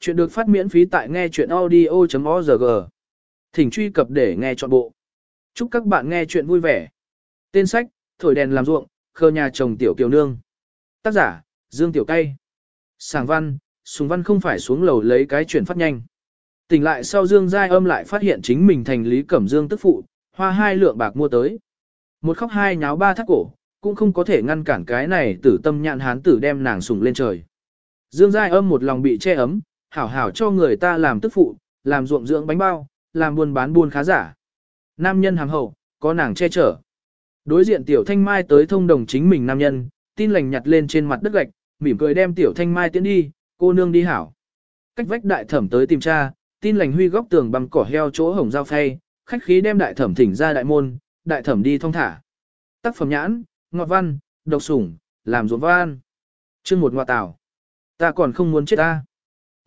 Chuyện được phát miễn phí tại nghe chuyện audio.org. Thỉnh truy cập để nghe trọn bộ. Chúc các bạn nghe chuyện vui vẻ. Tên sách, Thổi đèn làm ruộng, khơ nhà chồng tiểu kiều nương. Tác giả, Dương Tiểu Cay. Sàng văn, sùng văn không phải xuống lầu lấy cái chuyển phát nhanh. Tỉnh lại sau Dương Giai âm lại phát hiện chính mình thành Lý Cẩm Dương tức phụ, hoa hai lượng bạc mua tới. Một khóc hai nháo ba thắt cổ, cũng không có thể ngăn cản cái này tử tâm nhạn hán tử đem nàng sùng lên trời. Dương Giai âm một lòng bị che ấm, hảo hảo cho người ta làm tức phụ, làm ruộng dưỡng bánh bao, làm buôn bán buôn khá giả. Nam nhân hàng hậu, có nàng che chở. Đối diện tiểu thanh mai tới thông đồng chính mình nam nhân, tin lành nhặt lên trên mặt đất gạch, mỉm cười đem tiểu thanh mai tiến đi, cô nương đi hảo. Cách vách đại thẩm tới tìm cha, tin lành huy góc tường bằng cỏ heo chỗ hồng giao phay, khách khí đem đại thẩm thỉnh ra đại môn, đại thẩm đi thông thả. Tác phẩm nhãn, ngọt văn, độc sủng, làm ruộng văn. Chương một ngoại tảo. Ta còn không muốn chết ta.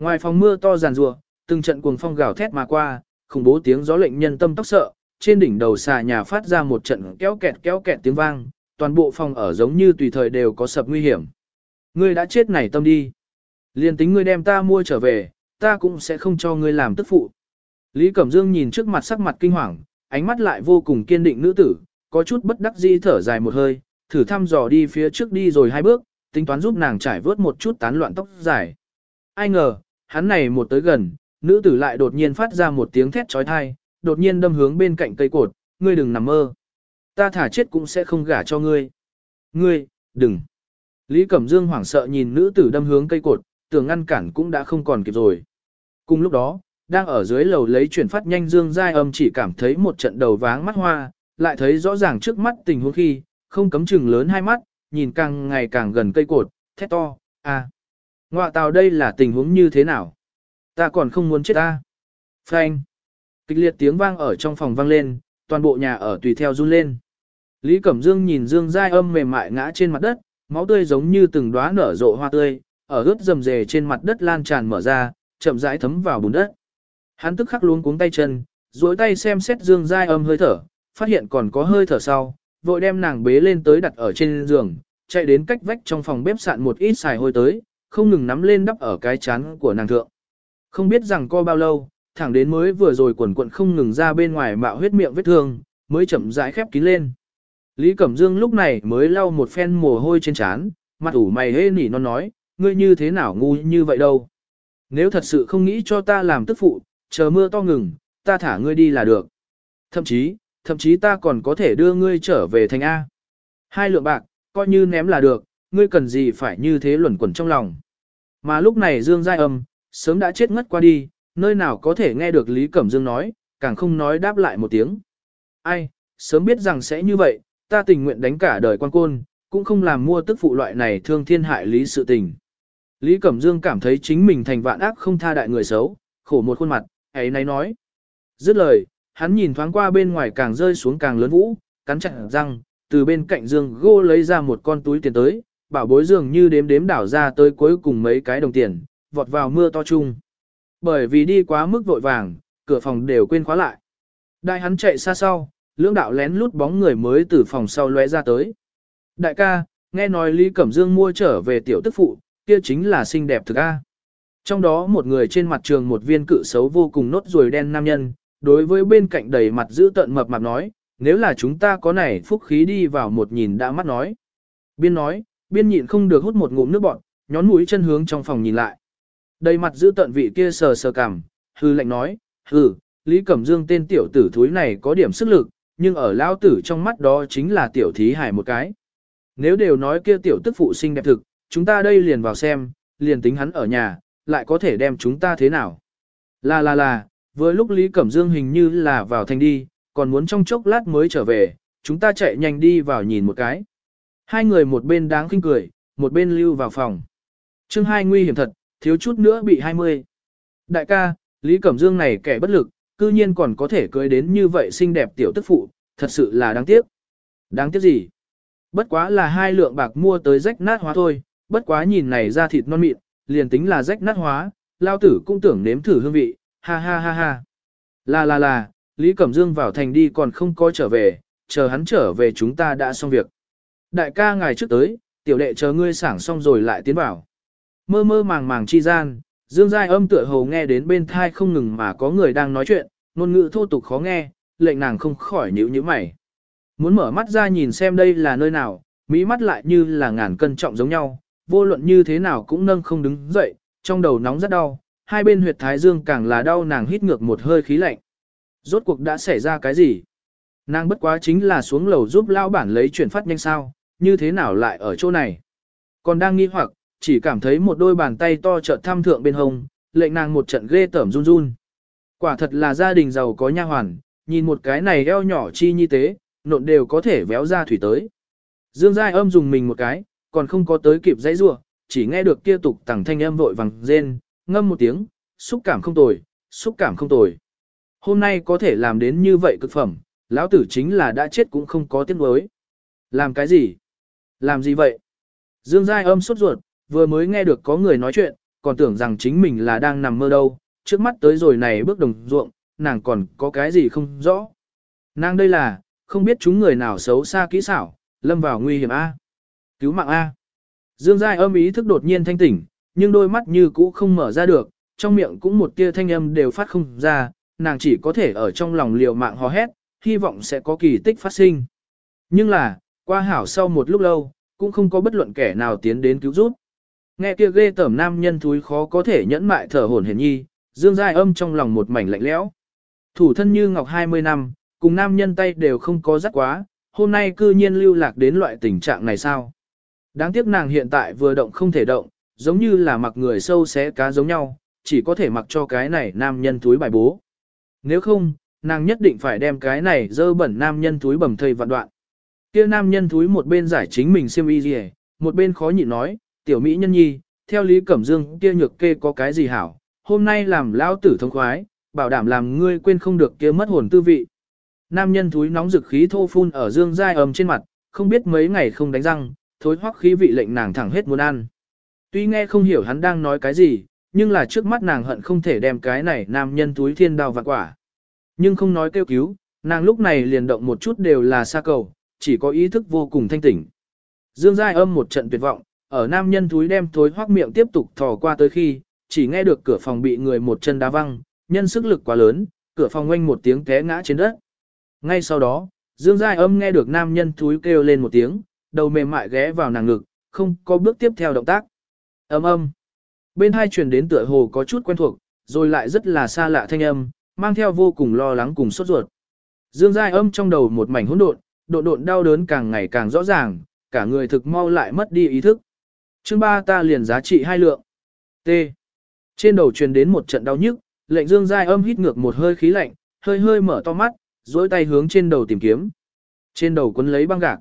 Ngoài phòng mưa to giàn rùa, từng trận cuồng phong gào thét mà qua, khủng bố tiếng gió lệnh nhân tâm tóc sợ, trên đỉnh đầu xà nhà phát ra một trận kéo kẹt kéo kẹt tiếng vang, toàn bộ phòng ở giống như tùy thời đều có sập nguy hiểm. Ngươi đã chết này tâm đi. Liên tính ngươi đem ta mua trở về, ta cũng sẽ không cho ngươi làm tức phụ. Lý Cẩm Dương nhìn trước mặt sắc mặt kinh hoàng, ánh mắt lại vô cùng kiên định nữ tử, có chút bất đắc dĩ thở dài một hơi, thử thăm dò đi phía trước đi rồi hai bước, tính toán giúp nàng trải vớt một chút tán loạn tóc dài. Ai ngờ, hắn này một tới gần, nữ tử lại đột nhiên phát ra một tiếng thét trói thai, đột nhiên đâm hướng bên cạnh cây cột, ngươi đừng nằm mơ. Ta thả chết cũng sẽ không gả cho ngươi. Ngươi, đừng. Lý Cẩm Dương hoảng sợ nhìn nữ tử đâm hướng cây cột, tưởng ngăn cản cũng đã không còn kịp rồi. Cùng lúc đó, đang ở dưới lầu lấy chuyển phát nhanh Dương Giai âm chỉ cảm thấy một trận đầu váng mắt hoa, lại thấy rõ ràng trước mắt tình huống khi, không cấm chừng lớn hai mắt, nhìn càng ngày càng gần cây cột, thét to, à. Ngoạ tào đây là tình huống như thế nào? Ta còn không muốn chết ta. Phanh. Kịch liệt tiếng vang ở trong phòng vang lên, toàn bộ nhà ở tùy theo run lên. Lý Cẩm Dương nhìn Dương Giai âm mềm mại ngã trên mặt đất, máu tươi giống như từng đóa nở rộ hoa tươi, ở ướt rầm rề trên mặt đất lan tràn mở ra, chậm rãi thấm vào bùn đất. Hắn tức khắc luống cuống tay chân, duỗi tay xem xét Dương Giai âm hơi thở, phát hiện còn có hơi thở sau, vội đem nàng bế lên tới đặt ở trên giường, chạy đến cách vách trong phòng bếp sạn một ít xài hôi tới, không ngừng nắm lên đắp ở cái chán của nàng thượng. Không biết rằng co bao lâu, thẳng đến mới vừa rồi quần quận không ngừng ra bên ngoài mạo huyết miệng vết thương, mới chậm rãi khép kín lên. Lý Cẩm Dương lúc này mới lau một phen mồ hôi trên trán, mặt ủ mày hê nỉ non nói, ngươi như thế nào ngu như vậy đâu. Nếu thật sự không nghĩ cho ta làm tức phụ, chờ mưa to ngừng, ta thả ngươi đi là được. Thậm chí, thậm chí ta còn có thể đưa ngươi trở về thành A. Hai lượng bạc, coi như ném là được, ngươi cần gì phải như thế luẩn quẩn trong lòng. Mà lúc này Dương Giai Âm, sớm đã chết ngất qua đi, nơi nào có thể nghe được Lý Cẩm Dương nói, càng không nói đáp lại một tiếng. Ai, sớm biết rằng sẽ như vậy, ta tình nguyện đánh cả đời quan côn, cũng không làm mua tức phụ loại này thương thiên hại lý sự tình. Lý Cẩm Dương cảm thấy chính mình thành vạn ác không tha đại người xấu, khổ một khuôn mặt, ấy nay nói. Dứt lời, hắn nhìn thoáng qua bên ngoài càng rơi xuống càng lớn vũ, cắn chặt răng, từ bên cạnh Dương gô lấy ra một con túi tiền tới, bảo bối dường như đếm đếm đảo ra tới cuối cùng mấy cái đồng tiền, vọt vào mưa to chung. Bởi vì đi quá mức vội vàng, cửa phòng đều quên khóa lại. Đại hắn chạy xa sau, lưỡng đạo lén lút bóng người mới từ phòng sau lóe ra tới. Đại ca, nghe nói Lý Cẩm Dương mua trở về tiểu tức phụ, kia chính là xinh đẹp thực a. Trong đó một người trên mặt trường một viên cự xấu vô cùng nốt ruồi đen nam nhân, đối với bên cạnh đầy mặt giữ tận mập mạp nói, nếu là chúng ta có này phúc khí đi vào một nhìn đã mắt nói. Biên nói, biên nhịn không được hút một ngụm nước bọt, nhón mũi chân hướng trong phòng nhìn lại. Đầy mặt giữ tận vị kia sờ sờ cằm, hư lệnh nói, hư, Lý Cẩm Dương tên tiểu tử thúi này có điểm sức lực, nhưng ở lao tử trong mắt đó chính là tiểu thí hải một cái. Nếu đều nói kia tiểu tức phụ sinh đẹp thực, chúng ta đây liền vào xem, liền tính hắn ở nhà, lại có thể đem chúng ta thế nào. Là là là, vừa lúc Lý Cẩm Dương hình như là vào thành đi, còn muốn trong chốc lát mới trở về, chúng ta chạy nhanh đi vào nhìn một cái. Hai người một bên đáng khinh cười, một bên lưu vào phòng. chương hai nguy hiểm thật, thiếu chút nữa bị 20. Đại ca, Lý Cẩm Dương này kẻ bất lực, cư nhiên còn có thể cưới đến như vậy xinh đẹp tiểu tức phụ, thật sự là đáng tiếc. Đáng tiếc gì? Bất quá là hai lượng bạc mua tới rách nát hóa thôi, bất quá nhìn này ra thịt non mịn, liền tính là rách nát hóa, lao tử cũng tưởng nếm thử hương vị, ha ha ha ha. Là là là, Lý Cẩm Dương vào thành đi còn không có trở về, chờ hắn trở về chúng ta đã xong việc. Đại ca ngài trước tới, tiểu đệ chờ ngươi sảng xong rồi lại tiến vào. Mơ mơ màng màng chi gian, Dương Giai âm tựa hồ nghe đến bên thai không ngừng mà có người đang nói chuyện, ngôn ngữ thô tục khó nghe, lệnh nàng không khỏi nhíu nhíu mày. Muốn mở mắt ra nhìn xem đây là nơi nào, mỹ mắt lại như là ngàn cân trọng giống nhau, vô luận như thế nào cũng nâng không đứng dậy, trong đầu nóng rất đau, hai bên huyệt thái dương càng là đau nàng hít ngược một hơi khí lạnh. Rốt cuộc đã xảy ra cái gì? Nàng bất quá chính là xuống lầu giúp lao bản lấy chuyển phát nhanh sao, như thế nào lại ở chỗ này? Còn đang nghi hoặc, chỉ cảm thấy một đôi bàn tay to chợt thăm thượng bên hông, lệnh nàng một trận ghê tởm run run. Quả thật là gia đình giàu có nha hoàn, nhìn một cái này eo nhỏ chi như tế, nộn đều có thể véo ra thủy tới. Dương Giai âm dùng mình một cái, còn không có tới kịp dãy rua, chỉ nghe được kia tục tẳng thanh âm vội vàng rên, ngâm một tiếng, xúc cảm không tồi, xúc cảm không tồi. Hôm nay có thể làm đến như vậy cực phẩm, lão tử chính là đã chết cũng không có tiếc nuối. Làm cái gì? Làm gì vậy? Dương Giai âm sốt ruột, vừa mới nghe được có người nói chuyện, còn tưởng rằng chính mình là đang nằm mơ đâu, trước mắt tới rồi này bước đồng ruộng, nàng còn có cái gì không rõ. Nàng đây là, không biết chúng người nào xấu xa kỹ xảo, lâm vào nguy hiểm A. Cứu mạng A. Dương Giai âm ý thức đột nhiên thanh tỉnh, nhưng đôi mắt như cũ không mở ra được, trong miệng cũng một tia thanh âm đều phát không ra, nàng chỉ có thể ở trong lòng liều mạng hò hét, hy vọng sẽ có kỳ tích phát sinh. Nhưng là, qua hảo sau một lúc lâu, cũng không có bất luận kẻ nào tiến đến cứu giúp. Nghe kia ghê tởm nam nhân thúi khó có thể nhẫn mại thở hổn hển nhi, Dương Giai âm trong lòng một mảnh lạnh lẽo. Thủ thân như ngọc 20 năm, cùng nam nhân tay đều không có rắc quá, hôm nay cư nhiên lưu lạc đến loại tình trạng này sao? Đáng tiếc nàng hiện tại vừa động không thể động, giống như là mặc người sâu xé cá giống nhau, chỉ có thể mặc cho cái này nam nhân túi bài bố. Nếu không, nàng nhất định phải đem cái này dơ bẩn nam nhân túi bầm thây vạn đoạn. Kia nam nhân Thúi một bên giải chính mình xiêm y gì, một bên khó nhịn nói, tiểu mỹ nhân nhi, theo Lý Cẩm Dương kia nhược kê có cái gì hảo, hôm nay làm lão tử thông khoái, bảo đảm làm ngươi quên không được kia mất hồn tư vị. Nam nhân Thúi nóng dực khí thô phun ở dương dai ầm trên mặt, không biết mấy ngày không đánh răng, thối hoắc khí vị lệnh nàng thẳng hết muốn ăn. Tuy nghe không hiểu hắn đang nói cái gì, nhưng là trước mắt nàng hận không thể đem cái này nam nhân túi thiên đào vạn quả. Nhưng không nói kêu cứu, nàng lúc này liền động một chút đều là xa cầu, chỉ có ý thức vô cùng thanh tỉnh. Dương Giai âm một trận tuyệt vọng, ở nam nhân túi đem thối hoắc miệng tiếp tục thò qua tới khi, chỉ nghe được cửa phòng bị người một chân đá văng, nhân sức lực quá lớn, cửa phòng oanh một tiếng té ngã trên đất. Ngay sau đó, Dương Giai âm nghe được nam nhân túi kêu lên một tiếng, đầu mềm mại ghé vào nàng ngực, không có bước tiếp theo động tác. Âm âm. Bên hai truyền đến tựa hồ có chút quen thuộc, rồi lại rất là xa lạ thanh âm, mang theo vô cùng lo lắng cùng sốt ruột. Dương Giai âm trong đầu một mảnh hỗn độn, độn độn đau đớn càng ngày càng rõ ràng, cả người thực mau lại mất đi ý thức. Chương ba ta liền giá trị hai lượng. T. Trên đầu truyền đến một trận đau nhức, lệnh Dương Giai âm hít ngược một hơi khí lạnh, hơi hơi mở to mắt, dối tay hướng trên đầu tìm kiếm. Trên đầu quấn lấy băng gạc.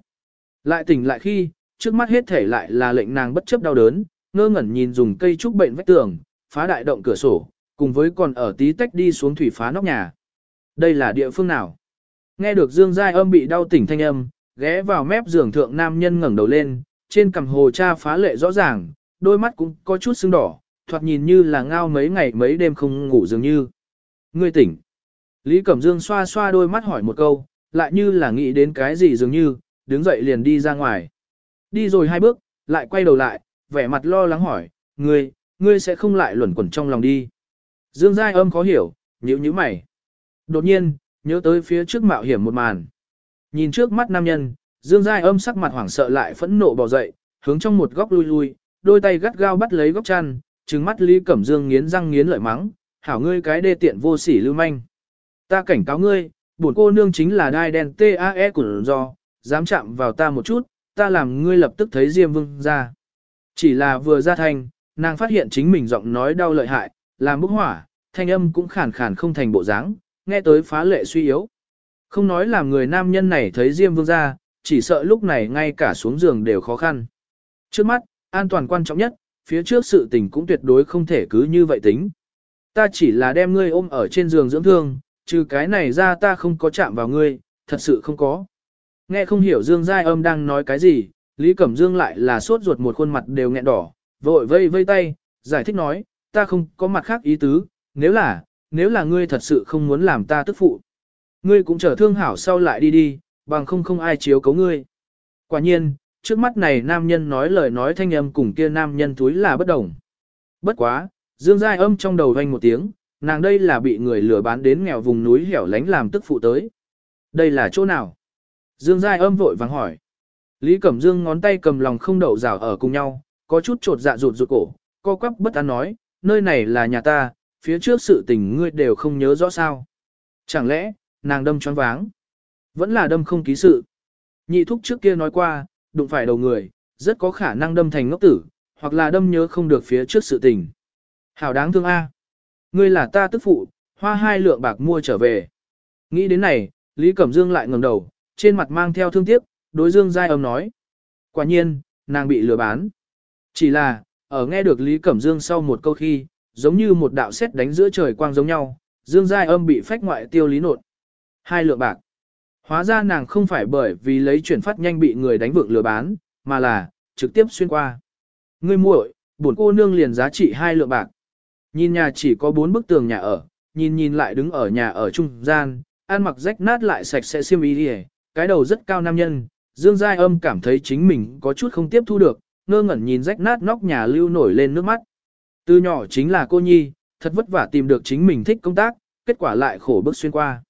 Lại tỉnh lại khi, trước mắt hết thể lại là lệnh nàng bất chấp đau đớn, ngơ ngẩn nhìn dùng cây trúc bệnh vách tường, phá đại động cửa sổ, cùng với còn ở tí tách đi xuống thủy phá nóc nhà. Đây là địa phương nào? Nghe được Dương Giai âm bị đau tỉnh thanh âm, ghé vào mép giường thượng nam nhân ngẩng đầu lên, trên cằm hồ cha phá lệ rõ ràng, đôi mắt cũng có chút sưng đỏ, thoạt nhìn như là ngao mấy ngày mấy đêm không ngủ dường như. Ngươi tỉnh. Lý Cẩm Dương xoa xoa đôi mắt hỏi một câu, lại như là nghĩ đến cái gì dường như, đứng dậy liền đi ra ngoài. Đi rồi hai bước, lại quay đầu lại, vẻ mặt lo lắng hỏi, ngươi, ngươi sẽ không lại luẩn quẩn trong lòng đi. Dương Giai âm khó hiểu, nhíu nhíu mày. Đột nhiên, nhớ tới phía trước mạo hiểm một màn. Nhìn trước mắt nam nhân, Dương Giai âm sắc mặt hoảng sợ lại phẫn nộ bỏ dậy, hướng trong một góc lui lui, đôi tay gắt gao bắt lấy góc chăn, trừng mắt Lý Cẩm Dương nghiến răng nghiến lợi mắng, hảo ngươi cái đê tiện vô sỉ lưu manh. Ta cảnh cáo ngươi, bổn cô nương chính là đai đen TAE của do, dám chạm vào ta một chút, ta làm ngươi lập tức thấy Diêm Vương ra. Chỉ là vừa ra thành, nàng phát hiện chính mình giọng nói đau lợi hại, làm bức hỏa, thanh âm cũng khản khàn không thành bộ dáng, nghe tới phá lệ suy yếu. Không nói làm người nam nhân này thấy Diêm Vương ra, chỉ sợ lúc này ngay cả xuống giường đều khó khăn. Trước mắt, an toàn quan trọng nhất, phía trước sự tình cũng tuyệt đối không thể cứ như vậy tính. Ta chỉ là đem ngươi ôm ở trên giường dưỡng thương, trừ cái này ra ta không có chạm vào ngươi, thật sự không có. Nghe không hiểu Dương Giai âm đang nói cái gì, Lý Cẩm Dương lại là sốt ruột một khuôn mặt đều nghẹn đỏ, vội vây vây tay, giải thích nói, ta không có mặt khác ý tứ, nếu là, nếu là ngươi thật sự không muốn làm ta tức phụ. Ngươi cũng trở thương hảo sau lại đi đi, bằng không không ai chiếu cấu ngươi. Quả nhiên, trước mắt này nam nhân nói lời nói thanh âm cùng kia nam nhân túi là bất đồng. Bất quá, Dương Giai âm trong đầu vang một tiếng, nàng đây là bị người lừa bán đến nghèo vùng núi hẻo lánh làm tức phụ tới. Đây là chỗ nào? Dương Giai âm vội vàng hỏi. Lý Cẩm Dương ngón tay cầm lòng không đậu rào ở cùng nhau, có chút trột dạ rụt rụt cổ, co quắp bất an nói, nơi này là nhà ta, phía trước sự tình ngươi đều không nhớ rõ sao. Chẳng lẽ, nàng đâm choáng váng? Vẫn là đâm không ký sự. Nhị thúc trước kia nói qua, đụng phải đầu người, rất có khả năng đâm thành ngốc tử, hoặc là đâm nhớ không được phía trước sự tình. Hảo đáng thương a. Ngươi là ta tức phụ, hoa hai lượng bạc mua trở về. Nghĩ đến này, Lý Cẩm Dương lại ngẩng đầu, trên mặt mang theo thương tiếc, đối Dương Giai âm nói. Quả nhiên, nàng bị lừa bán. Chỉ là, ở nghe được Lý Cẩm Dương sau một câu khi, giống như một đạo sét đánh giữa trời quang giống nhau, Dương Giai âm bị phách ngoại tiêu lý nột. Hai lượng bạc. Hóa ra nàng không phải bởi vì lấy chuyển phát nhanh bị người đánh vượng lừa bán, mà là, trực tiếp xuyên qua. Ngươi muội, bổn cô nương liền giá trị hai lượng bạc. Nhìn nhà chỉ có bốn bức tường nhà ở, nhìn nhìn lại đứng ở nhà ở trung gian, ăn mặc rách nát lại sạch sẽ xiêm y đi cái đầu rất cao nam nhân, Dương Giai âm cảm thấy chính mình có chút không tiếp thu được, ngơ ngẩn nhìn rách nát nóc nhà lưu nổi lên nước mắt. Từ nhỏ chính là cô nhi, thật vất vả tìm được chính mình thích công tác, kết quả lại khổ bước xuyên qua.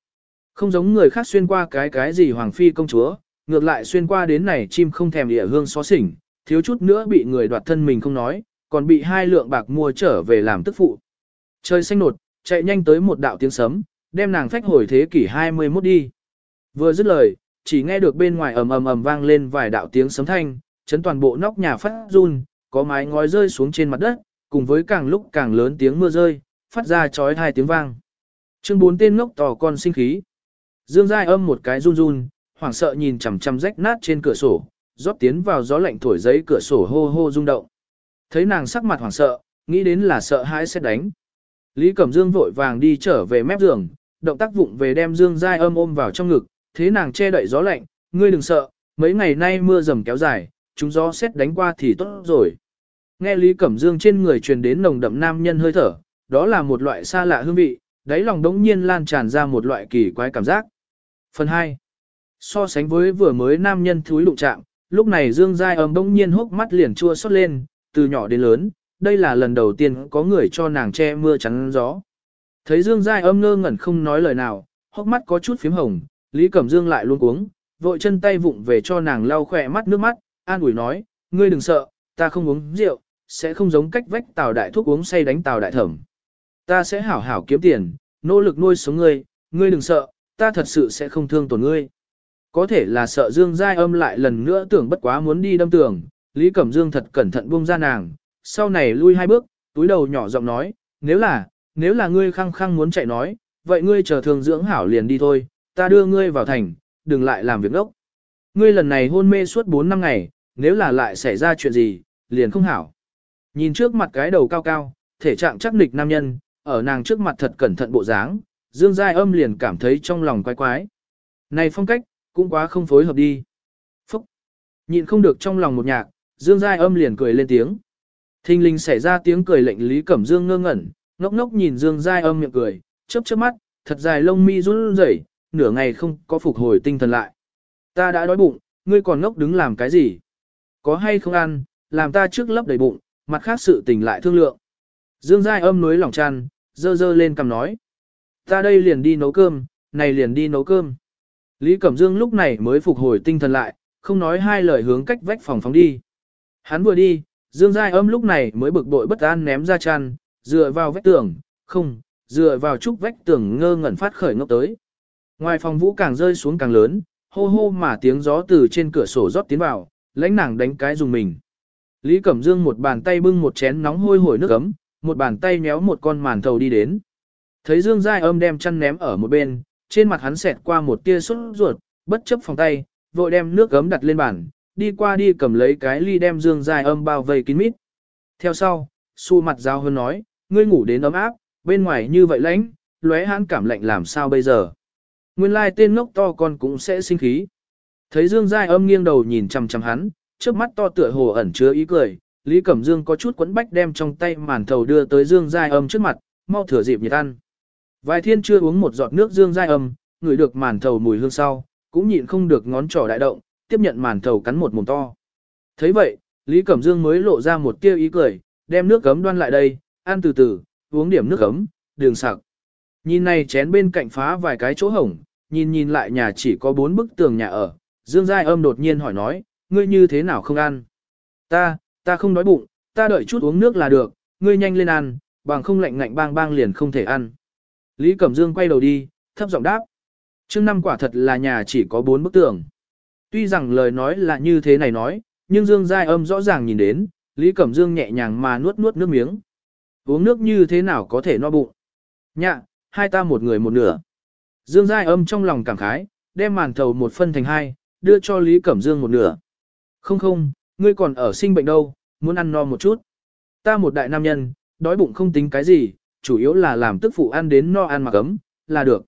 Không giống người khác xuyên qua cái cái gì hoàng phi công chúa, ngược lại xuyên qua đến này chim không thèm địa hương xó xỉnh, thiếu chút nữa bị người đoạt thân mình không nói, còn bị hai lượng bạc mua trở về làm tức phụ. Trời xanh nột, chạy nhanh tới một đạo tiếng sấm, đem nàng phách hồi thế kỷ 21 đi. Vừa dứt lời, chỉ nghe được bên ngoài ầm ầm ầm vang lên vài đạo tiếng sấm thanh, chấn toàn bộ nóc nhà phát run, có mái ngói rơi xuống trên mặt đất, cùng với càng lúc càng lớn tiếng mưa rơi, phát ra chói hai tiếng vang. Chương bốn tên ngốc tò con sinh khí. Dương Giai âm một cái run run, hoảng sợ nhìn chằm chằm rách nát trên cửa sổ, rót tiến vào gió lạnh thổi giấy cửa sổ hô hô rung động. Thấy nàng sắc mặt hoảng sợ, nghĩ đến là sợ hãi sẽ đánh. Lý Cẩm Dương vội vàng đi trở về mép giường, động tác vụng về đem Dương Giai âm ôm vào trong ngực, thế nàng che đậy gió lạnh, ngươi đừng sợ, mấy ngày nay mưa rầm kéo dài, chúng gió xét đánh qua thì tốt rồi. Nghe Lý Cẩm Dương trên người truyền đến nồng đậm nam nhân hơi thở, đó là một loại xa lạ hương vị, đáy lòng đống nhiên lan tràn ra một loại kỳ quái cảm giác. Phần 2. So sánh với vừa mới nam nhân thúi lụng trạng, lúc này Dương Giai âm đống nhiên hốc mắt liền chua xót lên, từ nhỏ đến lớn, đây là lần đầu tiên có người cho nàng che mưa chắn gió. Thấy Dương Giai âm ngơ ngẩn không nói lời nào, hốc mắt có chút phím hồng, Lý Cẩm Dương lại luôn cuống, vội chân tay vụng về cho nàng lau khỏe mắt nước mắt, an ủi nói, ngươi đừng sợ, ta không uống rượu, sẽ không giống cách vách tào đại thuốc uống say đánh tào đại thẩm. Ta sẽ hảo hảo kiếm tiền, nỗ lực nuôi sống ngươi, ngươi đừng sợ, ta thật sự sẽ không thương tổn ngươi. Có thể là sợ Dương Giai âm lại lần nữa tưởng bất quá muốn đi đâm tường, Lý Cẩm Dương thật cẩn thận buông ra nàng, sau này lui hai bước, túi đầu nhỏ giọng nói, nếu là, nếu là ngươi khăng khăng muốn chạy nói, vậy ngươi chờ thường dưỡng hảo liền đi thôi, ta đưa ngươi vào thành, đừng lại làm việc ngốc. Ngươi lần này hôn mê suốt 4 năm ngày, nếu là lại xảy ra chuyện gì, liền không hảo. Nhìn trước mặt cái đầu cao cao, thể trạng chắc nịch nam nhân, ở nàng trước mặt thật cẩn thận bộ dáng, Dương Giai âm liền cảm thấy trong lòng quái quái. Này phong cách, cũng quá không phối hợp đi. Phúc! Nhịn không được trong lòng một nhạc, Dương Giai âm liền cười lên tiếng. Thình linh xảy ra tiếng cười lệnh Lý Cẩm Dương ngơ ngẩn, ngốc ngốc nhìn Dương Giai âm miệng cười, chớp chớp mắt, thật dài lông mi run rẩy, nửa ngày không có phục hồi tinh thần lại. Ta đã đói bụng, ngươi còn ngốc đứng làm cái gì? Có hay không ăn, làm ta trước lấp đầy bụng, mặt khác sự tình lại thương lượng. Dương Giai âm núi lòng chăn, dơ dơ lên cầm nói. Ta đây liền đi nấu cơm, này liền đi nấu cơm. Lý Cẩm Dương lúc này mới phục hồi tinh thần lại, không nói hai lời hướng cách vách phòng phóng đi. Hắn vừa đi, Dương Giai âm lúc này mới bực bội bất an ném ra chăn, dựa vào vách tường, không, dựa vào trúc vách tường ngơ ngẩn phát khởi ngốc tới. Ngoài phòng vũ càng rơi xuống càng lớn, hô hô mà tiếng gió từ trên cửa sổ rót tiến vào, lãnh nàng đánh cái dùng mình. Lý Cẩm Dương một bàn tay bưng một chén nóng hôi hổi nước ấm, một bàn tay méo một con màn thầu đi đến. Thấy Dương Giai âm đem chăn ném ở một bên, trên mặt hắn xẹt qua một tia sốt ruột, bất chấp phòng tay, vội đem nước gấm đặt lên bàn, đi qua đi cầm lấy cái ly đem Dương Giai âm bao vây kín mít. Theo sau, su mặt giao hơn nói, ngươi ngủ đến ấm áp, bên ngoài như vậy lạnh, lóe hắn cảm lạnh làm sao bây giờ. Nguyên lai tên ngốc to con cũng sẽ sinh khí. Thấy Dương Giai âm nghiêng đầu nhìn chằm chằm hắn, trước mắt to tựa hồ ẩn chứa ý cười, Lý Cẩm Dương có chút quấn bách đem trong tay màn thầu đưa tới Dương Giai âm trước mặt, mau thửa dịp nhiệt ăn. Vài thiên chưa uống một giọt nước Dương Giai âm, ngửi được màn thầu mùi hương sau, cũng nhịn không được ngón trỏ đại động, tiếp nhận màn thầu cắn một mồm to. thấy vậy, Lý Cẩm Dương mới lộ ra một tia ý cười, đem nước cấm đoan lại đây, ăn từ từ, uống điểm nước gấm, đường sặc. Nhìn này chén bên cạnh phá vài cái chỗ hổng, nhìn nhìn lại nhà chỉ có bốn bức tường nhà ở, Dương Giai âm đột nhiên hỏi nói, ngươi như thế nào không ăn? Ta, ta không đói bụng, ta đợi chút uống nước là được, ngươi nhanh lên ăn, bằng không lạnh ngạnh bang bang liền không thể ăn. Lý Cẩm Dương quay đầu đi, thấp giọng đáp. Trước năm quả thật là nhà chỉ có bốn bức tường. Tuy rằng lời nói là như thế này nói, nhưng Dương Giai âm rõ ràng nhìn đến, Lý Cẩm Dương nhẹ nhàng mà nuốt nuốt nước miếng. Uống nước như thế nào có thể no bụng. Nhạ, hai ta một người một nửa. Dương Giai âm trong lòng cảm khái, đem màn thầu một phân thành hai, đưa cho Lý Cẩm Dương một nửa. Không không, ngươi còn ở sinh bệnh đâu, muốn ăn no một chút. Ta một đại nam nhân, đói bụng không tính cái gì, chủ yếu là làm tức phụ ăn đến no ăn mà cấm, là được.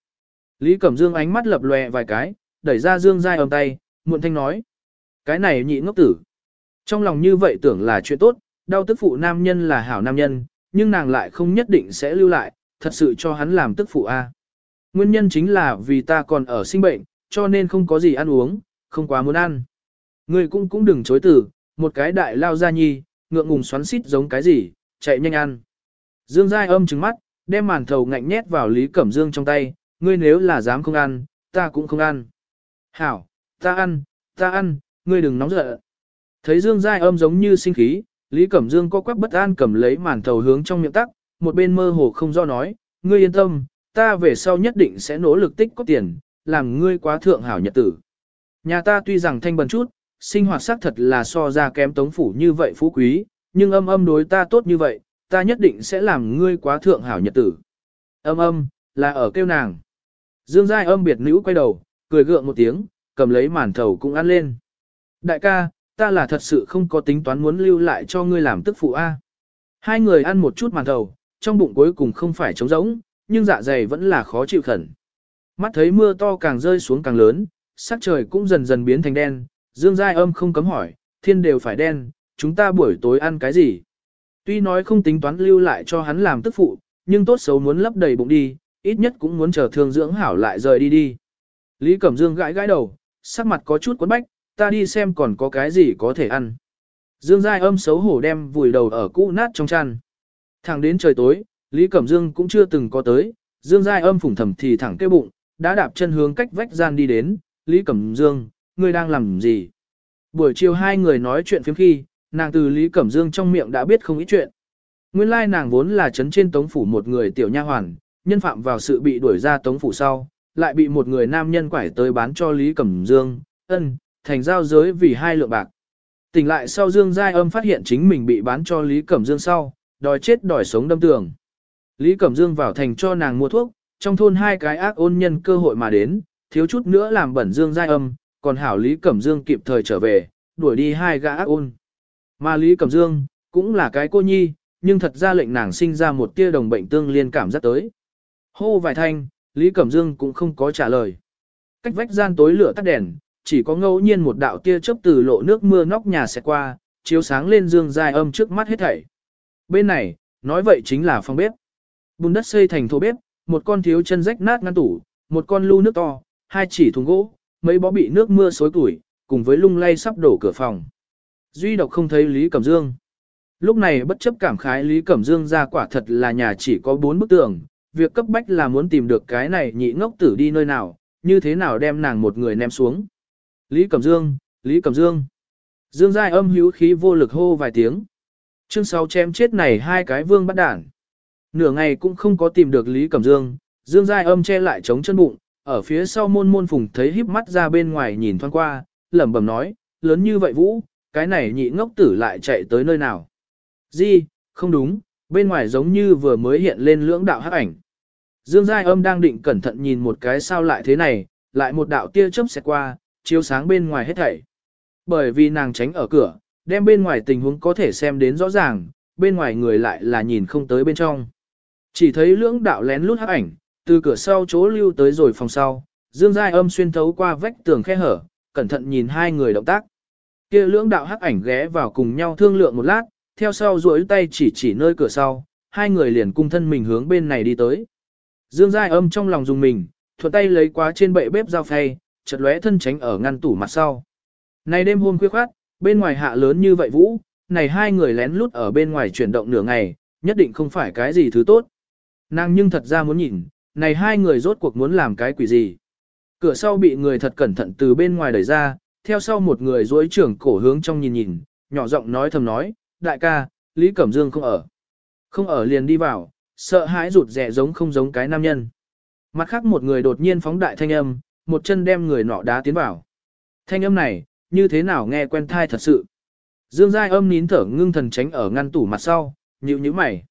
Lý Cẩm Dương ánh mắt lập lòe vài cái, đẩy ra Dương Giai ôm tay, muộn thanh nói. Cái này nhị ngốc tử. Trong lòng như vậy tưởng là chuyện tốt, đau tức phụ nam nhân là hảo nam nhân, nhưng nàng lại không nhất định sẽ lưu lại, thật sự cho hắn làm tức phụ a. Nguyên nhân chính là vì ta còn ở sinh bệnh, cho nên không có gì ăn uống, không quá muốn ăn. Người cũng cũng đừng chối từ, một cái đại lao ra nhi, ngượng ngùng xoắn xít giống cái gì, chạy nhanh ăn. Dương Giai âm trừng mắt, đem màn thầu ngạnh nhét vào Lý Cẩm Dương trong tay, ngươi nếu là dám không ăn, ta cũng không ăn. Hảo, ta ăn, ta ăn, ngươi đừng nóng giận. Thấy Dương Giai âm giống như sinh khí, Lý Cẩm Dương có quắc bất an cầm lấy màn thầu hướng trong miệng tắc, một bên mơ hồ không do nói, ngươi yên tâm, ta về sau nhất định sẽ nỗ lực tích có tiền, làm ngươi quá thượng hảo nhật tử. Nhà ta tuy rằng thanh bần chút, sinh hoạt xác thật là so ra kém tống phủ như vậy phú quý, nhưng âm âm đối ta tốt như vậy, ta nhất định sẽ làm ngươi quá thượng hảo nhật tử. Âm âm, là ở kêu nàng. Dương Giai âm biệt nữ quay đầu, cười gượng một tiếng, cầm lấy màn thầu cũng ăn lên. Đại ca, ta là thật sự không có tính toán muốn lưu lại cho ngươi làm tức phụ A. Hai người ăn một chút màn thầu, trong bụng cuối cùng không phải trống rỗng, nhưng dạ dày vẫn là khó chịu khẩn. Mắt thấy mưa to càng rơi xuống càng lớn, sắc trời cũng dần dần biến thành đen, Dương Giai âm không cấm hỏi, thiên đều phải đen, chúng ta buổi tối ăn cái gì? Tuy nói không tính toán lưu lại cho hắn làm tức phụ, nhưng tốt xấu muốn lấp đầy bụng đi, ít nhất cũng muốn chờ thương dưỡng hảo lại rời đi đi. Lý Cẩm Dương gãi gãi đầu, sắc mặt có chút quấn bách, ta đi xem còn có cái gì có thể ăn. Dương Giai âm xấu hổ đem vùi đầu ở cũ nát trong chăn. Thẳng đến trời tối, Lý Cẩm Dương cũng chưa từng có tới, Dương Giai âm phủng thầm thì thẳng kêu bụng, đã đạp chân hướng cách vách gian đi đến, Lý Cẩm Dương, ngươi đang làm gì? Buổi chiều hai người nói chuyện phiếm khi, nàng từ Lý Cẩm Dương trong miệng đã biết không ít chuyện. Nguyên lai nàng vốn là chấn trên tống phủ một người tiểu nha hoàn, nhân phạm vào sự bị đuổi ra tống phủ sau, lại bị một người nam nhân quải tới bán cho Lý Cẩm Dương, ân, thành giao giới vì hai lượng bạc. Tỉnh lại sau Dương Giai âm phát hiện chính mình bị bán cho Lý Cẩm Dương sau, đòi chết đòi sống đâm tường. Lý Cẩm Dương vào thành cho nàng mua thuốc, trong thôn hai cái ác ôn nhân cơ hội mà đến, thiếu chút nữa làm bẩn Dương Giai âm, còn hảo Lý Cẩm Dương kịp thời trở về, đuổi đi hai gã ác ôn. Mà Lý Cẩm Dương, cũng là cái cô nhi, nhưng thật ra lệnh nàng sinh ra một tia đồng bệnh tương liên cảm giác tới. Hô vài thanh, Lý Cẩm Dương cũng không có trả lời. Cách vách gian tối lửa tắt đèn, chỉ có ngẫu nhiên một đạo tia chớp từ lộ nước mưa nóc nhà sẽ qua, chiếu sáng lên dương dài âm trước mắt hết thảy. Bên này, nói vậy chính là phòng bếp. Bùn đất xây thành thô bếp, một con thiếu chân rách nát ngăn tủ, một con lu nước to, hai chỉ thùng gỗ, mấy bó bị nước mưa xối củi, cùng với lung lay sắp đổ cửa phòng. Duy độc không thấy Lý Cẩm Dương. Lúc này bất chấp cảm khái Lý Cẩm Dương ra quả thật là nhà chỉ có bốn bức tường, việc cấp bách là muốn tìm được cái này nhị ngốc tử đi nơi nào, như thế nào đem nàng một người ném xuống. Lý Cẩm Dương, Lý Cẩm Dương. Dương Giai âm hữu khí vô lực hô vài tiếng. Chương 6 chém chết này hai cái vương bắt đản. Nửa ngày cũng không có tìm được Lý Cẩm Dương, Dương Giai âm che lại chống chân bụng, ở phía sau môn môn phùng thấy híp mắt ra bên ngoài nhìn thoáng qua, lẩm bẩm nói, lớn như vậy vũ, cái này nhị ngốc tử lại chạy tới nơi nào. Di, không đúng, bên ngoài giống như vừa mới hiện lên lưỡng đạo hắc ảnh. Dương Giai âm đang định cẩn thận nhìn một cái sao lại thế này, lại một đạo tia chớp xẹt qua, chiếu sáng bên ngoài hết thảy. Bởi vì nàng tránh ở cửa, đem bên ngoài tình huống có thể xem đến rõ ràng, bên ngoài người lại là nhìn không tới bên trong. Chỉ thấy lưỡng đạo lén lút hắc ảnh, từ cửa sau chỗ lưu tới rồi phòng sau, Dương Giai âm xuyên thấu qua vách tường khe hở, cẩn thận nhìn hai người động tác. Kia lưỡng đạo hắc ảnh ghé vào cùng nhau thương lượng một lát, theo sau duỗi tay chỉ chỉ nơi cửa sau, hai người liền cung thân mình hướng bên này đi tới. Dương Giai âm trong lòng dùng mình, thuận tay lấy quá trên bệ bếp dao phay, chật lóe thân tránh ở ngăn tủ mặt sau. Này đêm hôm khuya khoát, bên ngoài hạ lớn như vậy vũ, này hai người lén lút ở bên ngoài chuyển động nửa ngày, Nhất định không phải cái gì thứ tốt. Nàng nhưng thật ra muốn nhìn, này hai người rốt cuộc muốn làm cái quỷ gì. Cửa sau bị người thật cẩn thận từ bên ngoài đẩy ra, theo sau một người duỗi trưởng cổ hướng trong nhìn nhìn, nhỏ giọng nói thầm nói, đại ca, Lý Cẩm Dương không ở. Không ở liền đi vào, sợ hãi rụt rẻ giống không giống cái nam nhân. Mặt khác một người đột nhiên phóng đại thanh âm, một chân đem người nọ đá tiến vào. Thanh âm này, như thế nào nghe quen thai thật sự. Dương Giai âm nín thở ngưng thần tránh ở ngăn tủ mặt sau, nhịu như mày.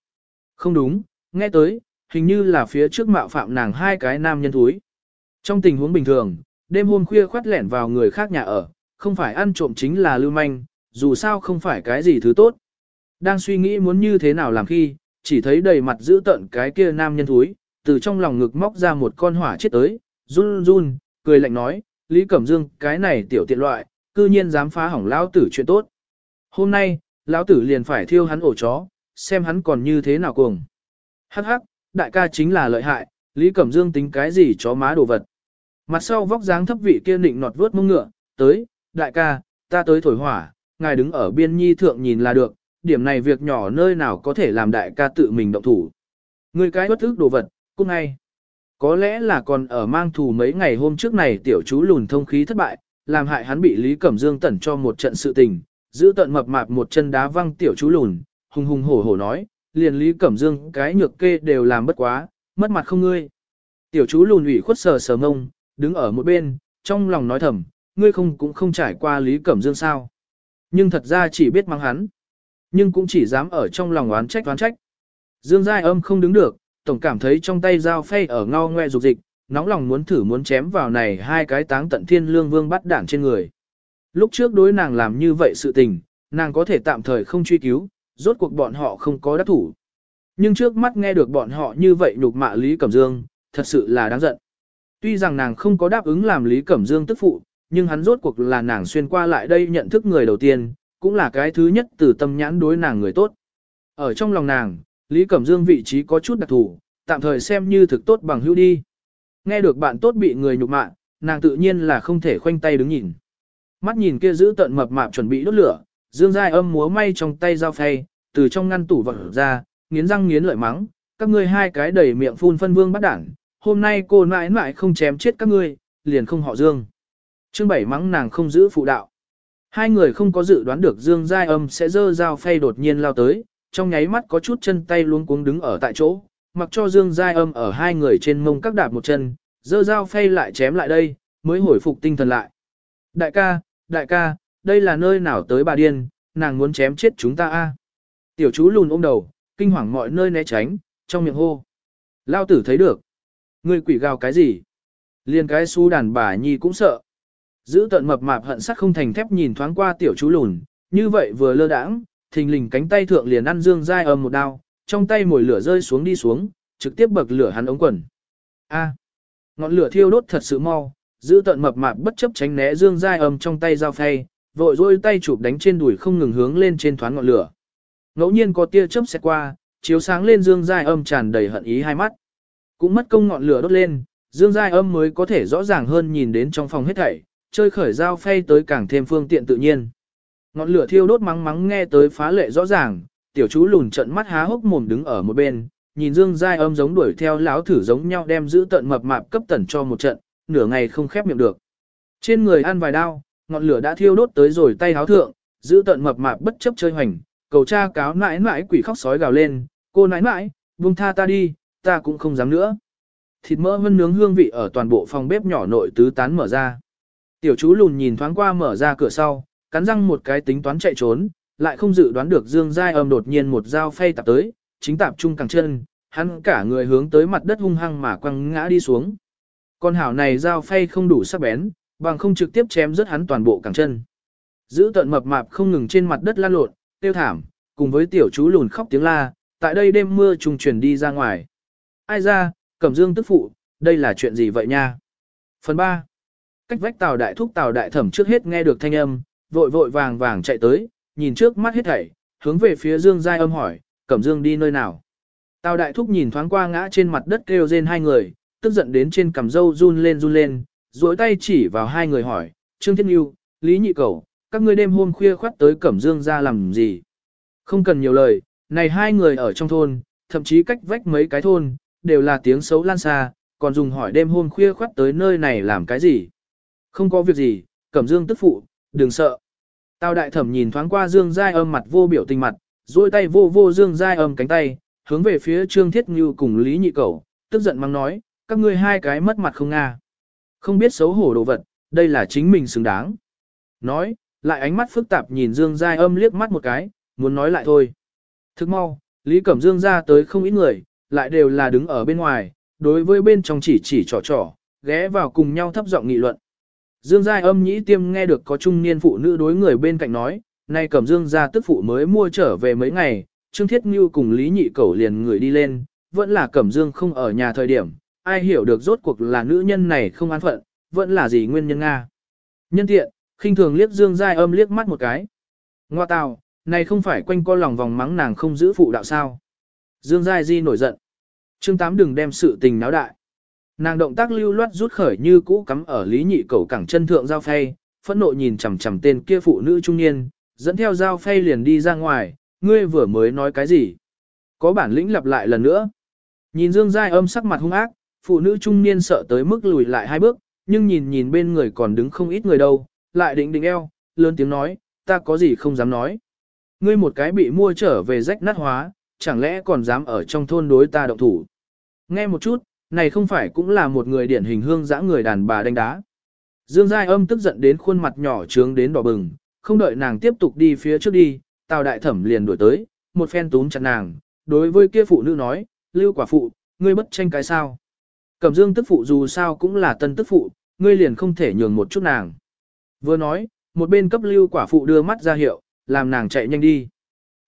Không đúng, nghe tới, hình như là phía trước mạo phạm nàng hai cái nam nhân thúi. Trong tình huống bình thường, đêm hôm khuya khoát lẻn vào người khác nhà ở, không phải ăn trộm chính là lưu manh, dù sao không phải cái gì thứ tốt. Đang suy nghĩ muốn như thế nào làm khi, chỉ thấy đầy mặt giữ tận cái kia nam nhân thúi, từ trong lòng ngực móc ra một con hỏa chết tới, run run, cười lạnh nói, Lý Cẩm Dương, cái này tiểu tiện loại, cư nhiên dám phá hỏng lão tử chuyện tốt. Hôm nay, lão tử liền phải thiêu hắn ổ chó, xem hắn còn như thế nào cuồng. Hắc hắc, đại ca chính là lợi hại, Lý Cẩm Dương tính cái gì chó má đồ vật. Mặt sau vóc dáng thấp vị kia nịnh nọt vớt mông ngựa, tới, đại ca, ta tới thổi hỏa, ngài đứng ở biên nhi thượng nhìn là được, điểm này việc nhỏ nơi nào có thể làm đại ca tự mình động thủ. Người cái bất ức đồ vật, cũng ngay. Có lẽ là còn ở mang thù mấy ngày hôm trước này tiểu chú lùn thông khí thất bại, làm hại hắn bị Lý Cẩm Dương tẩn cho một trận sự tình, giữ tận mập mạp một chân đá văng tiểu chú lùn, hùng hùng hổ hổ nói, liền Lý Cẩm Dương cái nhược kê đều làm bất quá, mất mặt không ngươi. Tiểu chú lùn ủy khuất sờ sờ ngông, đứng ở một bên, trong lòng nói thầm, ngươi không cũng không trải qua Lý Cẩm Dương sao. Nhưng thật ra chỉ biết mang hắn, nhưng cũng chỉ dám ở trong lòng oán trách oán trách. Dương Giai âm không đứng được, tổng cảm thấy trong tay dao phay ở ngao ngoe dục dịch, nóng lòng muốn thử muốn chém vào này hai cái táng tận thiên lương vương bắt đảng trên người. Lúc trước đối nàng làm như vậy sự tình, nàng có thể tạm thời không truy cứu, rốt cuộc bọn họ không có đắc thủ. Nhưng trước mắt nghe được bọn họ như vậy nhục mạ Lý Cẩm Dương, thật sự là đáng giận. Tuy rằng nàng không có đáp ứng làm Lý Cẩm Dương tức phụ, nhưng hắn rốt cuộc là nàng xuyên qua lại đây nhận thức người đầu tiên, cũng là cái thứ nhất từ tâm nhãn đối nàng người tốt. Ở trong lòng nàng, Lý Cẩm Dương vị trí có chút đặc thù, tạm thời xem như thực tốt bằng hữu đi. Nghe được bạn tốt bị người nhục mạ, nàng tự nhiên là không thể khoanh tay đứng nhìn. Mắt nhìn kia giữ tận mập mạp chuẩn bị đốt lửa, Dương Giai âm múa may trong tay dao phay, từ trong ngăn tủ vật ra, nghiến răng nghiến lợi mắng, các ngươi hai cái đầy miệng phun phân vương bắt đảng, hôm nay cô mãi mãi không chém chết các ngươi, liền không họ Dương. Chương bảy mắng nàng không giữ phụ đạo. Hai người không có dự đoán được Dương Giai âm sẽ dơ dao phay đột nhiên lao tới, trong nháy mắt có chút chân tay luống cuống đứng ở tại chỗ, mặc cho Dương Giai âm ở hai người trên mông các đạp một chân, dơ dao phay lại chém lại đây, mới hồi phục tinh thần lại. Đại ca, đại ca, đây là nơi nào tới bà điên, nàng muốn chém chết chúng ta a Tiểu chú lùn ôm đầu, kinh hoàng mọi nơi né tránh, trong miệng hô. Lao tử thấy được. Người quỷ gào cái gì? Liên cái su đàn bà nhi cũng sợ. Giữ tận mập mạp hận sắc không thành thép nhìn thoáng qua tiểu chú lùn, như vậy vừa lơ đãng, thình lình cánh tay thượng liền ăn dương dai ầm một đao, trong tay mồi lửa rơi xuống đi xuống, trực tiếp bậc lửa hắn ống quần. A, à, ngọn lửa thiêu đốt thật sự mau, giữ tận mập mạp bất chấp tránh né dương dai ầm trong tay dao phay, vội rôi tay chụp đánh trên đùi không ngừng hướng lên trên thoáng ngọn lửa. Ngẫu nhiên có tia chớp xẹt qua, chiếu sáng lên dương Giai âm tràn đầy hận ý hai mắt. Cũng mất công ngọn lửa đốt lên, dương Giai âm mới có thể rõ ràng hơn nhìn đến trong phòng hết thảy, chơi khởi dao phay tới càng thêm phương tiện tự nhiên. Ngọn lửa thiêu đốt mắng mắng nghe tới phá lệ rõ ràng, tiểu chú lùn trận mắt há hốc mồm đứng ở một bên, nhìn Dương Giai âm giống đuổi theo lão thử giống nhau đem giữ tận mập mạp cấp tẩn cho một trận, nửa ngày không khép miệng được. Trên người ăn vài đao, ngọn lửa đã thiêu đốt tới rồi tay háo thượng, giữ tận mập mạp bất chấp chơi hoành, cầu cha cáo nãi nãi quỷ khóc sói gào lên, cô nãi nãi, buông tha ta đi, ta cũng không dám nữa. Thịt mỡ vân nướng hương vị ở toàn bộ phòng bếp nhỏ nội tứ tán mở ra. Tiểu chú lùn nhìn thoáng qua mở ra cửa sau, cắn răng một cái tính toán chạy trốn, lại không dự đoán được Dương Giai âm đột nhiên một dao phay tạp tới, chính tạp trung càng chân, hắn cả người hướng tới mặt đất hung hăng mà quăng ngã đi xuống. Con hảo này dao phay không đủ sắc bén, bằng không trực tiếp chém rớt hắn toàn bộ càng chân. Giữ tận mập mạp không ngừng trên mặt đất lan lộn, tiêu thảm, cùng với tiểu chú lùn khóc tiếng la, tại đây đêm mưa trùng truyền đi ra ngoài. Ai ra, cẩm dương tức phụ, đây là chuyện gì vậy nha? Phần 3. Cách vách tàu đại thúc tàu đại thẩm trước hết nghe được thanh âm, vội vội vàng vàng chạy tới, nhìn trước mắt hết thảy, hướng về phía Dương Giai âm hỏi, Cẩm Dương đi nơi nào? Tào đại thúc nhìn thoáng qua ngã trên mặt đất kêu rên hai người, tức giận đến trên cằm râu run lên run lên, duỗi tay chỉ vào hai người hỏi, Trương Thiên Yêu, Lý Nhị Cầu, các ngươi đêm hôm khuya khoát tới Cẩm Dương ra làm gì? Không cần nhiều lời, Này hai người ở trong thôn, thậm chí cách vách mấy cái thôn, đều là tiếng xấu lan xa, còn dùng hỏi đêm hôm khuya khoát tới nơi này làm cái gì. Không có việc gì, Cẩm Dương tức phụ, đừng sợ. Tào đại thẩm nhìn thoáng qua Dương Giai âm mặt vô biểu tình mặt, duỗi tay vô vô Dương Giai âm cánh tay, hướng về phía Trương Thiết Ngưu cùng Lý Nhị Cẩu, tức giận mắng nói, các ngươi hai cái mất mặt không nga. Không biết xấu hổ đồ vật, đây là chính mình xứng đáng. Nói, lại ánh mắt phức tạp nhìn Dương Giai âm liếc mắt một cái, muốn nói lại thôi. Thức mau, Lý Cẩm Dương ra tới không ít người, lại đều là đứng ở bên ngoài, đối với bên trong chỉ chỉ trò trò, ghé vào cùng nhau thấp giọng nghị luận. Dương Giai âm nhĩ tiêm nghe được có trung niên phụ nữ đối người bên cạnh nói, nay Cẩm Dương ra tức phụ mới mua trở về mấy ngày, Trương Thiết Ngưu cùng Lý Nhị Cẩu liền người đi lên, vẫn là Cẩm Dương không ở nhà thời điểm, ai hiểu được rốt cuộc là nữ nhân này không an phận, vẫn là gì nguyên nhân Nga. Nhân tiện, khinh thường liếc Dương Giai âm liếc mắt một cái. Ngoa tào, này không phải quanh co lòng vòng mắng nàng không giữ phụ đạo sao. Dương Giai Di nổi giận. Chương Tám đừng đem sự tình náo đại. Nàng động tác lưu loát rút khởi như cũ cắm ở lý nhị cầu cẳng chân thượng giao phay, phẫn nộ nhìn chằm chằm tên kia phụ nữ trung niên, dẫn theo giao phay liền đi ra ngoài, ngươi vừa mới nói cái gì? Có bản lĩnh lặp lại lần nữa. Nhìn Dương Giai âm sắc mặt hung ác, phụ nữ trung niên sợ tới mức lùi lại hai bước, nhưng nhìn nhìn bên người còn đứng không ít người đâu, lại định định eo, lớn tiếng nói, ta có gì không dám nói. Ngươi một cái bị mua trở về rách nát hóa, chẳng lẽ còn dám ở trong thôn đối ta động thủ. Nghe một chút, này không phải cũng là một người điển hình hương dã người đàn bà đánh đá. Dương Giai âm tức giận đến khuôn mặt nhỏ trướng đến đỏ bừng, không đợi nàng tiếp tục đi phía trước đi, Tào Đại Thẩm liền đuổi tới, một phen túm chặt nàng, đối với kia phụ nữ nói, lưu quả phụ, ngươi bất tranh cái sao. Cẩm Dương tức phụ dù sao cũng là tân tức phụ, ngươi liền không thể nhường một chút nàng. Vừa nói, một bên cấp lưu quả phụ đưa mắt ra hiệu, làm nàng chạy nhanh đi.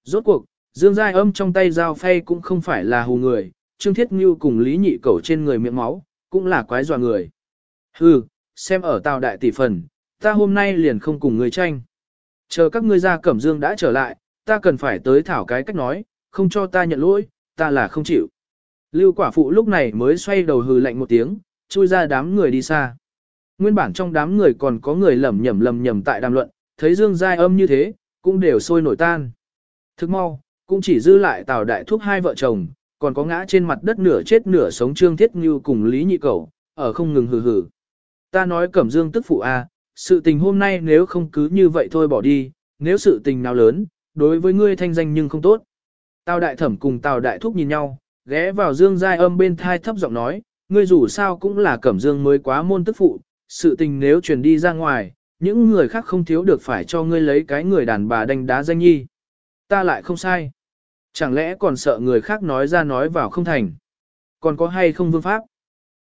Rốt cuộc, Dương Giai âm trong tay dao phay cũng không phải là hù người, Trương Thiết Ngưu cùng Lý Nhị Cẩu trên người miệng máu, cũng là quái dọa người. Hừ, xem ở tào đại tỷ phần, ta hôm nay liền không cùng người tranh. Chờ các ngươi ra Cẩm Dương đã trở lại, ta cần phải tới thảo cái cách nói, không cho ta nhận lỗi, ta là không chịu. Lưu quả phụ lúc này mới xoay đầu hừ lạnh một tiếng, chui ra đám người đi xa. Nguyên bản trong đám người còn có người lầm nhầm lầm nhầm tại đàm luận, thấy Dương Giai âm như thế, cũng đều sôi nổi tan. Thức mau, cũng chỉ dư lại Tào Đại Thúc hai vợ chồng, còn có ngã trên mặt đất nửa chết nửa sống Trương Thiết Như cùng Lý Nhị Cẩu, ở không ngừng hừ hừ. Ta nói Cẩm Dương tức phụ a, sự tình hôm nay nếu không cứ như vậy thôi bỏ đi, nếu sự tình nào lớn, đối với ngươi thanh danh nhưng không tốt. Tào Đại Thẩm cùng Tào Đại Thúc nhìn nhau, ghé vào Dương Giai âm bên thai thấp giọng nói, ngươi dù sao cũng là Cẩm Dương mới quá môn tức phụ, sự tình nếu truyền đi ra ngoài, những người khác không thiếu được phải cho ngươi lấy cái người đàn bà đánh đá danh nhi. Ta lại không sai. Chẳng lẽ còn sợ người khác nói ra nói vào không thành. Còn có hay không vương pháp?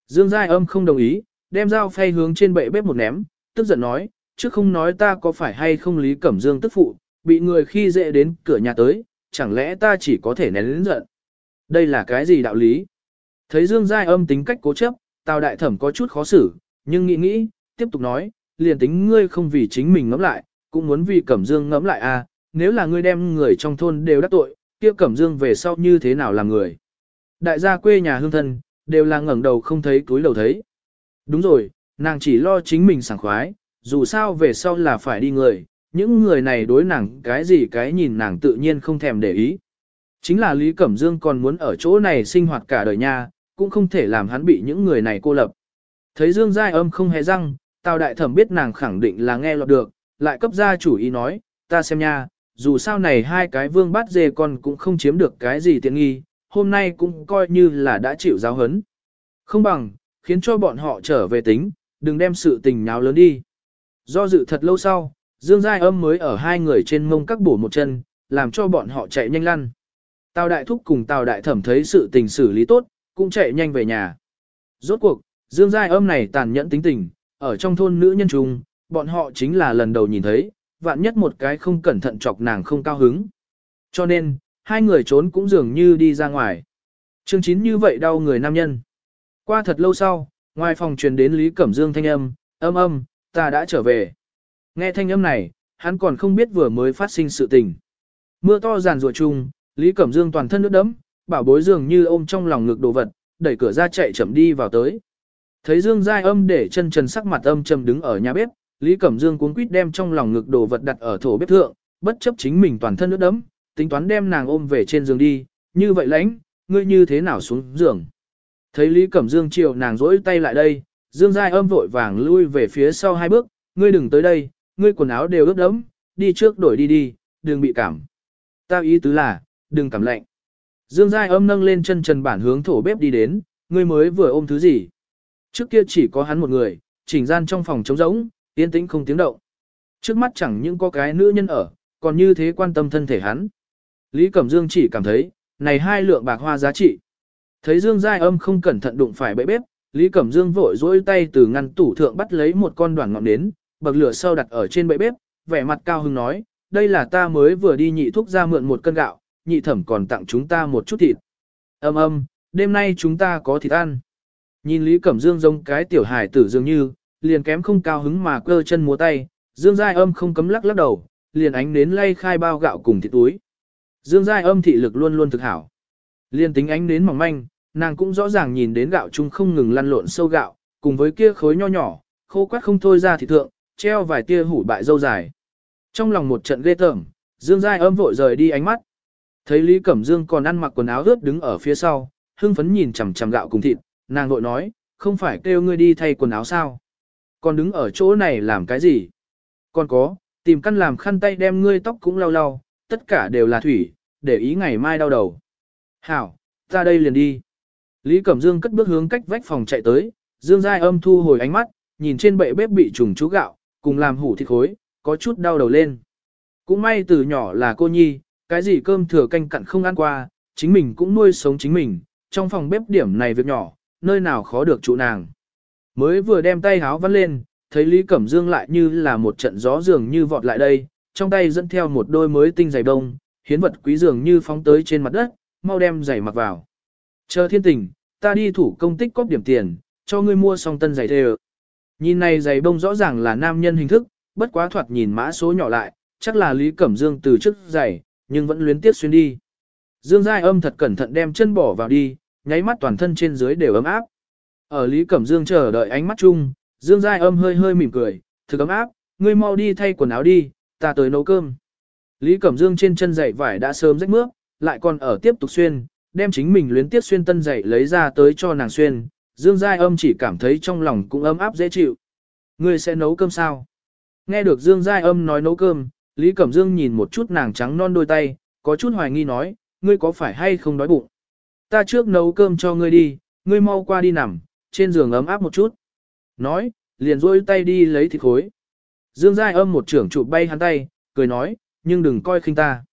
Dương Giai âm không đồng ý, đem dao phay hướng trên bệ bếp một ném, tức giận nói, chứ không nói ta có phải hay không Lý Cẩm Dương tức phụ, bị người khi dễ đến cửa nhà tới, chẳng lẽ ta chỉ có thể nén lĩnh giận. Đây là cái gì đạo lý? Thấy Dương Giai âm tính cách cố chấp, Tào Đại Thẩm có chút khó xử, nhưng nghĩ nghĩ, tiếp tục nói, liền tính ngươi không vì chính mình ngẫm lại, cũng muốn vì Cẩm Dương ngẫm lại à, nếu là ngươi đem người trong thôn đều đắc tội, kia Cẩm Dương về sau như thế nào làm người. Đại gia quê nhà hương thân, đều là ngẩng đầu không thấy túi đầu thấy. Đúng rồi, nàng chỉ lo chính mình sảng khoái, dù sao về sau là phải đi người, những người này đối nàng cái gì cái nhìn nàng tự nhiên không thèm để ý. Chính là Lý Cẩm Dương còn muốn ở chỗ này sinh hoạt cả đời nha, cũng không thể làm hắn bị những người này cô lập. Thấy Dương Giai âm không hề răng, Tào Đại Thẩm biết nàng khẳng định là nghe lọt được, lại cấp ra chủ ý nói, ta xem nha, dù sao này hai cái vương bát dê con cũng không chiếm được cái gì tiện nghi, hôm nay cũng coi như là đã chịu giáo hấn. Không bằng, khiến cho bọn họ trở về tính, đừng đem sự tình nháo lớn đi. Do dự thật lâu sau, Dương Giai âm mới ở hai người trên mông các bổ một chân, làm cho bọn họ chạy nhanh lăn. Tào Đại Thúc cùng Tào Đại Thẩm thấy sự tình xử lý tốt, cũng chạy nhanh về nhà. Rốt cuộc, Dương Giai âm này tàn nhẫn tính tình, ở trong thôn nữ nhân trung, bọn họ chính là lần đầu nhìn thấy, vạn nhất một cái không cẩn thận chọc nàng không cao hứng. Cho nên, hai người trốn cũng dường như đi ra ngoài. Chương chín như vậy đau người nam nhân. Qua thật lâu sau, ngoài phòng truyền đến Lý Cẩm Dương thanh âm, âm âm, ta đã trở về. Nghe thanh âm này, hắn còn không biết vừa mới phát sinh sự tình. Mưa to giàn rùa chung, Lý Cẩm Dương toàn thân nước đẫm, bảo bối dường như ôm trong lòng ngực đồ vật, đẩy cửa ra chạy chậm đi vào tới. Thấy Dương Giai âm để chân trần sắc mặt âm trầm đứng ở nhà bếp, Lý Cẩm Dương cuốn quýt đem trong lòng ngực đồ vật đặt ở thổ bếp thượng, bất chấp chính mình toàn thân nước đấm, tính toán đem nàng ôm về trên giường đi, như vậy lãnh, ngươi như thế nào xuống giường. Thấy Lý Cẩm Dương chiều nàng rỗi tay lại đây, Dương Giai âm vội vàng lui về phía sau hai bước, ngươi đừng tới đây, ngươi quần áo đều ướt đẫm, đi trước đổi đi đi, đừng bị cảm. Ta ý tứ là, đừng cảm lạnh. Dương Giai âm nâng lên chân trần bản hướng thổ bếp đi đến, ngươi mới vừa ôm thứ gì. Trước kia chỉ có hắn một người, chỉnh gian trong phòng trống rỗng, yên tĩnh không tiếng động. Trước mắt chẳng những có cái nữ nhân ở, còn như thế quan tâm thân thể hắn. Lý Cẩm Dương chỉ cảm thấy, này hai lượng bạc hoa giá trị. Thấy Dương Giai âm không cẩn thận đụng phải bẫy bếp, Lý Cẩm Dương vội dỗi tay từ ngăn tủ thượng bắt lấy một con đoàn ngọn nến, bậc lửa sau đặt ở trên bẫy bếp, vẻ mặt cao hứng nói, đây là ta mới vừa đi nhị thuốc ra mượn một cân gạo, nhị thẩm còn tặng chúng ta một chút thịt. Âm âm, đêm nay chúng ta có thịt ăn. Nhìn Lý Cẩm Dương giống cái tiểu hài tử dường như, liền kém không cao hứng mà cơ chân múa tay, Dương Giai âm không cấm lắc lắc đầu, liền ánh nến lay khai bao gạo cùng thịt túi. Dương Giai âm thị lực luôn luôn thực hảo. liền tính ánh nến mỏng manh, nàng cũng rõ ràng nhìn đến gạo chung không ngừng lăn lộn sâu gạo, cùng với kia khối nho nhỏ, khô quát không thôi ra thịt thượng, treo vài tia hủ bại dâu dài. Trong lòng một trận ghê tởm, Dương Giai âm vội rời đi ánh mắt. Thấy Lý Cẩm Dương còn ăn mặc quần áo ướt đứng ở phía sau, hưng phấn nhìn chằm chằm gạo cùng thịt, nàng vội nói, không phải kêu ngươi đi thay quần áo sao? Còn đứng ở chỗ này làm cái gì? Còn có, tìm căn làm khăn tay đem ngươi tóc cũng lau lau, tất cả đều là thủy, để ý ngày mai đau đầu. Hảo, ra đây liền đi. Lý Cẩm Dương cất bước hướng cách vách phòng chạy tới, Dương Giai âm thu hồi ánh mắt, nhìn trên bệ bếp bị trùng chú gạo, cùng làm hủ thịt khối, có chút đau đầu lên. Cũng may từ nhỏ là cô nhi, cái gì cơm thừa canh cặn không ăn qua, chính mình cũng nuôi sống chính mình, trong phòng bếp điểm này việc nhỏ, nơi nào khó được trụ nàng. Mới vừa đem tay háo vắt lên, thấy Lý Cẩm Dương lại như là một trận gió dường như vọt lại đây, trong tay dẫn theo một đôi mới tinh giày đông, hiến vật quý dường như phóng tới trên mặt đất, mau đem giày mặc vào. Chờ thiên tình, ta đi thủ công tích cóp điểm tiền, cho ngươi mua xong tân giày thề. Nhìn này giày bông rõ ràng là nam nhân hình thức, bất quá thoạt nhìn mã số nhỏ lại, chắc là Lý Cẩm Dương từ trước giày, nhưng vẫn luyến tiếc xuyên đi. Dương Giai âm thật cẩn thận đem chân bỏ vào đi, nháy mắt toàn thân trên dưới đều ấm áp. Ở Lý Cẩm Dương chờ đợi ánh mắt chung, Dương Giai âm hơi hơi mỉm cười, thực ấm áp, ngươi mau đi thay quần áo đi, ta tới nấu cơm. Lý Cẩm Dương trên chân giày vải đã sớm rách mướp, lại còn ở tiếp tục xuyên, đem chính mình luyến tiếc xuyên tân giày lấy ra tới cho nàng xuyên, Dương Giai âm chỉ cảm thấy trong lòng cũng ấm áp dễ chịu. Ngươi sẽ nấu cơm sao? Nghe được Dương Giai âm nói nấu cơm, Lý Cẩm Dương nhìn một chút nàng trắng non đôi tay, có chút hoài nghi nói, ngươi có phải hay không đói bụng? Ta trước nấu cơm cho ngươi đi, ngươi mau qua đi nằm, trên giường ấm áp một chút. Nói, liền rôi tay đi lấy thịt khối. Dương Giai âm một trưởng chụp bay hắn tay, cười nói, nhưng đừng coi khinh ta.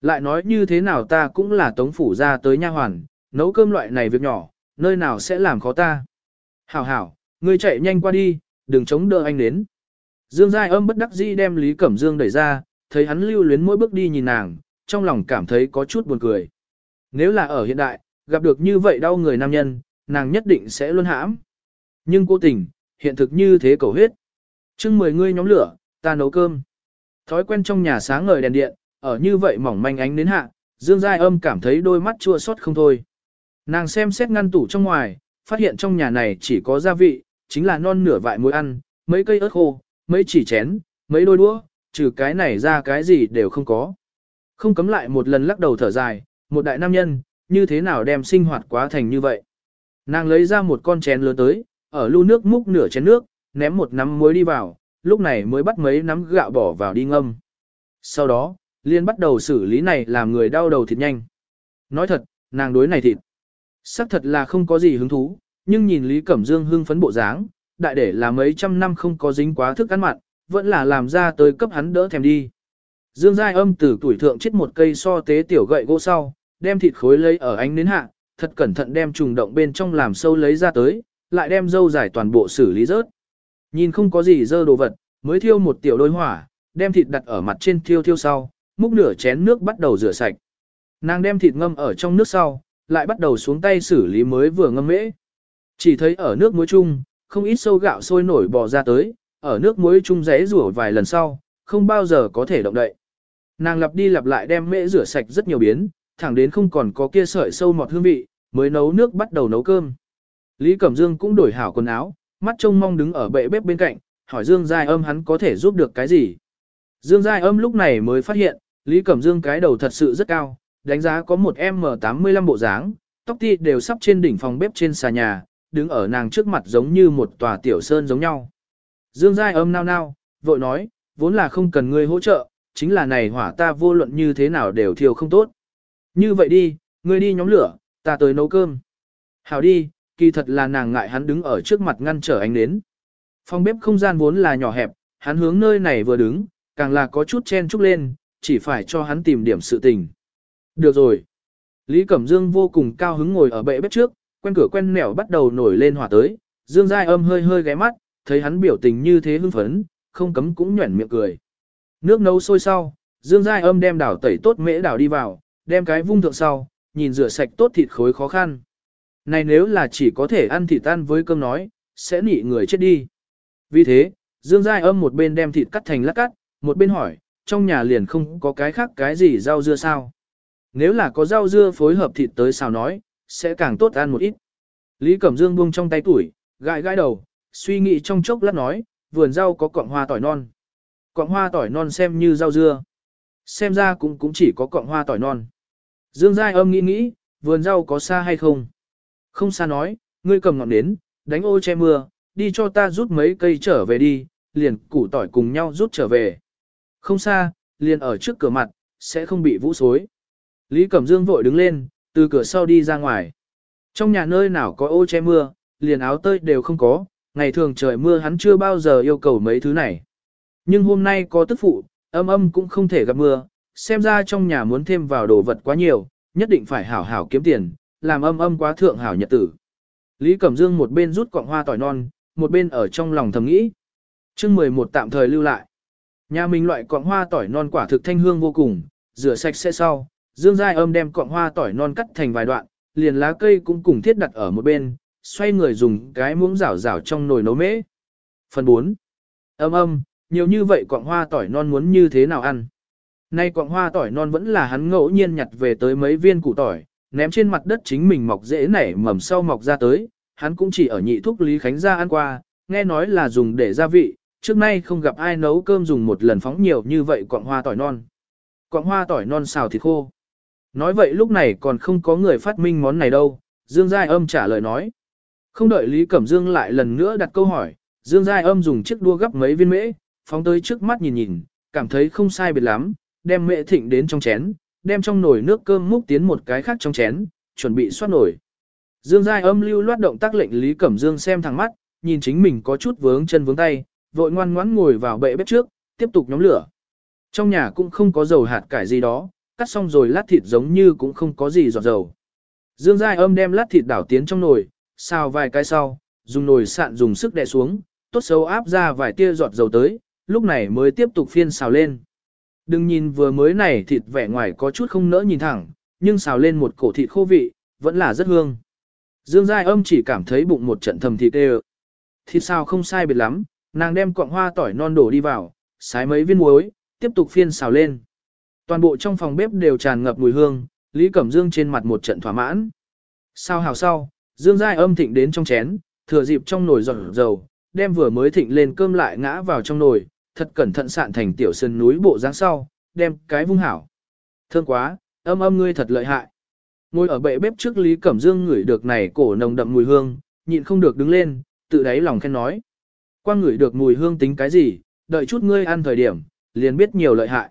Lại nói như thế nào ta cũng là tống phủ ra tới nha hoàn, nấu cơm loại này việc nhỏ, nơi nào sẽ làm khó ta. Hảo hảo, ngươi chạy nhanh qua đi, đừng chống đỡ anh đến. Dương Giai âm bất đắc dĩ đem Lý Cẩm Dương đẩy ra, thấy hắn lưu luyến mỗi bước đi nhìn nàng, trong lòng cảm thấy có chút buồn cười. Nếu là ở hiện đại, gặp được như vậy đau người nam nhân, nàng nhất định sẽ luôn hãm. Nhưng cố tình, hiện thực như thế cầu huyết. chưng mười ngươi nhóm lửa, ta nấu cơm. Thói quen trong nhà sáng ngời đèn điện, ở như vậy mỏng manh ánh đến hạ, Dương Giai âm cảm thấy đôi mắt chua xót không thôi. Nàng xem xét ngăn tủ trong ngoài, phát hiện trong nhà này chỉ có gia vị, chính là non nửa vại muối ăn, mấy cây ớt khô, mấy chỉ chén, mấy đôi đũa, trừ cái này ra cái gì đều không có. Không cấm lại một lần lắc đầu thở dài, một đại nam nhân, như thế nào đem sinh hoạt quá thành như vậy. Nàng lấy ra một con chén lớn tới, ở lu nước múc nửa chén nước, ném một nắm muối đi vào, lúc này mới bắt mấy nắm gạo bỏ vào đi ngâm. Sau đó, liên bắt đầu xử lý này làm người đau đầu thịt nhanh. Nói thật, nàng đối này thịt. xác thật là không có gì hứng thú, nhưng nhìn Lý Cẩm Dương hưng phấn bộ dáng, đại để là mấy trăm năm không có dính quá thức ăn mặn, vẫn là làm ra tới cấp hắn đỡ thèm đi. Dương Giai âm từ tuổi thượng chết một cây so tế tiểu gậy gỗ sau, đem thịt khối lấy ở ánh nến hạ, thật cẩn thận đem trùng động bên trong làm sâu lấy ra tới, lại đem dâu giải toàn bộ xử lý rớt. Nhìn không có gì dơ đồ vật, mới thiêu một tiểu đôi hỏa, đem thịt đặt ở mặt trên thiêu thiêu sau, múc nửa chén nước bắt đầu rửa sạch. Nàng đem thịt ngâm ở trong nước sau, lại bắt đầu xuống tay xử lý mới vừa ngâm mễ. Chỉ thấy ở nước muối chung, không ít sâu gạo sôi nổi bò ra tới, ở nước muối chung rẽ rủa vài lần sau, không bao giờ có thể động đậy. Nàng lặp đi lặp lại đem mễ rửa sạch rất nhiều biến, thẳng đến không còn có kia sợi sâu mọt hương vị, mới nấu nước bắt đầu nấu cơm. Lý Cẩm Dương cũng đổi hảo quần áo, mắt trông mong đứng ở bệ bếp bên cạnh, hỏi Dương Giai âm hắn có thể giúp được cái gì. Dương Giai âm lúc này mới phát hiện, Lý Cẩm Dương cái đầu thật sự rất cao, đánh giá có một M85 bộ dáng, tóc ti đều sắp trên đỉnh phòng bếp trên xà nhà, đứng ở nàng trước mặt giống như một tòa tiểu sơn giống nhau. Dương Giai âm nao nao, vội nói, vốn là không cần ngươi hỗ trợ, chính là này hỏa ta vô luận như thế nào đều thiêu không tốt. Như vậy đi, ngươi đi nhóm lửa, ta tới nấu cơm. Hảo đi, kỳ thật là nàng ngại hắn đứng ở trước mặt ngăn trở ánh đến. Phòng bếp không gian vốn là nhỏ hẹp, hắn hướng nơi này vừa đứng, càng là có chút chen chúc lên, chỉ phải cho hắn tìm điểm sự tình. Được rồi. Lý Cẩm Dương vô cùng cao hứng ngồi ở bệ bếp trước, quen cửa quen nẻo bắt đầu nổi lên hỏa tới, Dương Giai âm hơi hơi ghé mắt, thấy hắn biểu tình như thế hưng phấn, không cấm cũng nhuẩn miệng cười. Nước nấu sôi sau, Dương Giai âm đem đảo tẩy tốt mễ đảo đi vào, đem cái vung thượng sau, nhìn rửa sạch tốt thịt khối khó khăn. Này nếu là chỉ có thể ăn thịt tan với cơm nói, sẽ nị người chết đi. Vì thế, Dương Giai âm một bên đem thịt cắt thành lát cắt, một bên hỏi, trong nhà liền không có cái khác cái gì rau dưa sao. Nếu là có rau dưa phối hợp thịt tới xào nói, sẽ càng tốt ăn một ít. Lý Cẩm Dương buông trong tay tuổi, gãi gãi đầu, suy nghĩ trong chốc lát nói, vườn rau có cọng hoa tỏi non. Cọng hoa tỏi non xem như rau dưa. Xem ra cũng cũng chỉ có cọng hoa tỏi non. Dương Giai âm nghĩ nghĩ, vườn rau có xa hay không? Không xa nói, ngươi cầm ngọn nến, đánh ô che mưa, đi cho ta rút mấy cây trở về đi, liền củ tỏi cùng nhau rút trở về. Không xa, liền ở trước cửa mặt, sẽ không bị vũ xối. Lý Cẩm Dương vội đứng lên, từ cửa sau đi ra ngoài. Trong nhà nơi nào có ô che mưa, liền áo tơi đều không có, ngày thường trời mưa hắn chưa bao giờ yêu cầu mấy thứ này. Nhưng hôm nay có tức phụ, âm âm cũng không thể gặp mưa, xem ra trong nhà muốn thêm vào đồ vật quá nhiều, nhất định phải hảo hảo kiếm tiền, làm âm âm quá thượng hảo nhật tử. Lý Cẩm Dương một bên rút cọng hoa tỏi non, một bên ở trong lòng thầm nghĩ. chương 11 tạm thời lưu lại. Nhà mình loại cọng hoa tỏi non quả thực thanh hương vô cùng, rửa sạch sẽ sau, Dương Giai âm đem cọng hoa tỏi non cắt thành vài đoạn, liền lá cây cũng cùng thiết đặt ở một bên, xoay người dùng cái muỗng rảo rảo trong nồi nấu mễ. Phần 4. Âm âm, nhiều như vậy cọng hoa tỏi non muốn như thế nào ăn? Nay quặng hoa tỏi non vẫn là hắn ngẫu nhiên nhặt về tới mấy viên củ tỏi, ném trên mặt đất chính mình mọc dễ nảy mầm sau mọc ra tới, hắn cũng chỉ ở nhị thúc Lý Khánh gia ăn qua, nghe nói là dùng để gia vị, trước nay không gặp ai nấu cơm dùng một lần phóng nhiều như vậy quặng hoa tỏi non. quặng hoa tỏi non xào thịt khô. Nói vậy lúc này còn không có người phát minh món này đâu, Dương Giai âm trả lời nói. Không đợi Lý Cẩm Dương lại lần nữa đặt câu hỏi, Dương Giai âm dùng chiếc đua gấp mấy viên mễ, phóng tới trước mắt nhìn nhìn, cảm thấy không sai biệt lắm, đem mễ thịnh đến trong chén, đem trong nồi nước cơm múc tiến một cái khác trong chén, chuẩn bị xoát nổi. Dương Giai âm lưu loát động tác lệnh Lý Cẩm Dương xem thẳng mắt, nhìn chính mình có chút vướng chân vướng tay, vội ngoan ngoãn ngồi vào bệ bếp trước, tiếp tục nhóm lửa. Trong nhà cũng không có dầu hạt cải gì đó, cắt xong rồi lát thịt giống như cũng không có gì giọt dầu. Dương Giai âm đem lát thịt đảo tiến trong nồi, xào vài cái sau, dùng nồi sạn dùng sức đè xuống, tốt xấu áp ra vài tia giọt dầu tới, lúc này mới tiếp tục phiên xào lên. Đừng nhìn vừa mới này thịt vẻ ngoài có chút không nỡ nhìn thẳng, nhưng xào lên một cổ thịt khô vị, vẫn là rất hương. Dương Giai âm chỉ cảm thấy bụng một trận thầm thịt đê Thịt xào không sai biệt lắm, nàng đem cọng hoa tỏi non đổ đi vào, xái mấy viên muối, tiếp tục phiên xào lên. Toàn bộ trong phòng bếp đều tràn ngập mùi hương, Lý Cẩm Dương trên mặt một trận thỏa mãn. Sao hào sau, Dương Giai âm thịnh đến trong chén, thừa dịp trong nồi giọt dầu, đem vừa mới thịnh lên cơm lại ngã vào trong nồi, thật cẩn thận sạn thành tiểu sơn núi bộ dáng sau, đem cái vung hảo. Thương quá, âm âm ngươi thật lợi hại. Ngồi ở bệ bếp trước Lý Cẩm Dương ngửi được này cổ nồng đậm mùi hương, nhịn không được đứng lên, tự đáy lòng khen nói. Qua ngửi được mùi hương tính cái gì, đợi chút ngươi ăn thời điểm, liền biết nhiều lợi hại.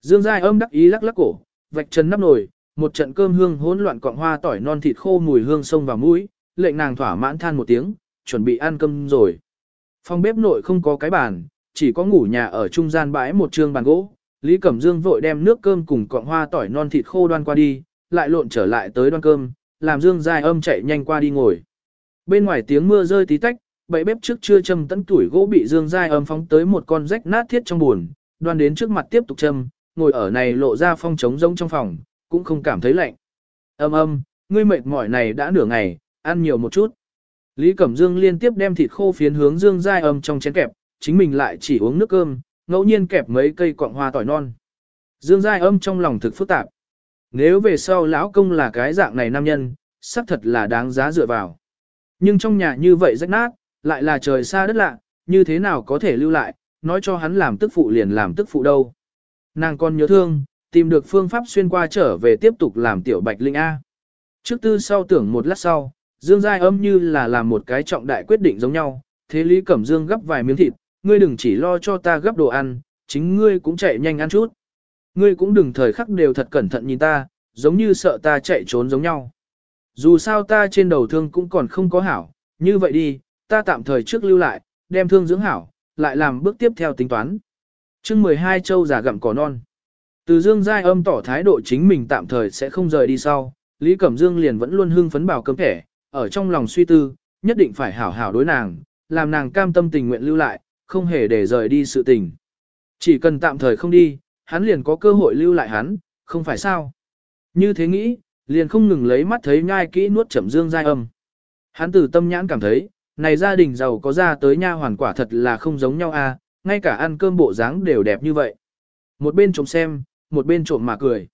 Dương Giai âm đắc ý lắc lắc cổ, vạch chân nắp nồi, một trận cơm hương hỗn loạn cọng hoa tỏi non thịt khô mùi hương sông vào mũi, lệnh nàng thỏa mãn than một tiếng, chuẩn bị ăn cơm rồi. Phòng bếp nội không có cái bàn, chỉ có ngủ nhà ở trung gian bãi một trường bàn gỗ. Lý Cẩm Dương vội đem nước cơm cùng cọng hoa tỏi non thịt khô đoan qua đi, lại lộn trở lại tới đoan cơm, làm Dương Giai âm chạy nhanh qua đi ngồi. Bên ngoài tiếng mưa rơi tí tách, bậy bếp trước chưa châm tấn tuổi gỗ bị Dương Giai âm phóng tới một con rách nát thiết trong buồn, đoan đến trước mặt tiếp tục châm, ngồi ở này lộ ra phong trống rông trong phòng, cũng không cảm thấy lạnh. Âm âm, ngươi mệt mỏi này đã nửa ngày, ăn nhiều một chút. Lý Cẩm Dương liên tiếp đem thịt khô phiến hướng Dương Giai âm trong chén kẹp, chính mình lại chỉ uống nước cơm, ngẫu nhiên kẹp mấy cây quạng hoa tỏi non. Dương Giai âm trong lòng thực phức tạp. Nếu về sau lão công là cái dạng này nam nhân, xác thật là đáng giá dựa vào. Nhưng trong nhà như vậy rách nát, lại là trời xa đất lạ, như thế nào có thể lưu lại, nói cho hắn làm tức phụ liền làm tức phụ đâu. Nàng còn nhớ thương, tìm được phương pháp xuyên qua trở về tiếp tục làm tiểu bạch linh A. Trước tư sau tưởng một lát sau, Dương Giai âm như là làm một cái trọng đại quyết định giống nhau, thế Lý Cẩm Dương gấp vài miếng thịt, ngươi đừng chỉ lo cho ta gấp đồ ăn, chính ngươi cũng chạy nhanh ăn chút. Ngươi cũng đừng thời khắc đều thật cẩn thận nhìn ta, giống như sợ ta chạy trốn giống nhau. Dù sao ta trên đầu thương cũng còn không có hảo, như vậy đi, ta tạm thời trước lưu lại, đem thương dưỡng hảo, lại làm bước tiếp theo tính toán. chương 12 châu giả gặm cỏ non. Từ Dương Giai âm tỏ thái độ chính mình tạm thời sẽ không rời đi sau, Lý Cẩm Dương liền vẫn luôn hưng phấn bảo cấm thẻ, ở trong lòng suy tư, nhất định phải hảo hảo đối nàng, làm nàng cam tâm tình nguyện lưu lại, không hề để rời đi sự tình. Chỉ cần tạm thời không đi, hắn liền có cơ hội lưu lại hắn, không phải sao. Như thế nghĩ, liền không ngừng lấy mắt thấy nhai kỹ nuốt chậm dương giai âm. Hắn từ tâm nhãn cảm thấy, này gia đình giàu có ra tới nha hoàn quả thật là không giống nhau a, à, ngay cả ăn cơm bộ dáng đều đẹp như vậy. Một bên trộm xem, một bên trộm mà cười.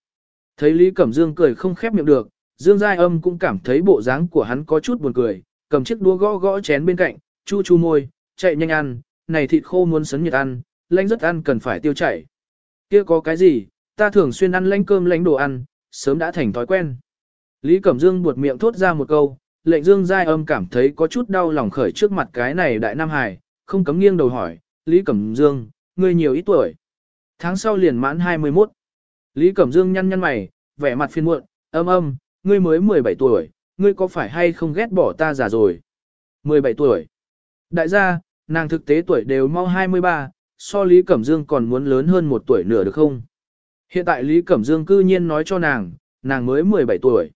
Thấy Lý Cẩm Dương cười không khép miệng được, Dương Giai Âm cũng cảm thấy bộ dáng của hắn có chút buồn cười, cầm chiếc đũa gõ gõ chén bên cạnh, chu chu môi, chạy nhanh ăn, này thịt khô muốn sấn nhiệt ăn, lanh rất ăn cần phải tiêu chảy. Kia có cái gì, ta thường xuyên ăn lanh cơm lanh đồ ăn, sớm đã thành thói quen. Lý Cẩm Dương buột miệng thốt ra một câu, lệnh Dương Giai Âm cảm thấy có chút đau lòng khởi trước mặt cái này đại Nam Hải, không cấm nghiêng đầu hỏi, Lý Cẩm Dương, ngươi nhiều ít tuổi. Tháng sau liền mãn 21. Lý Cẩm Dương nhăn nhăn mày, vẻ mặt phiền muộn, âm âm, ngươi mới 17 tuổi, ngươi có phải hay không ghét bỏ ta già rồi? 17 tuổi. Đại gia, nàng thực tế tuổi đều mau 23, so Lý Cẩm Dương còn muốn lớn hơn một tuổi nửa được không? Hiện tại Lý Cẩm Dương cư nhiên nói cho nàng, nàng mới 17 tuổi.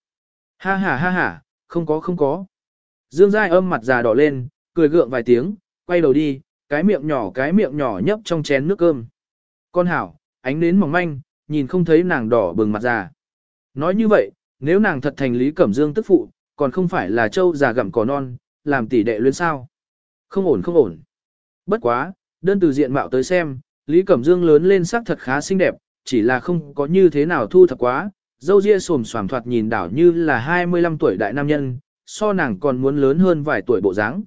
Ha ha ha ha, không có không có. Dương Giai âm mặt già đỏ lên, cười gượng vài tiếng, quay đầu đi, cái miệng nhỏ cái miệng nhỏ nhấp trong chén nước cơm. Con hảo, ánh nến mỏng manh, nhìn không thấy nàng đỏ bừng mặt già. Nói như vậy, nếu nàng thật thành Lý Cẩm Dương tức phụ, còn không phải là châu già gặm cỏ non, làm tỷ đệ luyến sao. Không ổn không ổn. Bất quá, đơn từ diện mạo tới xem, Lý Cẩm Dương lớn lên sắc thật khá xinh đẹp, chỉ là không có như thế nào thu thập quá, dâu ria sồm xoàm thoạt nhìn đảo như là 25 tuổi đại nam nhân, so nàng còn muốn lớn hơn vài tuổi bộ dáng.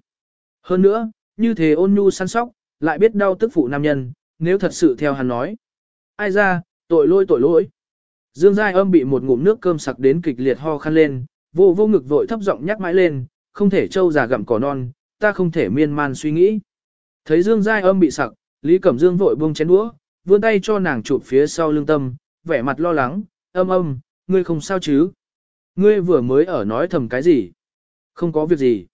Hơn nữa, như thế ôn nhu săn sóc, lại biết đau tức phụ nam nhân, nếu thật sự theo hắn nói. Ai ra, tội lỗi tội lỗi. Dương Giai âm bị một ngụm nước cơm sặc đến kịch liệt ho khăn lên, vô vô ngực vội thấp giọng nhắc mãi lên, không thể trâu già gặm cỏ non, ta không thể miên man suy nghĩ. Thấy Dương Giai âm bị sặc, Lý Cẩm Dương vội buông chén đũa, vươn tay cho nàng chụp phía sau lưng tâm, vẻ mặt lo lắng, âm âm, ngươi không sao chứ? Ngươi vừa mới ở nói thầm cái gì? Không có việc gì.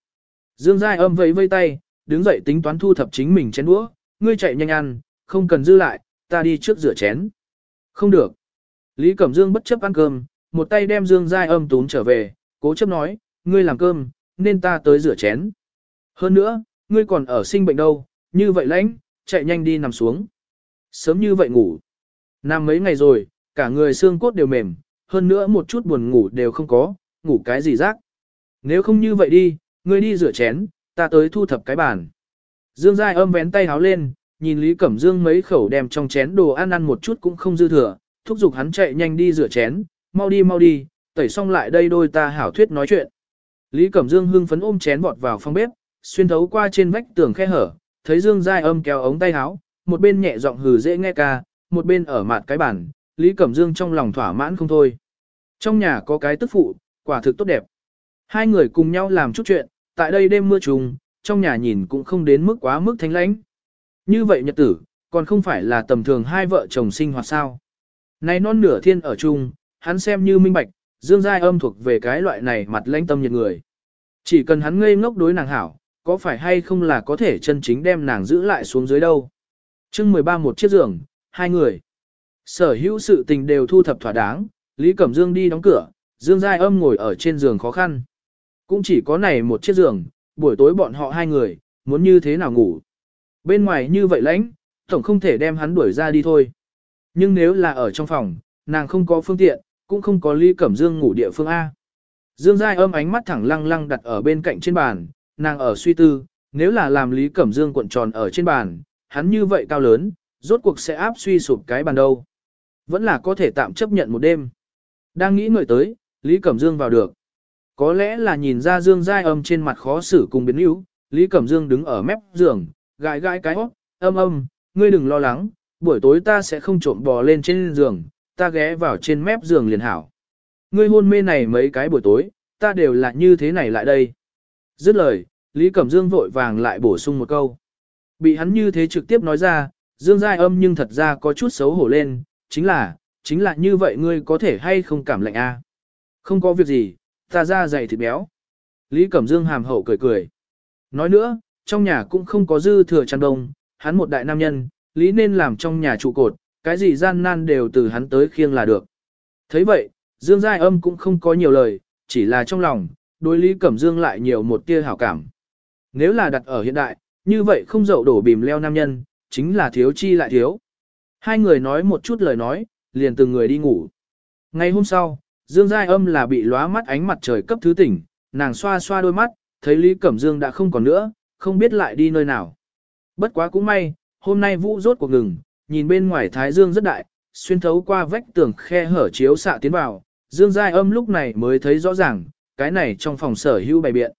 Dương Giai âm vẫy vây tay, đứng dậy tính toán thu thập chính mình chén đũa, ngươi chạy nhanh ăn, không cần dư lại, ta đi trước rửa chén. Không được. Lý Cẩm Dương bất chấp ăn cơm, một tay đem Dương Giai âm túm trở về, cố chấp nói, ngươi làm cơm, nên ta tới rửa chén. Hơn nữa, ngươi còn ở sinh bệnh đâu, như vậy lãnh, chạy nhanh đi nằm xuống. Sớm như vậy ngủ. Nằm mấy ngày rồi, cả người xương cốt đều mềm, hơn nữa một chút buồn ngủ đều không có, ngủ cái gì rác. Nếu không như vậy đi, ngươi đi rửa chén, ta tới thu thập cái bàn. Dương Giai âm vén tay háo lên, nhìn Lý Cẩm Dương mấy khẩu đem trong chén đồ ăn ăn một chút cũng không dư thừa, thúc giục hắn chạy nhanh đi rửa chén, mau đi mau đi, tẩy xong lại đây đôi ta hảo thuyết nói chuyện. Lý Cẩm Dương hưng phấn ôm chén vọt vào phòng bếp, xuyên thấu qua trên vách tường khe hở, thấy Dương Giai âm kéo ống tay áo, một bên nhẹ giọng hừ dễ nghe ca, một bên ở mặt cái bàn, Lý Cẩm Dương trong lòng thỏa mãn không thôi. Trong nhà có cái tức phụ, quả thực tốt đẹp. Hai người cùng nhau làm chút chuyện, tại đây đêm mưa trùng, trong nhà nhìn cũng không đến mức quá mức thanh lãnh. Như vậy nhật tử, còn không phải là tầm thường hai vợ chồng sinh hoạt sao. Này non nửa thiên ở chung, hắn xem như minh bạch, Dương Giai âm thuộc về cái loại này mặt lãnh tâm nhiệt người. Chỉ cần hắn ngây ngốc đối nàng hảo, có phải hay không là có thể chân chính đem nàng giữ lại xuống dưới đâu. chương 13 một chiếc giường, hai người. Sở hữu sự tình đều thu thập thỏa đáng, Lý Cẩm Dương đi đóng cửa, Dương Giai âm ngồi ở trên giường khó khăn. Cũng chỉ có này một chiếc giường, buổi tối bọn họ hai người, muốn như thế nào ngủ. Bên ngoài như vậy lãnh, tổng không thể đem hắn đuổi ra đi thôi. Nhưng nếu là ở trong phòng, nàng không có phương tiện, cũng không có Lý Cẩm Dương ngủ địa phương A. Dương Giai âm ánh mắt thẳng lăng lăng đặt ở bên cạnh trên bàn, nàng ở suy tư, nếu là làm Lý Cẩm Dương cuộn tròn ở trên bàn, hắn như vậy cao lớn, rốt cuộc sẽ áp suy sụp cái bàn đâu. Vẫn là có thể tạm chấp nhận một đêm. Đang nghĩ ngợi tới, Lý Cẩm Dương vào được. Có lẽ là nhìn ra Dương Giai âm trên mặt khó xử cùng biến yếu, Lý Cẩm Dương đứng ở mép giường, gãi gãi cái hót, âm âm, ngươi đừng lo lắng, buổi tối ta sẽ không trộm bò lên trên giường, ta ghé vào trên mép giường liền hảo. Ngươi hôn mê này mấy cái buổi tối, ta đều là như thế này lại đây. Dứt lời, Lý Cẩm Dương vội vàng lại bổ sung một câu. Bị hắn như thế trực tiếp nói ra, Dương Giai âm nhưng thật ra có chút xấu hổ lên, chính là, chính là như vậy ngươi có thể hay không cảm lạnh a? Không có việc gì, ta ra dày thịt béo. Lý Cẩm Dương hàm hậu cười cười. Nói nữa, trong nhà cũng không có dư thừa chăn đông, hắn một đại nam nhân, lý nên làm trong nhà trụ cột, cái gì gian nan đều từ hắn tới khiêng là được. thấy vậy, Dương Giai âm cũng không có nhiều lời, chỉ là trong lòng, đối Lý Cẩm Dương lại nhiều một tia hảo cảm. Nếu là đặt ở hiện đại, như vậy không dậu đổ bìm leo nam nhân, chính là thiếu chi lại thiếu. Hai người nói một chút lời nói, liền từng người đi ngủ. Ngày hôm sau, Dương Giai âm là bị lóa mắt ánh mặt trời cấp thứ tỉnh, nàng xoa xoa đôi mắt, thấy Lý Cẩm Dương đã không còn nữa, không biết lại đi nơi nào. Bất quá cũng may, hôm nay vũ rốt cuộc ngừng, nhìn bên ngoài Thái Dương rất đại, xuyên thấu qua vách tường khe hở chiếu xạ tiến vào, Dương Giai âm lúc này mới thấy rõ ràng, cái này trong phòng sở hữu bày biện.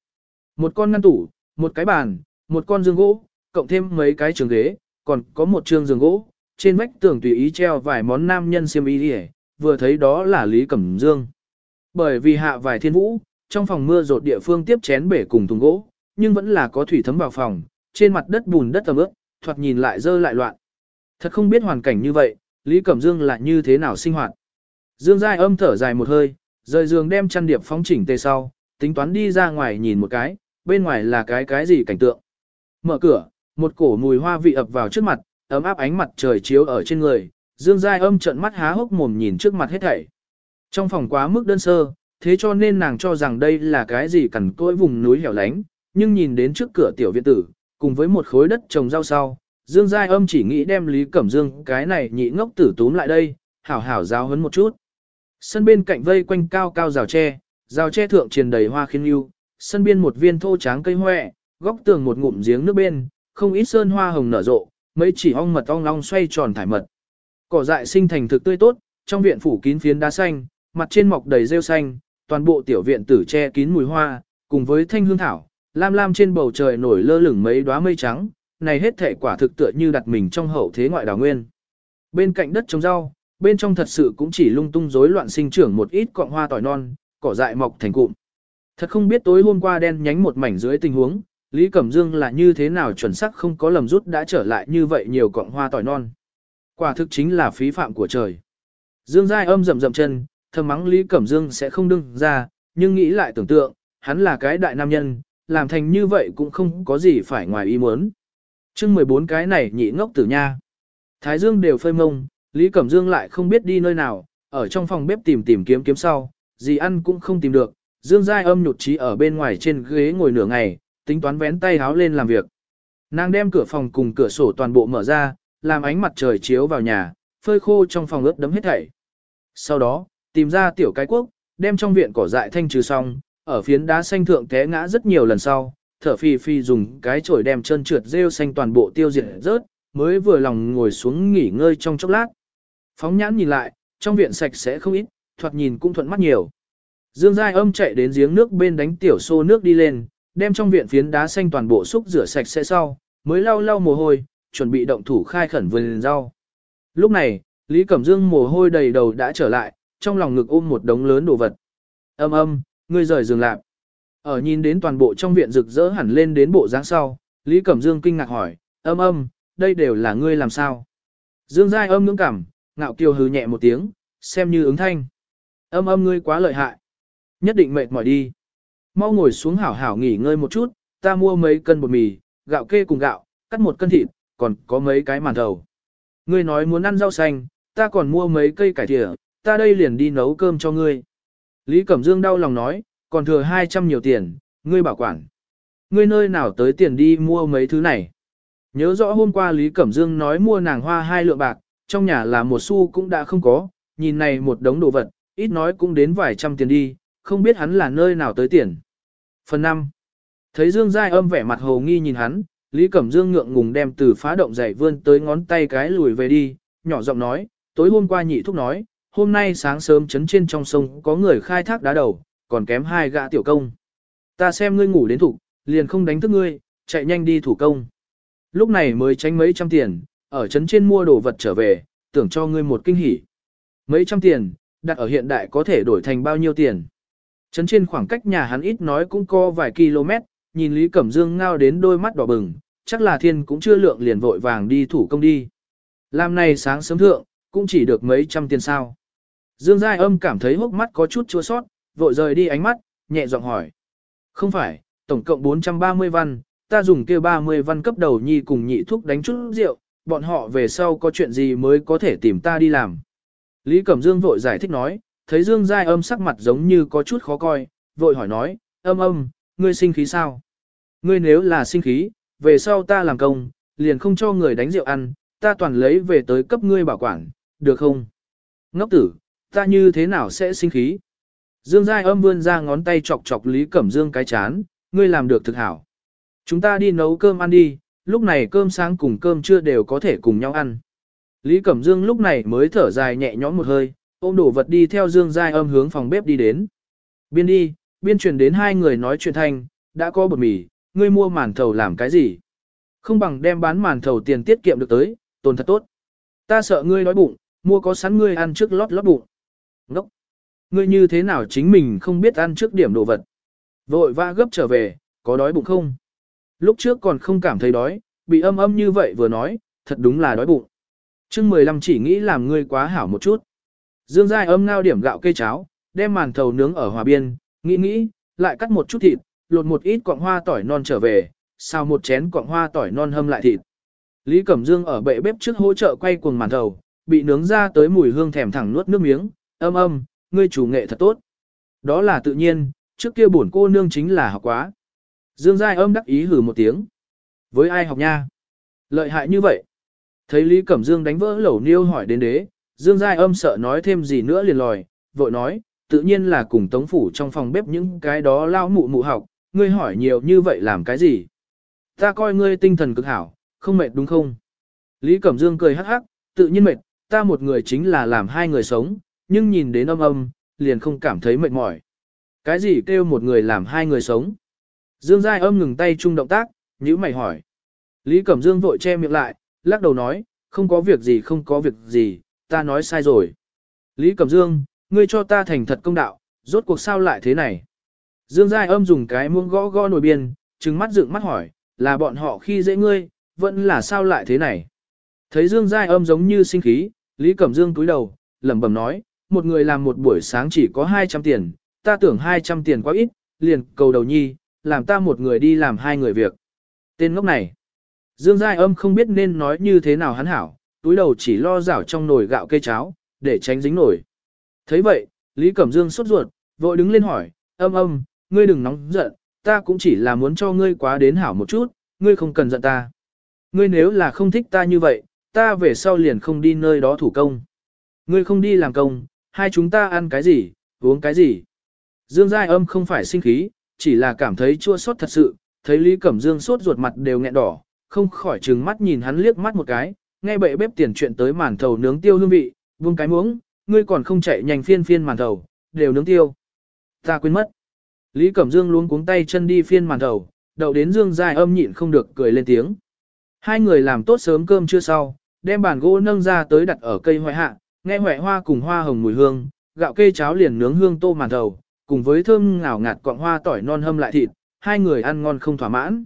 Một con ngăn tủ, một cái bàn, một con giường gỗ, cộng thêm mấy cái trường ghế, còn có một trường giường gỗ, trên vách tường tùy ý treo vài món nam nhân xiêm y đi vừa thấy đó là Lý Cẩm Dương. Bởi vì hạ vài thiên vũ, trong phòng mưa rột địa phương tiếp chén bể cùng thùng gỗ, nhưng vẫn là có thủy thấm vào phòng, trên mặt đất bùn đất tầm ướt, thoạt nhìn lại dơ lại loạn. Thật không biết hoàn cảnh như vậy, Lý Cẩm Dương là như thế nào sinh hoạt. Dương Giai âm thở dài một hơi, rời giường đem chăn điệp phóng chỉnh tê sau, tính toán đi ra ngoài nhìn một cái, bên ngoài là cái cái gì cảnh tượng. Mở cửa, một cổ mùi hoa vị ập vào trước mặt, ấm áp ánh mặt trời chiếu ở trên người, Dương Giai âm trận mắt há hốc mồm nhìn trước mặt hết thảy. Trong phòng quá mức đơn sơ, thế cho nên nàng cho rằng đây là cái gì cằn cỗi vùng núi hẻo lánh, nhưng nhìn đến trước cửa tiểu viện tử, cùng với một khối đất trồng rau sau, Dương Giai âm chỉ nghĩ đem Lý Cẩm Dương cái này nhị ngốc tử túm lại đây, hảo hảo giáo hấn một chút. Sân bên cạnh vây quanh cao cao rào tre, rào tre thượng triền đầy hoa khiên yêu, sân biên một viên thô tráng cây hoẹ, góc tường một ngụm giếng nước bên, không ít sơn hoa hồng nở rộ, mấy chỉ ong mật ong long xoay tròn thải mật. Cỏ dại sinh thành thực tươi tốt, trong viện phủ kín phiến đá xanh, mặt trên mọc đầy rêu xanh, toàn bộ tiểu viện tử che kín mùi hoa, cùng với thanh hương thảo, lam lam trên bầu trời nổi lơ lửng mấy đóa mây trắng, này hết thể quả thực tựa như đặt mình trong hậu thế ngoại đảo nguyên. Bên cạnh đất trồng rau, bên trong thật sự cũng chỉ lung tung rối loạn sinh trưởng một ít cọng hoa tỏi non, cỏ dại mọc thành cụm. Thật không biết tối hôm qua đen nhánh một mảnh dưới tình huống, Lý Cẩm Dương là như thế nào chuẩn xác không có lầm rút đã trở lại như vậy nhiều cọng hoa tỏi non. Quả thực chính là phí phạm của trời. Dương Giai âm rầm rầm chân, thầm mắng Lý Cẩm Dương sẽ không đương ra, nhưng nghĩ lại tưởng tượng, hắn là cái đại nam nhân, làm thành như vậy cũng không có gì phải ngoài ý muốn. chương 14 cái này nhị ngốc tử nha. Thái Dương đều phơi mông, Lý Cẩm Dương lại không biết đi nơi nào, ở trong phòng bếp tìm tìm kiếm kiếm sau, gì ăn cũng không tìm được. Dương Giai âm nhụt trí ở bên ngoài trên ghế ngồi nửa ngày, tính toán vén tay háo lên làm việc. Nàng đem cửa phòng cùng cửa sổ toàn bộ mở ra, làm ánh mặt trời chiếu vào nhà, phơi khô trong phòng ướt đấm hết thảy. Sau đó, tìm ra tiểu cái quốc, đem trong viện cỏ dại thanh trừ xong, ở phiến đá xanh thượng té ngã rất nhiều lần sau, thở phi phi dùng cái chổi đem chân trượt rêu xanh toàn bộ tiêu diệt rớt, mới vừa lòng ngồi xuống nghỉ ngơi trong chốc lát. Phóng nhãn nhìn lại, trong viện sạch sẽ không ít, thoạt nhìn cũng thuận mắt nhiều. Dương Giai âm chạy đến giếng nước bên đánh tiểu xô nước đi lên, đem trong viện phiến đá xanh toàn bộ xúc rửa sạch sẽ sau, mới lau lau mồ hôi, chuẩn bị động thủ khai khẩn vườn rau. Lúc này, Lý Cẩm Dương mồ hôi đầy đầu đã trở lại, trong lòng ngực ôm một đống lớn đồ vật. Âm âm, ngươi rời giường lạc. Ở nhìn đến toàn bộ trong viện rực rỡ hẳn lên đến bộ dáng sau, Lý Cẩm Dương kinh ngạc hỏi, âm âm, đây đều là ngươi làm sao? Dương Giai âm ngưỡng cảm, ngạo kiều hừ nhẹ một tiếng, xem như ứng thanh. Âm âm ngươi quá lợi hại. Nhất định mệt mỏi đi. Mau ngồi xuống hảo hảo nghỉ ngơi một chút, ta mua mấy cân bột mì, gạo kê cùng gạo, cắt một cân thịt, còn có mấy cái màn thầu. Ngươi nói muốn ăn rau xanh, ta còn mua mấy cây cải thìa, ta đây liền đi nấu cơm cho ngươi. Lý Cẩm Dương đau lòng nói, còn thừa 200 nhiều tiền, ngươi bảo quản. Ngươi nơi nào tới tiền đi mua mấy thứ này. Nhớ rõ hôm qua Lý Cẩm Dương nói mua nàng hoa hai lượng bạc, trong nhà là một xu cũng đã không có, nhìn này một đống đồ vật, ít nói cũng đến vài trăm tiền đi, không biết hắn là nơi nào tới tiền. Phần 5. Thấy Dương Giai âm vẻ mặt hồ nghi nhìn hắn, Lý Cẩm Dương ngượng ngùng đem từ phá động giày vươn tới ngón tay cái lùi về đi, nhỏ giọng nói, tối hôm qua nhị thúc nói, hôm nay sáng sớm chấn trên trong sông có người khai thác đá đầu, còn kém hai gã tiểu công. Ta xem ngươi ngủ đến thủ, liền không đánh thức ngươi, chạy nhanh đi thủ công. Lúc này mới tránh mấy trăm tiền, ở chấn trên mua đồ vật trở về, tưởng cho ngươi một kinh hỉ. Mấy trăm tiền, đặt ở hiện đại có thể đổi thành bao nhiêu tiền. Trấn trên khoảng cách nhà hắn ít nói cũng có vài km, nhìn Lý Cẩm Dương ngao đến đôi mắt đỏ bừng, chắc là thiên cũng chưa lượng liền vội vàng đi thủ công đi. Làm này sáng sớm thượng, cũng chỉ được mấy trăm tiền sao. Dương Giai âm cảm thấy hốc mắt có chút chua sót, vội rời đi ánh mắt, nhẹ giọng hỏi. Không phải, tổng cộng 430 văn, ta dùng kia 30 văn cấp đầu nhi cùng nhị thúc đánh chút rượu, bọn họ về sau có chuyện gì mới có thể tìm ta đi làm. Lý Cẩm Dương vội giải thích nói, thấy Dương Giai âm sắc mặt giống như có chút khó coi, vội hỏi nói, âm âm, ngươi sinh khí sao? Ngươi nếu là sinh khí, về sau ta làm công, liền không cho người đánh rượu ăn, ta toàn lấy về tới cấp ngươi bảo quản, được không? Ngốc tử, ta như thế nào sẽ sinh khí? Dương Giai âm vươn ra ngón tay chọc chọc Lý Cẩm Dương cái chán, ngươi làm được thực hảo. Chúng ta đi nấu cơm ăn đi, lúc này cơm sáng cùng cơm trưa đều có thể cùng nhau ăn. Lý Cẩm Dương lúc này mới thở dài nhẹ nhõm một hơi, ôm đổ vật đi theo Dương Giai âm hướng phòng bếp đi đến. Biên đi, biên truyền đến hai người nói chuyện thanh, đã có bột mì, ngươi mua màn thầu làm cái gì? Không bằng đem bán màn thầu tiền tiết kiệm được tới, tồn thật tốt. Ta sợ ngươi đói bụng, mua có sẵn ngươi ăn trước lót lót bụng. Ngốc! Ngươi như thế nào chính mình không biết ăn trước điểm đồ vật? Vội vã gấp trở về, có đói bụng không? Lúc trước còn không cảm thấy đói, bị âm âm như vậy vừa nói, thật đúng là đói bụng. chương 15 chỉ nghĩ làm ngươi quá hảo một chút. Dương Giai âm ngao điểm gạo cây cháo, đem màn thầu nướng ở hòa biên, nghĩ nghĩ, lại cắt một chút thịt, lột một ít quặng hoa tỏi non trở về, xào một chén quặng hoa tỏi non hâm lại thịt. Lý Cẩm Dương ở bệ bếp trước hỗ trợ quay cuồng màn thầu, bị nướng ra tới mùi hương thèm thẳng nuốt nước miếng, âm âm, ngươi chủ nghệ thật tốt. Đó là tự nhiên, trước kia bổn cô nương chính là học quá. Dương Giai âm đắc ý hử một tiếng. Với ai học nha? Lợi hại như vậy. Thấy Lý Cẩm Dương đánh vỡ lẩu niêu hỏi đến đế, Dương Giai âm sợ nói thêm gì nữa liền lòi, vội nói, tự nhiên là cùng tống phủ trong phòng bếp những cái đó lao mụ mụ học, ngươi hỏi nhiều như vậy làm cái gì? Ta coi ngươi tinh thần cực hảo, không mệt đúng không? Lý Cẩm Dương cười hắc hắc, tự nhiên mệt, ta một người chính là làm hai người sống, nhưng nhìn đến âm âm, liền không cảm thấy mệt mỏi. Cái gì kêu một người làm hai người sống? Dương Giai âm ngừng tay chung động tác, nhữ mày hỏi. Lý Cẩm Dương vội che miệng lại, lắc đầu nói, không có việc gì không có việc gì, ta nói sai rồi. Lý Cẩm Dương, ngươi cho ta thành thật công đạo, rốt cuộc sao lại thế này? Dương Giai âm dùng cái muông gõ gõ nồi biên, trừng mắt dựng mắt hỏi, là bọn họ khi dễ ngươi, vẫn là sao lại thế này? Thấy Dương Giai âm giống như sinh khí, Lý Cẩm Dương túi đầu, lẩm bẩm nói, một người làm một buổi sáng chỉ có 200 tiền, ta tưởng 200 tiền quá ít, liền cầu đầu nhi, làm ta một người đi làm hai người việc. Tên ngốc này. Dương Giai âm không biết nên nói như thế nào hắn hảo, túi đầu chỉ lo rảo trong nồi gạo cây cháo, để tránh dính nổi. thấy vậy, Lý Cẩm Dương sốt ruột, vội đứng lên hỏi, âm âm, ngươi đừng nóng giận, ta cũng chỉ là muốn cho ngươi quá đến hảo một chút, ngươi không cần giận ta. Ngươi nếu là không thích ta như vậy, ta về sau liền không đi nơi đó thủ công. Ngươi không đi làm công, hai chúng ta ăn cái gì, uống cái gì. Dương Giai âm không phải sinh khí, chỉ là cảm thấy chua sốt thật sự, thấy Lý Cẩm Dương sốt ruột mặt đều nghẹn đỏ, không khỏi trừng mắt nhìn hắn liếc mắt một cái, nghe bệ bếp tiền chuyện tới màn thầu nướng tiêu hương vị, buông cái muỗng, ngươi còn không chạy nhanh phiên phiên màn thầu, đều nướng tiêu. Ta quên mất. Lý Cẩm Dương luôn cuống tay chân đi phiên màn thầu, đậu đến Dương Giai âm nhịn không được cười lên tiếng. Hai người làm tốt sớm cơm chưa sau, đem bàn gỗ nâng ra tới đặt ở cây hoại hạ, nghe hoại hoa cùng hoa hồng mùi hương, gạo kê cháo liền nướng hương tô màn thầu, cùng với thơm ngào ngạt quặng hoa tỏi non hâm lại thịt, hai người ăn ngon không thỏa mãn.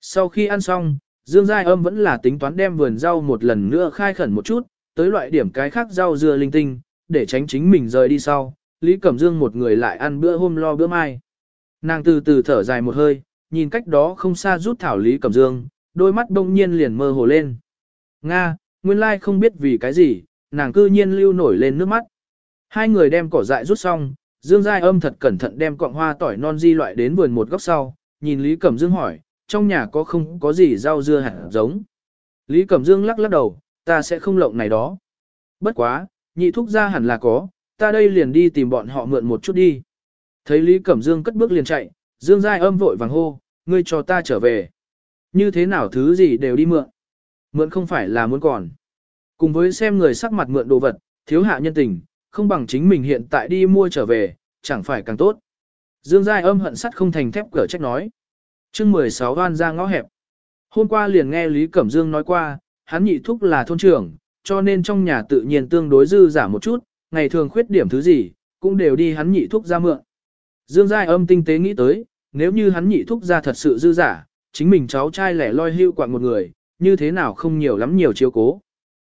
Sau khi ăn xong, Dương Giai Âm vẫn là tính toán đem vườn rau một lần nữa khai khẩn một chút, tới loại điểm cái khác rau dưa linh tinh, để tránh chính mình rời đi sau. Lý Cẩm Dương một người lại ăn bữa hôm lo bữa mai. Nàng từ từ thở dài một hơi, nhìn cách đó không xa rút thảo Lý Cẩm Dương, đôi mắt đông nhiên liền mơ hồ lên. Nga, nguyên lai không biết vì cái gì, nàng cư nhiên lưu nổi lên nước mắt. Hai người đem cỏ dại rút xong, Dương Giai âm thật cẩn thận đem cọng hoa tỏi non di loại đến vườn một góc sau, nhìn Lý Cẩm Dương hỏi, trong nhà có không có gì rau dưa hạt giống. Lý Cẩm Dương lắc lắc đầu, ta sẽ không lộng này đó. Bất quá, nhị thúc ra hẳn là có, ta đây liền đi tìm bọn họ mượn một chút đi. Thấy Lý Cẩm Dương cất bước liền chạy, Dương Giai âm vội vàng hô, ngươi cho ta trở về. Như thế nào thứ gì đều đi mượn. Mượn không phải là muốn còn. Cùng với xem người sắc mặt mượn đồ vật, thiếu hạ nhân tình, không bằng chính mình hiện tại đi mua trở về, chẳng phải càng tốt. Dương Giai âm hận sắt không thành thép cửa trách nói chương 16 hoan ra ngõ hẹp. Hôm qua liền nghe Lý Cẩm Dương nói qua, hắn nhị thúc là thôn trưởng, cho nên trong nhà tự nhiên tương đối dư giả một chút, ngày thường khuyết điểm thứ gì, cũng đều đi hắn nhị thúc ra mượn. Dương Giai âm tinh tế nghĩ tới, nếu như hắn nhị thúc ra thật sự dư giả, chính mình cháu trai lẻ loi hưu quạng một người, như thế nào không nhiều lắm nhiều chiếu cố.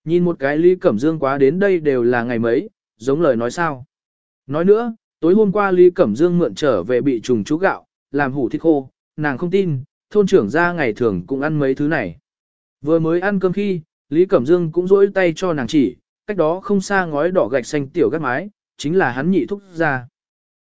Nhìn một cái Lý Cẩm Dương quá đến đây đều là ngày mấy, giống lời nói sao. Nói nữa, tối hôm qua Lý Cẩm Dương mượn trở về bị trùng chú gạo, làm hủ thịt khô, nàng không tin, thôn trưởng ra ngày thường cũng ăn mấy thứ này. Vừa mới ăn cơm khi, Lý Cẩm Dương cũng rỗi tay cho nàng chỉ, cách đó không xa ngói đỏ gạch xanh tiểu gác mái, chính là hắn nhị thúc ra.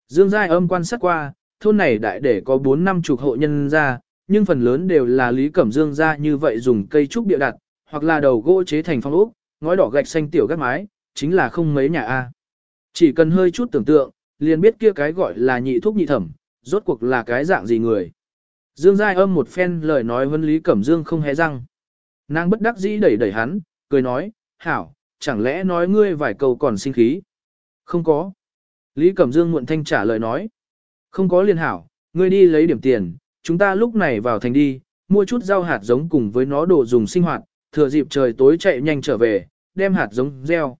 Dương Giai âm quan sát qua, thôn này đại để có 4 năm chục hộ nhân ra, nhưng phần lớn đều là Lý Cẩm Dương ra như vậy dùng cây trúc địa đặt, hoặc là đầu gỗ chế thành phong ốc, ngói đỏ gạch xanh tiểu gác mái, chính là không mấy nhà A. Chỉ cần hơi chút tưởng tượng, liền biết kia cái gọi là nhị thúc nhị thẩm, rốt cuộc là cái dạng gì người. Dương Giai âm một phen lời nói huấn Lý Cẩm Dương không hé răng. Nàng bất đắc dĩ đẩy đẩy hắn, cười nói, hảo, chẳng lẽ nói ngươi vài câu còn sinh khí? Không có. Lý Cẩm Dương muộn thanh trả lời nói. Không có liên hảo, ngươi đi lấy điểm tiền, chúng ta lúc này vào thành đi, mua chút rau hạt giống cùng với nó đồ dùng sinh hoạt, thừa dịp trời tối chạy nhanh trở về, đem hạt giống gieo.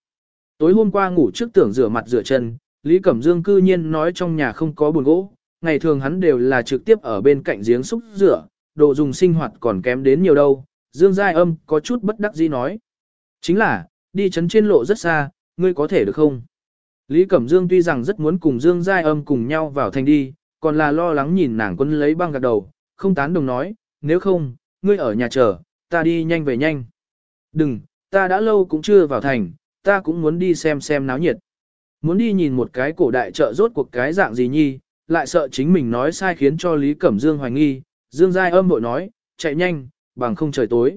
Tối hôm qua ngủ trước tưởng rửa mặt rửa chân, Lý Cẩm Dương cư nhiên nói trong nhà không có buồn gỗ, ngày thường hắn đều là trực tiếp ở bên cạnh giếng xúc rửa, đồ dùng sinh hoạt còn kém đến nhiều đâu. Dương Giai Âm có chút bất đắc dĩ nói. Chính là, đi chấn trên lộ rất xa, ngươi có thể được không? Lý Cẩm Dương tuy rằng rất muốn cùng Dương Giai Âm cùng nhau vào thành đi, còn là lo lắng nhìn nàng quân lấy băng gạt đầu, không tán đồng nói, nếu không, ngươi ở nhà chờ, ta đi nhanh về nhanh. Đừng, ta đã lâu cũng chưa vào thành, ta cũng muốn đi xem xem náo nhiệt. Muốn đi nhìn một cái cổ đại chợ rốt cuộc cái dạng gì nhi, lại sợ chính mình nói sai khiến cho Lý Cẩm Dương hoài nghi, Dương Giai âm bội nói, chạy nhanh, bằng không trời tối.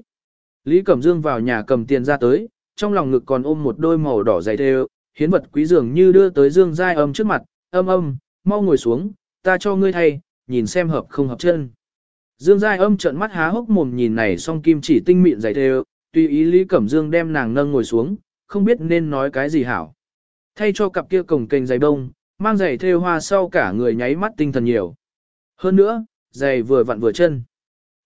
Lý Cẩm Dương vào nhà cầm tiền ra tới, trong lòng ngực còn ôm một đôi màu đỏ dày đều hiến vật quý dường như đưa tới Dương Giai âm trước mặt, âm âm, mau ngồi xuống, ta cho ngươi thay, nhìn xem hợp không hợp chân. Dương Giai âm trợn mắt há hốc mồm nhìn này song kim chỉ tinh mịn dày đều tùy ý Lý Cẩm Dương đem nàng nâng ngồi xuống, không biết nên nói cái gì hảo. Thay cho cặp kia cổng kênh giày bông, mang giày thêu hoa sau cả người nháy mắt tinh thần nhiều. Hơn nữa, giày vừa vặn vừa chân.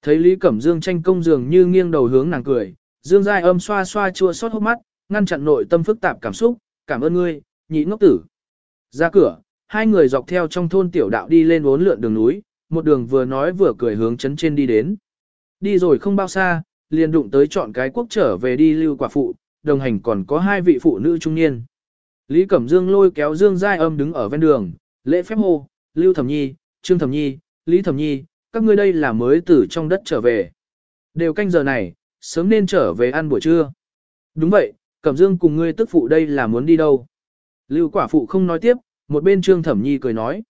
Thấy Lý Cẩm Dương tranh công dường như nghiêng đầu hướng nàng cười, Dương Giai âm xoa xoa chua xót hốc mắt, ngăn chặn nội tâm phức tạp cảm xúc, cảm ơn ngươi, nhị ngốc tử. Ra cửa, hai người dọc theo trong thôn tiểu đạo đi lên bốn lượn đường núi, một đường vừa nói vừa cười hướng chấn trên đi đến. Đi rồi không bao xa, liền đụng tới chọn cái quốc trở về đi lưu quả phụ, đồng hành còn có hai vị phụ nữ trung niên. Lý Cẩm Dương lôi kéo Dương Giai Âm đứng ở ven đường, lễ phép hô, Lưu Thẩm Nhi, Trương Thẩm Nhi, Lý Thẩm Nhi, các ngươi đây là mới từ trong đất trở về. Đều canh giờ này, sớm nên trở về ăn buổi trưa. Đúng vậy, Cẩm Dương cùng ngươi tức phụ đây là muốn đi đâu. Lưu quả phụ không nói tiếp, một bên Trương Thẩm Nhi cười nói.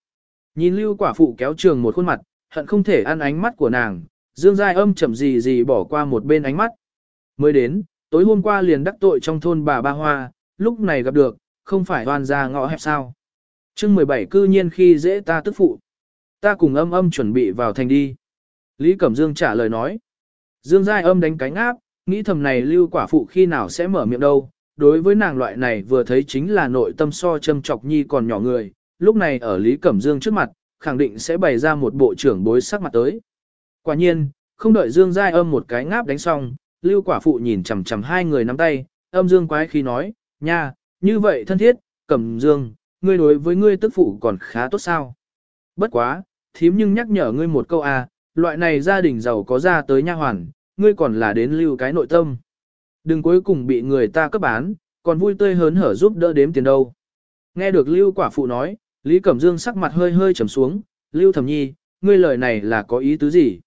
Nhìn Lưu quả phụ kéo trường một khuôn mặt, hận không thể ăn ánh mắt của nàng, Dương Giai âm chậm gì gì bỏ qua một bên ánh mắt. Mới đến, tối hôm qua liền đắc tội trong thôn bà Ba Hoa, lúc này gặp được, không phải hoàn ra ngõ hẹp sao. chương 17 cư nhiên khi dễ ta tức phụ. Ta cùng âm âm chuẩn bị vào thành đi. Lý Cẩm Dương trả lời nói. Dương Giai âm đánh cánh áp, nghĩ thầm này lưu quả phụ khi nào sẽ mở miệng đâu. Đối với nàng loại này vừa thấy chính là nội tâm so châm chọc nhi còn nhỏ người, lúc này ở Lý Cẩm Dương trước mặt, khẳng định sẽ bày ra một bộ trưởng bối sắc mặt tới. Quả nhiên, không đợi Dương Giai âm một cái ngáp đánh xong, lưu quả phụ nhìn chằm chằm hai người nắm tay, âm Dương quái khi nói, nha, như vậy thân thiết, Cẩm Dương, ngươi đối với ngươi tức phụ còn khá tốt sao. Bất quá, thím nhưng nhắc nhở ngươi một câu à, loại này gia đình giàu có ra tới nha hoàn, ngươi còn là đến lưu cái nội tâm. Đừng cuối cùng bị người ta cấp bán, còn vui tươi hớn hở giúp đỡ đếm tiền đâu. Nghe được lưu quả phụ nói, Lý Cẩm Dương sắc mặt hơi hơi trầm xuống, lưu thẩm nhi, ngươi lời này là có ý tứ gì?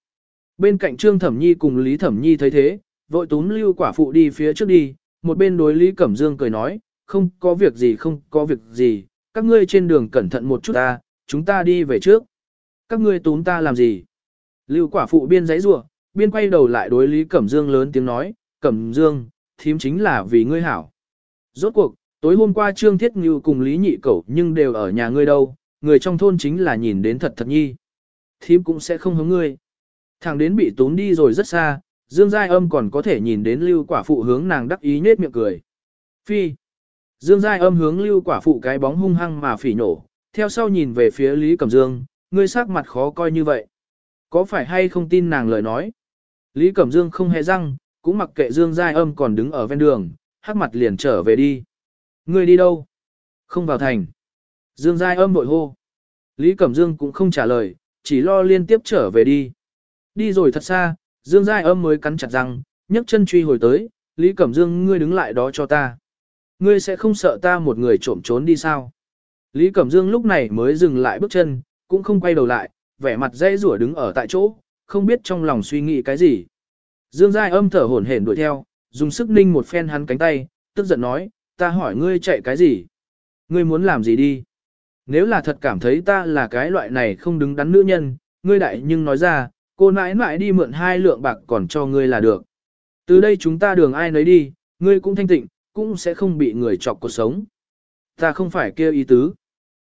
Bên cạnh Trương Thẩm Nhi cùng Lý Thẩm Nhi thấy thế, vội túm lưu quả phụ đi phía trước đi, một bên đối Lý Cẩm Dương cười nói, không có việc gì không có việc gì, các ngươi trên đường cẩn thận một chút ta, chúng ta đi về trước. Các ngươi túm ta làm gì? Lưu quả phụ biên giấy rủa biên quay đầu lại đối Lý Cẩm Dương lớn tiếng nói, Cẩm Dương, thím chính là vì ngươi hảo. Rốt cuộc, tối hôm qua Trương Thiết Ngưu cùng Lý Nhị Cẩu nhưng đều ở nhà ngươi đâu, người trong thôn chính là nhìn đến thật thật nhi. Thím cũng sẽ không hướng ngươi. Thằng đến bị tốn đi rồi rất xa, Dương Giai Âm còn có thể nhìn đến lưu quả phụ hướng nàng đắc ý nết miệng cười. Phi. Dương Giai Âm hướng lưu quả phụ cái bóng hung hăng mà phỉ nổ, theo sau nhìn về phía Lý Cẩm Dương, ngươi sắc mặt khó coi như vậy. Có phải hay không tin nàng lời nói? Lý Cẩm Dương không hề răng, cũng mặc kệ Dương Giai Âm còn đứng ở ven đường, hắc mặt liền trở về đi. Ngươi đi đâu? Không vào thành. Dương Giai âm bội hô. Lý Cẩm Dương cũng không trả lời, chỉ lo liên tiếp trở về đi. Đi rồi thật xa, Dương Giai âm mới cắn chặt răng, nhấc chân truy hồi tới, Lý Cẩm Dương ngươi đứng lại đó cho ta. Ngươi sẽ không sợ ta một người trộm trốn đi sao? Lý Cẩm Dương lúc này mới dừng lại bước chân, cũng không quay đầu lại, vẻ mặt dây rủa đứng ở tại chỗ, không biết trong lòng suy nghĩ cái gì. Dương Giai âm thở hổn hển đuổi theo, dùng sức ninh một phen hắn cánh tay, tức giận nói, ta hỏi ngươi chạy cái gì? Ngươi muốn làm gì đi? Nếu là thật cảm thấy ta là cái loại này không đứng đắn nữ nhân, ngươi đại nhưng nói ra, cô nãi nãi đi mượn hai lượng bạc còn cho ngươi là được. Từ đây chúng ta đường ai nấy đi, ngươi cũng thanh tịnh, cũng sẽ không bị người chọc cuộc sống. Ta không phải kêu ý tứ.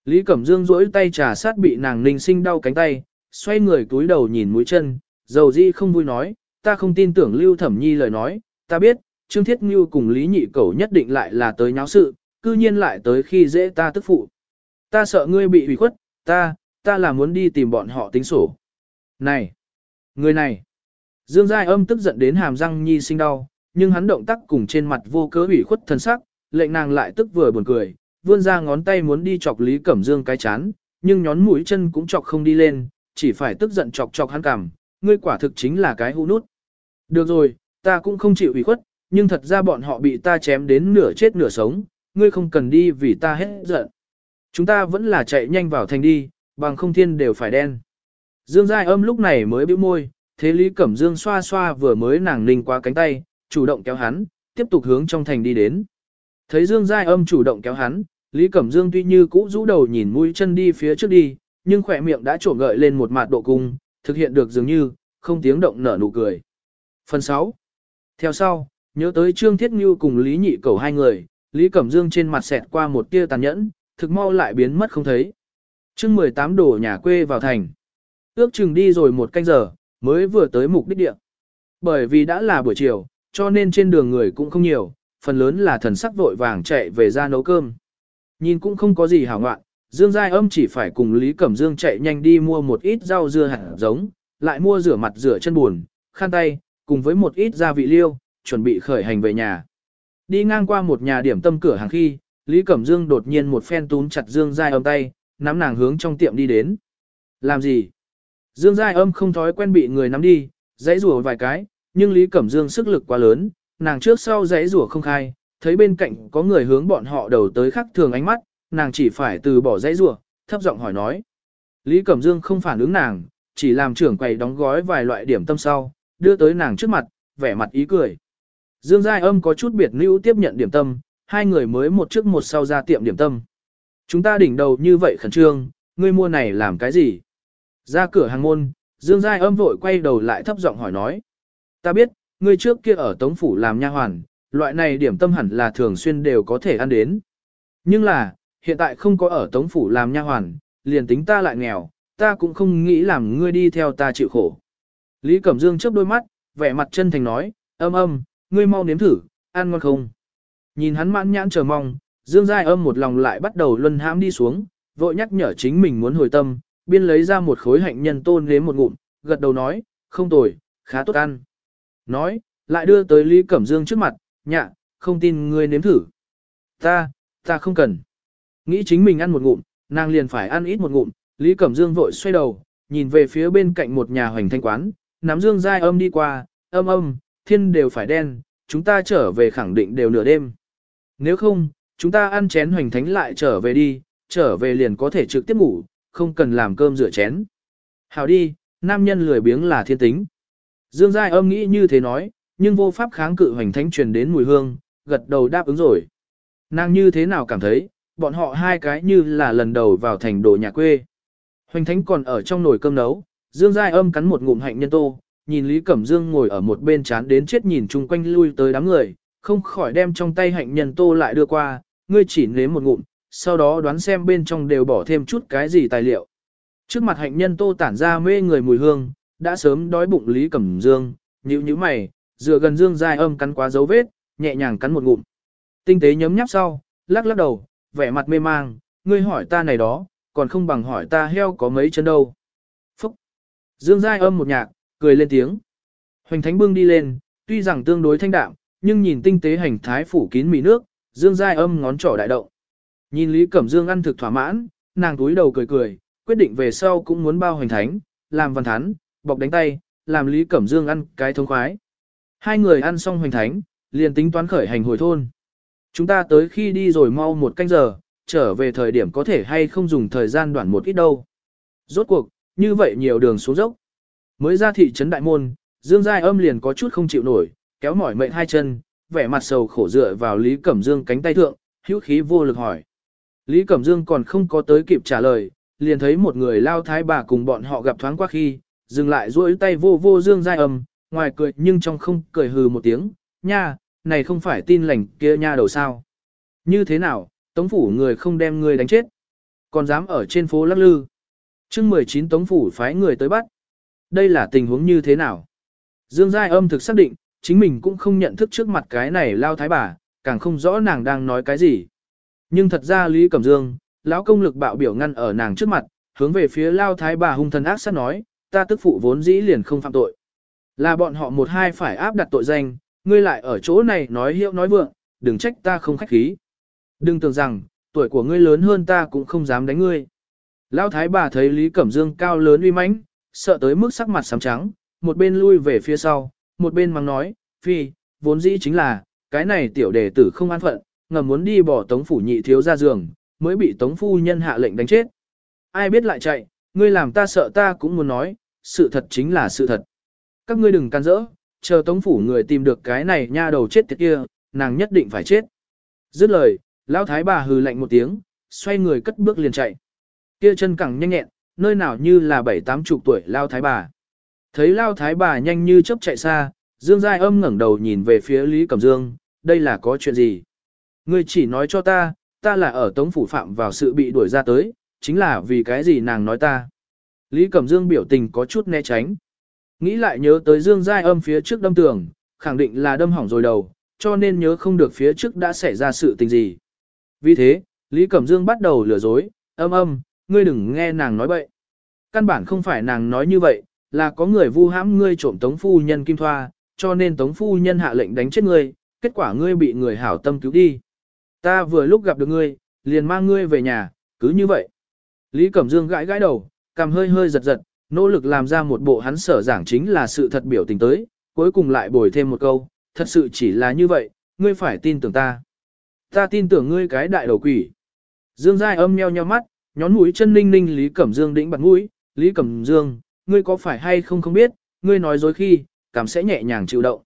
Lý Cẩm Dương rỗi tay trà sát bị nàng ninh sinh đau cánh tay, xoay người túi đầu nhìn mũi chân, dầu di không vui nói, ta không tin tưởng Lưu Thẩm Nhi lời nói, ta biết, Trương Thiết Ngưu cùng Lý Nhị Cẩu nhất định lại là tới nháo sự, cư nhiên lại tới khi dễ ta tức phụ. Ta sợ ngươi bị hủy khuất, ta, ta là muốn đi tìm bọn họ tính sổ. Này, người này, Dương Giai âm tức giận đến hàm răng nhi sinh đau, nhưng hắn động tác cùng trên mặt vô cớ ủy khuất thân sắc, lệnh nàng lại tức vừa buồn cười, vươn ra ngón tay muốn đi chọc Lý Cẩm Dương cái chán, nhưng nhón mũi chân cũng chọc không đi lên, chỉ phải tức giận chọc chọc hắn cằm, ngươi quả thực chính là cái hũ nút. Được rồi, ta cũng không chịu ủy khuất, nhưng thật ra bọn họ bị ta chém đến nửa chết nửa sống, ngươi không cần đi vì ta hết giận. Chúng ta vẫn là chạy nhanh vào thành đi, bằng không thiên đều phải đen. Dương Giai âm lúc này mới bĩu môi, thế Lý Cẩm Dương xoa xoa vừa mới nàng ninh qua cánh tay, chủ động kéo hắn, tiếp tục hướng trong thành đi đến. Thấy Dương Giai âm chủ động kéo hắn, Lý Cẩm Dương tuy như cũ rũ đầu nhìn mũi chân đi phía trước đi, nhưng khỏe miệng đã trổ gợi lên một mặt độ cung, thực hiện được dường như, không tiếng động nở nụ cười. Phần 6. Theo sau, nhớ tới Trương Thiết Như cùng Lý Nhị Cầu hai người, Lý Cẩm Dương trên mặt xẹt qua một tia tàn nhẫn, thực mau lại biến mất không thấy. chương 18 đổ nhà quê vào thành. Ước chừng đi rồi một canh giờ, mới vừa tới mục đích địa. Bởi vì đã là buổi chiều, cho nên trên đường người cũng không nhiều, phần lớn là thần sắc vội vàng chạy về ra nấu cơm. Nhìn cũng không có gì hảo ngoạn, Dương Giai âm chỉ phải cùng Lý Cẩm Dương chạy nhanh đi mua một ít rau dưa hạt giống, lại mua rửa mặt rửa chân buồn, khăn tay, cùng với một ít gia vị liêu, chuẩn bị khởi hành về nhà. Đi ngang qua một nhà điểm tâm cửa hàng khi, Lý Cẩm Dương đột nhiên một phen túm chặt Dương Giai âm tay, nắm nàng hướng trong tiệm đi đến. Làm gì? Dương Giai âm không thói quen bị người nắm đi, dãy rủa vài cái, nhưng Lý Cẩm Dương sức lực quá lớn, nàng trước sau dãy rủa không khai, thấy bên cạnh có người hướng bọn họ đầu tới khắc thường ánh mắt, nàng chỉ phải từ bỏ dãy rủa, thấp giọng hỏi nói. Lý Cẩm Dương không phản ứng nàng, chỉ làm trưởng quầy đóng gói vài loại điểm tâm sau, đưa tới nàng trước mặt, vẻ mặt ý cười. Dương Giai âm có chút biệt nữ tiếp nhận điểm tâm, hai người mới một trước một sau ra tiệm điểm tâm. Chúng ta đỉnh đầu như vậy khẩn trương, ngươi mua này làm cái gì? Ra cửa hàng môn, Dương Giai âm vội quay đầu lại thấp giọng hỏi nói. Ta biết, ngươi trước kia ở Tống Phủ làm nha hoàn, loại này điểm tâm hẳn là thường xuyên đều có thể ăn đến. Nhưng là, hiện tại không có ở Tống Phủ làm nha hoàn, liền tính ta lại nghèo, ta cũng không nghĩ làm ngươi đi theo ta chịu khổ. Lý Cẩm Dương chớp đôi mắt, vẻ mặt chân thành nói, âm âm, ngươi mau nếm thử, ăn ngon không? Nhìn hắn mãn nhãn chờ mong, Dương Giai âm một lòng lại bắt đầu luân hãm đi xuống, vội nhắc nhở chính mình muốn hồi tâm, biên lấy ra một khối hạnh nhân tôn nếm một ngụm, gật đầu nói, không tồi, khá tốt ăn. Nói, lại đưa tới Lý Cẩm Dương trước mặt, nhạ, không tin ngươi nếm thử. Ta, ta không cần. Nghĩ chính mình ăn một ngụm, nàng liền phải ăn ít một ngụm, Lý Cẩm Dương vội xoay đầu, nhìn về phía bên cạnh một nhà hoành thanh quán, nắm Dương dai âm đi qua, âm âm, thiên đều phải đen, chúng ta trở về khẳng định đều nửa đêm. Nếu không, chúng ta ăn chén hoành thánh lại trở về đi, trở về liền có thể trực tiếp ngủ, không cần làm cơm rửa chén. Hào đi, nam nhân lười biếng là thiên tính. Dương Giai âm nghĩ như thế nói, nhưng vô pháp kháng cự hoành thánh truyền đến mùi hương, gật đầu đáp ứng rồi. Nàng như thế nào cảm thấy, bọn họ hai cái như là lần đầu vào thành đồ nhà quê. Hoành thánh còn ở trong nồi cơm nấu, Dương Giai âm cắn một ngụm hạnh nhân tô, nhìn Lý Cẩm Dương ngồi ở một bên chán đến chết nhìn chung quanh lui tới đám người, không khỏi đem trong tay hạnh nhân tô lại đưa qua, ngươi chỉ nếm một ngụm, sau đó đoán xem bên trong đều bỏ thêm chút cái gì tài liệu. Trước mặt hạnh nhân tô tản ra mê người mùi hương, đã sớm đói bụng Lý Cẩm Dương, nhíu nhíu mày, dựa gần Dương Giai âm cắn quá dấu vết, nhẹ nhàng cắn một ngụm. Tinh tế nhấm nháp sau, lắc lắc đầu, vẻ mặt mê mang, ngươi hỏi ta này đó, còn không bằng hỏi ta heo có mấy chân đâu. Phúc! Dương Giai âm một nhạc, cười lên tiếng. Hoành Thánh Bương đi lên, tuy rằng tương đối thanh đạm, nhưng nhìn tinh tế hành thái phủ kín mì nước, Dương Giai âm ngón trỏ đại động. Nhìn Lý Cẩm Dương ăn thực thỏa mãn, nàng túi đầu cười cười, quyết định về sau cũng muốn bao hoành thánh, làm văn thánh bọc đánh tay, làm Lý Cẩm Dương ăn cái thông khoái. Hai người ăn xong hoành thánh, liền tính toán khởi hành hồi thôn. Chúng ta tới khi đi rồi mau một canh giờ, trở về thời điểm có thể hay không dùng thời gian đoạn một ít đâu. Rốt cuộc, như vậy nhiều đường xuống dốc. Mới ra thị trấn đại môn, Dương Giai âm liền có chút không chịu nổi, kéo mỏi mệnh hai chân, vẻ mặt sầu khổ dựa vào Lý Cẩm Dương cánh tay thượng, hữu khí vô lực hỏi. Lý Cẩm Dương còn không có tới kịp trả lời, liền thấy một người lao thái bà cùng bọn họ gặp thoáng qua khi, dừng lại duỗi tay vô vô Dương Giai âm, ngoài cười nhưng trong không cười hừ một tiếng, nha, này không phải tin lành kia nha đầu sao. Như thế nào, tống phủ người không đem người đánh chết, còn dám ở trên phố lắc lư. chương 19 tống phủ phái người tới bắt. Đây là tình huống như thế nào? Dương Giai âm thực xác định, chính mình cũng không nhận thức trước mặt cái này lao thái bà, càng không rõ nàng đang nói cái gì. Nhưng thật ra Lý Cẩm Dương, lão công lực bạo biểu ngăn ở nàng trước mặt, hướng về phía lao thái bà hung thần ác sát nói, ta tức phụ vốn dĩ liền không phạm tội. Là bọn họ một hai phải áp đặt tội danh, ngươi lại ở chỗ này nói hiệu nói vượng, đừng trách ta không khách khí. Đừng tưởng rằng, tuổi của ngươi lớn hơn ta cũng không dám đánh ngươi. Lão thái bà thấy Lý Cẩm Dương cao lớn uy mãnh, sợ tới mức sắc mặt xám trắng, một bên lui về phía sau, một bên mắng nói, phi, vốn dĩ chính là, cái này tiểu đệ tử không an phận, ngầm muốn đi bỏ tống phủ nhị thiếu ra giường, mới bị tống phu nhân hạ lệnh đánh chết. Ai biết lại chạy, ngươi làm ta sợ ta cũng muốn nói, sự thật chính là sự thật. Các ngươi đừng can rỡ, chờ tống phủ người tìm được cái này nha đầu chết tiệt kia, nàng nhất định phải chết. Dứt lời, lão thái bà hừ lạnh một tiếng, xoay người cất bước liền chạy. Kia chân cẳng nhanh nhẹn, nơi nào như là bảy tám chục tuổi lao thái bà. Thấy lao thái bà nhanh như chớp chạy xa, Dương Giai âm ngẩng đầu nhìn về phía Lý Cẩm Dương, đây là có chuyện gì? Ngươi chỉ nói cho ta, ta là ở tống phủ phạm vào sự bị đuổi ra tới, chính là vì cái gì nàng nói ta. Lý Cẩm Dương biểu tình có chút né tránh. Nghĩ lại nhớ tới Dương Giai âm phía trước đâm tường, khẳng định là đâm hỏng rồi đầu, cho nên nhớ không được phía trước đã xảy ra sự tình gì. Vì thế, Lý Cẩm Dương bắt đầu lừa dối, âm âm, ngươi đừng nghe nàng nói bậy. Căn bản không phải nàng nói như vậy, là có người vu hãm ngươi trộm tống phu nhân kim thoa, cho nên tống phu nhân hạ lệnh đánh chết ngươi, kết quả ngươi bị người hảo tâm cứu đi. Ta vừa lúc gặp được ngươi, liền mang ngươi về nhà, cứ như vậy. Lý Cẩm Dương gãi gãi đầu, cằm hơi hơi giật giật, nỗ lực làm ra một bộ hắn sở giảng chính là sự thật biểu tình tới, cuối cùng lại bồi thêm một câu, thật sự chỉ là như vậy, ngươi phải tin tưởng ta. Ta tin tưởng ngươi cái đại đầu quỷ. Dương Giai âm nheo nheo mắt, nhón mũi chân ninh ninh Lý Cẩm Dương đĩnh bật mũi, Lý Cẩm Dương, ngươi có phải hay không không biết, ngươi nói dối khi, cảm sẽ nhẹ nhàng chịu động.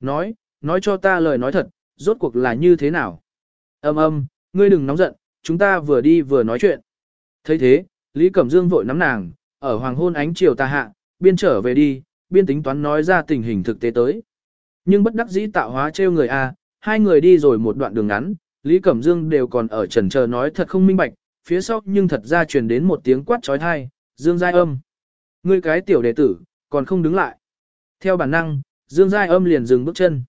Nói, nói cho ta lời nói thật, rốt cuộc là như thế nào. Âm âm, ngươi đừng nóng giận, chúng ta vừa đi vừa nói chuyện thấy thế, Lý Cẩm Dương vội nắm nàng, ở hoàng hôn ánh chiều ta hạ, biên trở về đi, biên tính toán nói ra tình hình thực tế tới. Nhưng bất đắc dĩ tạo hóa trêu người a, hai người đi rồi một đoạn đường ngắn, Lý Cẩm Dương đều còn ở trần chờ nói thật không minh bạch, phía sau nhưng thật ra truyền đến một tiếng quát trói thai, Dương Giai âm. Ngươi cái tiểu đệ tử, còn không đứng lại. Theo bản năng, Dương Giai âm liền dừng bước chân.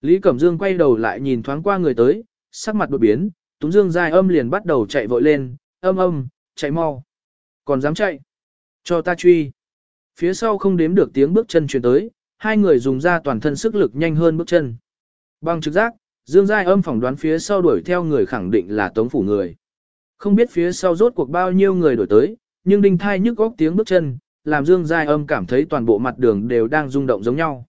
Lý Cẩm Dương quay đầu lại nhìn thoáng qua người tới, sắc mặt đột biến, Túng Dương Giai âm liền bắt đầu chạy vội lên, âm âm, chạy mau. Còn dám chạy? Cho ta truy. Phía sau không đếm được tiếng bước chân truyền tới, hai người dùng ra toàn thân sức lực nhanh hơn bước chân. Bằng trực giác, Dương Giai âm phỏng đoán phía sau đuổi theo người khẳng định là tống phủ người. Không biết phía sau rốt cuộc bao nhiêu người đuổi tới, nhưng đinh thai nhức góc tiếng bước chân, làm Dương Giai âm cảm thấy toàn bộ mặt đường đều đang rung động giống nhau.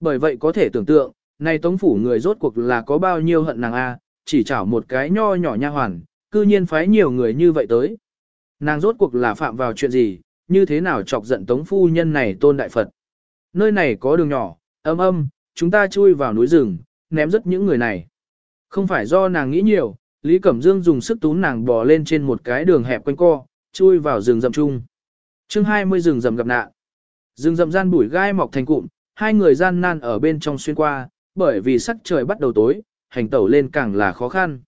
Bởi vậy có thể tưởng tượng, này tống phủ người rốt cuộc là có bao nhiêu hận nàng A, chỉ chảo một cái nho nhỏ nha hoàn, cư nhiên phái nhiều người như vậy tới. Nàng rốt cuộc là phạm vào chuyện gì, như thế nào chọc giận tống phu nhân này tôn đại Phật. Nơi này có đường nhỏ, âm âm, chúng ta chui vào núi rừng, ném rất những người này. Không phải do nàng nghĩ nhiều, Lý Cẩm Dương dùng sức tú nàng bò lên trên một cái đường hẹp quanh co, chui vào rừng rậm chung. chương 20 rừng rậm gặp nạn. Rừng rậm gian bụi gai mọc thành cụm, hai người gian nan ở bên trong xuyên qua, bởi vì sắc trời bắt đầu tối, hành tẩu lên càng là khó khăn.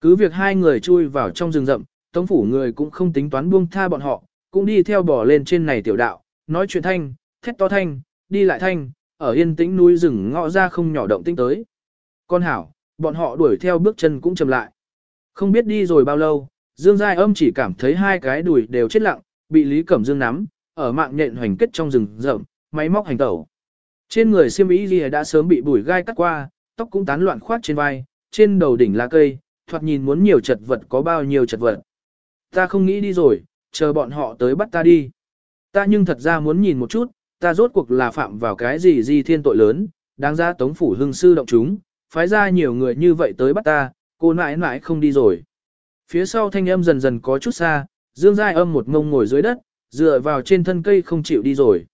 Cứ việc hai người chui vào trong rừng rậm, tống phủ người cũng không tính toán buông tha bọn họ, cũng đi theo bò lên trên này tiểu đạo, nói chuyện thanh, thét to thanh, đi lại thanh, ở yên tĩnh núi rừng ngõ ra không nhỏ động tĩnh tới. Con hảo, bọn họ đuổi theo bước chân cũng chậm lại. Không biết đi rồi bao lâu, Dương Giai âm chỉ cảm thấy hai cái đùi đều chết lặng, bị Lý Cẩm Dương nắm, ở mạng nhện hoành kết trong rừng rậm, máy móc hành tẩu. Trên người siêm ý gì đã sớm bị bùi gai cắt qua, tóc cũng tán loạn khoát trên vai, trên đầu đỉnh lá cây, thoạt nhìn muốn nhiều chật vật có bao nhiêu chật vật. Ta không nghĩ đi rồi, chờ bọn họ tới bắt ta đi. Ta nhưng thật ra muốn nhìn một chút, ta rốt cuộc là phạm vào cái gì di thiên tội lớn, đáng ra tống phủ hưng sư động chúng, phái ra nhiều người như vậy tới bắt ta, cô mãi mãi không đi rồi. Phía sau thanh âm dần dần có chút xa, Dương Giai âm một ngông ngồi dưới đất, dựa vào trên thân cây không chịu đi rồi.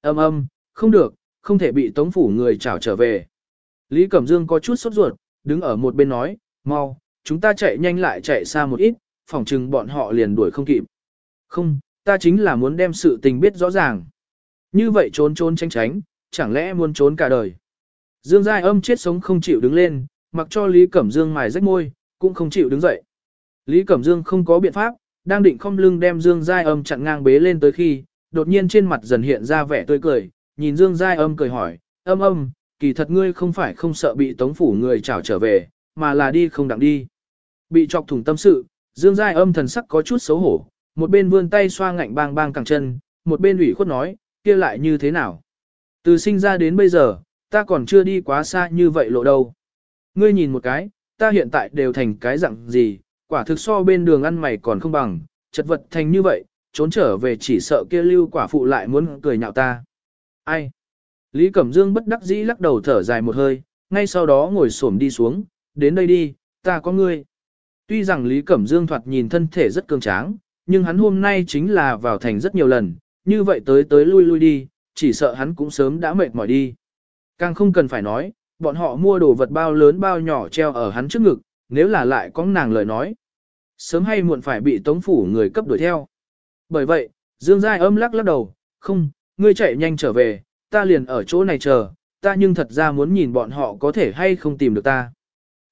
Âm âm, không được, không thể bị tống phủ người chảo trở về. Lý Cẩm Dương có chút sốt ruột, đứng ở một bên nói, mau, chúng ta chạy nhanh lại chạy xa một ít, phỏng chừng bọn họ liền đuổi không kịp. Không, ta chính là muốn đem sự tình biết rõ ràng. Như vậy trốn trốn tránh tránh, chẳng lẽ muốn trốn cả đời. Dương Giai âm chết sống không chịu đứng lên, mặc cho Lý Cẩm Dương mài rách môi, cũng không chịu đứng dậy. Lý Cẩm Dương không có biện pháp, đang định không lưng đem Dương Giai âm chặn ngang bế lên tới khi, đột nhiên trên mặt dần hiện ra vẻ tươi cười, nhìn Dương Giai âm cười hỏi, âm âm, kỳ thật ngươi không phải không sợ bị tống phủ người trảo trở về, mà là đi không đặng đi. Bị chọc thủng tâm sự, Dương Giai âm thần sắc có chút xấu hổ, một bên vươn tay xoa ngạnh bang bang cẳng chân, một bên ủy khuất nói, kia lại như thế nào? Từ sinh ra đến bây giờ, ta còn chưa đi quá xa như vậy lộ đâu. Ngươi nhìn một cái, ta hiện tại đều thành cái dạng gì, quả thực so bên đường ăn mày còn không bằng, chật vật thành như vậy, trốn trở về chỉ sợ kia lưu quả phụ lại muốn cười nhạo ta. Ai? Lý Cẩm Dương bất đắc dĩ lắc đầu thở dài một hơi, ngay sau đó ngồi xổm đi xuống, đến đây đi, ta có ngươi. Tuy rằng Lý Cẩm Dương thoạt nhìn thân thể rất cường tráng, nhưng hắn hôm nay chính là vào thành rất nhiều lần, như vậy tới tới lui lui đi, chỉ sợ hắn cũng sớm đã mệt mỏi đi. Càng không cần phải nói, bọn họ mua đồ vật bao lớn bao nhỏ treo ở hắn trước ngực, nếu là lại có nàng lời nói. Sớm hay muộn phải bị tống phủ người cấp đuổi theo. Bởi vậy, Dương Giai âm lắc lắc đầu, không, ngươi chạy nhanh trở về, ta liền ở chỗ này chờ, ta nhưng thật ra muốn nhìn bọn họ có thể hay không tìm được ta.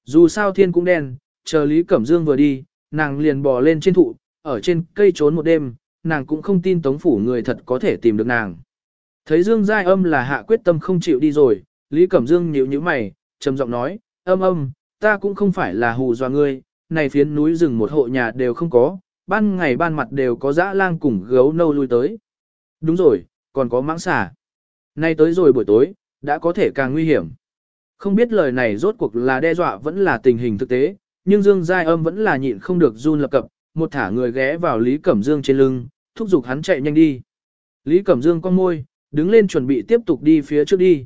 Dù sao thiên cũng đen, chờ Lý Cẩm Dương vừa đi, nàng liền bò lên trên thụ, ở trên cây trốn một đêm, nàng cũng không tin tống phủ người thật có thể tìm được nàng. Thấy Dương Giai âm là hạ quyết tâm không chịu đi rồi, Lý Cẩm Dương nhíu nhíu mày, trầm giọng nói, âm âm, ta cũng không phải là hù dọa ngươi, này phiến núi rừng một hộ nhà đều không có, ban ngày ban mặt đều có dã lang cùng gấu nâu lui tới. Đúng rồi, còn có mãng xà. Nay tới rồi buổi tối, đã có thể càng nguy hiểm. Không biết lời này rốt cuộc là đe dọa vẫn là tình hình thực tế, nhưng Dương Giai âm vẫn là nhịn không được run lập cập, một thả người ghé vào Lý Cẩm Dương trên lưng, thúc giục hắn chạy nhanh đi. Lý Cẩm Dương con môi, đứng lên chuẩn bị tiếp tục đi phía trước đi.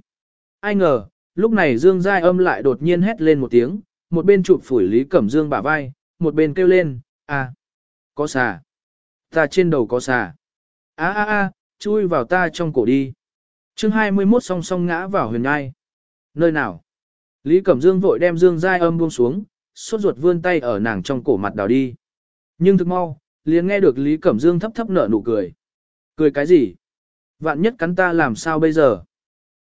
Ai ngờ, lúc này Dương Giai âm lại đột nhiên hét lên một tiếng, một bên chụp phủi Lý Cẩm Dương bả vai, một bên kêu lên, à, có xà. Ta trên đầu có xà. a a a chui vào ta trong cổ đi. chương 21 song song ngã vào huyền ngai. Nơi nào? Lý Cẩm Dương vội đem Dương Giai âm buông xuống, sốt ruột vươn tay ở nàng trong cổ mặt đào đi. Nhưng thực mau, liền nghe được Lý Cẩm Dương thấp thấp nở nụ cười. Cười cái gì? Vạn nhất cắn ta làm sao bây giờ?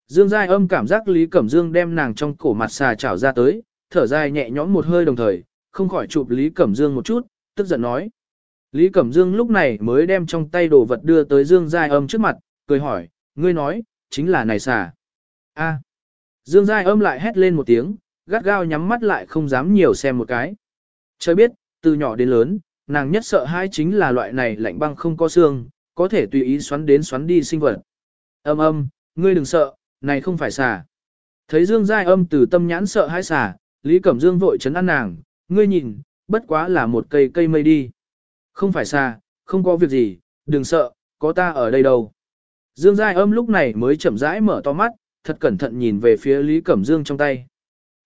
Dương Giai âm cảm giác Lý Cẩm Dương đem nàng trong cổ mặt xà chảo ra tới, thở dài nhẹ nhõm một hơi đồng thời, không khỏi chụp Lý Cẩm Dương một chút, tức giận nói. Lý Cẩm Dương lúc này mới đem trong tay đồ vật đưa tới Dương Giai âm trước mặt, cười hỏi, ngươi nói, chính là này xà. A. Dương Giai âm lại hét lên một tiếng, gắt gao nhắm mắt lại không dám nhiều xem một cái. Trời biết, từ nhỏ đến lớn, nàng nhất sợ hai chính là loại này lạnh băng không có xương, có thể tùy ý xoắn đến xoắn đi sinh vật. Âm âm, ngươi đừng sợ, này không phải xà. Thấy Dương Giai âm từ tâm nhãn sợ hai xà, Lý Cẩm Dương vội chấn an nàng, ngươi nhìn, bất quá là một cây cây mây đi. Không phải xà, không có việc gì, đừng sợ, có ta ở đây đâu. Dương Giai âm lúc này mới chậm rãi mở to mắt, thật cẩn thận nhìn về phía Lý Cẩm Dương trong tay.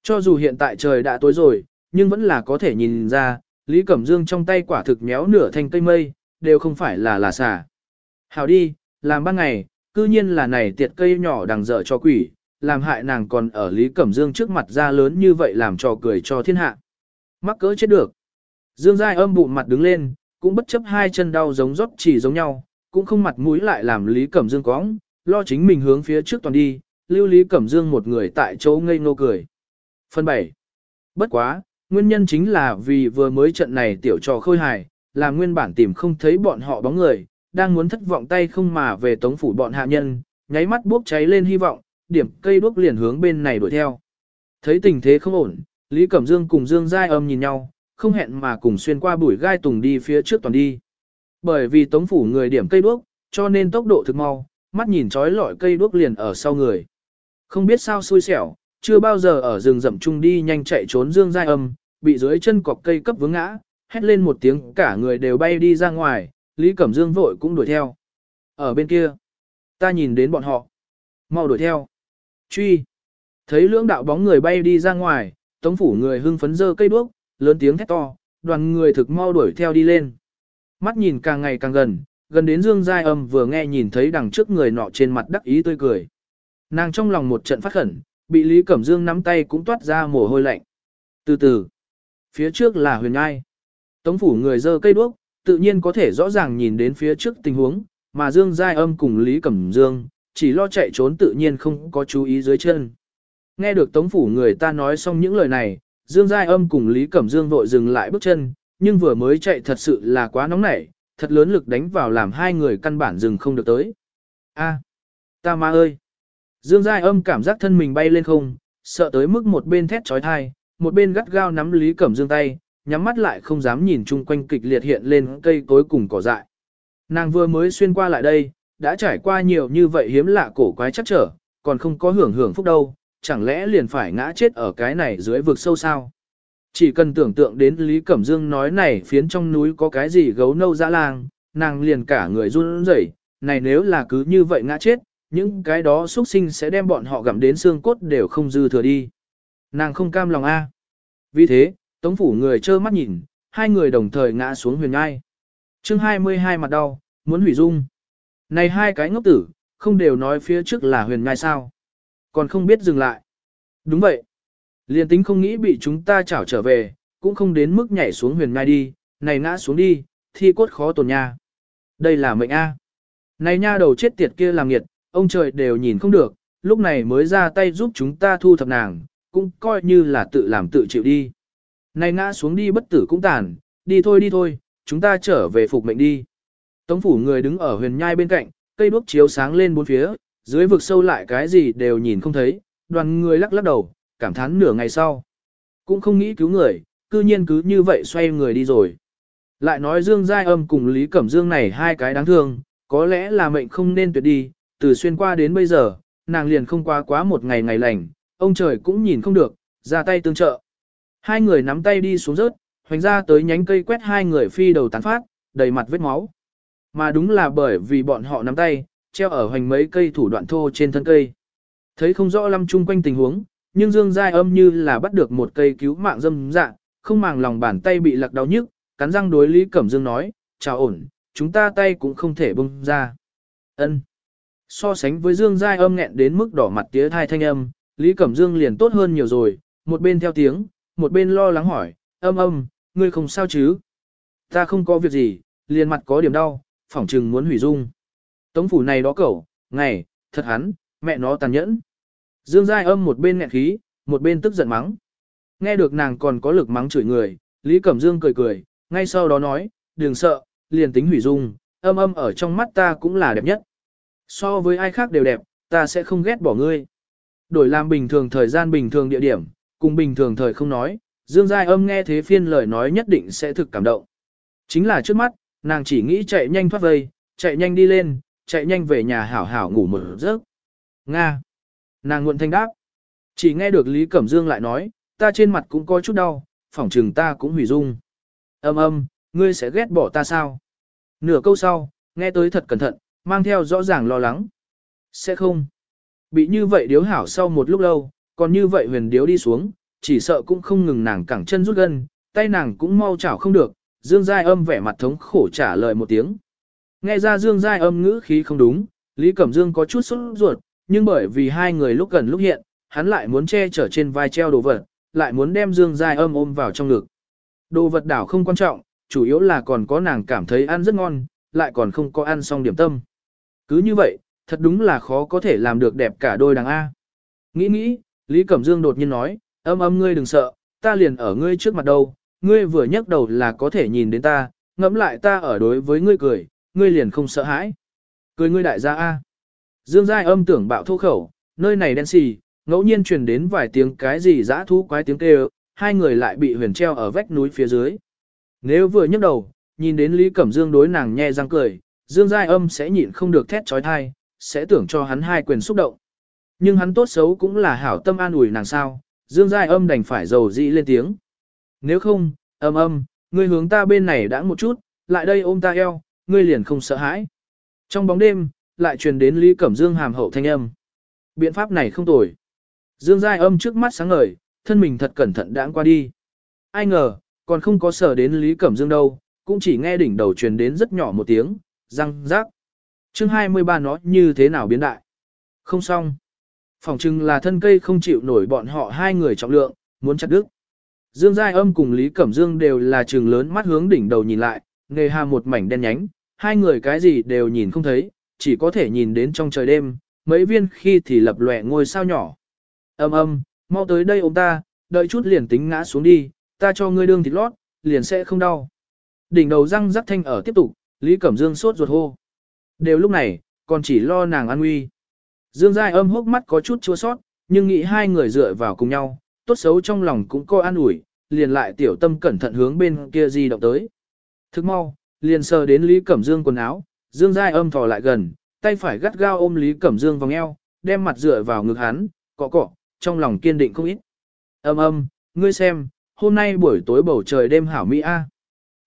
Cho dù hiện tại trời đã tối rồi, nhưng vẫn là có thể nhìn ra, Lý Cẩm Dương trong tay quả thực méo nửa thành cây mây, đều không phải là là xà. Hào đi, làm ban ngày, cư nhiên là này tiệt cây nhỏ đằng dở cho quỷ, làm hại nàng còn ở Lý Cẩm Dương trước mặt ra lớn như vậy làm trò cười cho thiên hạ. Mắc cỡ chết được. Dương Giai âm bụng mặt đứng lên, cũng bất chấp hai chân đau giống rót chỉ giống nhau, cũng không mặt mũi lại làm Lý Cẩm Dương cóng, lo chính mình hướng phía trước toàn đi, lưu Lý Cẩm Dương một người tại chỗ ngây ngô cười. Phần 7. Bất quá, nguyên nhân chính là vì vừa mới trận này tiểu trò khôi hài, là nguyên bản tìm không thấy bọn họ bóng người, đang muốn thất vọng tay không mà về tống phủ bọn hạ nhân, nháy mắt bốc cháy lên hy vọng, điểm cây đuốc liền hướng bên này đuổi theo. Thấy tình thế không ổn, Lý Cẩm Dương cùng Dương Giai âm nhìn nhau, không hẹn mà cùng xuyên qua bụi gai tùng đi phía trước toàn đi. Bởi vì tống phủ người điểm cây đuốc, cho nên tốc độ thực mau, mắt nhìn trói lọi cây đuốc liền ở sau người. Không biết sao xui xẻo, chưa bao giờ ở rừng rậm chung đi nhanh chạy trốn Dương Giai âm, bị dưới chân cọc cây cấp vướng ngã, hét lên một tiếng cả người đều bay đi ra ngoài, Lý Cẩm Dương vội cũng đuổi theo. Ở bên kia, ta nhìn đến bọn họ. Mau đuổi theo. Truy. Thấy lưỡng đạo bóng người bay đi ra ngoài, tống phủ người hưng phấn dơ cây đuốc, lớn tiếng thét to, đoàn người thực mau đuổi theo đi lên. Mắt nhìn càng ngày càng gần, gần đến Dương Giai Âm vừa nghe nhìn thấy đằng trước người nọ trên mặt đắc ý tươi cười. Nàng trong lòng một trận phát khẩn, bị Lý Cẩm Dương nắm tay cũng toát ra mồ hôi lạnh. Từ từ, phía trước là huyền ngai. Tống phủ người dơ cây đuốc, tự nhiên có thể rõ ràng nhìn đến phía trước tình huống, mà Dương Giai Âm cùng Lý Cẩm Dương, chỉ lo chạy trốn tự nhiên không có chú ý dưới chân. Nghe được Tống phủ người ta nói xong những lời này, Dương Giai Âm cùng Lý Cẩm Dương vội dừng lại bước chân, nhưng vừa mới chạy thật sự là quá nóng nảy, thật lớn lực đánh vào làm hai người căn bản dừng không được tới. A, ta ma ơi! Dương Giai Âm cảm giác thân mình bay lên không, sợ tới mức một bên thét trói thai, một bên gắt gao nắm Lý Cẩm Dương tay, nhắm mắt lại không dám nhìn chung quanh kịch liệt hiện lên cây cối cùng cỏ dại. Nàng vừa mới xuyên qua lại đây, đã trải qua nhiều như vậy hiếm lạ cổ quái chắc trở, còn không có hưởng hưởng phúc đâu, chẳng lẽ liền phải ngã chết ở cái này dưới vực sâu sao? Chỉ cần tưởng tượng đến Lý Cẩm Dương nói này phiến trong núi có cái gì gấu nâu dã lang, nàng liền cả người run rẩy, này nếu là cứ như vậy ngã chết, những cái đó xuất sinh sẽ đem bọn họ gặm đến xương cốt đều không dư thừa đi. Nàng không cam lòng a. Vì thế, Tống phủ người trơ mắt nhìn, hai người đồng thời ngã xuống huyền ngai. chương 22 mặt đau, muốn hủy dung. Này hai cái ngốc tử, không đều nói phía trước là huyền ngai sao. Còn không biết dừng lại. Đúng vậy. Liên tính không nghĩ bị chúng ta chảo trở về, cũng không đến mức nhảy xuống huyền ngai đi, này ngã xuống đi, thi cốt khó tồn nha. Đây là mệnh A. Này nha đầu chết tiệt kia làm nghiệt, ông trời đều nhìn không được, lúc này mới ra tay giúp chúng ta thu thập nàng, cũng coi như là tự làm tự chịu đi. Này ngã xuống đi bất tử cũng tàn, đi thôi đi thôi, chúng ta trở về phục mệnh đi. Tống phủ người đứng ở huyền nhai bên cạnh, cây đuốc chiếu sáng lên bốn phía, dưới vực sâu lại cái gì đều nhìn không thấy, đoàn người lắc lắc đầu, cảm thán nửa ngày sau. Cũng không nghĩ cứu người, cư nhiên cứ như vậy xoay người đi rồi. Lại nói Dương Giai Âm cùng Lý Cẩm Dương này hai cái đáng thương, có lẽ là mệnh không nên tuyệt đi, từ xuyên qua đến bây giờ, nàng liền không qua quá một ngày ngày lành, ông trời cũng nhìn không được, ra tay tương trợ. Hai người nắm tay đi xuống rớt, hoành ra tới nhánh cây quét hai người phi đầu tán phát, đầy mặt vết máu. Mà đúng là bởi vì bọn họ nắm tay, treo ở hoành mấy cây thủ đoạn thô trên thân cây. Thấy không rõ lâm chung quanh tình huống, nhưng Dương Giai âm như là bắt được một cây cứu mạng dâm dạ, không màng lòng bàn tay bị lặc đau nhức, cắn răng đối Lý Cẩm Dương nói, chào ổn, chúng ta tay cũng không thể bung ra. ân So sánh với Dương Giai âm nghẹn đến mức đỏ mặt tía thai thanh âm, Lý Cẩm Dương liền tốt hơn nhiều rồi, một bên theo tiếng, một bên lo lắng hỏi, âm âm, ngươi không sao chứ? Ta không có việc gì, liền mặt có điểm đau, phỏng chừng muốn hủy dung. Tống phủ này đó cẩu, ngày, thật hắn, mẹ nó tàn nhẫn. Dương Giai âm một bên nghẹn khí, một bên tức giận mắng. Nghe được nàng còn có lực mắng chửi người, Lý Cẩm Dương cười cười, ngay sau đó nói, đừng sợ, liền tính hủy dung, âm âm ở trong mắt ta cũng là đẹp nhất. So với ai khác đều đẹp, ta sẽ không ghét bỏ ngươi. Đổi làm bình thường thời gian bình thường địa điểm, cùng bình thường thời không nói, Dương Giai âm nghe thế phiên lời nói nhất định sẽ thực cảm động. Chính là trước mắt, nàng chỉ nghĩ chạy nhanh thoát vây, chạy nhanh đi lên, chạy nhanh về nhà hảo hảo ngủ một giấc. Nga. Nàng nguồn thanh đáp. Chỉ nghe được Lý Cẩm Dương lại nói, ta trên mặt cũng có chút đau, phỏng trừng ta cũng hủy dung. Âm âm, ngươi sẽ ghét bỏ ta sao? Nửa câu sau, nghe tới thật cẩn thận, mang theo rõ ràng lo lắng. Sẽ không. Bị như vậy điếu hảo sau một lúc lâu, còn như vậy huyền điếu đi xuống, chỉ sợ cũng không ngừng nàng cẳng chân rút gân, tay nàng cũng mau chảo không được, Dương Giai âm vẻ mặt thống khổ trả lời một tiếng. Nghe ra Dương Giai âm ngữ khí không đúng, Lý Cẩm Dương có chút sốt ruột, nhưng bởi vì hai người lúc gần lúc hiện, hắn lại muốn che chở trên vai treo đồ vật, lại muốn đem Dương Giai âm ôm vào trong ngực. Đồ vật đảo không quan trọng, chủ yếu là còn có nàng cảm thấy ăn rất ngon, lại còn không có ăn xong điểm tâm. Cứ như vậy, thật đúng là khó có thể làm được đẹp cả đôi đằng A. Nghĩ nghĩ, Lý Cẩm Dương đột nhiên nói, âm âm ngươi đừng sợ, ta liền ở ngươi trước mặt đâu, ngươi vừa nhấc đầu là có thể nhìn đến ta, ngẫm lại ta ở đối với ngươi cười, ngươi liền không sợ hãi. Cười ngươi đại gia A. Dương Giai âm tưởng bạo thô khẩu, nơi này đen xì, ngẫu nhiên truyền đến vài tiếng cái gì dã thú quái tiếng kêu, hai người lại bị huyền treo ở vách núi phía dưới. Nếu vừa nhấc đầu, nhìn đến Lý Cẩm Dương đối nàng nhe răng cười, Dương Giai âm sẽ nhịn không được thét trói thai, sẽ tưởng cho hắn hai quyền xúc động. Nhưng hắn tốt xấu cũng là hảo tâm an ủi nàng sao, Dương Giai âm đành phải dầu dĩ lên tiếng. Nếu không, âm âm, ngươi hướng ta bên này đã một chút, lại đây ôm ta eo, ngươi liền không sợ hãi. Trong bóng đêm, lại truyền đến Lý Cẩm Dương hàm hậu thanh âm. Biện pháp này không tồi. Dương Giai âm trước mắt sáng ngời, thân mình thật cẩn thận đãng qua đi. Ai ngờ, còn không có sở đến Lý Cẩm Dương đâu, cũng chỉ nghe đỉnh đầu truyền đến rất nhỏ một tiếng, răng rác. chương 23 nó như thế nào biến đại. Không xong. Phòng chừng là thân cây không chịu nổi bọn họ hai người trọng lượng, muốn chặt đứt. Dương Giai âm cùng Lý Cẩm Dương đều là trường lớn mắt hướng đỉnh đầu nhìn lại, nghề hà một mảnh đen nhánh, hai người cái gì đều nhìn không thấy, chỉ có thể nhìn đến trong trời đêm, mấy viên khi thì lập lòe ngôi sao nhỏ. Âm âm, mau tới đây ông ta, đợi chút liền tính ngã xuống đi, ta cho ngươi đương thịt lót, liền sẽ không đau. Đỉnh đầu răng rắc thanh ở tiếp tục, Lý Cẩm Dương sốt ruột hô. Đều lúc này, còn chỉ lo nàng an nguy. Dương Giai âm hốc mắt có chút chua sót, nhưng nghĩ hai người dựa vào cùng nhau, tốt xấu trong lòng cũng coi an ủi, liền lại tiểu tâm cẩn thận hướng bên kia di động tới. Thức mau, liền sờ đến Lý Cẩm Dương quần áo, Dương Giai âm thò lại gần, tay phải gắt gao ôm Lý Cẩm Dương vòng eo, đem mặt dựa vào ngực hắn, cọ cọ, trong lòng kiên định không ít. Âm âm, ngươi xem, hôm nay buổi tối bầu trời đêm hảo mỹ a.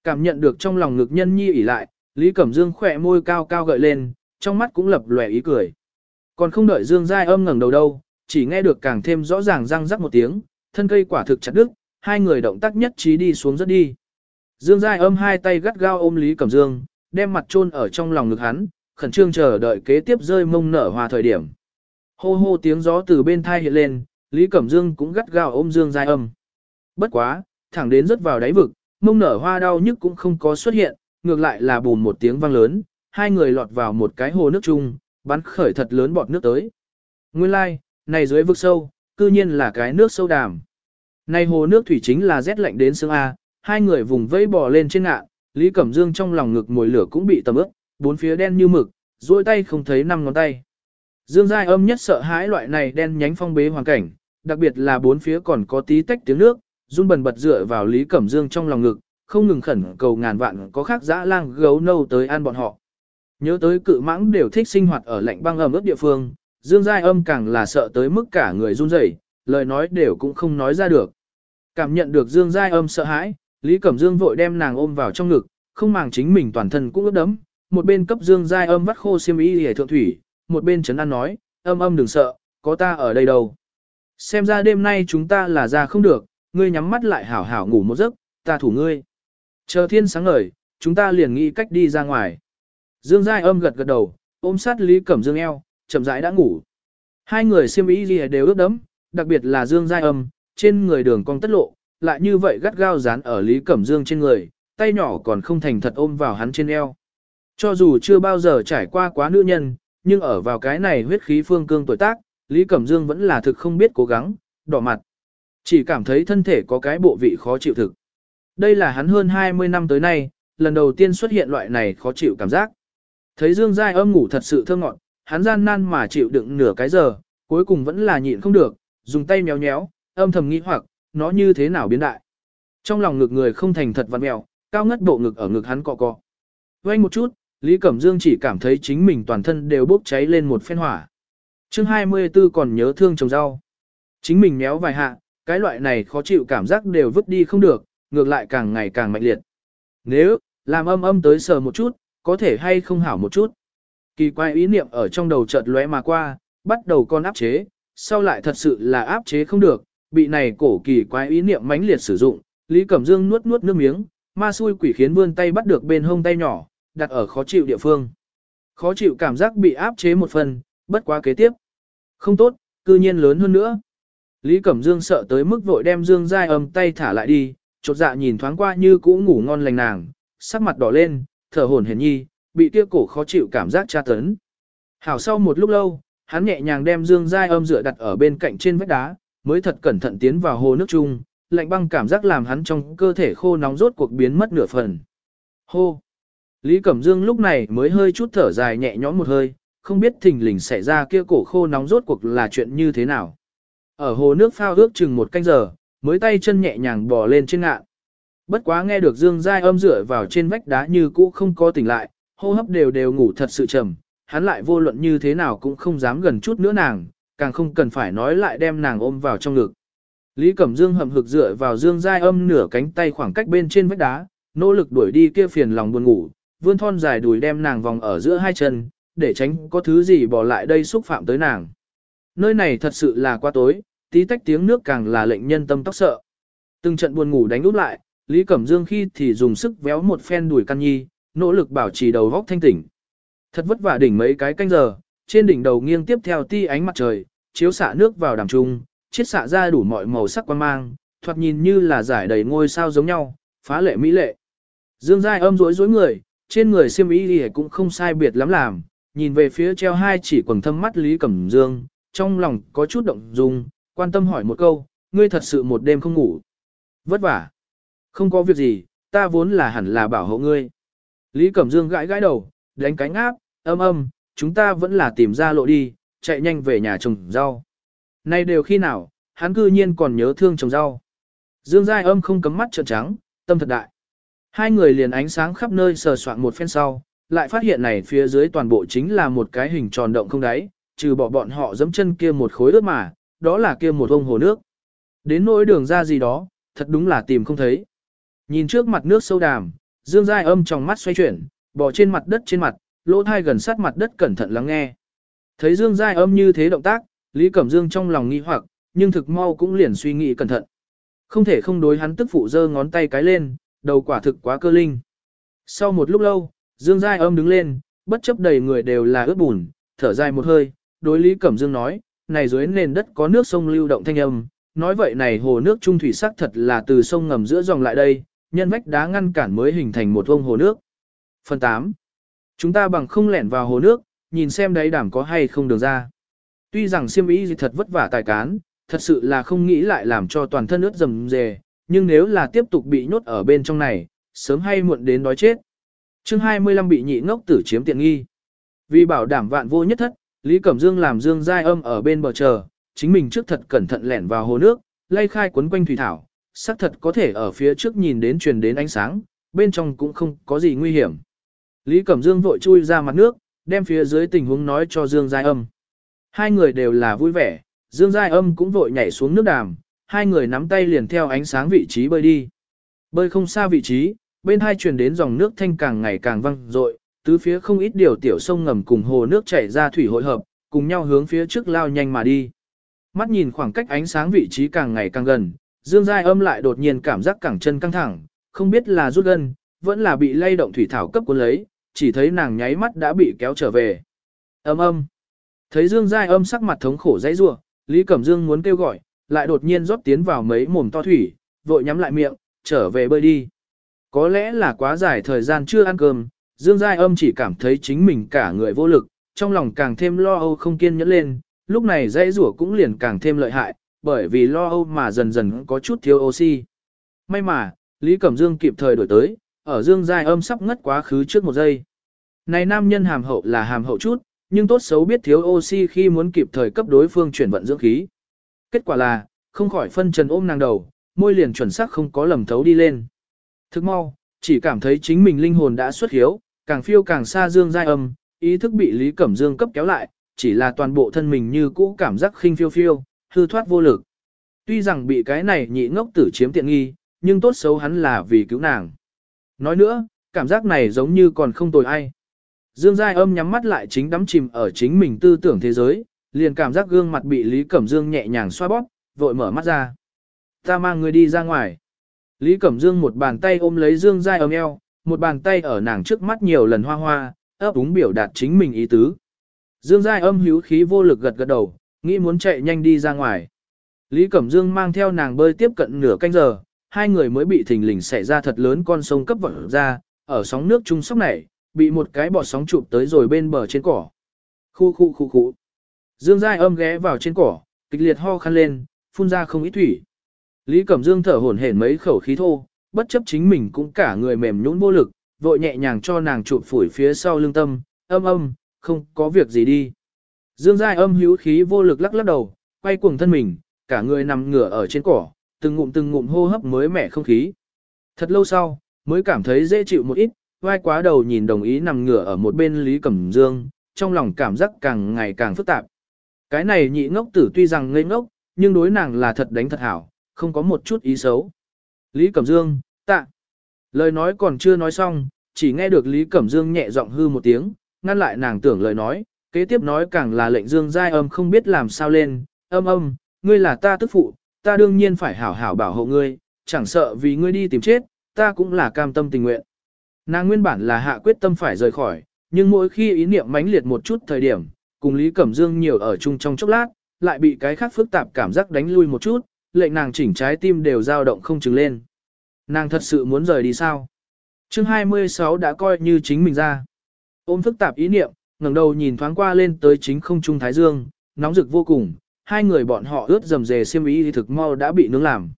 Cảm nhận được trong lòng ngực nhân nhi ỉ lại, Lý Cẩm Dương khỏe môi cao cao gợi lên, trong mắt cũng lập lòe ý cười. Còn không đợi Dương Giai âm ngẩng đầu đâu, chỉ nghe được càng thêm rõ ràng răng rắc một tiếng, thân cây quả thực chặt đứt, hai người động tác nhất trí đi xuống rất đi. Dương Giai âm hai tay gắt gao ôm Lý Cẩm Dương, đem mặt chôn ở trong lòng ngực hắn, khẩn trương chờ đợi kế tiếp rơi mông nở hòa thời điểm. Hô hô tiếng gió từ bên thai hiện lên, Lý Cẩm Dương cũng gắt gao ôm Dương Giai âm. Bất quá, thẳng đến rớt vào đáy vực, mông nở hoa đau nhức cũng không có xuất hiện, ngược lại là bùm một tiếng vang lớn, hai người lọt vào một cái hồ nước chung, bắn khởi thật lớn bọt nước tới. Nguyên lai, like, này dưới vực sâu, cư nhiên là cái nước sâu đàm. Này hồ nước thủy chính là rét lạnh đến xương A, hai người vùng vẫy bò lên trên ngạn, Lý Cẩm Dương trong lòng ngực mồi lửa cũng bị tầm ướt, bốn phía đen như mực, duỗi tay không thấy năm ngón tay. Dương Giai âm nhất sợ hãi loại này đen nhánh phong bế hoàn cảnh, đặc biệt là bốn phía còn có tí tách tiếng nước, run bần bật dựa vào Lý Cẩm Dương trong lòng ngực, không ngừng khẩn cầu ngàn vạn có khác dã lang gấu nâu tới ăn bọn họ. Nhớ tới cự mãng đều thích sinh hoạt ở lạnh băng ẩm ướt địa phương, Dương Giai âm càng là sợ tới mức cả người run rẩy, lời nói đều cũng không nói ra được. Cảm nhận được Dương Giai âm sợ hãi, Lý Cẩm Dương vội đem nàng ôm vào trong ngực, không màng chính mình toàn thân cũng ướt đấm, một bên cấp Dương Giai âm vắt khô xiêm y hề thượng thủy, một bên trấn an nói, âm âm đừng sợ, có ta ở đây đâu. Xem ra đêm nay chúng ta là ra không được, ngươi nhắm mắt lại hảo hảo ngủ một giấc, ta thủ ngươi. Chờ thiên sáng ngời, chúng ta liền nghĩ cách đi ra ngoài. Dương Giai âm gật gật đầu, ôm sát Lý Cẩm Dương eo, chậm rãi đã ngủ. Hai người siêm ý gì đều ướt đấm, đặc biệt là Dương Giai âm, trên người đường cong tất lộ, lại như vậy gắt gao dán ở Lý Cẩm Dương trên người, tay nhỏ còn không thành thật ôm vào hắn trên eo. Cho dù chưa bao giờ trải qua quá nữ nhân, nhưng ở vào cái này huyết khí phương cương tuổi tác, Lý Cẩm Dương vẫn là thực không biết cố gắng, đỏ mặt. Chỉ cảm thấy thân thể có cái bộ vị khó chịu thực. Đây là hắn hơn 20 năm tới nay, lần đầu tiên xuất hiện loại này khó chịu cảm giác. Thấy Dương Giai âm ngủ thật sự thơ ngọn, hắn gian nan mà chịu đựng nửa cái giờ, cuối cùng vẫn là nhịn không được, dùng tay méo nhéo, âm thầm nghĩ hoặc, nó như thế nào biến đại. Trong lòng ngực người không thành thật văn mèo, cao ngất bộ ngực ở ngực hắn cọ cọ. Quanh một chút, Lý Cẩm Dương chỉ cảm thấy chính mình toàn thân đều bốc cháy lên một phen hỏa. chương 24 còn nhớ thương trồng rau. Chính mình méo vài hạ, cái loại này khó chịu cảm giác đều vứt đi không được, ngược lại càng ngày càng mạnh liệt. Nếu, làm âm âm tới sờ một chút, có thể hay không hảo một chút. Kỳ quái ý niệm ở trong đầu chợt lóe mà qua, bắt đầu con áp chế, sau lại thật sự là áp chế không được, bị này cổ kỳ quái ý niệm mãnh liệt sử dụng, Lý Cẩm Dương nuốt nuốt nước miếng, ma xui quỷ khiến vươn tay bắt được bên hông tay nhỏ, đặt ở khó chịu địa phương. Khó chịu cảm giác bị áp chế một phần, bất quá kế tiếp. Không tốt, cư nhiên lớn hơn nữa. Lý Cẩm Dương sợ tới mức vội đem Dương Giai âm tay thả lại đi, chột dạ nhìn thoáng qua như cũ ngủ ngon lành nàng, sắc mặt đỏ lên, thở hổn hển nhi, bị kia cổ khó chịu cảm giác tra tấn. Hảo sau một lúc lâu, hắn nhẹ nhàng đem Dương Giai âm dựa đặt ở bên cạnh trên vách đá, mới thật cẩn thận tiến vào hồ nước chung, lạnh băng cảm giác làm hắn trong cơ thể khô nóng rốt cuộc biến mất nửa phần. Hô! Lý Cẩm Dương lúc này mới hơi chút thở dài nhẹ nhõm một hơi, không biết thình lình xảy ra kia cổ khô nóng rốt cuộc là chuyện như thế nào. Ở hồ nước phao ước chừng một canh giờ, mới tay chân nhẹ nhàng bò lên trên ngạn. Bất quá nghe được Dương Giai âm dựa vào trên vách đá như cũ không có tỉnh lại, hô hấp đều đều ngủ thật sự trầm, hắn lại vô luận như thế nào cũng không dám gần chút nữa nàng, càng không cần phải nói lại đem nàng ôm vào trong ngực. Lý Cẩm Dương hầm hực dựa vào Dương Giai Âm nửa cánh tay khoảng cách bên trên vách đá, nỗ lực đuổi đi kia phiền lòng buồn ngủ, vươn thon dài đùi đem nàng vòng ở giữa hai chân, để tránh có thứ gì bỏ lại đây xúc phạm tới nàng. Nơi này thật sự là quá tối, tí tách tiếng nước càng là lệnh nhân tâm tóc sợ. Từng trận buồn ngủ đánh úp lại, Lý Cẩm Dương khi thì dùng sức véo một phen đuổi căn nhi, nỗ lực bảo trì đầu góc thanh tỉnh. Thật vất vả đỉnh mấy cái canh giờ, trên đỉnh đầu nghiêng tiếp theo ti ánh mặt trời, chiếu xạ nước vào đàm trung, chiết xạ ra đủ mọi màu sắc quan mang, thoạt nhìn như là giải đầy ngôi sao giống nhau, phá lệ mỹ lệ. Dương Giai âm rối rối người, trên người xiêm ý thì cũng không sai biệt lắm làm, nhìn về phía treo hai chỉ quần thâm mắt Lý Cẩm Dương, trong lòng có chút động dung, quan tâm hỏi một câu, ngươi thật sự một đêm không ngủ. Vất vả. Không có việc gì, ta vốn là hẳn là bảo hộ ngươi. Lý Cẩm Dương gãi gãi đầu, đánh cánh áp, âm âm, chúng ta vẫn là tìm ra lộ đi, chạy nhanh về nhà trồng rau. Nay đều khi nào, hắn cư nhiên còn nhớ thương trồng rau. Dương Giai âm không cấm mắt trợn trắng, tâm thật đại. Hai người liền ánh sáng khắp nơi sờ soạn một phen sau, lại phát hiện này phía dưới toàn bộ chính là một cái hình tròn động không đáy, trừ bỏ bọn họ dẫm chân kia một khối ướt mà, đó là kia một ông hồ nước. Đến nỗi đường ra gì đó, thật đúng là tìm không thấy. Nhìn trước mặt nước sâu đàm, Dương Giai âm trong mắt xoay chuyển, bò trên mặt đất trên mặt, lỗ thai gần sát mặt đất cẩn thận lắng nghe. Thấy Dương Giai âm như thế động tác, Lý Cẩm Dương trong lòng nghi hoặc, nhưng thực mau cũng liền suy nghĩ cẩn thận. Không thể không đối hắn tức phụ giơ ngón tay cái lên, đầu quả thực quá cơ linh. Sau một lúc lâu, Dương Giai âm đứng lên, bất chấp đầy người đều là ướt bùn, thở dài một hơi, đối Lý Cẩm Dương nói, này dưới nền đất có nước sông lưu động thanh âm, nói vậy này hồ nước trung thủy sắc thật là từ sông ngầm giữa dòng lại đây, nhân vách đá ngăn cản mới hình thành một vông hồ nước. Phần 8. Chúng ta bằng không lẻn vào hồ nước, nhìn xem đấy đảm có hay không đường ra. Tuy rằng siêm ý gì thật vất vả tài cán, thật sự là không nghĩ lại làm cho toàn thân ướt rầm rề, nhưng nếu là tiếp tục bị nhốt ở bên trong này, sớm hay muộn đến đói chết. chương 25 bị nhị ngốc tử chiếm tiện nghi. Vì bảo đảm vạn vô nhất thất, Lý Cẩm Dương làm Dương Giai âm ở bên bờ chờ, chính mình trước thật cẩn thận lẻn vào hồ nước, lay khai quấn quanh thủy thảo, xác thật có thể ở phía trước nhìn đến truyền đến ánh sáng, bên trong cũng không có gì nguy hiểm. Lý Cẩm Dương vội chui ra mặt nước, đem phía dưới tình huống nói cho Dương Giai âm. Hai người đều là vui vẻ, Dương Giai âm cũng vội nhảy xuống nước đàm, hai người nắm tay liền theo ánh sáng vị trí bơi đi. Bơi không xa vị trí, bên hai truyền đến dòng nước thanh càng ngày càng văng rội, tứ phía không ít điều tiểu sông ngầm cùng hồ nước chảy ra thủy hội hợp, cùng nhau hướng phía trước lao nhanh mà đi. Mắt nhìn khoảng cách ánh sáng vị trí càng ngày càng gần, Dương Giai âm lại đột nhiên cảm giác cẳng chân căng thẳng, không biết là rút gân, vẫn là bị lay động thủy thảo cấp cuốn lấy, chỉ thấy nàng nháy mắt đã bị kéo trở về. Âm âm. Thấy Dương Giai âm sắc mặt thống khổ dãy rủa, Lý Cẩm Dương muốn kêu gọi, lại đột nhiên rót tiến vào mấy mồm to thủy, vội nhắm lại miệng, trở về bơi đi. Có lẽ là quá dài thời gian chưa ăn cơm, Dương Giai âm chỉ cảm thấy chính mình cả người vô lực, trong lòng càng thêm lo âu không kiên nhẫn lên, lúc này dãy rủa cũng liền càng thêm lợi hại, bởi vì lo âu mà dần dần có chút thiếu oxy. May mà, Lý Cẩm Dương kịp thời đổi tới, ở Dương Giai âm sắp ngất quá khứ trước một giây. Này nam nhân hàm hậu là hàm hậu chút, nhưng tốt xấu biết thiếu oxy khi muốn kịp thời cấp đối phương chuyển vận dưỡng khí. Kết quả là, không khỏi phân trần ôm nàng đầu, môi liền chuẩn xác không có lầm thấu đi lên. Thức mau, chỉ cảm thấy chính mình linh hồn đã xuất hiếu, càng phiêu càng xa Dương Giai âm, ý thức bị Lý Cẩm Dương cấp kéo lại, chỉ là toàn bộ thân mình như cũ cảm giác khinh phiêu phiêu, hư thoát vô lực. Tuy rằng bị cái này nhị ngốc tử chiếm tiện nghi, nhưng tốt xấu hắn là vì cứu nàng. Nói nữa, cảm giác này giống như còn không tồi ai. Dương Giai âm nhắm mắt lại chính đắm chìm ở chính mình tư tưởng thế giới, liền cảm giác gương mặt bị Lý Cẩm Dương nhẹ nhàng xoa bóp, vội mở mắt ra. Ta mang người đi ra ngoài. Lý Cẩm Dương một bàn tay ôm lấy Dương Giai âm eo, một bàn tay ở nàng trước mắt nhiều lần hoa hoa, ấp úng biểu đạt chính mình ý tứ. Dương Giai âm hữu khí vô lực gật gật đầu, nghĩ muốn chạy nhanh đi ra ngoài. Lý Cẩm Dương mang theo nàng bơi tiếp cận nửa canh giờ, hai người mới bị thình lình xảy ra thật lớn con sông cấp vỡ ra, ở sóng nước trung sóc này, bị một cái bọt sóng chụp tới rồi bên bờ trên cỏ. Khu khu khu khu. Dương Giai âm ghé vào trên cỏ, kịch liệt ho khăn lên, phun ra không ít thủy. Lý Cẩm Dương thở hổn hển mấy khẩu khí thô, bất chấp chính mình cũng cả người mềm nhũn vô lực, vội nhẹ nhàng cho nàng chụp phủi phía sau lưng tâm, âm âm, không có việc gì đi. Dương Giai âm hữu khí vô lực lắc lắc đầu, quay cuồng thân mình, cả người nằm ngửa ở trên cỏ, từng ngụm từng ngụm hô hấp mới mẻ không khí. Thật lâu sau, mới cảm thấy dễ chịu một ít, vai quá đầu nhìn đồng ý nằm ngửa ở một bên Lý Cẩm Dương, trong lòng cảm giác càng ngày càng phức tạp. Cái này nhị ngốc tử tuy rằng ngây ngốc, nhưng đối nàng là thật đánh thật hảo, không có một chút ý xấu. Lý Cẩm Dương, tạ. Lời nói còn chưa nói xong, chỉ nghe được Lý Cẩm Dương nhẹ giọng hư một tiếng, ngăn lại nàng tưởng lời nói, kế tiếp nói càng là lệnh Dương giai âm không biết làm sao lên, âm âm, ngươi là ta tức phụ, ta đương nhiên phải hảo hảo bảo hộ ngươi, chẳng sợ vì ngươi đi tìm chết, ta cũng là cam tâm tình nguyện. Nàng nguyên bản là hạ quyết tâm phải rời khỏi, nhưng mỗi khi ý niệm mãnh liệt một chút thời điểm, cùng Lý Cẩm Dương nhiều ở chung trong chốc lát, lại bị cái khác phức tạp cảm giác đánh lui một chút, lệnh nàng chỉnh trái tim đều dao động không chừng lên. Nàng thật sự muốn rời đi sao? Chương 26 đã coi như chính mình ra. Ôm phức tạp ý niệm, ngẩng đầu nhìn thoáng qua lên tới chính không trung thái dương, nóng rực vô cùng, hai người bọn họ ướt dầm dề xiêm ý thì thực mau đã bị nướng làm.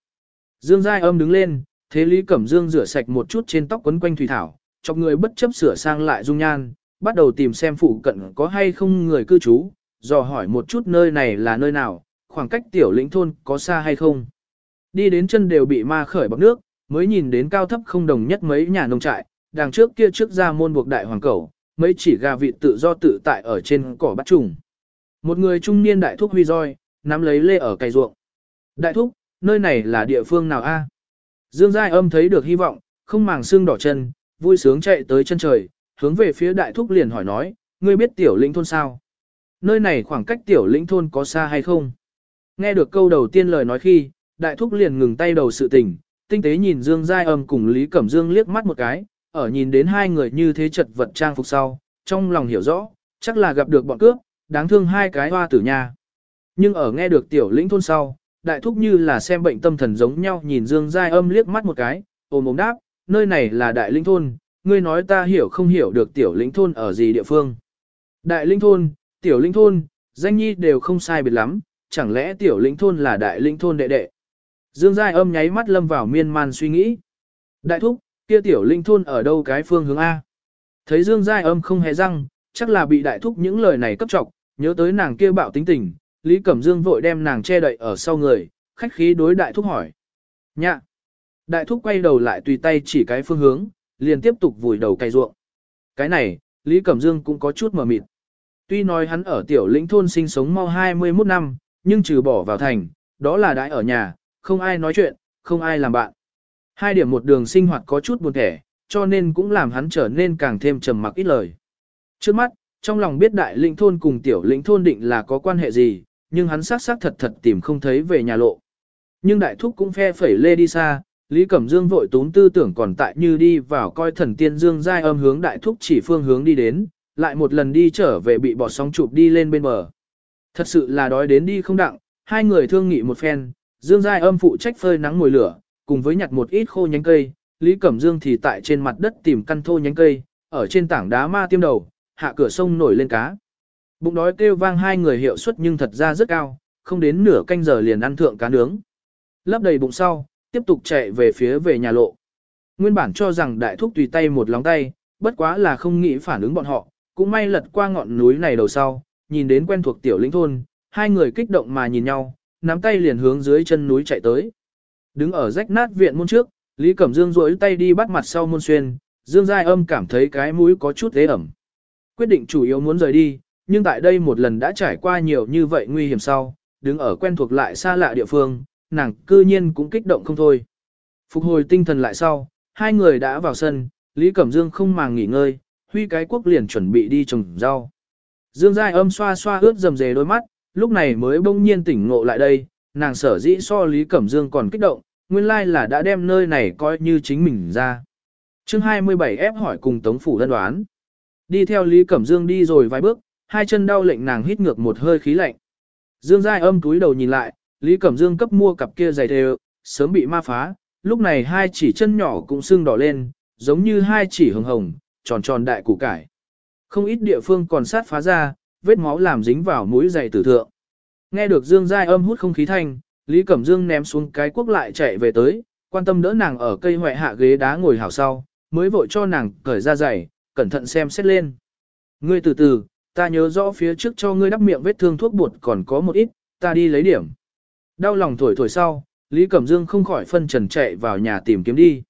Dương Giai âm đứng lên, thế Lý Cẩm Dương rửa sạch một chút trên tóc quấn quanh thủy thảo, chọc người bất chấp sửa sang lại dung nhan, bắt đầu tìm xem phụ cận có hay không người cư trú, dò hỏi một chút nơi này là nơi nào, khoảng cách tiểu lĩnh thôn có xa hay không. Đi đến chân đều bị ma khởi bọc nước, mới nhìn đến cao thấp không đồng nhất mấy nhà nông trại, đằng trước kia trước ra môn buộc đại hoàng cầu, mấy chỉ gà vịt tự do tự tại ở trên cỏ bắt trùng. Một người trung niên đại thúc huy roi, nắm lấy lê ở cây ruộng. Đại thúc, nơi này là địa phương nào a? Dương Giai âm thấy được hy vọng, không màng xương đỏ chân, vui sướng chạy tới chân trời, hướng về phía đại thúc liền hỏi nói, ngươi biết tiểu lĩnh thôn sao? Nơi này khoảng cách tiểu lĩnh thôn có xa hay không? Nghe được câu đầu tiên lời nói khi, đại thúc liền ngừng tay đầu sự tình, tinh tế nhìn Dương Giai âm cùng Lý Cẩm Dương liếc mắt một cái, ở nhìn đến hai người như thế chật vật trang phục sau, trong lòng hiểu rõ, chắc là gặp được bọn cướp, đáng thương hai cái hoa tử nhà. Nhưng ở nghe được tiểu lĩnh thôn sau, đại thúc như là xem bệnh tâm thần giống nhau nhìn Dương Giai âm liếc mắt một cái, ôm ôm đáp, nơi này là đại lĩnh thôn, ngươi nói ta hiểu không hiểu được tiểu lĩnh thôn ở gì địa phương. Đại lĩnh thôn, tiểu lĩnh thôn, danh nhi đều không sai biệt lắm, chẳng lẽ tiểu lĩnh thôn là đại lĩnh thôn đệ đệ. Dương Giai âm nháy mắt lâm vào miên man suy nghĩ. Đại thúc, kia tiểu lĩnh thôn ở đâu cái phương hướng A? Thấy Dương Giai âm không hề răng, chắc là bị đại thúc những lời này cấp trọc, nhớ tới nàng kia bạo tính tình, Lý Cẩm Dương vội đem nàng che đậy ở sau người, khách khí đối đại thúc hỏi. Nhạ! Đại thúc quay đầu lại tùy tay chỉ cái phương hướng, liền tiếp tục vùi đầu cày ruộng. Cái này, Lý Cẩm Dương cũng có chút mờ mịt. Tuy nói hắn ở tiểu lĩnh thôn sinh sống mau 21 năm, nhưng trừ bỏ vào thành, đó là đãi ở nhà, không ai nói chuyện, không ai làm bạn. Hai điểm một đường sinh hoạt có chút buồn thẻ, cho nên cũng làm hắn trở nên càng thêm trầm mặc ít lời. Trước mắt, trong lòng biết đại lĩnh thôn cùng tiểu lĩnh thôn định là có quan hệ gì, nhưng hắn xác xác thật thật tìm không thấy về nhà lộ. Nhưng đại thúc cũng phe phẩy lê đi xa, Lý Cẩm Dương vội tốn tư tưởng còn tại như đi vào coi thần tiên Dương giai âm hướng đại thúc chỉ phương hướng đi đến, lại một lần đi trở về bị bỏ sóng chụp đi lên bên bờ. Thật sự là đói đến đi không đặng, hai người thương nghị một phen, Dương giai âm phụ trách phơi nắng ngồi lửa, cùng với nhặt một ít khô nhánh cây, Lý Cẩm Dương thì tại trên mặt đất tìm căn thô nhánh cây, ở trên tảng đá ma tiêm đầu, hạ cửa sông nổi lên cá. Bụng đói kêu vang hai người hiệu suất nhưng thật ra rất cao, không đến nửa canh giờ liền ăn thượng cá nướng. Lấp đầy bụng sau, tiếp tục chạy về phía về nhà lộ. Nguyên bản cho rằng đại thúc tùy tay một lóng tay, bất quá là không nghĩ phản ứng bọn họ, cũng may lật qua ngọn núi này đầu sau, nhìn đến quen thuộc tiểu lĩnh thôn, hai người kích động mà nhìn nhau, nắm tay liền hướng dưới chân núi chạy tới. Đứng ở rách nát viện môn trước, Lý Cẩm Dương rỗi tay đi bắt mặt sau môn xuyên, Dương Giai âm cảm thấy cái mũi có chút thế ẩm. Quyết định chủ yếu muốn rời đi, nhưng tại đây một lần đã trải qua nhiều như vậy nguy hiểm sau, đứng ở quen thuộc lại xa lạ địa phương, nàng cư nhiên cũng kích động không thôi. Phục hồi tinh thần lại sau, hai người đã vào sân, Lý Cẩm Dương không màng nghỉ ngơi, huy cái quốc liền chuẩn bị đi trồng rau. Dương Giai âm xoa xoa ướt dầm dề đôi mắt, lúc này mới bỗng nhiên tỉnh ngộ lại đây, nàng sở dĩ so Lý Cẩm Dương còn kích động, nguyên lai là đã đem nơi này coi như chính mình ra. chương 27 ép hỏi cùng Tống Phủ đơn đoán. Đi theo Lý Cẩm Dương đi rồi vài bước, hai chân đau lệnh nàng hít ngược một hơi khí lạnh. Dương Giai âm túi đầu nhìn lại, Lý Cẩm Dương cấp mua cặp kia giày đều, sớm bị ma phá, lúc này hai chỉ chân nhỏ cũng sưng đỏ lên, giống như hai chỉ hồng hồng, tròn tròn đại củ cải. Không ít địa phương còn sát phá ra, vết máu làm dính vào mũi giày tử thượng. Nghe được Dương Giai âm hút không khí thanh, Lý Cẩm Dương ném xuống cái quốc lại chạy về tới, quan tâm đỡ nàng ở cây hoại hạ ghế đá ngồi hảo sau, mới vội cho nàng cởi ra giày, cẩn thận xem xét lên. Ngươi từ từ, ta nhớ rõ phía trước cho ngươi đắp miệng vết thương thuốc bột còn có một ít, ta đi lấy điểm. Đau lòng thổi thổi sau, Lý Cẩm Dương không khỏi phân trần chạy vào nhà tìm kiếm đi.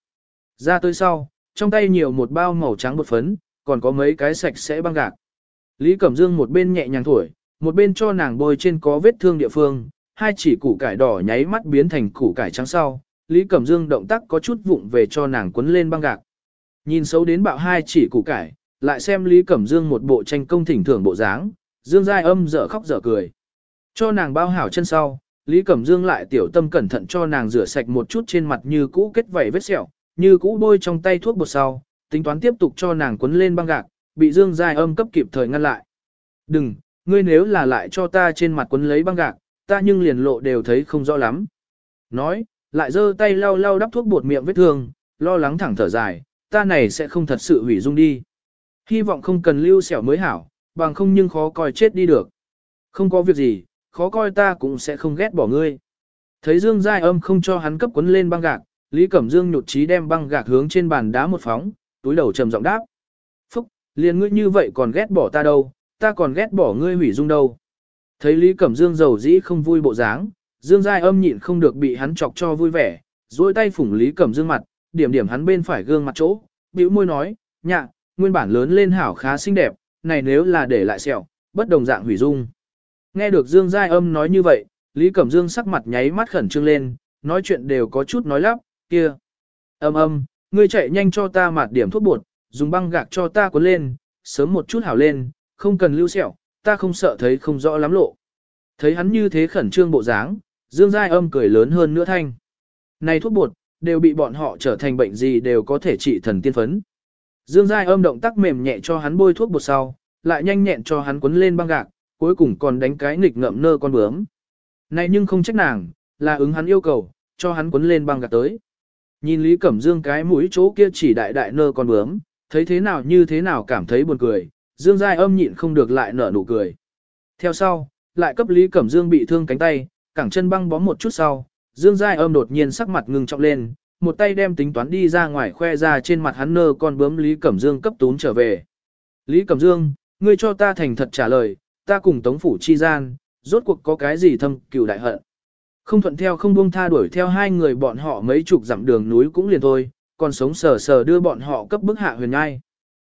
Ra tới sau, trong tay nhiều một bao màu trắng bột phấn, còn có mấy cái sạch sẽ băng gạc. Lý Cẩm Dương một bên nhẹ nhàng thổi, một bên cho nàng bôi trên có vết thương địa phương, hai chỉ củ cải đỏ nháy mắt biến thành củ cải trắng sau, Lý Cẩm Dương động tác có chút vụng về cho nàng quấn lên băng gạc. Nhìn xấu đến bạo hai chỉ củ cải, lại xem Lý Cẩm Dương một bộ tranh công thỉnh thưởng bộ dáng, Dương Giai âm dở khóc dở cười. Cho nàng bao hảo chân sau, Lý Cẩm Dương lại tiểu tâm cẩn thận cho nàng rửa sạch một chút trên mặt như cũ kết vảy vết sẹo, như cũ bôi trong tay thuốc bột sau, tính toán tiếp tục cho nàng quấn lên băng gạc, bị Dương Giai âm cấp kịp thời ngăn lại. Đừng, ngươi nếu là lại cho ta trên mặt quấn lấy băng gạc, ta nhưng liền lộ đều thấy không rõ lắm. Nói, lại giơ tay lau lau đắp thuốc bột miệng vết thương, lo lắng thẳng thở dài, ta này sẽ không thật sự hủy dung đi. Hy vọng không cần lưu xẻo mới hảo, bằng không nhưng khó coi chết đi được. Không có việc gì, khó coi ta cũng sẽ không ghét bỏ ngươi. Thấy Dương Giai âm không cho hắn cấp quấn lên băng gạc, Lý Cẩm Dương nhột trí đem băng gạc hướng trên bàn đá một phóng, túi đầu trầm giọng đáp. Phúc, liền ngươi như vậy còn ghét bỏ ta đâu, ta còn ghét bỏ ngươi hủy dung đâu. Thấy Lý Cẩm Dương giàu dĩ không vui bộ dáng, Dương Giai âm nhịn không được bị hắn chọc cho vui vẻ, duỗi tay phủng Lý Cẩm Dương mặt, điểm điểm hắn bên phải gương mặt chỗ, bĩu môi nói, nhạ, nguyên bản lớn lên hảo khá xinh đẹp, này nếu là để lại sẹo, bất đồng dạng hủy dung. Nghe được Dương Giai âm nói như vậy, Lý Cẩm Dương sắc mặt nháy mắt khẩn trương lên, nói chuyện đều có chút nói lắp, kia. Âm âm, ngươi chạy nhanh cho ta mạt điểm thuốc bột, dùng băng gạc cho ta cuốn lên, sớm một chút hảo lên, không cần lưu sẹo, ta không sợ thấy không rõ lắm lộ. Thấy hắn như thế khẩn trương bộ dáng, Dương Giai âm cười lớn hơn nữa thanh. Này thuốc bột, đều bị bọn họ trở thành bệnh gì đều có thể trị thần tiên phấn. Dương Giai âm động tác mềm nhẹ cho hắn bôi thuốc bột sau, lại nhanh nhẹn cho hắn quấn lên băng gạc, cuối cùng còn đánh cái nghịch ngậm nơ con bướm. Này nhưng không trách nàng, là ứng hắn yêu cầu, cho hắn quấn lên băng gạc tới. Nhìn Lý Cẩm Dương cái mũi chỗ kia chỉ đại đại nơ con bướm, thấy thế nào như thế nào cảm thấy buồn cười, Dương Giai âm nhịn không được lại nở nụ cười. Theo sau, lại cấp Lý Cẩm Dương bị thương cánh tay, cẳng chân băng bó một chút sau, Dương Giai âm đột nhiên sắc mặt ngưng trọng lên, một tay đem tính toán đi ra ngoài khoe ra trên mặt hắn nơ con bướm Lý Cẩm Dương cấp tún trở về. Lý Cẩm Dương, ngươi cho ta thành thật trả lời, ta cùng Tống Phủ chi gian, rốt cuộc có cái gì thâm cựu đại hận. Không thuận theo không buông tha đuổi theo hai người bọn họ mấy chục dặm đường núi cũng liền thôi, còn sống sờ sờ đưa bọn họ cấp bức hạ huyền ngai.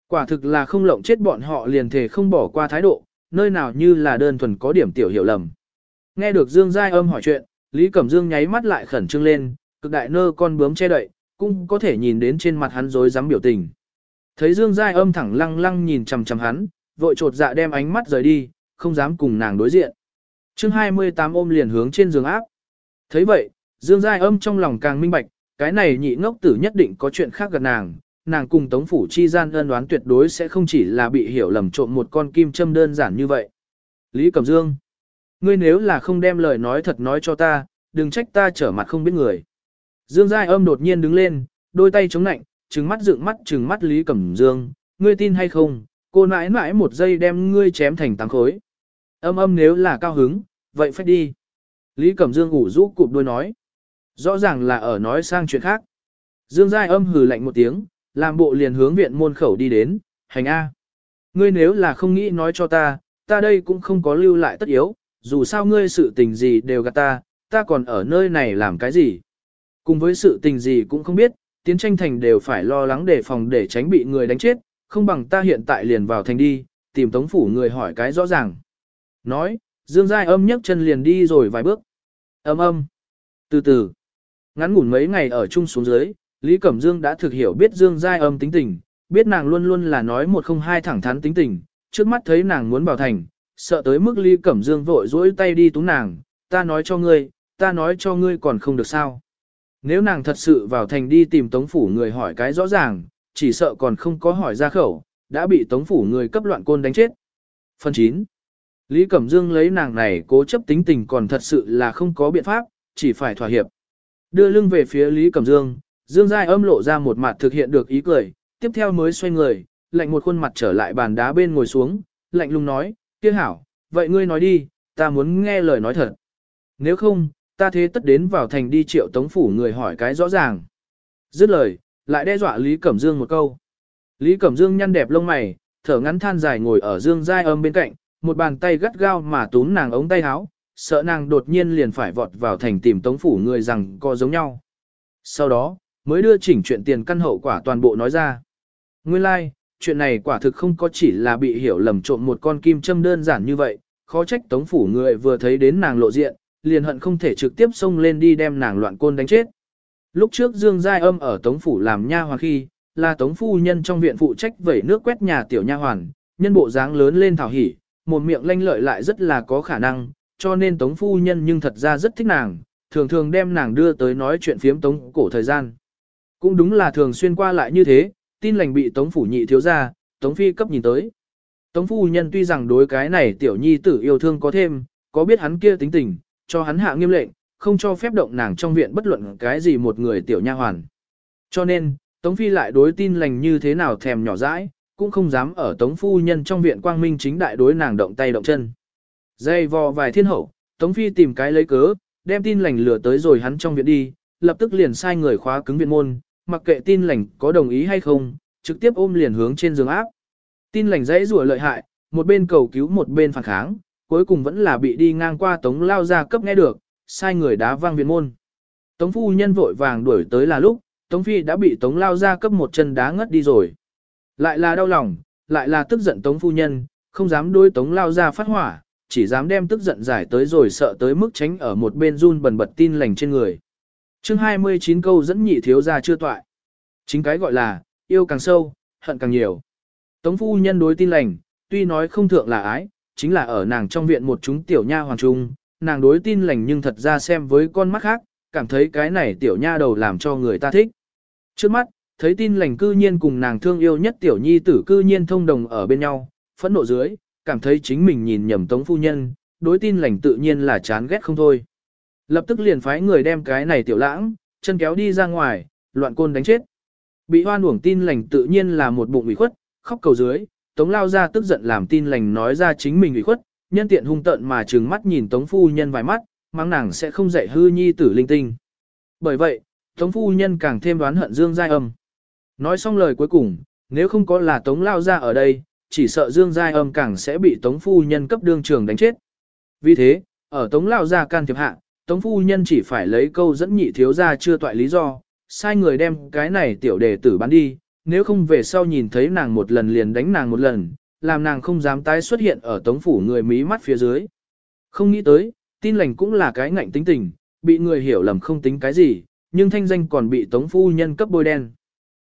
Quả thực là không lộng chết bọn họ liền thể không bỏ qua thái độ, nơi nào như là đơn thuần có điểm tiểu hiểu lầm. Nghe được Dương Giai âm hỏi chuyện, Lý Cẩm Dương nháy mắt lại khẩn trương lên, cực đại nơ con bướm che đậy, cũng có thể nhìn đến trên mặt hắn rối rắm biểu tình. Thấy Dương Giai âm thẳng lăng lăng nhìn chằm chằm hắn, vội trột dạ đem ánh mắt rời đi, không dám cùng nàng đối diện. chương 28 ôm liền hướng trên giường áp thấy vậy, Dương Giai âm trong lòng càng minh bạch, cái này nhị ngốc tử nhất định có chuyện khác gần nàng, nàng cùng Tống Phủ chi gian ân đoán tuyệt đối sẽ không chỉ là bị hiểu lầm trộm một con kim châm đơn giản như vậy. Lý Cẩm Dương, ngươi nếu là không đem lời nói thật nói cho ta, đừng trách ta trở mặt không biết người. Dương Giai âm đột nhiên đứng lên, đôi tay chống nạnh, trừng mắt dựng mắt trừng mắt Lý Cẩm Dương, ngươi tin hay không, cô nãi nãi một giây đem ngươi chém thành tám khối. Âm âm nếu là cao hứng, vậy phải đi. Lý Cẩm Dương ủ rũ cụp đôi nói. Rõ ràng là ở nói sang chuyện khác. Dương Giai âm hừ lạnh một tiếng, làm bộ liền hướng viện môn khẩu đi đến, hành A. Ngươi nếu là không nghĩ nói cho ta, ta đây cũng không có lưu lại tất yếu, dù sao ngươi sự tình gì đều gạt ta, ta còn ở nơi này làm cái gì. Cùng với sự tình gì cũng không biết, tiến tranh thành đều phải lo lắng đề phòng để tránh bị người đánh chết, không bằng ta hiện tại liền vào thành đi, tìm tống phủ người hỏi cái rõ ràng. Nói, Dương Giai âm nhấc chân liền đi rồi vài bước. Âm âm. Từ từ. Ngắn ngủn mấy ngày ở chung xuống dưới, Lý Cẩm Dương đã thực hiểu biết Dương Giai âm tính tình, biết nàng luôn luôn là nói một không hai thẳng thắn tính tình, trước mắt thấy nàng muốn vào thành, sợ tới mức Lý Cẩm Dương vội dỗi tay đi túng nàng, ta nói cho ngươi, ta nói cho ngươi còn không được sao. Nếu nàng thật sự vào thành đi tìm tống phủ người hỏi cái rõ ràng, chỉ sợ còn không có hỏi ra khẩu, đã bị tống phủ người cấp loạn côn đánh chết. Phần 9. Lý Cẩm Dương lấy nàng này cố chấp tính tình còn thật sự là không có biện pháp, chỉ phải thỏa hiệp. Đưa lưng về phía Lý Cẩm Dương, Dương Giai âm lộ ra một mặt thực hiện được ý cười, tiếp theo mới xoay người, lạnh một khuôn mặt trở lại bàn đá bên ngồi xuống, lạnh lùng nói, kia hảo, vậy ngươi nói đi, ta muốn nghe lời nói thật. Nếu không, ta thế tất đến vào thành đi triệu tống phủ người hỏi cái rõ ràng. Dứt lời, lại đe dọa Lý Cẩm Dương một câu. Lý Cẩm Dương nhăn đẹp lông mày, thở ngắn than dài ngồi ở Dương Giai âm bên cạnh, một bàn tay gắt gao mà túm nàng ống tay áo, sợ nàng đột nhiên liền phải vọt vào thành tìm tống phủ người rằng có giống nhau. Sau đó, mới đưa chỉnh chuyện tiền căn hậu quả toàn bộ nói ra. Nguyên lai, like, chuyện này quả thực không có chỉ là bị hiểu lầm trộm một con kim châm đơn giản như vậy, khó trách tống phủ người vừa thấy đến nàng lộ diện, liền hận không thể trực tiếp xông lên đi đem nàng loạn côn đánh chết. Lúc trước Dương Giai Âm ở Tống Phủ làm nha hoàn khi, là Tống Phu Nhân trong viện phụ trách vẩy nước quét nhà tiểu nha hoàn, nhân bộ dáng lớn lên thảo hỉ, một miệng lanh lợi lại rất là có khả năng, cho nên Tống Phu Nhân nhưng thật ra rất thích nàng, thường thường đem nàng đưa tới nói chuyện phiếm Tống cổ thời gian. Cũng đúng là thường xuyên qua lại như thế, tin lành bị Tống Phủ nhị thiếu ra, Tống Phi cấp nhìn tới. Tống Phu Nhân tuy rằng đối cái này tiểu nhi tử yêu thương có thêm, có biết hắn kia tính tình, cho hắn hạ nghiêm lệnh, không cho phép động nàng trong viện bất luận cái gì một người tiểu nha hoàn. Cho nên, Tống Phi lại đối tin lành như thế nào thèm nhỏ dãi, cũng không dám ở Tống Phu Nhân trong viện quang minh chính đại đối nàng động tay động chân. Dây vò vài thiên hậu, Tống Phi tìm cái lấy cớ, đem tin lành lừa tới rồi hắn trong viện đi, lập tức liền sai người khóa cứng viện môn, mặc kệ tin lành có đồng ý hay không, trực tiếp ôm liền hướng trên giường áp. Tin lành dãy rủa lợi hại, một bên cầu cứu một bên phản kháng, cuối cùng vẫn là bị đi ngang qua Tống lao ra cấp nghe được, sai người đá văng viện môn. Tống phu nhân vội vàng đuổi tới là lúc, Tống phi đã bị Tống lao ra cấp một chân đá ngất đi rồi. Lại là đau lòng, lại là tức giận Tống phu nhân, không dám đối Tống lao ra phát hỏa, chỉ dám đem tức giận giải tới rồi sợ tới mức tránh ở một bên run bần bật tin lành trên người. chương 29 câu dẫn nhị thiếu ra chưa toại. Chính cái gọi là, yêu càng sâu, hận càng nhiều. Tống phu nhân đối tin lành, tuy nói không thượng là ái, chính là ở nàng trong viện một chúng tiểu nha hoàng trung, nàng đối tin lành nhưng thật ra xem với con mắt khác, cảm thấy cái này tiểu nha đầu làm cho người ta thích. Trước mắt, thấy tin lành cư nhiên cùng nàng thương yêu nhất tiểu nhi tử cư nhiên thông đồng ở bên nhau, phẫn nộ dưới, cảm thấy chính mình nhìn nhầm tống phu nhân, đối tin lành tự nhiên là chán ghét không thôi. Lập tức liền phái người đem cái này tiểu lãng, chân kéo đi ra ngoài, loạn côn đánh chết. Bị hoan uổng tin lành tự nhiên là một bụng ủy khuất, khóc cầu dưới, tống lao ra tức giận làm tin lành nói ra chính mình ủy khuất, nhân tiện hung tợn mà trừng mắt nhìn tống phu nhân vài mắt, mang nàng sẽ không dạy hư nhi tử linh tinh. Bởi vậy, tống phu nhân càng thêm đoán hận Dương Giai Âm. Nói xong lời cuối cùng, nếu không có là tống lao ra ở đây, chỉ sợ Dương Giai Âm càng sẽ bị tống phu nhân cấp đương trường đánh chết. Vì thế, ở tống lao ra can thiệp hạ, tống phu nhân chỉ phải lấy câu dẫn nhị thiếu ra chưa toại lý do, sai người đem cái này tiểu đề tử bán đi, nếu không về sau nhìn thấy nàng một lần liền đánh nàng một lần, làm nàng không dám tái xuất hiện ở tống phủ người mí mắt phía dưới. Không nghĩ tới, tin lành cũng là cái ngạnh tính tình, bị người hiểu lầm không tính cái gì, nhưng thanh danh còn bị tống phu nhân cấp bôi đen.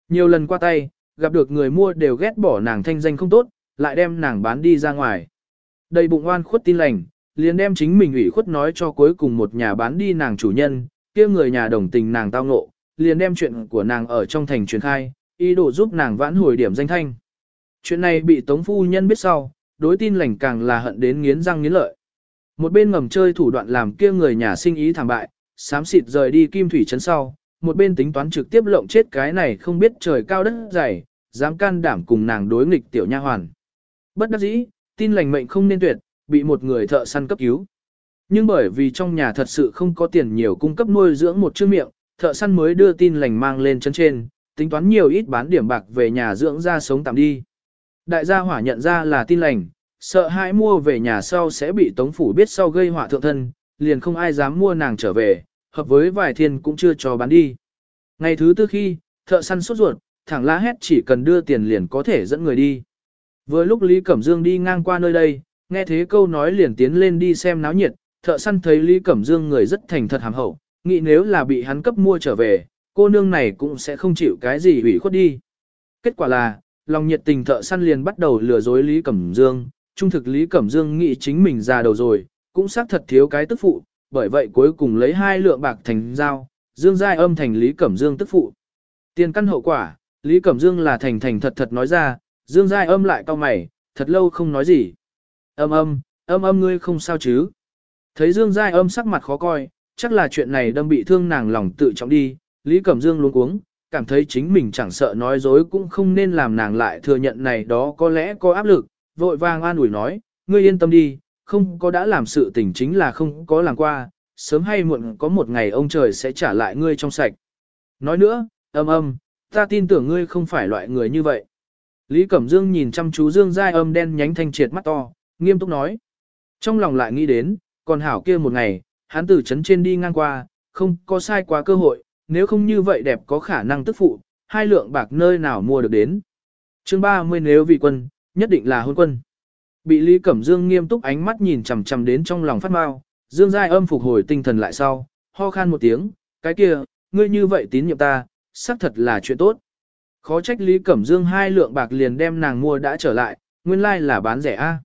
Nhiều lần qua tay, gặp được người mua đều ghét bỏ nàng thanh danh không tốt, lại đem nàng bán đi ra ngoài. Đầy bụng oan khuất tin lành, liền đem chính mình ủy khuất nói cho cuối cùng một nhà bán đi nàng chủ nhân, kia người nhà đồng tình nàng tao ngộ, liền đem chuyện của nàng ở trong thành truyền khai, ý đồ giúp nàng vãn hồi điểm danh thanh. Chuyện này bị Tống Phu Nhân biết sau, đối tin lành càng là hận đến nghiến răng nghiến lợi. Một bên ngầm chơi thủ đoạn làm kia người nhà sinh ý thảm bại, sám xịt rời đi kim thủy trấn sau, một bên tính toán trực tiếp lộng chết cái này không biết trời cao đất dày, dám can đảm cùng nàng đối nghịch tiểu nha hoàn. Bất đắc dĩ, tin lành mệnh không nên tuyệt, bị một người thợ săn cấp cứu. Nhưng bởi vì trong nhà thật sự không có tiền nhiều cung cấp nuôi dưỡng một chữ miệng, thợ săn mới đưa tin lành mang lên chân trên, tính toán nhiều ít bán điểm bạc về nhà dưỡng ra sống tạm đi. Đại gia hỏa nhận ra là tin lành, sợ hãi mua về nhà sau sẽ bị tống phủ biết sau gây họa thượng thân, liền không ai dám mua nàng trở về, hợp với vài thiên cũng chưa cho bán đi. Ngày thứ tư khi, thợ săn sốt ruột, thẳng lá hét chỉ cần đưa tiền liền có thể dẫn người đi. Vừa lúc Lý Cẩm Dương đi ngang qua nơi đây, nghe thế câu nói liền tiến lên đi xem náo nhiệt, thợ săn thấy Lý Cẩm Dương người rất thành thật hàm hậu, nghĩ nếu là bị hắn cấp mua trở về, cô nương này cũng sẽ không chịu cái gì hủy khuất đi. Kết quả là, lòng nhiệt tình thợ săn liền bắt đầu lừa dối Lý Cẩm Dương, trung thực Lý Cẩm Dương nghĩ chính mình già đầu rồi, cũng xác thật thiếu cái tức phụ, bởi vậy cuối cùng lấy hai lượng bạc thành giao, Dương Giai âm thành Lý Cẩm Dương tức phụ. Tiền căn hậu quả, Lý Cẩm Dương là thành thành thật thật nói ra, Dương Giai âm lại cao mày, thật lâu không nói gì. Âm âm, âm âm ngươi không sao chứ. Thấy Dương Giai âm sắc mặt khó coi, chắc là chuyện này đâm bị thương nàng lòng tự trọng đi, Lý Cẩm Dương luống cuống, cảm thấy chính mình chẳng sợ nói dối cũng không nên làm nàng lại thừa nhận này đó có lẽ có áp lực, vội vàng an ủi nói, ngươi yên tâm đi, không có đã làm sự tình chính là không có làm qua, sớm hay muộn có một ngày ông trời sẽ trả lại ngươi trong sạch. Nói nữa, âm âm, ta tin tưởng ngươi không phải loại người như vậy. Lý Cẩm Dương nhìn chăm chú Dương Giai âm đen nhánh thanh triệt mắt to, nghiêm túc nói. Trong lòng lại nghĩ đến, còn hảo kia một ngày, hắn từ chấn trên đi ngang qua, không có sai quá cơ hội, nếu không như vậy đẹp có khả năng tức phụ, hai lượng bạc nơi nào mua được đến. chương 30 nếu vị quân, nhất định là hôn quân. Bị Lý Cẩm Dương nghiêm túc ánh mắt nhìn chằm chằm đến trong lòng phát mau, Dương Giai âm phục hồi tinh thần lại sau, ho khan một tiếng, cái kia, ngươi như vậy tín nhiệm ta, xác thật là chuyện tốt. Khó trách Lý Cẩm Dương hai lượng bạc liền đem nàng mua đã trở lại, nguyên lai like là bán rẻ a.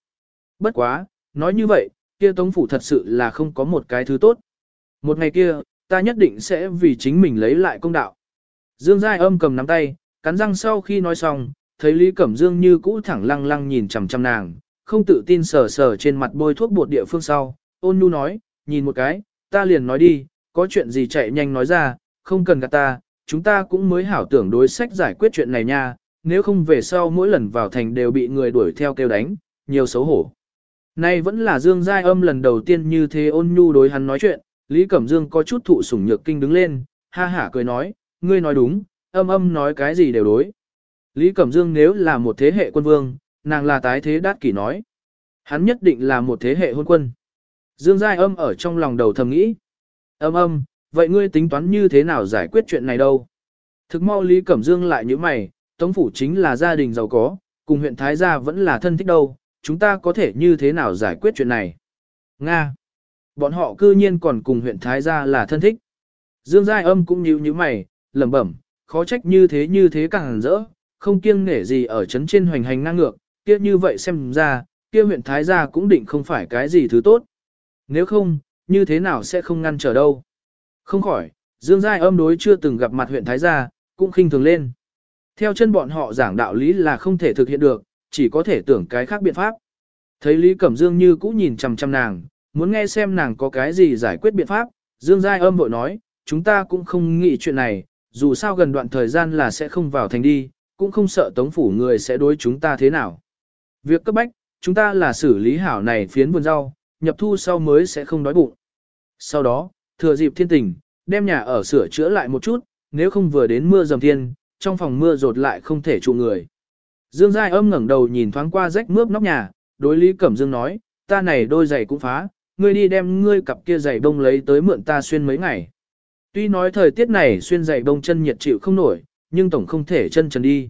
Bất quá, nói như vậy, kia tống phủ thật sự là không có một cái thứ tốt. Một ngày kia, ta nhất định sẽ vì chính mình lấy lại công đạo. Dương Giai âm cầm nắm tay, cắn răng sau khi nói xong, thấy Lý Cẩm Dương như cũ thẳng lăng lăng nhìn chằm chằm nàng, không tự tin sờ sờ trên mặt bôi thuốc bột địa phương sau, ôn nhu nói, nhìn một cái, ta liền nói đi, có chuyện gì chạy nhanh nói ra, không cần gạt ta, chúng ta cũng mới hảo tưởng đối sách giải quyết chuyện này nha, nếu không về sau mỗi lần vào thành đều bị người đuổi theo kêu đánh, nhiều xấu hổ. Nay vẫn là Dương Giai âm lần đầu tiên như thế ôn nhu đối hắn nói chuyện, Lý Cẩm Dương có chút thụ sủng nhược kinh đứng lên, ha hả cười nói, ngươi nói đúng, âm âm nói cái gì đều đối. Lý Cẩm Dương nếu là một thế hệ quân vương, nàng là tái thế đát kỷ nói. Hắn nhất định là một thế hệ hôn quân. Dương Giai âm ở trong lòng đầu thầm nghĩ. Âm âm, vậy ngươi tính toán như thế nào giải quyết chuyện này đâu? Thực mau Lý Cẩm Dương lại như mày, Tống Phủ chính là gia đình giàu có, cùng huyện Thái Gia vẫn là thân thích đâu, chúng ta có thể như thế nào giải quyết chuyện này? Nga. Bọn họ cư nhiên còn cùng huyện Thái Gia là thân thích. Dương Giai âm cũng nhíu như mày, lẩm bẩm, khó trách như thế như thế càng rỡ, không kiêng nể gì ở chấn trên hoành hành ngang ngược, kia như vậy xem ra, kia huyện Thái Gia cũng định không phải cái gì thứ tốt. Nếu không, như thế nào sẽ không ngăn trở đâu. Không khỏi, Dương Giai âm đối chưa từng gặp mặt huyện Thái Gia, cũng khinh thường lên. Theo chân bọn họ giảng đạo lý là không thể thực hiện được, chỉ có thể tưởng cái khác biện pháp. Thấy Lý Cẩm Dương như cũ nhìn chằm chằm nàng, muốn nghe xem nàng có cái gì giải quyết biện pháp, Dương Giai âm vội nói, chúng ta cũng không nghĩ chuyện này, dù sao gần đoạn thời gian là sẽ không vào thành đi, cũng không sợ tống phủ người sẽ đối chúng ta thế nào. Việc cấp bách, chúng ta là xử lý hảo này phiến vườn rau, nhập thu sau mới sẽ không đói bụng. Sau đó, thừa dịp thiên tình, đem nhà ở sửa chữa lại một chút, nếu không vừa đến mưa dầm thiên, trong phòng mưa rột lại không thể trụ người. Dương Giai âm ngẩng đầu nhìn thoáng qua rách mướp nóc nhà, đối Lý Cẩm Dương nói, ta này đôi giày cũng phá, ngươi đi đem ngươi cặp kia giày bông lấy tới mượn ta xuyên mấy ngày. Tuy nói thời tiết này xuyên giày bông chân nhiệt chịu không nổi, nhưng tổng không thể chân trần đi.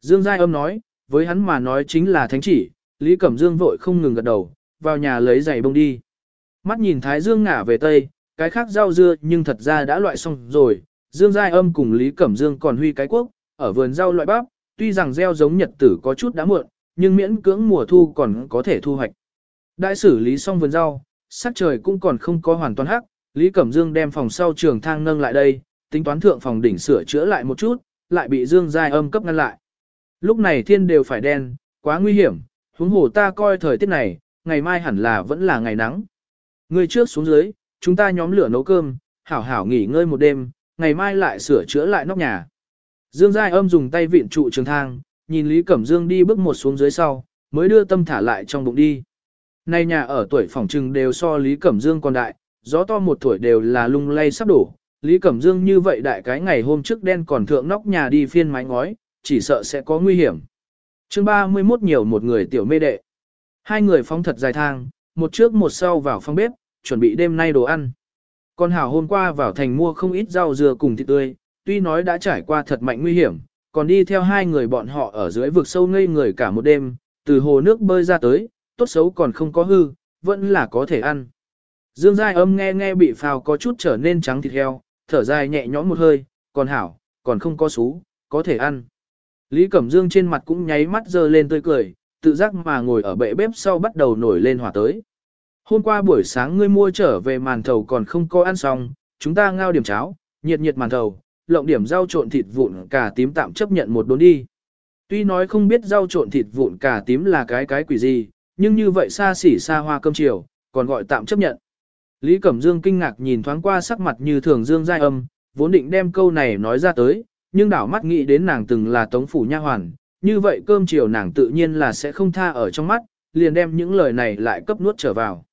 Dương Giai âm nói, với hắn mà nói chính là thánh chỉ, Lý Cẩm Dương vội không ngừng gật đầu, vào nhà lấy giày bông đi. Mắt nhìn Thái Dương ngả về Tây, cái khác rau dưa nhưng thật ra đã loại xong rồi, Dương Giai âm cùng Lý Cẩm Dương còn huy cái quốc, ở vườn rau loại bắp, tuy rằng gieo giống nhật tử có chút đã muộn, nhưng miễn cưỡng mùa thu còn có thể thu hoạch. Đại xử lý xong vườn rau, sắc trời cũng còn không có hoàn toàn hắc, Lý Cẩm Dương đem phòng sau trường thang nâng lại đây, tính toán thượng phòng đỉnh sửa chữa lại một chút, lại bị Dương Giai âm cấp ngăn lại. Lúc này thiên đều phải đen, quá nguy hiểm, huống hồ ta coi thời tiết này, ngày mai hẳn là vẫn là ngày nắng. Người trước xuống dưới, chúng ta nhóm lửa nấu cơm, hảo hảo nghỉ ngơi một đêm, ngày mai lại sửa chữa lại nóc nhà. Dương Giai âm dùng tay vịn trụ trường thang, nhìn Lý Cẩm Dương đi bước một xuống dưới sau, mới đưa tâm thả lại trong bụng đi. Nay nhà ở tuổi phòng trừng đều so Lý Cẩm Dương còn đại, gió to một tuổi đều là lung lay sắp đổ. Lý Cẩm Dương như vậy đại cái ngày hôm trước đen còn thượng nóc nhà đi phiên mái ngói, chỉ sợ sẽ có nguy hiểm. chương 31 nhiều một người tiểu mê đệ. Hai người phóng thật dài thang, một trước một sau vào phòng bếp, chuẩn bị đêm nay đồ ăn. Con Hảo hôm qua vào thành mua không ít rau dừa cùng thịt tươi, tuy nói đã trải qua thật mạnh nguy hiểm, còn đi theo hai người bọn họ ở dưới vực sâu ngây người cả một đêm, từ hồ nước bơi ra tới, tốt xấu còn không có hư, vẫn là có thể ăn. Dương Giai âm nghe nghe bị phào có chút trở nên trắng thịt heo, thở dài nhẹ nhõm một hơi, còn hảo, còn không có sú, có thể ăn. Lý Cẩm Dương trên mặt cũng nháy mắt dơ lên tươi cười, tự giác mà ngồi ở bệ bếp sau bắt đầu nổi lên hỏa tới. Hôm qua buổi sáng ngươi mua trở về màn thầu còn không có ăn xong, chúng ta ngao điểm cháo, nhiệt nhiệt màn thầu, lộng điểm rau trộn thịt vụn cà tím tạm chấp nhận một đốn đi. Tuy nói không biết rau trộn thịt vụn cà tím là cái cái quỷ gì, nhưng như vậy xa xỉ xa hoa cơm chiều, còn gọi tạm chấp nhận. Lý Cẩm Dương kinh ngạc nhìn thoáng qua sắc mặt như thường Dương Giai âm, vốn định đem câu này nói ra tới, nhưng đảo mắt nghĩ đến nàng từng là tống phủ nha hoàn, như vậy cơm chiều nàng tự nhiên là sẽ không tha ở trong mắt, liền đem những lời này lại cấp nuốt trở vào.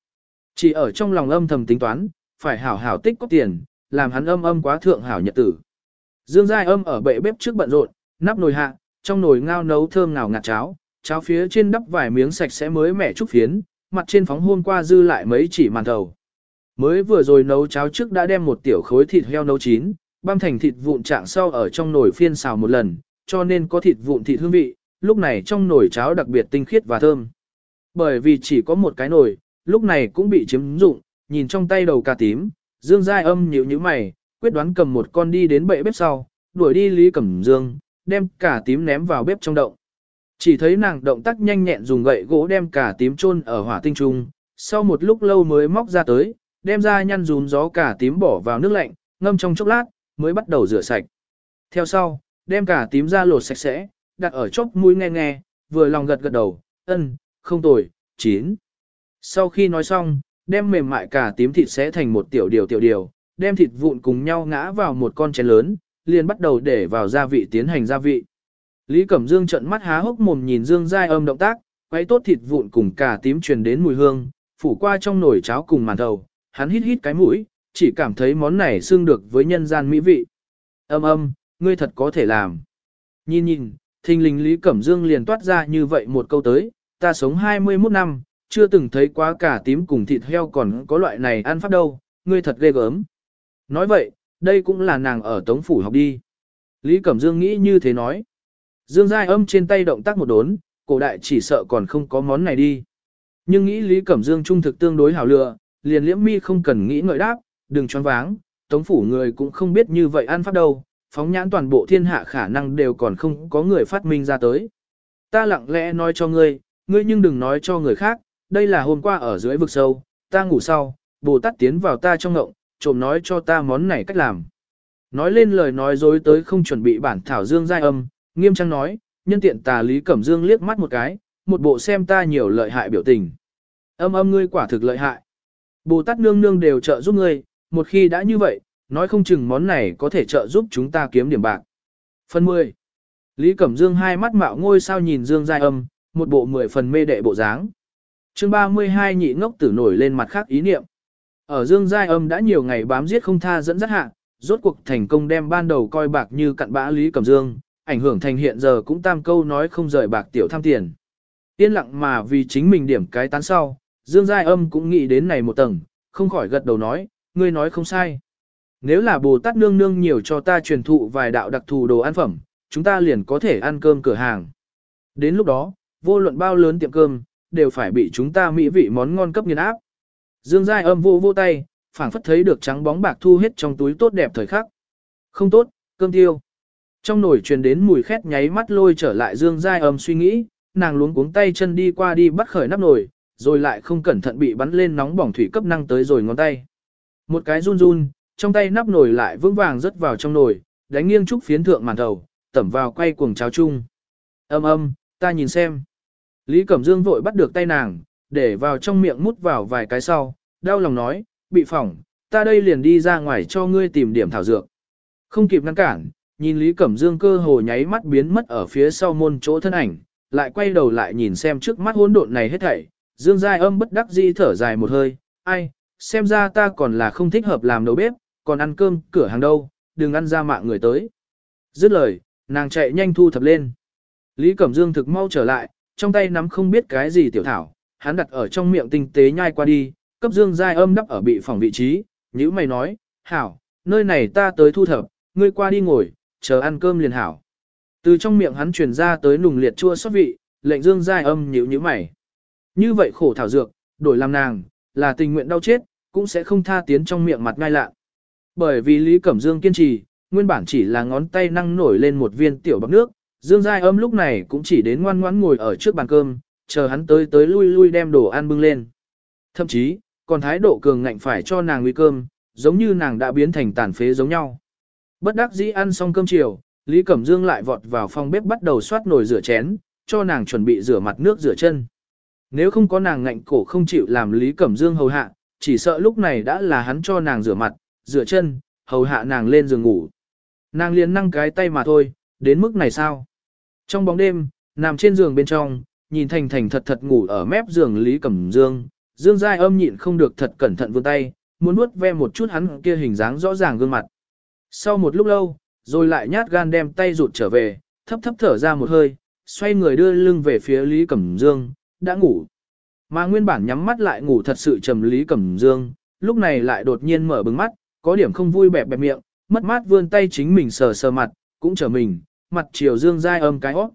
Chỉ ở trong lòng âm thầm tính toán, phải hảo hảo tích có tiền, làm hắn âm âm quá thượng hảo nhật tử. Dương Giai âm ở bệ bếp trước bận rộn, nắp nồi hạ, trong nồi ngao nấu thơm ngào ngạt cháo, cháo phía trên đắp vài miếng sạch sẽ mới mẻ trúc phiến, mặt trên phóng hôm qua dư lại mấy chỉ màn thầu. Mới vừa rồi nấu cháo trước đã đem một tiểu khối thịt heo nấu chín, băm thành thịt vụn trạng sau ở trong nồi phiên xào một lần, cho nên có thịt vụn thịt hương vị, lúc này trong nồi cháo đặc biệt tinh khiết và thơm. Bởi vì chỉ có một cái nồi, lúc này cũng bị chiếm dụng, nhìn trong tay đầu cà tím, Dương Giai âm nhíu nhíu mày, quyết đoán cầm một con đi đến bệ bếp sau, đuổi đi Lý Cẩm Dương, đem cà tím ném vào bếp trong động. Chỉ thấy nàng động tác nhanh nhẹn dùng gậy gỗ đem cà tím chôn ở hỏa tinh trung, sau một lúc lâu mới móc ra tới, đem ra nhăn rúm gió cà tím bỏ vào nước lạnh, ngâm trong chốc lát, mới bắt đầu rửa sạch. Theo sau, đem cả tím ra lột sạch sẽ, đặt ở chốc mũi nghe nghe, vừa lòng gật gật đầu, ân, không tồi, chín. Sau khi nói xong, đem mềm mại cả tím thịt sẽ thành một tiểu điều tiểu điều, đem thịt vụn cùng nhau ngã vào một con chén lớn, liền bắt đầu để vào gia vị tiến hành gia vị. Lý Cẩm Dương trận mắt há hốc mồm nhìn Dương Giai âm động tác, quấy tốt thịt vụn cùng cả tím truyền đến mùi hương, phủ qua trong nồi cháo cùng màn thầu, hắn hít hít cái mũi, chỉ cảm thấy món này xương được với nhân gian mỹ vị. Âm âm, ngươi thật có thể làm. Nhìn nhìn, thình lình Lý Cẩm Dương liền toát ra như vậy một câu tới, ta sống 21 năm, chưa từng thấy quá cả tím cùng thịt heo còn có loại này ăn pháp đâu, ngươi thật ghê gớm. Nói vậy, đây cũng là nàng ở Tống Phủ học đi. Lý Cẩm Dương nghĩ như thế nói. Dương Giai âm trên tay động tác một đốn, cổ đại chỉ sợ còn không có món này đi. Nhưng nghĩ Lý Cẩm Dương trung thực tương đối hảo lựa, liền liễm mi không cần nghĩ ngợi đáp, đừng choáng váng, Tống Phủ người cũng không biết như vậy ăn pháp đâu, phóng nhãn toàn bộ thiên hạ khả năng đều còn không có người phát minh ra tới. Ta lặng lẽ nói cho ngươi, ngươi nhưng đừng nói cho người khác, đây là hôm qua ở dưới vực sâu, ta ngủ sau, Bồ Tát tiến vào ta trong ngộng, trộm nói cho ta món này cách làm. Nói lên lời nói dối tới không chuẩn bị bản thảo dương giai âm, nghiêm trang nói, nhân tiện tà Lý Cẩm Dương liếc mắt một cái, một bộ xem ta nhiều lợi hại biểu tình. Âm âm ngươi quả thực lợi hại. Bồ Tát nương nương đều trợ giúp ngươi, một khi đã như vậy, nói không chừng món này có thể trợ giúp chúng ta kiếm điểm bạc. Phần 10. Lý Cẩm Dương hai mắt mạo ngôi sao nhìn Dương Giai Âm, một bộ mười phần mê đệ bộ dáng. chương 32 nhị ngốc tử nổi lên mặt khác ý niệm. Ở Dương Giai Âm đã nhiều ngày bám giết không tha dẫn dắt hạ, rốt cuộc thành công đem ban đầu coi bạc như cặn bã Lý Cẩm Dương, ảnh hưởng thành hiện giờ cũng tam câu nói không rời bạc tiểu tham tiền. Yên lặng mà vì chính mình điểm cái tán sau, Dương Giai Âm cũng nghĩ đến này một tầng, không khỏi gật đầu nói, ngươi nói không sai. Nếu là Bồ Tát nương nương nhiều cho ta truyền thụ vài đạo đặc thù đồ ăn phẩm, chúng ta liền có thể ăn cơm cửa hàng. Đến lúc đó, vô luận bao lớn tiệm cơm, đều phải bị chúng ta mỹ vị món ngon cấp nghiên áp. Dương Giai âm vô vô tay, phảng phất thấy được trắng bóng bạc thu hết trong túi tốt đẹp thời khắc. Không tốt, cơm tiêu. Trong nồi truyền đến mùi khét nháy mắt lôi trở lại Dương Giai âm suy nghĩ, nàng luống cuống tay chân đi qua đi bắt khởi nắp nồi, rồi lại không cẩn thận bị bắn lên nóng bỏng thủy cấp năng tới rồi ngón tay. Một cái run run, trong tay nắp nồi lại vững vàng rớt vào trong nồi, đánh nghiêng trúc phiến thượng màn thầu, tẩm vào quay cuồng cháo chung. Âm âm, ta nhìn xem. Lý Cẩm Dương vội bắt được tay nàng, để vào trong miệng mút vào vài cái sau, đau lòng nói, bị phỏng, ta đây liền đi ra ngoài cho ngươi tìm điểm thảo dược. Không kịp ngăn cản, nhìn Lý Cẩm Dương cơ hồ nháy mắt biến mất ở phía sau môn chỗ thân ảnh, lại quay đầu lại nhìn xem trước mắt hỗn độn này hết thảy, Dương Giai âm bất đắc dĩ thở dài một hơi, ai, xem ra ta còn là không thích hợp làm đầu bếp, còn ăn cơm cửa hàng đâu, đừng ăn ra mạng người tới. Dứt lời, nàng chạy nhanh thu thập lên. Lý Cẩm Dương thực mau trở lại, trong tay nắm không biết cái gì tiểu thảo, hắn đặt ở trong miệng tinh tế nhai qua đi, cấp Dương Giai âm đắp ở bị phòng vị trí, như mày nói, hảo, nơi này ta tới thu thập, ngươi qua đi ngồi, chờ ăn cơm liền hảo. Từ trong miệng hắn truyền ra tới nùng liệt chua xót vị, lệnh Dương Giai âm nhữ như mày. Như vậy khổ thảo dược, đổi làm nàng, là tình nguyện đau chết, cũng sẽ không tha tiến trong miệng mặt ngai lạ. Bởi vì Lý Cẩm Dương kiên trì, nguyên bản chỉ là ngón tay năng nổi lên một viên tiểu bọc nước, Dương Giai âm lúc này cũng chỉ đến ngoan ngoãn ngồi ở trước bàn cơm, chờ hắn tới tới lui lui đem đồ ăn bưng lên. Thậm chí, còn thái độ cường ngạnh phải cho nàng nguy cơm, giống như nàng đã biến thành tàn phế giống nhau. Bất đắc dĩ ăn xong cơm chiều, Lý Cẩm Dương lại vọt vào phòng bếp bắt đầu xoát nồi rửa chén, cho nàng chuẩn bị rửa mặt nước rửa chân. Nếu không có nàng ngạnh cổ không chịu làm Lý Cẩm Dương hầu hạ, chỉ sợ lúc này đã là hắn cho nàng rửa mặt, rửa chân, hầu hạ nàng lên giường ngủ. Nàng liền năng cái tay mà thôi, đến mức này sao? Trong bóng đêm, nằm trên giường bên trong, nhìn thành thành thật thật ngủ ở mép giường Lý Cẩm Dương, Dương Giai âm nhịn không được thật cẩn thận vươn tay, muốn nuốt ve một chút hắn kia hình dáng rõ ràng gương mặt. Sau một lúc lâu, rồi lại nhát gan đem tay rụt trở về, thấp thấp thở ra một hơi, xoay người đưa lưng về phía Lý Cẩm Dương, đã ngủ. Mà nguyên bản nhắm mắt lại ngủ thật sự trầm Lý Cẩm Dương, lúc này lại đột nhiên mở bừng mắt, có điểm không vui bẹp bẹp miệng, mất mát vươn tay chính mình sờ sờ mặt, cũng trở mình, mặt chiều Dương dai âm cái óc.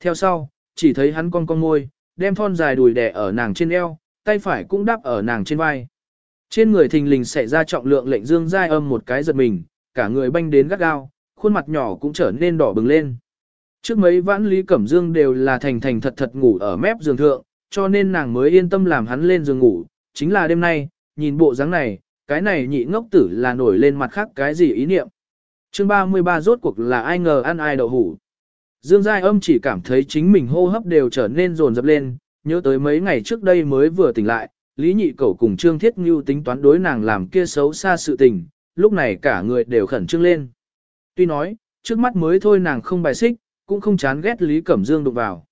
Theo sau, chỉ thấy hắn con con môi, đem thon dài đùi đẻ ở nàng trên eo, tay phải cũng đắp ở nàng trên vai. Trên người thình lình xảy ra trọng lượng lệnh Dương Giai âm một cái giật mình, cả người banh đến gắt gao, khuôn mặt nhỏ cũng trở nên đỏ bừng lên. Trước mấy vãn Lý Cẩm Dương đều là thành thành thật thật ngủ ở mép giường thượng, cho nên nàng mới yên tâm làm hắn lên giường ngủ. Chính là đêm nay, nhìn bộ dáng này, cái này nhị ngốc tử là nổi lên mặt khác cái gì ý niệm. chương 33 rốt cuộc là ai ngờ ăn ai đậu hủ. Dương Giai âm chỉ cảm thấy chính mình hô hấp đều trở nên rồn rập lên, nhớ tới mấy ngày trước đây mới vừa tỉnh lại, Lý Nhị Cẩu cùng Trương Thiết Ngưu tính toán đối nàng làm kia xấu xa sự tình, lúc này cả người đều khẩn trương lên. Tuy nói, trước mắt mới thôi nàng không bài xích, cũng không chán ghét Lý Cẩm Dương đụng vào.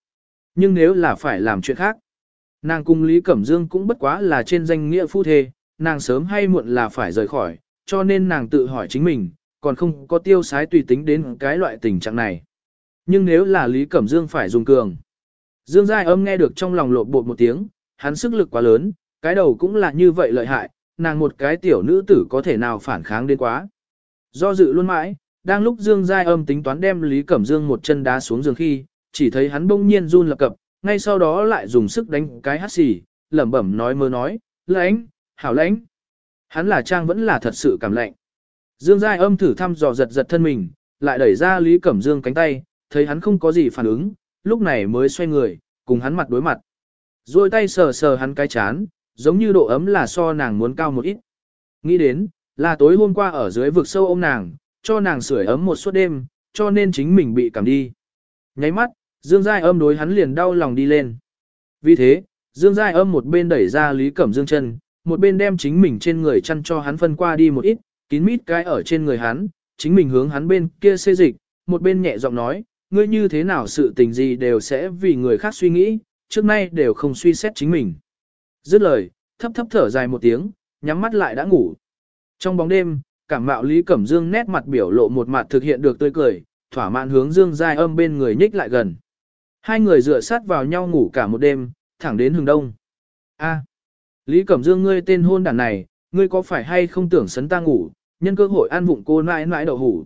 Nhưng nếu là phải làm chuyện khác, nàng cùng Lý Cẩm Dương cũng bất quá là trên danh nghĩa phu thê, nàng sớm hay muộn là phải rời khỏi, cho nên nàng tự hỏi chính mình, còn không có tiêu sái tùy tính đến cái loại tình trạng này. Nhưng nếu là Lý Cẩm Dương phải dùng cường. Dương Giai âm nghe được trong lòng lộn bột một tiếng, hắn sức lực quá lớn, cái đầu cũng là như vậy lợi hại, nàng một cái tiểu nữ tử có thể nào phản kháng đến quá. Do dự luôn mãi, đang lúc Dương Giai âm tính toán đem Lý Cẩm Dương một chân đá xuống giường khi, chỉ thấy hắn bỗng nhiên run lập cập, ngay sau đó lại dùng sức đánh cái hát xì, lẩm bẩm nói mơ nói, lãnh, hảo lãnh. Hắn là trang vẫn là thật sự cảm lạnh. Dương Giai âm thử thăm dò giật giật thân mình, lại đẩy ra Lý Cẩm Dương cánh tay, thấy hắn không có gì phản ứng, lúc này mới xoay người, cùng hắn mặt đối mặt. Rồi tay sờ sờ hắn cái chán, giống như độ ấm là so nàng muốn cao một ít. Nghĩ đến, là tối hôm qua ở dưới vực sâu ôm nàng, cho nàng sưởi ấm một suốt đêm, cho nên chính mình bị cảm đi. Nháy mắt, Dương Giai âm đối hắn liền đau lòng đi lên. Vì thế, Dương Giai âm một bên đẩy ra Lý Cẩm Dương chân, một bên đem chính mình trên người chăn cho hắn phân qua đi một ít, kín mít cái ở trên người hắn, chính mình hướng hắn bên kia xê dịch, một bên nhẹ giọng nói, ngươi như thế nào sự tình gì đều sẽ vì người khác suy nghĩ, trước nay đều không suy xét chính mình. Dứt lời, thấp thấp thở dài một tiếng, nhắm mắt lại đã ngủ. Trong bóng đêm, cảm mạo Lý Cẩm Dương nét mặt biểu lộ một mặt thực hiện được tươi cười, thỏa mãn hướng Dương Giai âm bên người nhích lại gần. Hai người dựa sát vào nhau ngủ cả một đêm, thẳng đến hừng đông. A, Lý Cẩm Dương ngươi tên hôn đàn này, ngươi có phải hay không tưởng sấn ta ngủ, nhân cơ hội ăn vụng cô nãi nãi đậu hủ.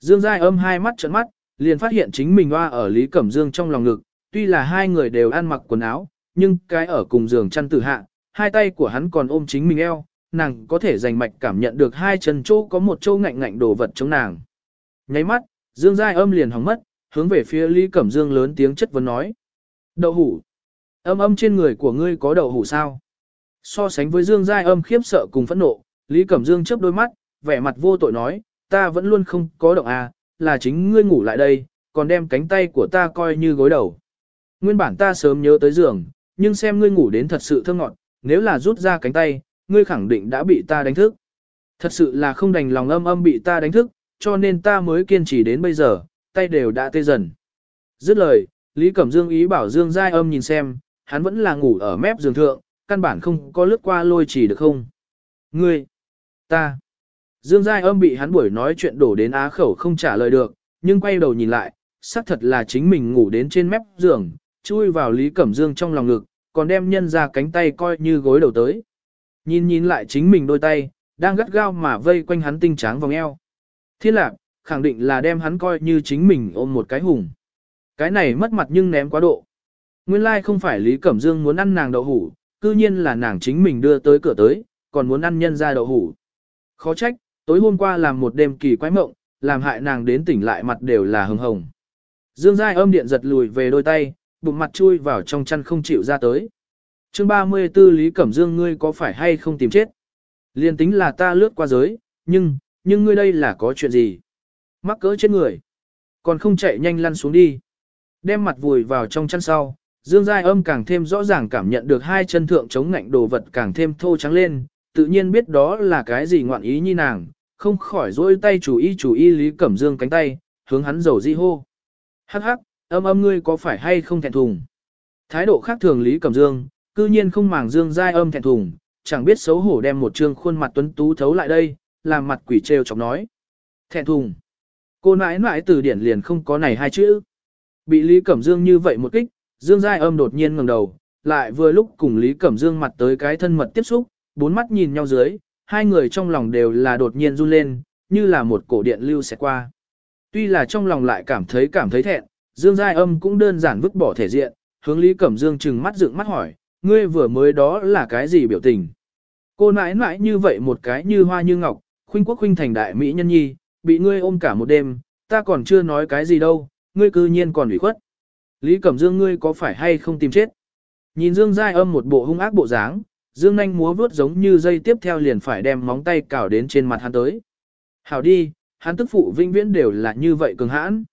Dương Giai âm hai mắt trợn mắt, liền phát hiện chính mình hoa ở Lý Cẩm Dương trong lòng ngực, tuy là hai người đều ăn mặc quần áo, nhưng cái ở cùng giường chăn tử hạ, hai tay của hắn còn ôm chính mình eo, nàng có thể dành mạch cảm nhận được hai chân chỗ có một chỗ ngạnh ngạnh đồ vật chống nàng. Nháy mắt, Dương Giai âm liền hóng mất, hướng về phía Lý Cẩm Dương lớn tiếng chất vấn nói. Đậu hủ. Âm âm trên người của ngươi có đậu hủ sao? So sánh với Dương Giai âm khiếp sợ cùng phẫn nộ, Lý Cẩm Dương chớp đôi mắt, vẻ mặt vô tội nói, ta vẫn luôn không có động à, là chính ngươi ngủ lại đây, còn đem cánh tay của ta coi như gối đầu. Nguyên bản ta sớm nhớ tới giường, nhưng xem ngươi ngủ đến thật sự thơ ngọt, nếu là rút ra cánh tay, ngươi khẳng định đã bị ta đánh thức. Thật sự là không đành lòng âm âm bị ta đánh thức, cho nên ta mới kiên trì đến bây giờ, tay đều đã tê dần. Dứt lời, Lý Cẩm Dương ý bảo Dương Giai âm nhìn xem, hắn vẫn là ngủ ở mép giường thượng, căn bản không có lướt qua lôi chỉ được không. Ngươi, ta, Dương Giai âm bị hắn buổi nói chuyện đổ đến á khẩu không trả lời được, nhưng quay đầu nhìn lại, xác thật là chính mình ngủ đến trên mép giường, chui vào Lý Cẩm Dương trong lòng ngực, còn đem nhân ra cánh tay coi như gối đầu tới. Nhìn nhìn lại chính mình đôi tay, đang gắt gao mà vây quanh hắn tinh tráng vòng eo. Thiên lạc, khẳng định là đem hắn coi như chính mình ôm một cái hùng. Cái này mất mặt nhưng ném quá độ. Nguyên lai like không phải Lý Cẩm Dương muốn ăn nàng đậu hủ, cư nhiên là nàng chính mình đưa tới cửa tới, còn muốn ăn nhân ra đậu hủ. Khó trách, tối hôm qua làm một đêm kỳ quái mộng, làm hại nàng đến tỉnh lại mặt đều là hồng hồng. Dương Giai âm điện giật lùi về đôi tay, bụng mặt chui vào trong chăn không chịu ra tới. chương 34 Lý Cẩm Dương ngươi có phải hay không tìm chết? Liên tính là ta lướt qua giới, nhưng, nhưng ngươi đây là có chuyện gì? Mắc cỡ trên người. Còn không chạy nhanh lăn xuống đi. Đem mặt vùi vào trong chăn sau, Dương Giai âm càng thêm rõ ràng cảm nhận được hai chân thượng chống ngạnh đồ vật càng thêm thô trắng lên, tự nhiên biết đó là cái gì ngoạn ý như nàng, không khỏi dỗi tay chủ ý chủ ý Lý Cẩm Dương cánh tay, hướng hắn dầu di hô. Hắc hắc, âm âm ngươi có phải hay không thẹn thùng? Thái độ khác thường Lý Cẩm Dương, cư nhiên không màng Dương Giai âm thẹn thùng, chẳng biết xấu hổ đem một trương khuôn mặt tuấn tú thấu lại đây, làm mặt quỷ trêu chọc nói. Thẹn thùng. Cô nãi nãi từ điển liền không có này hai chữ. Bị Lý Cẩm Dương như vậy một kích, Dương Giai âm đột nhiên ngẩng đầu, lại vừa lúc cùng Lý Cẩm Dương mặt tới cái thân mật tiếp xúc, bốn mắt nhìn nhau dưới, hai người trong lòng đều là đột nhiên run lên, như là một cổ điện lưu sẽ qua. Tuy là trong lòng lại cảm thấy cảm thấy thẹn, Dương Giai Âm cũng đơn giản vứt bỏ thể diện, hướng Lý Cẩm Dương chừng mắt dựng mắt hỏi, ngươi vừa mới đó là cái gì biểu tình? Cô nãi nãi như vậy một cái như hoa như ngọc, khuynh quốc khuynh thành đại mỹ nhân nhi, bị ngươi ôm cả một đêm, ta còn chưa nói cái gì đâu, ngươi cư nhiên còn ủy khuất. Lý Cẩm Dương ngươi có phải hay không tìm chết? Nhìn Dương Giai âm một bộ hung ác bộ dáng, Dương Nanh múa vướt giống như dây tiếp theo liền phải đem móng tay cào đến trên mặt hắn tới. Hảo đi, hắn tức phụ vinh viễn đều là như vậy cường hãn.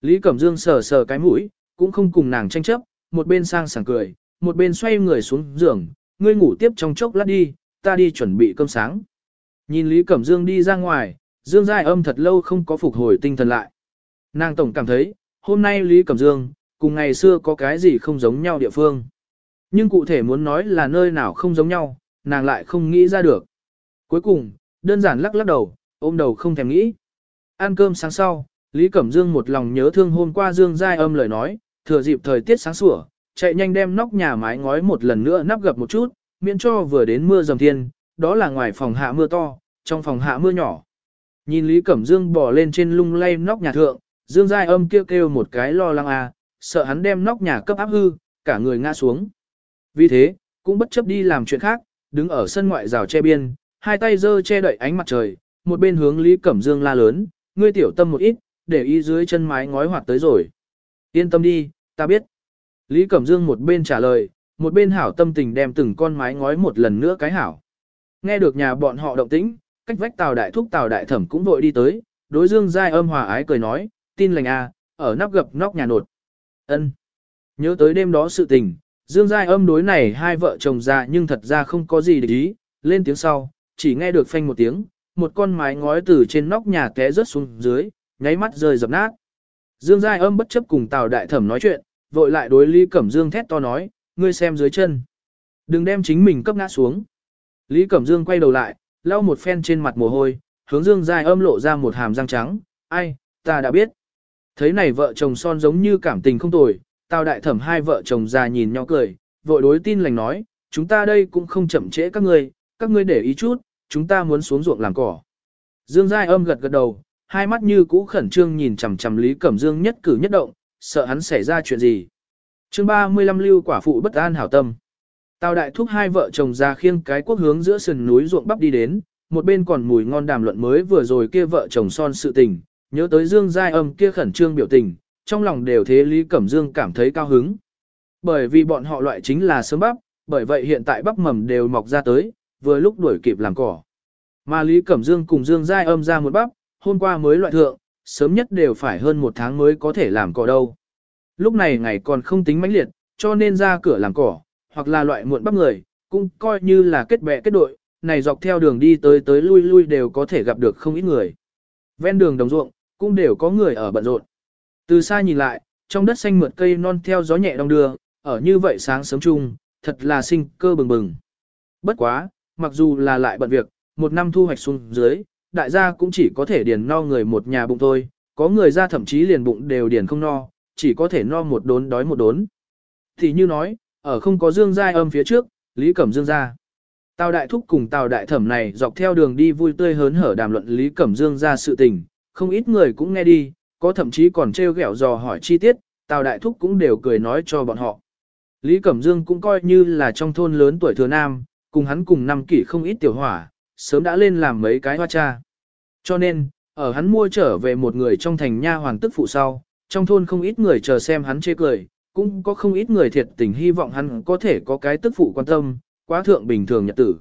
Lý Cẩm Dương sờ sờ cái mũi, cũng không cùng nàng tranh chấp, một bên sang sảng cười, một bên xoay người xuống giường, ngươi ngủ tiếp trong chốc lát đi, ta đi chuẩn bị cơm sáng. Nhìn Lý Cẩm Dương đi ra ngoài, Dương Giai âm thật lâu không có phục hồi tinh thần lại. Nàng tổng cảm thấy, hôm nay Lý Cẩm Dương, cùng ngày xưa có cái gì không giống nhau địa phương. Nhưng cụ thể muốn nói là nơi nào không giống nhau, nàng lại không nghĩ ra được. Cuối cùng, đơn giản lắc lắc đầu, ôm đầu không thèm nghĩ. Ăn cơm sáng sau, Lý Cẩm Dương một lòng nhớ thương hôm qua Dương Giai âm lời nói, thừa dịp thời tiết sáng sủa, chạy nhanh đem nóc nhà mái ngói một lần nữa nắp gập một chút, miễn cho vừa đến mưa dầm thiên, đó là ngoài phòng hạ mưa to, trong phòng hạ mưa nhỏ. Nhìn Lý Cẩm Dương bò lên trên lung lay nóc nhà thượng, Dương Giai âm kêu kêu một cái lo lắng à, sợ hắn đem nóc nhà cấp áp hư, cả người ngã xuống. Vì thế, cũng bất chấp đi làm chuyện khác, đứng ở sân ngoại rào che biên, hai tay giơ che đậy ánh mặt trời, một bên hướng Lý Cẩm Dương la lớn, ngươi tiểu tâm một ít, để ý dưới chân mái ngói hoạt tới rồi. Yên tâm đi, ta biết. Lý Cẩm Dương một bên trả lời, một bên hảo tâm tình đem từng con mái ngói một lần nữa cái hảo. Nghe được nhà bọn họ động tĩnh, cách vách Tào Đại Thúc Tào Đại Thẩm cũng vội đi tới, đối Dương Giai âm hòa ái cười nói, tin lành à, ở nắp gập nóc nhà nột. ân Nhớ tới đêm đó sự tình, Dương Giai âm đối này hai vợ chồng già nhưng thật ra không có gì để ý, lên tiếng sau, chỉ nghe được phanh một tiếng, một con mái ngói từ trên nóc nhà té rớt xuống dưới, nháy mắt rơi dập nát. Dương Giai âm bất chấp cùng Tào Đại Thẩm nói chuyện, vội lại đối Lý Cẩm Dương thét to nói, ngươi xem dưới chân. Đừng đem chính mình cấp ngã xuống. Lý Cẩm Dương quay đầu lại, lau một phen trên mặt mồ hôi, hướng Dương Giai âm lộ ra một hàm răng trắng, ai, ta đã biết. Thấy này vợ chồng son giống như cảm tình không tồi, Tào Đại Thẩm hai vợ chồng già nhìn nhau cười, vội đối tin lành nói, chúng ta đây cũng không chậm trễ các ngươi, các ngươi để ý chút, chúng ta muốn xuống ruộng làm cỏ. Dương Giai âm gật gật đầu, hai mắt như cũ khẩn trương nhìn chằm chằm Lý Cẩm Dương nhất cử nhất động, sợ hắn xảy ra chuyện gì. chương 35 lưu quả phụ bất an hảo tâm. Tào đại thúc hai vợ chồng ra khiêng cái quốc hướng giữa sườn núi ruộng bắp đi đến, một bên còn mùi ngon đàm luận mới vừa rồi kia vợ chồng son sự tình, nhớ tới Dương Giai âm kia khẩn trương biểu tình, trong lòng đều thế Lý Cẩm Dương cảm thấy cao hứng. Bởi vì bọn họ loại chính là sớm bắp, bởi vậy hiện tại bắp mầm đều mọc ra tới, vừa lúc đuổi kịp làm cỏ. Mà Lý Cẩm Dương cùng Dương Giai âm ra một bắp, hôm qua mới loại thượng, sớm nhất đều phải hơn một tháng mới có thể làm cỏ đâu. Lúc này ngày còn không tính mãnh liệt, cho nên ra cửa làm cỏ, hoặc là loại muộn bắp người, cũng coi như là kết bè kết đội, này dọc theo đường đi tới tới lui lui đều có thể gặp được không ít người. Ven đường đồng ruộng, cũng đều có người ở bận rộn. Từ xa nhìn lại, trong đất xanh mượt cây non theo gió nhẹ đông đưa, ở như vậy sáng sớm chung, thật là sinh cơ bừng bừng. Bất quá, mặc dù là lại bận việc, một năm thu hoạch xuống dưới, đại gia cũng chỉ có thể điền no người một nhà bụng thôi, có người ra thậm chí liền bụng đều điền không no, chỉ có thể no một đốn đói một đốn. Thì như nói, ở không có dương giai âm phía trước, Lý Cẩm Dương ra. Tào đại thúc cùng tào đại thẩm này dọc theo đường đi vui tươi hớn hở đàm luận Lý Cẩm Dương ra sự tình, không ít người cũng nghe đi, có thậm chí còn trêu ghẹo dò hỏi chi tiết, tào đại thúc cũng đều cười nói cho bọn họ. Lý Cẩm Dương cũng coi như là trong thôn lớn tuổi thừa nam, cùng hắn cùng năm kỷ không ít tiểu hỏa, sớm đã lên làm mấy cái hoa cha. Cho nên, ở hắn mua trở về một người trong thành nha hoàng tức phụ sau, trong thôn không ít người chờ xem hắn chê cười, cũng có không ít người thiệt tình hy vọng hắn có thể có cái tức phụ quan tâm, quá thượng bình thường nhật tử.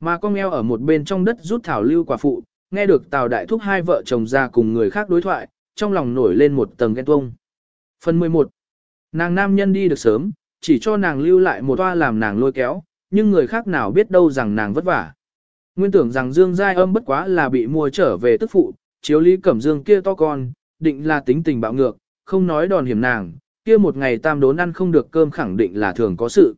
Mà con eo ở một bên trong đất rút thảo lưu quả phụ, nghe được Tào Đại Thúc hai vợ chồng ra cùng người khác đối thoại, trong lòng nổi lên một tầng ghen tuông. Phần 11. Nàng nam nhân đi được sớm, chỉ cho nàng lưu lại một toa làm nàng lôi kéo, nhưng người khác nào biết đâu rằng nàng vất vả. Nguyên tưởng rằng Dương Giai âm bất quá là bị mua trở về tức phụ, chiếu lý cẩm dương kia to con, định là tính tình bạo ngược, không nói đòn hiểm nàng, kia một ngày tam đốn ăn không được cơm khẳng định là thường có sự.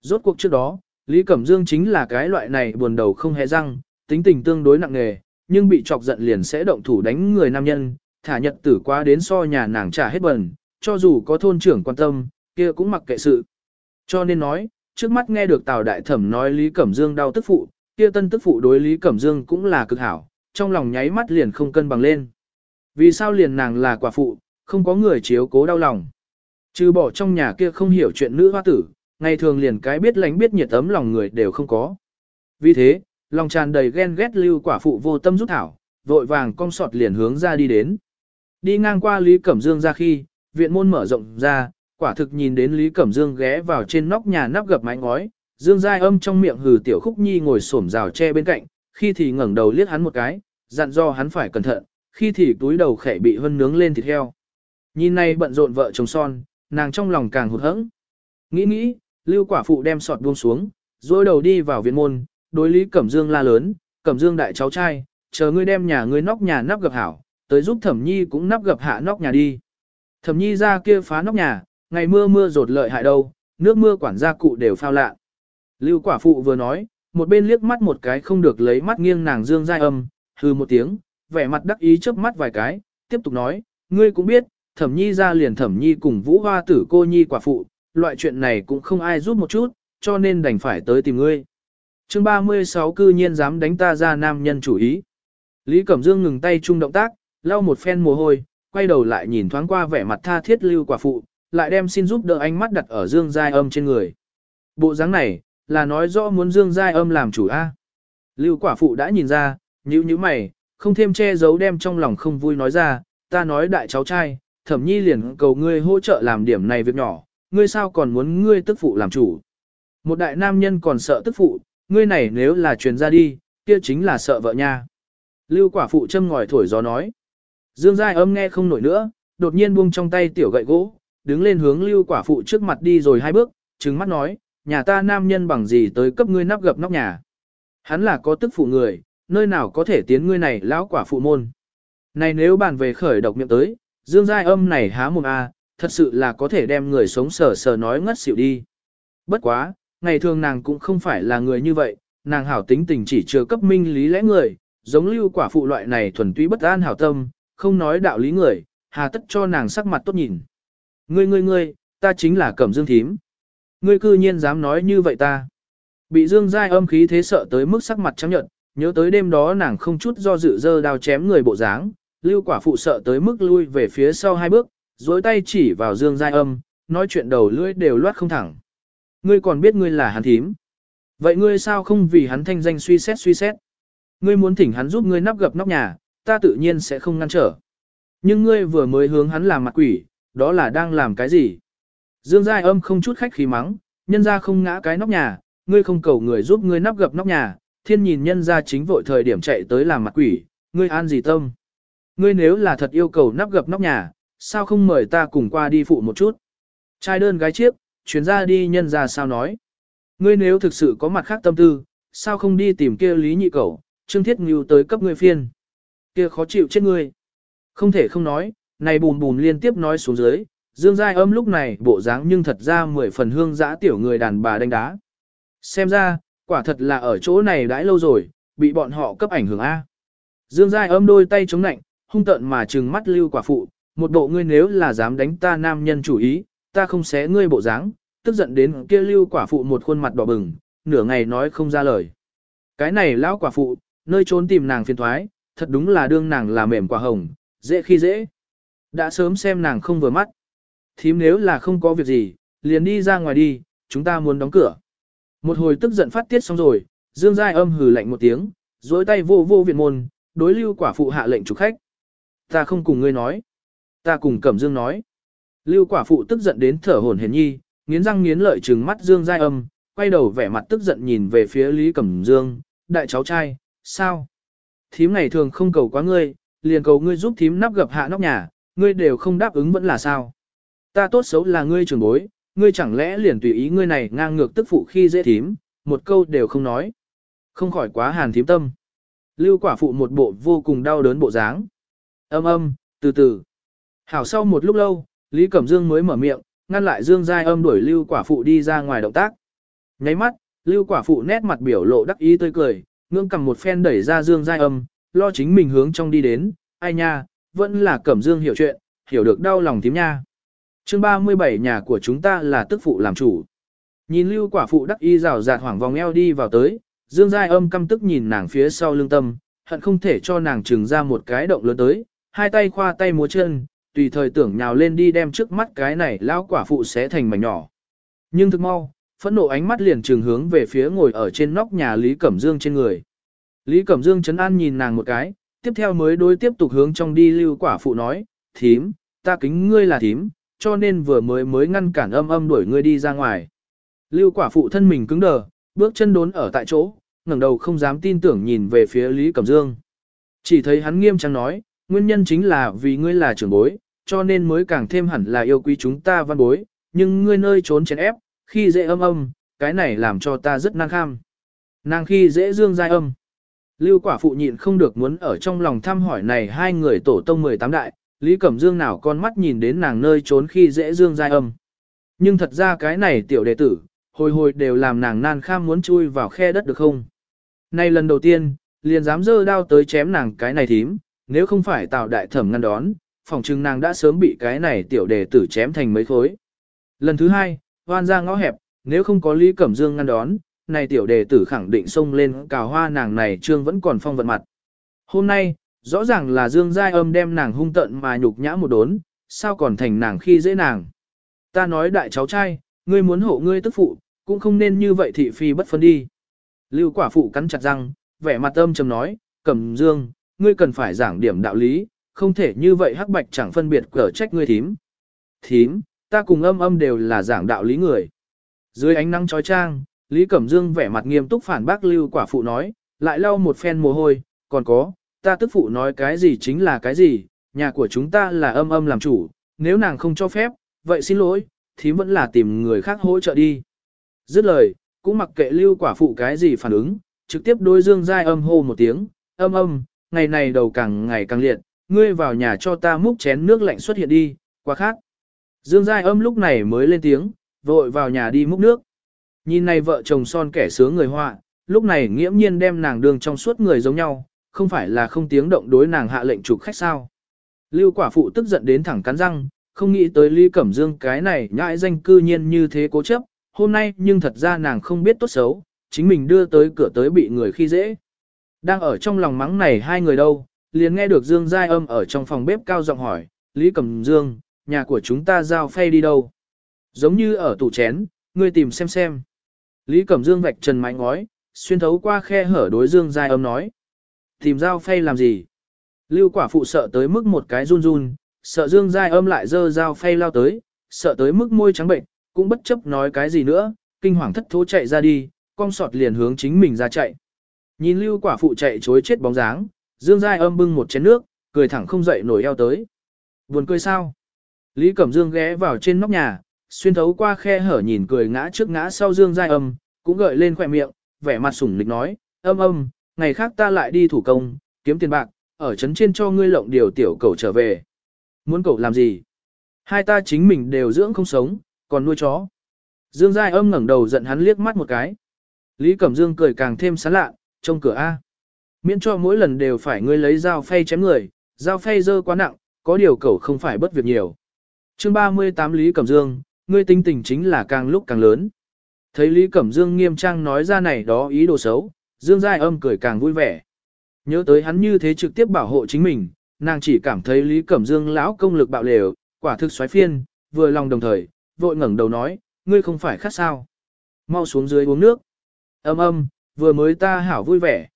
Rốt cuộc trước đó, Lý Cẩm Dương chính là cái loại này buồn đầu không hề răng, tính tình tương đối nặng nề, nhưng bị chọc giận liền sẽ động thủ đánh người nam nhân, thả nhật tử quá đến so nhà nàng trả hết bẩn, cho dù có thôn trưởng quan tâm, kia cũng mặc kệ sự. Cho nên nói, trước mắt nghe được Tào Đại Thẩm nói Lý Cẩm Dương đau tức phụ, kia tân tức phụ đối Lý Cẩm Dương cũng là cực hảo, trong lòng nháy mắt liền không cân bằng lên. Vì sao liền nàng là quả phụ, không có người chiếu cố đau lòng. Trừ bỏ trong nhà kia không hiểu chuyện nữ hoa tử, ngày thường liền cái biết lánh biết nhiệt ấm lòng người đều không có. Vì thế, lòng tràn đầy ghen ghét lưu quả phụ vô tâm rút thảo, vội vàng cong sọt liền hướng ra đi đến. Đi ngang qua Lý Cẩm Dương ra khi, viện môn mở rộng ra, quả thực nhìn đến Lý Cẩm Dương ghé vào trên nóc nhà nắp gập mái ngói, Dương Giai âm trong miệng hừ tiểu khúc nhi ngồi xổm rào tre bên cạnh, khi thì ngẩng đầu liếc hắn một cái, dặn do hắn phải cẩn thận, khi thì túi đầu khẽ bị hân nướng lên thịt heo. Nhìn này bận rộn vợ chồng son, nàng trong lòng càng hụt hẫng. Nghĩ nghĩ, lưu quả phụ đem sọt buông xuống, rồi đầu đi vào viện môn, đối Lý Cẩm Dương la lớn, Cẩm Dương đại cháu trai, chờ ngươi đem nhà ngươi nóc nhà nắp gập hảo, tới giúp Thẩm Nhi cũng nắp gập hạ nóc nhà đi. Thẩm Nhi ra kia phá nóc nhà, ngày mưa mưa rột lợi hại đâu, nước mưa quản gia cụ đều phao lạ. Lưu quả phụ vừa nói, một bên liếc mắt một cái không được lấy mắt nghiêng nàng dương giai âm, hư một tiếng, vẻ mặt đắc ý chớp mắt vài cái, tiếp tục nói, ngươi cũng biết, thẩm nhi ra liền thẩm nhi cùng vũ hoa tử cô nhi quả phụ, loại chuyện này cũng không ai giúp một chút, cho nên đành phải tới tìm ngươi. chương 36 cư nhiên dám đánh ta ra nam nhân chủ ý. Lý Cẩm Dương ngừng tay chung động tác, lau một phen mồ hôi, quay đầu lại nhìn thoáng qua vẻ mặt tha thiết lưu quả phụ, lại đem xin giúp đỡ ánh mắt đặt ở Dương Giai Âm trên người. Bộ dáng này, là nói rõ muốn Dương Giai Âm làm chủ A. Lưu quả phụ đã nhìn ra, nhíu nhíu mày, không thêm che giấu đem trong lòng không vui nói ra, ta nói đại cháu trai, thẩm nhi liền cầu ngươi hỗ trợ làm điểm này việc nhỏ, ngươi sao còn muốn ngươi tức phụ làm chủ. Một đại nam nhân còn sợ tức phụ, ngươi này nếu là truyền ra đi, kia chính là sợ vợ nha. Lưu quả phụ châm ngòi thổi gió nói. Dương Giai âm nghe không nổi nữa, đột nhiên buông trong tay tiểu gậy gỗ, đứng lên hướng lưu quả phụ trước mặt đi rồi hai bước, trừng mắt nói, nhà ta nam nhân bằng gì tới cấp ngươi nắp gập nóc nhà. Hắn là có tức phụ người, nơi nào có thể tiến ngươi này lão quả phụ môn. Này nếu bàn về khởi độc miệng tới, dương giai âm này há mồm a, thật sự là có thể đem người sống sờ sờ nói ngất xỉu đi. Bất quá, ngày thường nàng cũng không phải là người như vậy, nàng hảo tính tình chỉ chưa cấp minh lý lẽ người, giống lưu quả phụ loại này thuần túy bất an hảo tâm, không nói đạo lý người, hà tất cho nàng sắc mặt tốt nhìn. Ngươi ngươi ngươi, ta chính là cẩm dương thím. Ngươi cư nhiên dám nói như vậy ta. Bị dương giai âm khí thế sợ tới mức sắc mặt trắng nhợt, nhớ tới đêm đó nàng không chút do dự dơ đao chém người bộ dáng, lưu quả phụ sợ tới mức lui về phía sau hai bước, dối tay chỉ vào dương giai âm, nói chuyện đầu lưỡi đều loát không thẳng. Ngươi còn biết ngươi là hắn thím. Vậy ngươi sao không vì hắn thanh danh suy xét suy xét? Ngươi muốn thỉnh hắn giúp ngươi nắp gập nóc nhà, ta tự nhiên sẽ không ngăn trở. Nhưng ngươi vừa mới hướng hắn làm mặt quỷ, đó là đang làm cái gì? Dương Giai âm không chút khách khí mắng, nhân ra không ngã cái nóc nhà, ngươi không cầu người giúp ngươi nắp gập nóc nhà, thiên nhìn nhân ra chính vội thời điểm chạy tới làm mặt quỷ, ngươi an gì tâm? Ngươi nếu là thật yêu cầu nắp gập nóc nhà, sao không mời ta cùng qua đi phụ một chút? Trai đơn gái chiếc, chuyến ra đi nhân ra sao nói? Ngươi nếu thực sự có mặt khác tâm tư, sao không đi tìm kia lý nhị cầu, trương thiết ngưu tới cấp ngươi phiên? Kia khó chịu chết ngươi. Không thể không nói, này bùn bùn liên tiếp nói xuống dưới, Dương Giai âm lúc này bộ dáng nhưng thật ra mười phần hương dã tiểu người đàn bà đánh đá. Xem ra, quả thật là ở chỗ này đãi lâu rồi, bị bọn họ cấp ảnh hưởng A. Dương Giai âm đôi tay chống nạnh, hung tợn mà trừng mắt lưu quả phụ, một bộ ngươi nếu là dám đánh ta nam nhân chủ ý, ta không xé ngươi bộ dáng, tức giận đến kia lưu quả phụ một khuôn mặt đỏ bừng, nửa ngày nói không ra lời. Cái này lão quả phụ, nơi trốn tìm nàng phiền thoái, thật đúng là đương nàng là mềm quả hồng, dễ khi dễ. Đã sớm xem nàng không vừa mắt. Thím nếu là không có việc gì, liền đi ra ngoài đi, chúng ta muốn đóng cửa. Một hồi tức giận phát tiết xong rồi, Dương Giai âm hừ lạnh một tiếng, dối tay vô vô viện môn, đối lưu quả phụ hạ lệnh chủ khách. Ta không cùng ngươi nói. Ta cùng Cẩm Dương nói. Lưu quả phụ tức giận đến thở hổn hển nhi, nghiến răng nghiến lợi trừng mắt Dương Giai âm, quay đầu vẻ mặt tức giận nhìn về phía Lý Cẩm Dương, đại cháu trai, sao? Thím ngày thường không cầu quá ngươi, liền cầu ngươi giúp thím nắp gập hạ nóc nhà, ngươi đều không đáp ứng vẫn là sao? Ta tốt xấu là ngươi trưởng bối, ngươi chẳng lẽ liền tùy ý ngươi này ngang ngược tức phụ khi dễ thím, một câu đều không nói. Không khỏi quá hàn thím tâm. Lưu quả phụ một bộ vô cùng đau đớn bộ dáng. Âm âm, từ từ. Hảo sau một lúc lâu, Lý Cẩm Dương mới mở miệng, ngăn lại Dương Giai âm đuổi Lưu quả phụ đi ra ngoài động tác. Nháy mắt, Lưu quả phụ nét mặt biểu lộ đắc ý tươi cười, ngưỡng cầm một phen đẩy ra Dương Giai âm, lo chính mình hướng trong đi đến, ai nha, vẫn là Cẩm Dương hiểu chuyện, hiểu được đau lòng thím nha chương 37 nhà của chúng ta là tức phụ làm chủ. Nhìn lưu quả phụ đắc ý rào rạt hoảng vòng eo đi vào tới, dương giai âm căm tức nhìn nàng phía sau lưng tâm, hận không thể cho nàng trừng ra một cái động lớn tới, hai tay khoa tay múa chân, tùy thời tưởng nhào lên đi đem trước mắt cái này lão quả phụ xé thành mảnh nhỏ. Nhưng thực mau, phẫn nộ ánh mắt liền trường hướng về phía ngồi ở trên nóc nhà Lý Cẩm Dương trên người. Lý Cẩm Dương chấn an nhìn nàng một cái, tiếp theo mới đối tiếp tục hướng trong đi lưu quả phụ nói, thím, ta kính ngươi là thím, cho nên vừa mới mới ngăn cản âm âm đuổi ngươi đi ra ngoài. Lưu quả phụ thân mình cứng đờ, bước chân đốn ở tại chỗ, ngẩng đầu không dám tin tưởng nhìn về phía Lý Cẩm Dương. Chỉ thấy hắn nghiêm trang nói, nguyên nhân chính là vì ngươi là trưởng bối, cho nên mới càng thêm hẳn là yêu quý chúng ta văn bối, nhưng ngươi nơi trốn chén ép, khi dễ âm âm, cái này làm cho ta rất năng kham. Nàng khi dễ dương giai âm. Lưu quả phụ nhịn không được muốn ở trong lòng thăm hỏi này hai người tổ tông 18 đại, Lý Cẩm Dương nào con mắt nhìn đến nàng nơi trốn khi dễ dương giai âm. Nhưng thật ra cái này tiểu đệ tử, hồi hồi đều làm nàng nan kham muốn chui vào khe đất được không. Nay lần đầu tiên, liền dám dơ đao tới chém nàng cái này thím, nếu không phải tạo đại thẩm ngăn đón, phòng trưng nàng đã sớm bị cái này tiểu đệ tử chém thành mấy khối. Lần thứ hai, hoan ra ngõ hẹp, nếu không có Lý Cẩm Dương ngăn đón, này tiểu đệ tử khẳng định xông lên cào hoa nàng này trương vẫn còn phong vận mặt. Hôm nay, rõ ràng là Dương Giai Âm đem nàng hung tận mà nhục nhã một đốn, sao còn thành nàng khi dễ nàng. Ta nói đại cháu trai, ngươi muốn hộ ngươi tức phụ, cũng không nên như vậy thị phi bất phân đi. Lưu quả phụ cắn chặt răng, vẻ mặt âm trầm nói, Cẩm Dương, ngươi cần phải giảng điểm đạo lý, không thể như vậy hắc bạch chẳng phân biệt cở trách ngươi thím. Thím, ta cùng âm âm đều là giảng đạo lý người. Dưới ánh nắng trói trang, Lý Cẩm Dương vẻ mặt nghiêm túc phản bác lưu quả phụ nói, lại lau một phen mồ hôi, còn có, ta tức phụ nói cái gì chính là cái gì, nhà của chúng ta là âm âm làm chủ, nếu nàng không cho phép, vậy xin lỗi, thím vẫn là tìm người khác hỗ trợ đi. Dứt lời, cũng mặc kệ lưu quả phụ cái gì phản ứng, trực tiếp đối dương giai âm hô một tiếng, âm âm, ngày này đầu càng ngày càng liệt, ngươi vào nhà cho ta múc chén nước lạnh xuất hiện đi, quá khát. Dương giai âm lúc này mới lên tiếng, vội vào nhà đi múc nước. Nhìn này vợ chồng son kẻ sướng người họa, lúc này nghiễm nhiên đem nàng đường trong suốt người giống nhau, không phải là không tiếng động đối nàng hạ lệnh trục khách sao. Lưu quả phụ tức giận đến thẳng cắn răng, không nghĩ tới Lý Cẩm Dương cái này nhãi danh cư nhiên như thế cố chấp, hôm nay nhưng thật ra nàng không biết tốt xấu, chính mình đưa tới cửa tới bị người khi dễ. Đang ở trong lòng mắng này hai người đâu, liền nghe được Dương Giai âm ở trong phòng bếp cao giọng hỏi, Lý Cẩm Dương, nhà của chúng ta giao phay đi đâu? Giống như ở tủ chén, ngươi tìm xem xem. Lý Cẩm Dương vạch trần mái ngói, xuyên thấu qua khe hở đối Dương Giai âm nói. Tìm giao phay làm gì? Lưu quả phụ sợ tới mức một cái run run, sợ Dương Giai âm lại dơ dao phay lao tới, sợ tới mức môi trắng bệnh, cũng bất chấp nói cái gì nữa, kinh hoàng thất thố chạy ra đi, con sọt liền hướng chính mình ra chạy. Nhìn lưu quả phụ chạy chối chết bóng dáng, Dương Giai âm bưng một chén nước, cười thẳng không dậy nổi eo tới. Buồn cười sao? Lý Cẩm Dương ghé vào trên nóc nhà, xuyên thấu qua khe hở nhìn cười ngã trước ngã sau Dương Giai âm, cũng gợi lên khỏe miệng, vẻ mặt sủng lịch nói, âm âm, ngày khác ta lại đi thủ công, kiếm tiền bạc, ở trấn trên cho ngươi lộng điều tiểu cầu trở về. Muốn cậu làm gì? Hai ta chính mình đều dưỡng không sống, còn nuôi chó. Dương Giai âm ngẩng đầu giận hắn liếc mắt một cái. Lý Cẩm Dương cười càng thêm sán lạ, trông cửa A. Miễn cho mỗi lần đều phải ngươi lấy dao phay chém người, dao phay dơ quá nặng, có điều cậu không phải bất việc nhiều. chương 38 Lý Cẩm Dương, ngươi tinh tình chính là càng lúc càng lớn. Thấy Lý Cẩm Dương nghiêm trang nói ra này đó ý đồ xấu, Dương Giai âm cười càng vui vẻ. Nhớ tới hắn như thế trực tiếp bảo hộ chính mình, nàng chỉ cảm thấy Lý Cẩm Dương lão công lực bạo lều, quả thực xoáy phiên, vừa lòng đồng thời, vội ngẩng đầu nói, ngươi không phải khát sao. Mau xuống dưới uống nước. Âm âm, vừa mới ta hảo vui vẻ.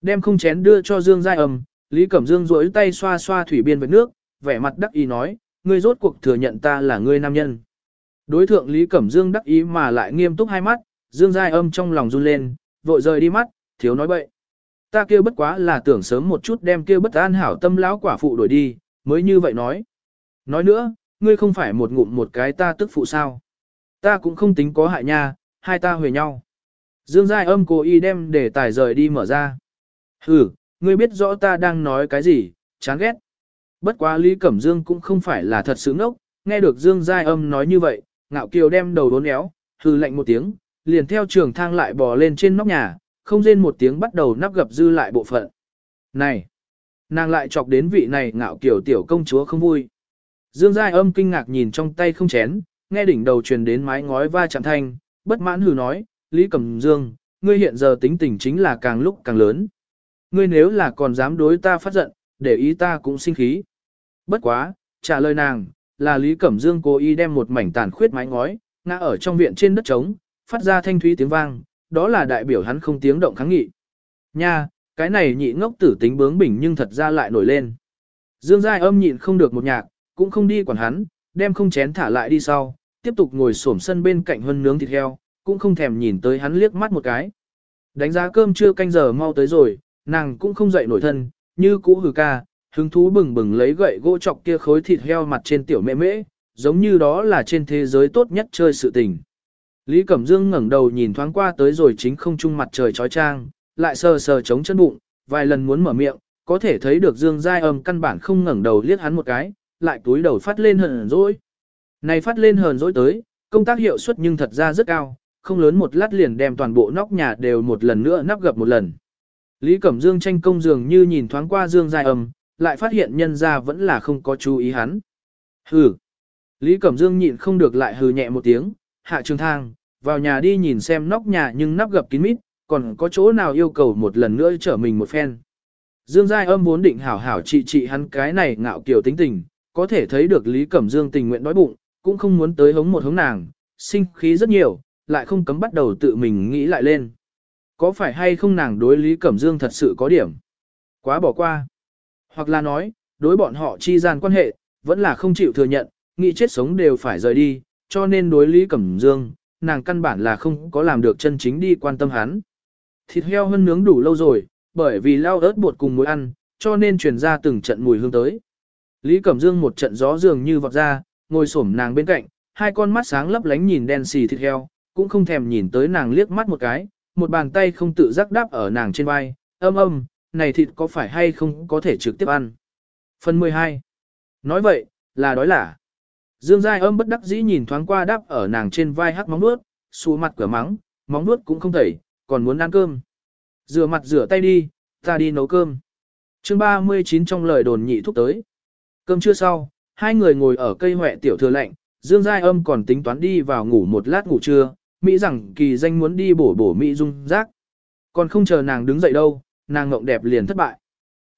Đem không chén đưa cho Dương Giai âm, Lý Cẩm Dương rỗi tay xoa xoa thủy biên với nước, vẻ mặt đắc ý nói, ngươi rốt cuộc thừa nhận ta là ngươi nam nhân. Đối thượng Lý Cẩm Dương đắc ý mà lại nghiêm túc hai mắt, Dương Giai âm trong lòng run lên, vội rời đi mắt, thiếu nói bậy. Ta kêu bất quá là tưởng sớm một chút đem kêu bất an hảo tâm lão quả phụ đổi đi, mới như vậy nói. Nói nữa, ngươi không phải một ngụm một cái ta tức phụ sao. Ta cũng không tính có hại nha, hai ta huề nhau. Dương Giai âm cố ý đem để tài rời đi mở ra. Hừ, ngươi biết rõ ta đang nói cái gì, chán ghét. Bất quá Lý Cẩm Dương cũng không phải là thật sự ngốc, nghe được Dương Giai âm nói như vậy, ngạo kiều đem đầu đốn éo, hừ lạnh một tiếng, liền theo trường thang lại bò lên trên nóc nhà, không rên một tiếng bắt đầu nắp gập dư lại bộ phận. Này! Nàng lại chọc đến vị này ngạo kiều tiểu công chúa không vui. Dương Giai âm kinh ngạc nhìn trong tay không chén, nghe đỉnh đầu truyền đến mái ngói va chạm thanh, bất mãn hừ nói, Lý Cẩm Dương, ngươi hiện giờ tính tình chính là càng lúc càng lớn. Ngươi nếu là còn dám đối ta phát giận, để ý ta cũng sinh khí. Bất quá, trả lời nàng, là Lý Cẩm Dương cố ý đem một mảnh tàn khuyết mái ngói, ngã ở trong viện trên đất trống, phát ra thanh thúy tiếng vang, đó là đại biểu hắn không tiếng động kháng nghị. Nha, cái này nhị ngốc tử tính bướng bỉnh nhưng thật ra lại nổi lên. Dương Giai âm nhịn không được một nhạc, cũng không đi quản hắn, đem không chén thả lại đi sau, tiếp tục ngồi xổm sân bên cạnh hơn nướng thịt heo, cũng không thèm nhìn tới hắn liếc mắt một cái. Đánh giá cơm trưa canh giờ mau tới rồi, nàng cũng không dậy nổi thân, như cũ hừ ca, hứng thú bừng bừng lấy gậy gỗ chọc kia khối thịt heo mặt trên tiểu mẹ mễ, giống như đó là trên thế giới tốt nhất chơi sự tình. Lý Cẩm Dương ngẩng đầu nhìn thoáng qua tới rồi chính không trung mặt trời chói chang, lại sờ sờ chống chân bụng, vài lần muốn mở miệng, có thể thấy được Dương Giai âm căn bản không ngẩng đầu liếc hắn một cái, lại túi đầu phát lên hờn dỗi. Này phát lên hờn dỗi tới, công tác hiệu suất nhưng thật ra rất cao, không lớn một lát liền đem toàn bộ nóc nhà đều một lần nữa nắp gập một lần. Lý Cẩm Dương tranh công dường như nhìn thoáng qua Dương Giai âm, lại phát hiện nhân ra vẫn là không có chú ý hắn. Hừ. Lý Cẩm Dương nhịn không được lại hừ nhẹ một tiếng, hạ trường thang, vào nhà đi nhìn xem nóc nhà nhưng nắp gập kín mít, còn có chỗ nào yêu cầu một lần nữa trở mình một phen. Dương Giai âm muốn định hảo hảo trị trị hắn cái này ngạo kiều tính tình, có thể thấy được Lý Cẩm Dương tình nguyện đói bụng, cũng không muốn tới hống một hống nàng, sinh khí rất nhiều, lại không cấm bắt đầu tự mình nghĩ lại lên. Có phải hay không nàng đối Lý Cẩm Dương thật sự có điểm? Quá bỏ qua. Hoặc là nói, đối bọn họ chi gian quan hệ, vẫn là không chịu thừa nhận, nghĩ chết sống đều phải rời đi, cho nên đối Lý Cẩm Dương, nàng căn bản là không có làm được chân chính đi quan tâm hắn. Thịt heo hơn nướng đủ lâu rồi, bởi vì lao ớt bột cùng muối ăn, cho nên truyền ra từng trận mùi hương tới. Lý Cẩm Dương một trận gió dường như vọt ra, ngồi xổm nàng bên cạnh, hai con mắt sáng lấp lánh nhìn đen xì thịt heo, cũng không thèm nhìn tới nàng liếc mắt một cái, một bàn tay không tự giác đáp ở nàng trên vai, âm âm, này thịt có phải hay không có thể trực tiếp ăn. Phần 12. Nói vậy, là đói lả. Dương Giai âm bất đắc dĩ nhìn thoáng qua đáp ở nàng trên vai hắc móng nuốt, xù mặt cửa mắng, móng nuốt cũng không thể, còn muốn ăn cơm. Rửa mặt rửa tay đi, ta đi nấu cơm. chương 39 trong lời đồn nhị thúc tới. Cơm trưa sau, hai người ngồi ở cây hỏe tiểu thừa lạnh, Dương Giai âm còn tính toán đi vào ngủ một lát ngủ trưa, Mỹ rằng kỳ danh muốn đi bổ bổ Mỹ dung rác. Còn không chờ nàng đứng dậy đâu, nàng ngộng đẹp liền thất bại.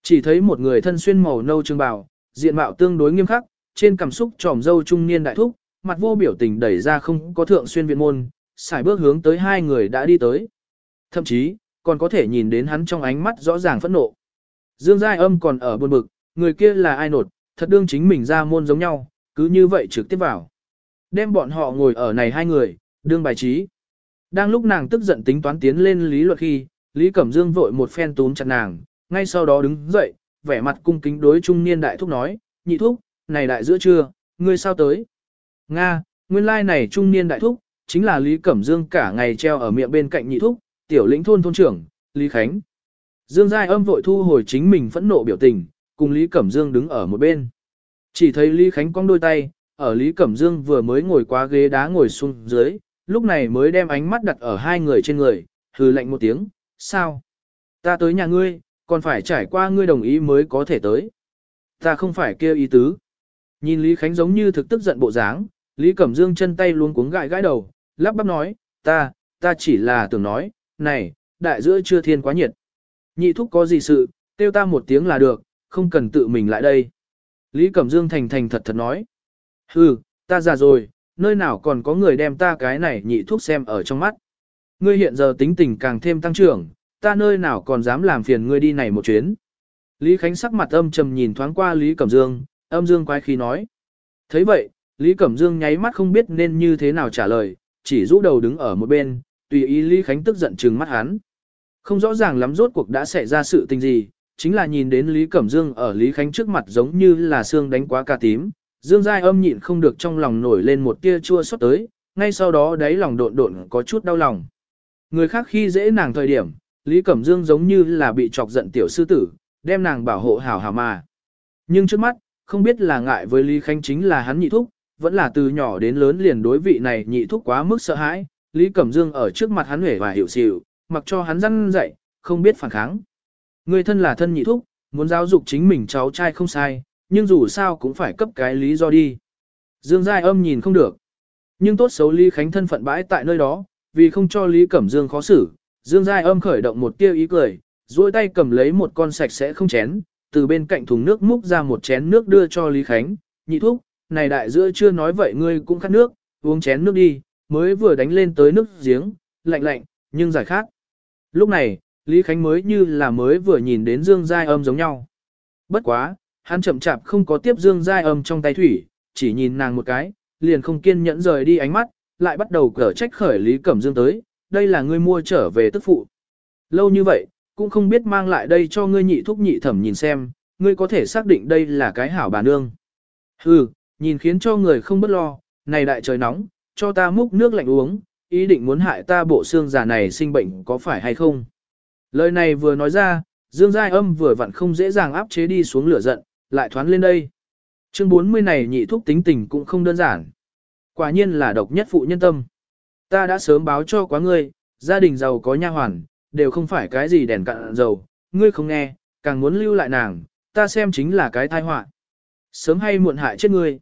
Chỉ thấy một người thân xuyên màu nâu trường bào, diện mạo tương đối nghiêm khắc, trên cảm xúc tròm dâu trung niên đại thúc, mặt vô biểu tình đẩy ra không có thượng xuyên viện môn, xài bước hướng tới hai người đã đi tới. Thậm chí, còn có thể nhìn đến hắn trong ánh mắt rõ ràng phẫn nộ. Dương Giai âm còn ở buồn bực, người kia là ai nột, thật đương chính mình ra môn giống nhau, cứ như vậy trực tiếp vào. Đem bọn họ ngồi ở này hai người, đương bài trí. Đang lúc nàng tức giận tính toán tiến lên lý luật khi, Lý Cẩm Dương vội một phen túm chặt nàng, ngay sau đó đứng dậy, vẻ mặt cung kính đối trung niên đại thúc nói, nhị thúc, này đại giữa trưa, ngươi sao tới? Nga, nguyên lai like này trung niên đại thúc, chính là Lý Cẩm Dương cả ngày treo ở miệng bên cạnh nhị thúc, tiểu lĩnh thôn thôn trưởng, Lý Khánh. Dương Giai âm vội thu hồi chính mình phẫn nộ biểu tình, cùng Lý Cẩm Dương đứng ở một bên. Chỉ thấy Lý Khánh cong đôi tay, ở Lý Cẩm Dương vừa mới ngồi qua ghế đá ngồi xuống dưới, lúc này mới đem ánh mắt đặt ở hai người trên người, hừ lạnh một tiếng, sao? Ta tới nhà ngươi, còn phải trải qua ngươi đồng ý mới có thể tới. Ta không phải kêu ý tứ. Nhìn Lý Khánh giống như thực tức giận bộ dáng, Lý Cẩm Dương chân tay luôn cuống gãi gãi đầu, lắp bắp nói, ta, ta chỉ là tưởng nói, này, đại giữa chưa thiên quá nhiệt. Nhị thúc có gì sự, kêu ta một tiếng là được, không cần tự mình lại đây. Lý Cẩm Dương thành thành thật thật nói. Hừ, ta già rồi, nơi nào còn có người đem ta cái này nhị thuốc xem ở trong mắt. Ngươi hiện giờ tính tình càng thêm tăng trưởng, ta nơi nào còn dám làm phiền ngươi đi này một chuyến. Lý Khánh sắc mặt âm trầm nhìn thoáng qua Lý Cẩm Dương, âm dương quái khí nói. thấy vậy, Lý Cẩm Dương nháy mắt không biết nên như thế nào trả lời, chỉ rũ đầu đứng ở một bên, tùy ý Lý Khánh tức giận trừng mắt hắn. Không rõ ràng lắm rốt cuộc đã xảy ra sự tình gì, chính là nhìn đến Lý Cẩm Dương ở Lý Khánh trước mặt giống như là xương đánh quá ca tím, Dương Giai âm nhịn không được trong lòng nổi lên một tia chua xót tới, ngay sau đó đáy lòng độn độn có chút đau lòng. Người khác khi dễ nàng thời điểm, Lý Cẩm Dương giống như là bị chọc giận tiểu sư tử, đem nàng bảo hộ hảo hảo mà. Nhưng trước mắt, không biết là ngại với Lý Khánh chính là hắn nhị thúc, vẫn là từ nhỏ đến lớn liền đối vị này nhị thúc quá mức sợ hãi, Lý Cẩm Dương ở trước mặt hắn hể và hiểu xỉu, mặc cho hắn răn dậy, không biết phản kháng. Người thân là thân nhị thúc, muốn giáo dục chính mình cháu trai không sai, nhưng dù sao cũng phải cấp cái lý do đi. Dương Giai âm nhìn không được. Nhưng tốt xấu Lý Khánh thân phận bãi tại nơi đó, vì không cho Lý Cẩm Dương khó xử, Dương Giai âm khởi động một tiêu ý cười, duỗi tay cầm lấy một con sạch sẽ không chén, từ bên cạnh thùng nước múc ra một chén nước đưa cho Lý Khánh, nhị thúc, này đại giữa chưa nói vậy ngươi cũng khát nước, uống chén nước đi, mới vừa đánh lên tới nước giếng, lạnh lạnh, nhưng giải khát. Lúc này, Lý Khánh mới như là mới vừa nhìn đến Dương Giai âm giống nhau. Bất quá, hắn chậm chạp không có tiếp Dương Giai âm trong tay thủy, chỉ nhìn nàng một cái, liền không kiên nhẫn rời đi ánh mắt, lại bắt đầu cở trách khởi Lý Cẩm Dương tới, đây là ngươi mua trở về tức phụ. Lâu như vậy, cũng không biết mang lại đây cho ngươi nhị thúc nhị thẩm nhìn xem, ngươi có thể xác định đây là cái hảo bà nương. Hừ, nhìn khiến cho người không bất lo, này đại trời nóng, cho ta múc nước lạnh uống, ý định muốn hại ta bộ xương già này sinh bệnh có phải hay không. Lời này vừa nói ra, Dương Giai âm vừa vặn không dễ dàng áp chế đi xuống lửa giận, lại thoán lên đây. Chương 40 này nhị thúc tính tình cũng không đơn giản. Quả nhiên là độc nhất phụ nhân tâm. Ta đã sớm báo cho quá ngươi, gia đình giàu có nha hoàn, đều không phải cái gì đèn cạn dầu, ngươi không nghe, càng muốn lưu lại nàng, ta xem chính là cái tai họa. Sớm hay muộn hại chết ngươi.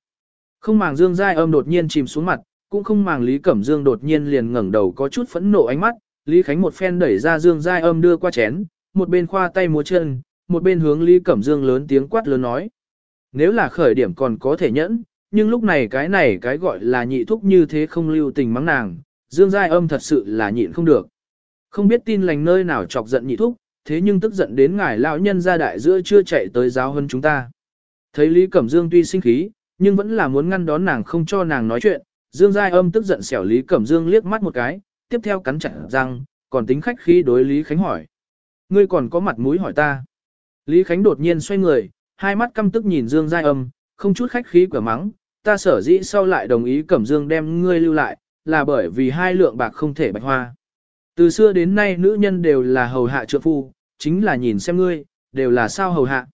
Không màng Dương Giai âm đột nhiên chìm xuống mặt, cũng không màng Lý Cẩm Dương đột nhiên liền ngẩng đầu có chút phẫn nộ ánh mắt, Lý Khánh một phen đẩy ra Dương Giai âm đưa qua chén, một bên khoa tay múa chân, một bên hướng Lý Cẩm Dương lớn tiếng quát lớn nói. Nếu là khởi điểm còn có thể nhẫn, nhưng lúc này cái này cái gọi là nhị thúc như thế không lưu tình mắng nàng, Dương Giai âm thật sự là nhịn không được. Không biết tin lành nơi nào chọc giận nhị thúc, thế nhưng tức giận đến ngài lão nhân gia đại giữa chưa chạy tới giáo hơn chúng ta. Thấy Lý Cẩm Dương tuy sinh khí, nhưng vẫn là muốn ngăn đón nàng không cho nàng nói chuyện, Dương Giai âm tức giận xẻo Lý Cẩm Dương liếc mắt một cái, tiếp theo cắn chặt răng, còn tính khách khí đối Lý Khánh hỏi. Ngươi còn có mặt mũi hỏi ta. Lý Khánh đột nhiên xoay người, hai mắt căm tức nhìn Dương Giai âm, không chút khách khí quả mắng, ta sở dĩ sau lại đồng ý Cẩm Dương đem ngươi lưu lại, là bởi vì hai lượng bạc không thể bạch hoa. Từ xưa đến nay nữ nhân đều là hầu hạ trượng phu, chính là nhìn xem ngươi, đều là sao hầu hạ.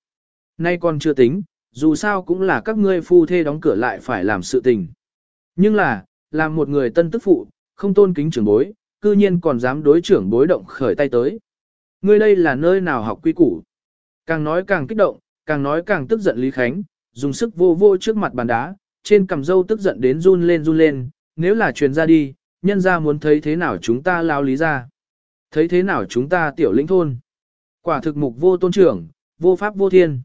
Nay còn chưa tính, dù sao cũng là các ngươi phu thê đóng cửa lại phải làm sự tình. Nhưng là, làm một người tân tức phụ, không tôn kính trưởng bối, cư nhiên còn dám đối trưởng bối động khởi tay tới. Ngươi đây là nơi nào học quy củ. Càng nói càng kích động, càng nói càng tức giận Lý Khánh, dùng sức vô vô trước mặt bàn đá, trên cằm dâu tức giận đến run lên run lên, nếu là truyền ra đi, nhân ra muốn thấy thế nào chúng ta lao lý ra. Thấy thế nào chúng ta tiểu lĩnh thôn. Quả thực mục vô tôn trưởng, vô pháp vô thiên.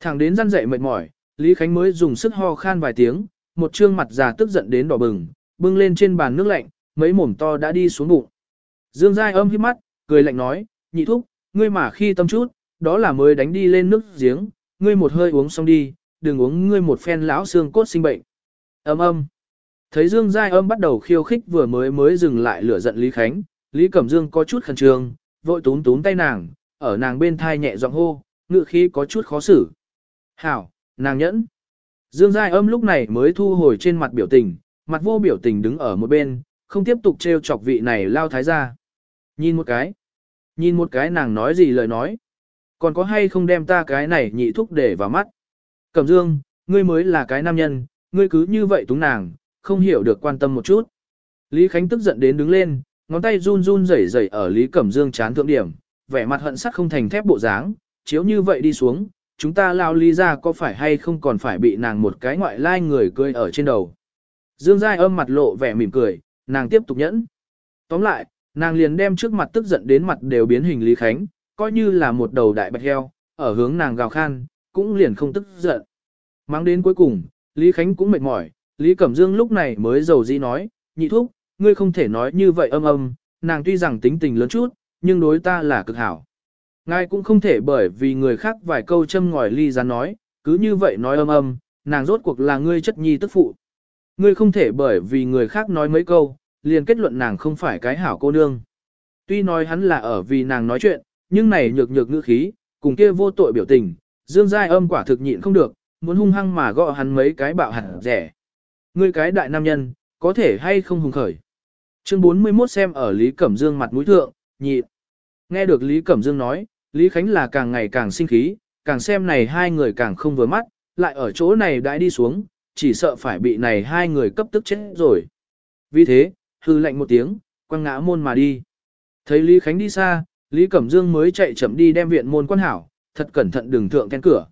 Thẳng đến răn dậy mệt mỏi, Lý Khánh mới dùng sức ho khan vài tiếng, một trương mặt già tức giận đến đỏ bừng, bưng lên trên bàn nước lạnh, mấy mồm to đã đi xuống bụng. Dương Giai âm hiếp mắt, cười lạnh nói, nhị thúc, ngươi mà khi tâm chút, đó là mới đánh đi lên nước giếng, ngươi một hơi uống xong đi, đừng uống ngươi một phen lão xương cốt sinh bệnh. Âm âm. Thấy Dương Giai âm bắt đầu khiêu khích vừa mới mới dừng lại lửa giận Lý Khánh, Lý Cẩm Dương có chút khẩn trương, vội túm túm tay nàng, ở nàng bên thai nhẹ giọng hô, ngự khí có chút khó xử. Hảo, nàng nhẫn. Dương Giai âm lúc này mới thu hồi trên mặt biểu tình, mặt vô biểu tình đứng ở một bên, không tiếp tục trêu chọc vị này lao thái ra. Nhìn một cái. Nhìn một cái nàng nói gì lời nói. Còn có hay không đem ta cái này nhị thúc để vào mắt. Cẩm Dương, ngươi mới là cái nam nhân, ngươi cứ như vậy túng nàng, không hiểu được quan tâm một chút. Lý Khánh tức giận đến đứng lên, ngón tay run run rẩy rẩy ở Lý Cẩm Dương chán thượng điểm, vẻ mặt hận sắt không thành thép bộ dáng, chiếu như vậy đi xuống, chúng ta lao lý ra có phải hay không còn phải bị nàng một cái ngoại lai người cười ở trên đầu. Dương Giai âm mặt lộ vẻ mỉm cười, nàng tiếp tục nhẫn. Tóm lại, nàng liền đem trước mặt tức giận đến mặt đều biến hình Lý Khánh, coi như là một đầu đại bạch heo, ở hướng nàng gào khan, cũng liền không tức giận. Mang đến cuối cùng, Lý Khánh cũng mệt mỏi, Lý Cẩm Dương lúc này mới dầu dĩ nói, nhị thúc, ngươi không thể nói như vậy âm âm, nàng tuy rằng tính tình lớn chút, nhưng đối ta là cực hảo. Ngài cũng không thể bởi vì người khác vài câu châm ngòi ly ra nói, cứ như vậy nói âm âm, nàng rốt cuộc là ngươi chất nhi tức phụ. Ngươi không thể bởi vì người khác nói mấy câu, liền kết luận nàng không phải cái hảo cô nương. Tuy nói hắn là ở vì nàng nói chuyện, nhưng này nhược nhược ngữ khí, cùng kia vô tội biểu tình, dương giai âm quả thực nhịn không được, muốn hung hăng mà gõ hắn mấy cái bạo hẳn rẻ. Ngươi cái đại nam nhân, có thể hay không hùng khởi. Chương 41 xem ở Lý Cẩm Dương mặt mũi thượng, nhị. Nghe được Lý Cẩm Dương nói, Lý Khánh là càng ngày càng sinh khí, càng xem này hai người càng không vừa mắt, lại ở chỗ này đã đi xuống, chỉ sợ phải bị này hai người cấp tức chết rồi. Vì thế, hư lệnh một tiếng, quăng ngã môn mà đi. Thấy Lý Khánh đi xa, Lý Cẩm Dương mới chạy chậm đi đem viện môn quan hảo, thật cẩn thận đừng thượng then cửa.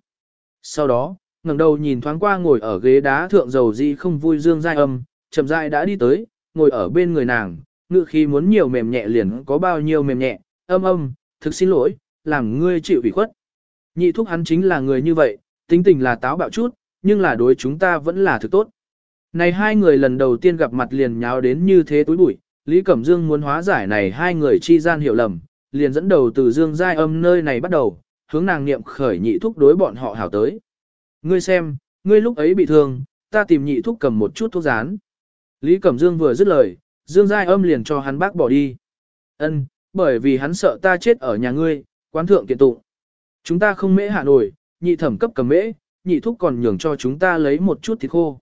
Sau đó, ngẩng đầu nhìn thoáng qua ngồi ở ghế đá thượng dầu di không vui Dương Giai âm, chậm rãi đã đi tới, ngồi ở bên người nàng, ngựa khi muốn nhiều mềm nhẹ liền có bao nhiêu mềm nhẹ, âm âm, thực xin lỗi, làm ngươi chịu ủy khuất. Nhị thúc hắn chính là người như vậy, tính tình là táo bạo chút, nhưng là đối chúng ta vẫn là thực tốt. Này hai người lần đầu tiên gặp mặt liền nháo đến như thế túi bụi, Lý Cẩm Dương muốn hóa giải này hai người chi gian hiểu lầm, liền dẫn đầu từ Dương Giai âm nơi này bắt đầu, hướng nàng niệm khởi nhị thúc đối bọn họ hảo tới. Ngươi xem, ngươi lúc ấy bị thương, ta tìm nhị thúc cầm một chút thuốc rán. Lý Cẩm Dương vừa dứt lời, Dương Giai âm liền cho hắn bác bỏ đi. Ân, bởi vì hắn sợ ta chết ở nhà ngươi, quán thượng kiện tụng. Chúng ta không mễ hạ nổi, nhị thẩm cấp cầm mễ, nhị thúc còn nhường cho chúng ta lấy một chút thịt khô.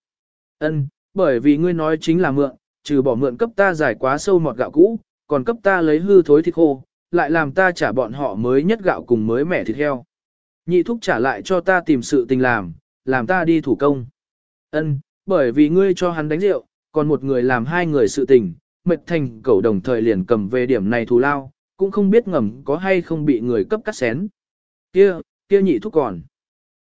Ân, bởi vì ngươi nói chính là mượn, trừ bỏ mượn cấp ta giải quá sâu mọt gạo cũ, còn cấp ta lấy hư thối thịt khô, lại làm ta trả bọn họ mới nhất gạo cùng mới mẻ thịt heo. Nhị thúc trả lại cho ta tìm sự tình làm, làm ta đi thủ công. Ân, bởi vì ngươi cho hắn đánh rượu, còn một người làm hai người sự tình, mệt thành cẩu đồng thời liền cầm về điểm này thù lao, cũng không biết ngầm có hay không bị người cấp cắt xén. Kia, kia nhị thúc còn.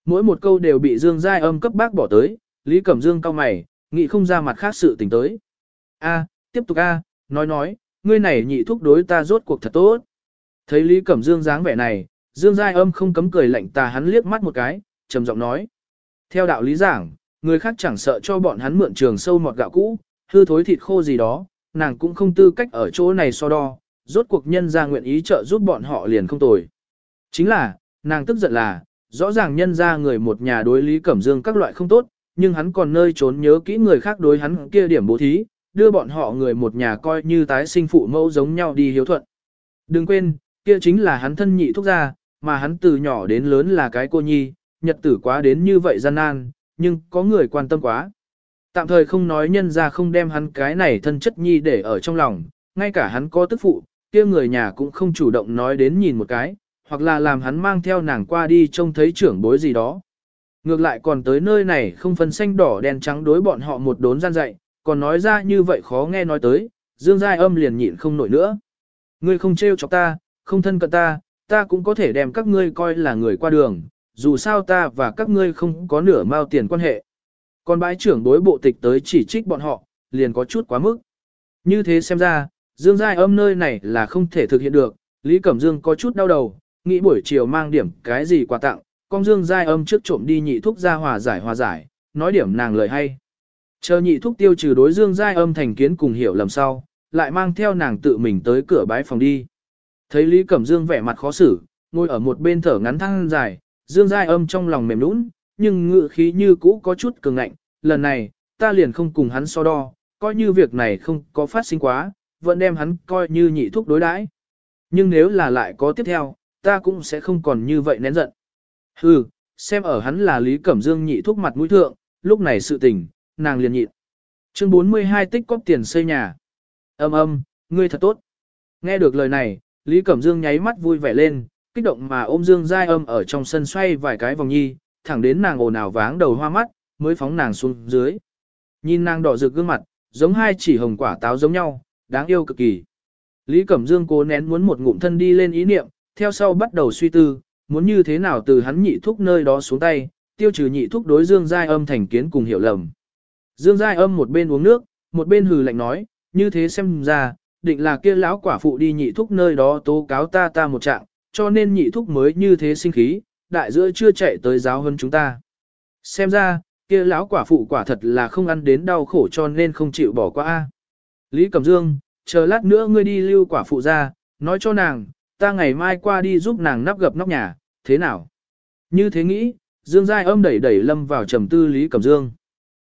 Mỗi một câu đều bị Dương Giai âm cấp bác bỏ tới, Lý Cẩm Dương cao mày, nghĩ không ra mặt khác sự tình tới. A, tiếp tục A, nói nói, ngươi này nhị thúc đối ta rốt cuộc thật tốt. Thấy Lý Cẩm Dương dáng vẻ này, Dương Giai âm không cấm cười lạnh tà hắn liếc mắt một cái, trầm giọng nói. Theo đạo lý giảng, người khác chẳng sợ cho bọn hắn mượn trường sâu mọt gạo cũ, hư thối thịt khô gì đó, nàng cũng không tư cách ở chỗ này so đo, rốt cuộc nhân ra nguyện ý trợ giúp bọn họ liền không tồi. Chính là, nàng tức giận là, rõ ràng nhân ra người một nhà đối Lý Cẩm Dương các loại không tốt, nhưng hắn còn nơi trốn nhớ kỹ người khác đối hắn kia điểm bố thí, đưa bọn họ người một nhà coi như tái sinh phụ mẫu giống nhau đi hiếu thuận. Đừng quên, kia chính là hắn thân nhị thúc gia, mà hắn từ nhỏ đến lớn là cái cô nhi, nhật tử quá đến như vậy gian nan, nhưng có người quan tâm quá. Tạm thời không nói nhân ra không đem hắn cái này thân chất nhi để ở trong lòng, ngay cả hắn có tức phụ, kia người nhà cũng không chủ động nói đến nhìn một cái, hoặc là làm hắn mang theo nàng qua đi trông thấy trưởng bối gì đó. Ngược lại còn tới nơi này không phân xanh đỏ đen trắng đối bọn họ một đốn gian dạy, còn nói ra như vậy khó nghe nói tới, Dương Giai âm liền nhịn không nổi nữa. Ngươi không trêu chọc ta, không thân cận ta, ta cũng có thể đem các ngươi coi là người qua đường, dù sao ta và các ngươi không có nửa mao tiền quan hệ. Còn bãi trưởng đối bộ tịch tới chỉ trích bọn họ, liền có chút quá mức. Như thế xem ra, Dương Giai âm nơi này là không thể thực hiện được, Lý Cẩm Dương có chút đau đầu, nghĩ buổi chiều mang điểm cái gì quà tặng, con Dương Giai âm trước trộm đi nhị thúc ra hòa giải hòa giải, nói điểm nàng lời hay. Chờ nhị thúc tiêu trừ đối Dương Giai âm thành kiến cùng hiểu lầm sau, lại mang theo nàng tự mình tới cửa bái phòng đi. Thấy Lý Cẩm Dương vẻ mặt khó xử, ngồi ở một bên thở ngắn thăng dài, Dương Giai âm trong lòng mềm nũng, nhưng ngự khí như cũ có chút cường ngạnh, lần này, ta liền không cùng hắn so đo, coi như việc này không có phát sinh quá, vẫn đem hắn coi như nhị thúc đối đãi. Nhưng nếu là lại có tiếp theo, ta cũng sẽ không còn như vậy nén giận. Hừ, xem ở hắn là Lý Cẩm Dương nhị thúc mặt mũi thượng, lúc này sự tình, nàng liền nhịn. Chương 42 tích cóp tiền xây nhà. Âm âm, ngươi thật tốt. Nghe được lời này, Lý Cẩm Dương nháy mắt vui vẻ lên, kích động mà ôm Dương Giai âm ở trong sân xoay vài cái vòng nhi, thẳng đến nàng ồn ào váng đầu hoa mắt, mới phóng nàng xuống dưới. Nhìn nàng đỏ rực gương mặt, giống hai chỉ hồng quả táo giống nhau, đáng yêu cực kỳ. Lý Cẩm Dương cố nén muốn một ngụm thân đi lên ý niệm, theo sau bắt đầu suy tư, muốn như thế nào từ hắn nhị thúc nơi đó xuống tay, tiêu trừ nhị thúc đối Dương Giai âm thành kiến cùng hiểu lầm. Dương Giai âm một bên uống nước, một bên hừ lạnh nói, như thế xem ra, định là kia lão quả phụ đi nhị thúc nơi đó tố cáo ta ta một trạng, cho nên nhị thúc mới như thế sinh khí, đại giữa chưa chạy tới giáo hơn chúng ta. Xem ra, kia lão quả phụ quả thật là không ăn đến đau khổ cho nên không chịu bỏ qua. a. Lý Cẩm Dương, chờ lát nữa ngươi đi lưu quả phụ ra, nói cho nàng, ta ngày mai qua đi giúp nàng nắp gập nóc nhà, thế nào? Như thế nghĩ, Dương Giai âm đẩy đẩy lâm vào trầm tư Lý Cẩm Dương.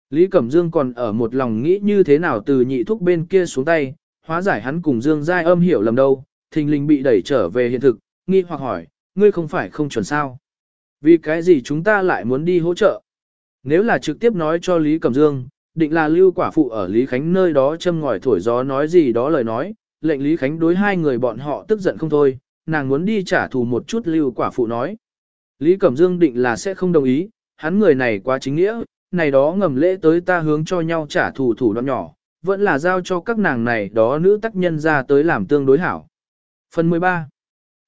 Lý Cẩm Dương còn ở một lòng nghĩ như thế nào từ nhị thúc bên kia xuống tay, hóa giải hắn cùng Dương Giai âm hiểu lầm đâu, thình lình bị đẩy trở về hiện thực, nghi hoặc hỏi, ngươi không phải không chuẩn sao? Vì cái gì chúng ta lại muốn đi hỗ trợ? Nếu là trực tiếp nói cho Lý Cẩm Dương, định là lưu quả phụ ở Lý Khánh nơi đó châm ngòi thổi gió nói gì đó lời nói, lệnh Lý Khánh đối hai người bọn họ tức giận không thôi, nàng muốn đi trả thù một chút lưu quả phụ nói. Lý Cẩm Dương định là sẽ không đồng ý, hắn người này quá chính nghĩa, này đó ngầm lễ tới ta hướng cho nhau trả thù thủ đoạn nhỏ, vẫn là giao cho các nàng này đó nữ tác nhân ra tới làm tương đối hảo. Phần 13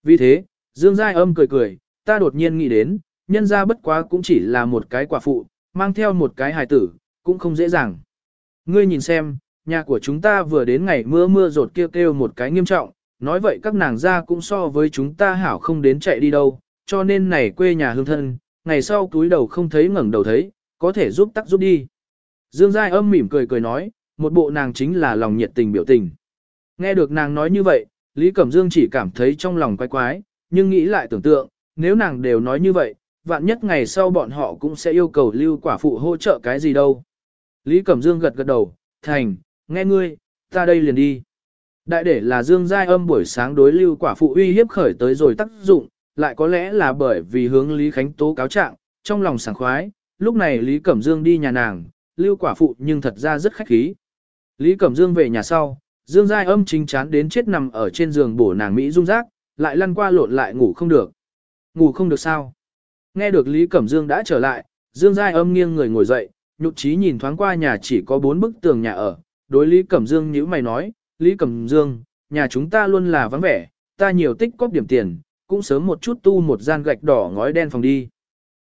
Vì thế, Dương Giai âm cười cười, ta đột nhiên nghĩ đến, nhân ra bất quá cũng chỉ là một cái quả phụ, mang theo một cái hài tử, cũng không dễ dàng. Ngươi nhìn xem, nhà của chúng ta vừa đến ngày mưa mưa rột kêu kêu một cái nghiêm trọng, nói vậy các nàng ra cũng so với chúng ta hảo không đến chạy đi đâu, cho nên này quê nhà hương thân, ngày sau túi đầu không thấy ngẩng đầu thấy, có thể giúp tắc giúp đi. Dương Giai âm mỉm cười cười nói, một bộ nàng chính là lòng nhiệt tình biểu tình. Nghe được nàng nói như vậy, Lý Cẩm Dương chỉ cảm thấy trong lòng quái quái, nhưng nghĩ lại tưởng tượng, nếu nàng đều nói như vậy, vạn nhất ngày sau bọn họ cũng sẽ yêu cầu lưu quả phụ hỗ trợ cái gì đâu. Lý Cẩm Dương gật gật đầu, thành, nghe ngươi, ta đây liền đi. Đại để là Dương Giai âm buổi sáng đối lưu quả phụ uy hiếp khởi tới rồi tác dụng, lại có lẽ là bởi vì hướng Lý Khánh tố cáo trạng, trong lòng sảng khoái, lúc này Lý Cẩm Dương đi nhà nàng, lưu quả phụ nhưng thật ra rất khách khí. Lý Cẩm Dương về nhà sau, Dương Giai âm chính chán đến chết nằm ở trên giường bổ nàng Mỹ rung rác, lại lăn qua lộn lại ngủ không được. Ngủ không được sao? Nghe được Lý Cẩm Dương đã trở lại, Dương Giai âm nghiêng người ngồi dậy, nhục trí nhìn thoáng qua nhà chỉ có bốn bức tường nhà ở. Đối Lý Cẩm Dương nhíu mày nói, Lý Cẩm Dương, nhà chúng ta luôn là vắng vẻ, ta nhiều tích cóp điểm tiền, cũng sớm một chút tu một gian gạch đỏ ngói đen phòng đi.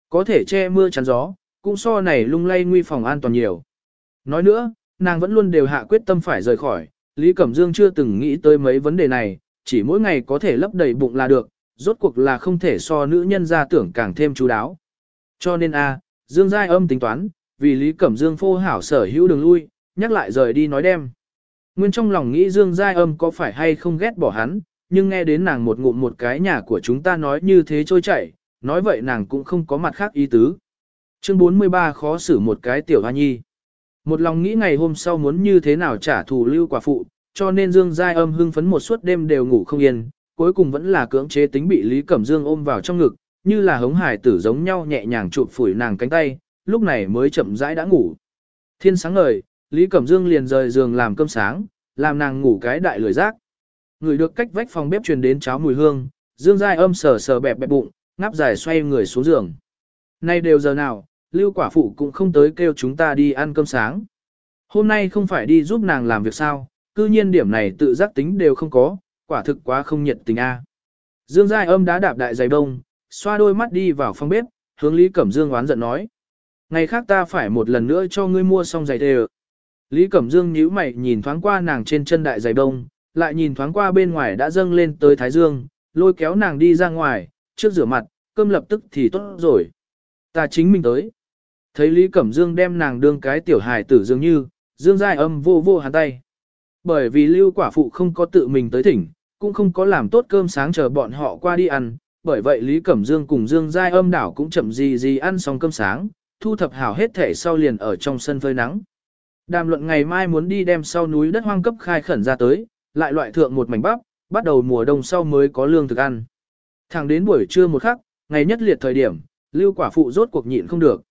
Có thể che mưa chắn gió, cũng so này lung lay nguy phòng an toàn nhiều. Nói nữa, nàng vẫn luôn đều hạ quyết tâm phải rời khỏi, Lý Cẩm Dương chưa từng nghĩ tới mấy vấn đề này, chỉ mỗi ngày có thể lấp đầy bụng là được, rốt cuộc là không thể so nữ nhân ra tưởng càng thêm chú đáo. Cho nên a, Dương Giai âm tính toán, vì Lý Cẩm Dương phô hảo sở hữu đường lui, nhắc lại rời đi nói đem. Nguyên trong lòng nghĩ Dương Giai âm có phải hay không ghét bỏ hắn, nhưng nghe đến nàng một ngụm một cái nhà của chúng ta nói như thế trôi chảy, nói vậy nàng cũng không có mặt khác ý tứ. Chương 43 khó xử một cái tiểu hoa nhi. Một lòng nghĩ ngày hôm sau muốn như thế nào trả thù lưu quả phụ, cho nên Dương Giai âm hưng phấn một suốt đêm đều ngủ không yên, cuối cùng vẫn là cưỡng chế tính bị Lý Cẩm Dương ôm vào trong ngực, như là hống hải tử giống nhau nhẹ nhàng chụp phủi nàng cánh tay, lúc này mới chậm rãi đã ngủ. Thiên sáng ngời, Lý Cẩm Dương liền rời giường làm cơm sáng, làm nàng ngủ cái đại lười rác. Người được cách vách phòng bếp truyền đến cháo mùi hương, Dương Giai âm sờ sờ bẹp bẹp bụng, ngáp dài xoay người xuống giường. Nay đều giờ nào, Lưu quả phụ cũng không tới kêu chúng ta đi ăn cơm sáng. Hôm nay không phải đi giúp nàng làm việc sao, cư nhiên điểm này tự giác tính đều không có, quả thực quá không nhiệt tình a. Dương Giai âm đá đạp đại giày đông, xoa đôi mắt đi vào phòng bếp, hướng Lý Cẩm Dương oán giận nói. Ngày khác ta phải một lần nữa cho ngươi mua xong giày thề. Lý Cẩm Dương nhíu mày nhìn thoáng qua nàng trên chân đại giày đông, lại nhìn thoáng qua bên ngoài đã dâng lên tới Thái Dương, lôi kéo nàng đi ra ngoài, trước rửa mặt, cơm lập tức thì tốt rồi. Ta chính mình tới. Thấy Lý Cẩm Dương đem nàng đương cái tiểu hài tử dường như, Dương Giai âm vô vô hắn tay. Bởi vì lưu quả phụ không có tự mình tới thỉnh, cũng không có làm tốt cơm sáng chờ bọn họ qua đi ăn, bởi vậy Lý Cẩm Dương cùng Dương Giai âm đảo cũng chậm gì gì ăn xong cơm sáng, thu thập hảo hết thể sau liền ở trong sân phơi nắng. Đàm luận ngày mai muốn đi đem sau núi đất hoang cấp khai khẩn ra tới, lại loại thượng một mảnh bắp, bắt đầu mùa đông sau mới có lương thực ăn. Thẳng đến buổi trưa một khắc, ngày nhất liệt thời điểm, lưu quả phụ rốt cuộc nhịn không được.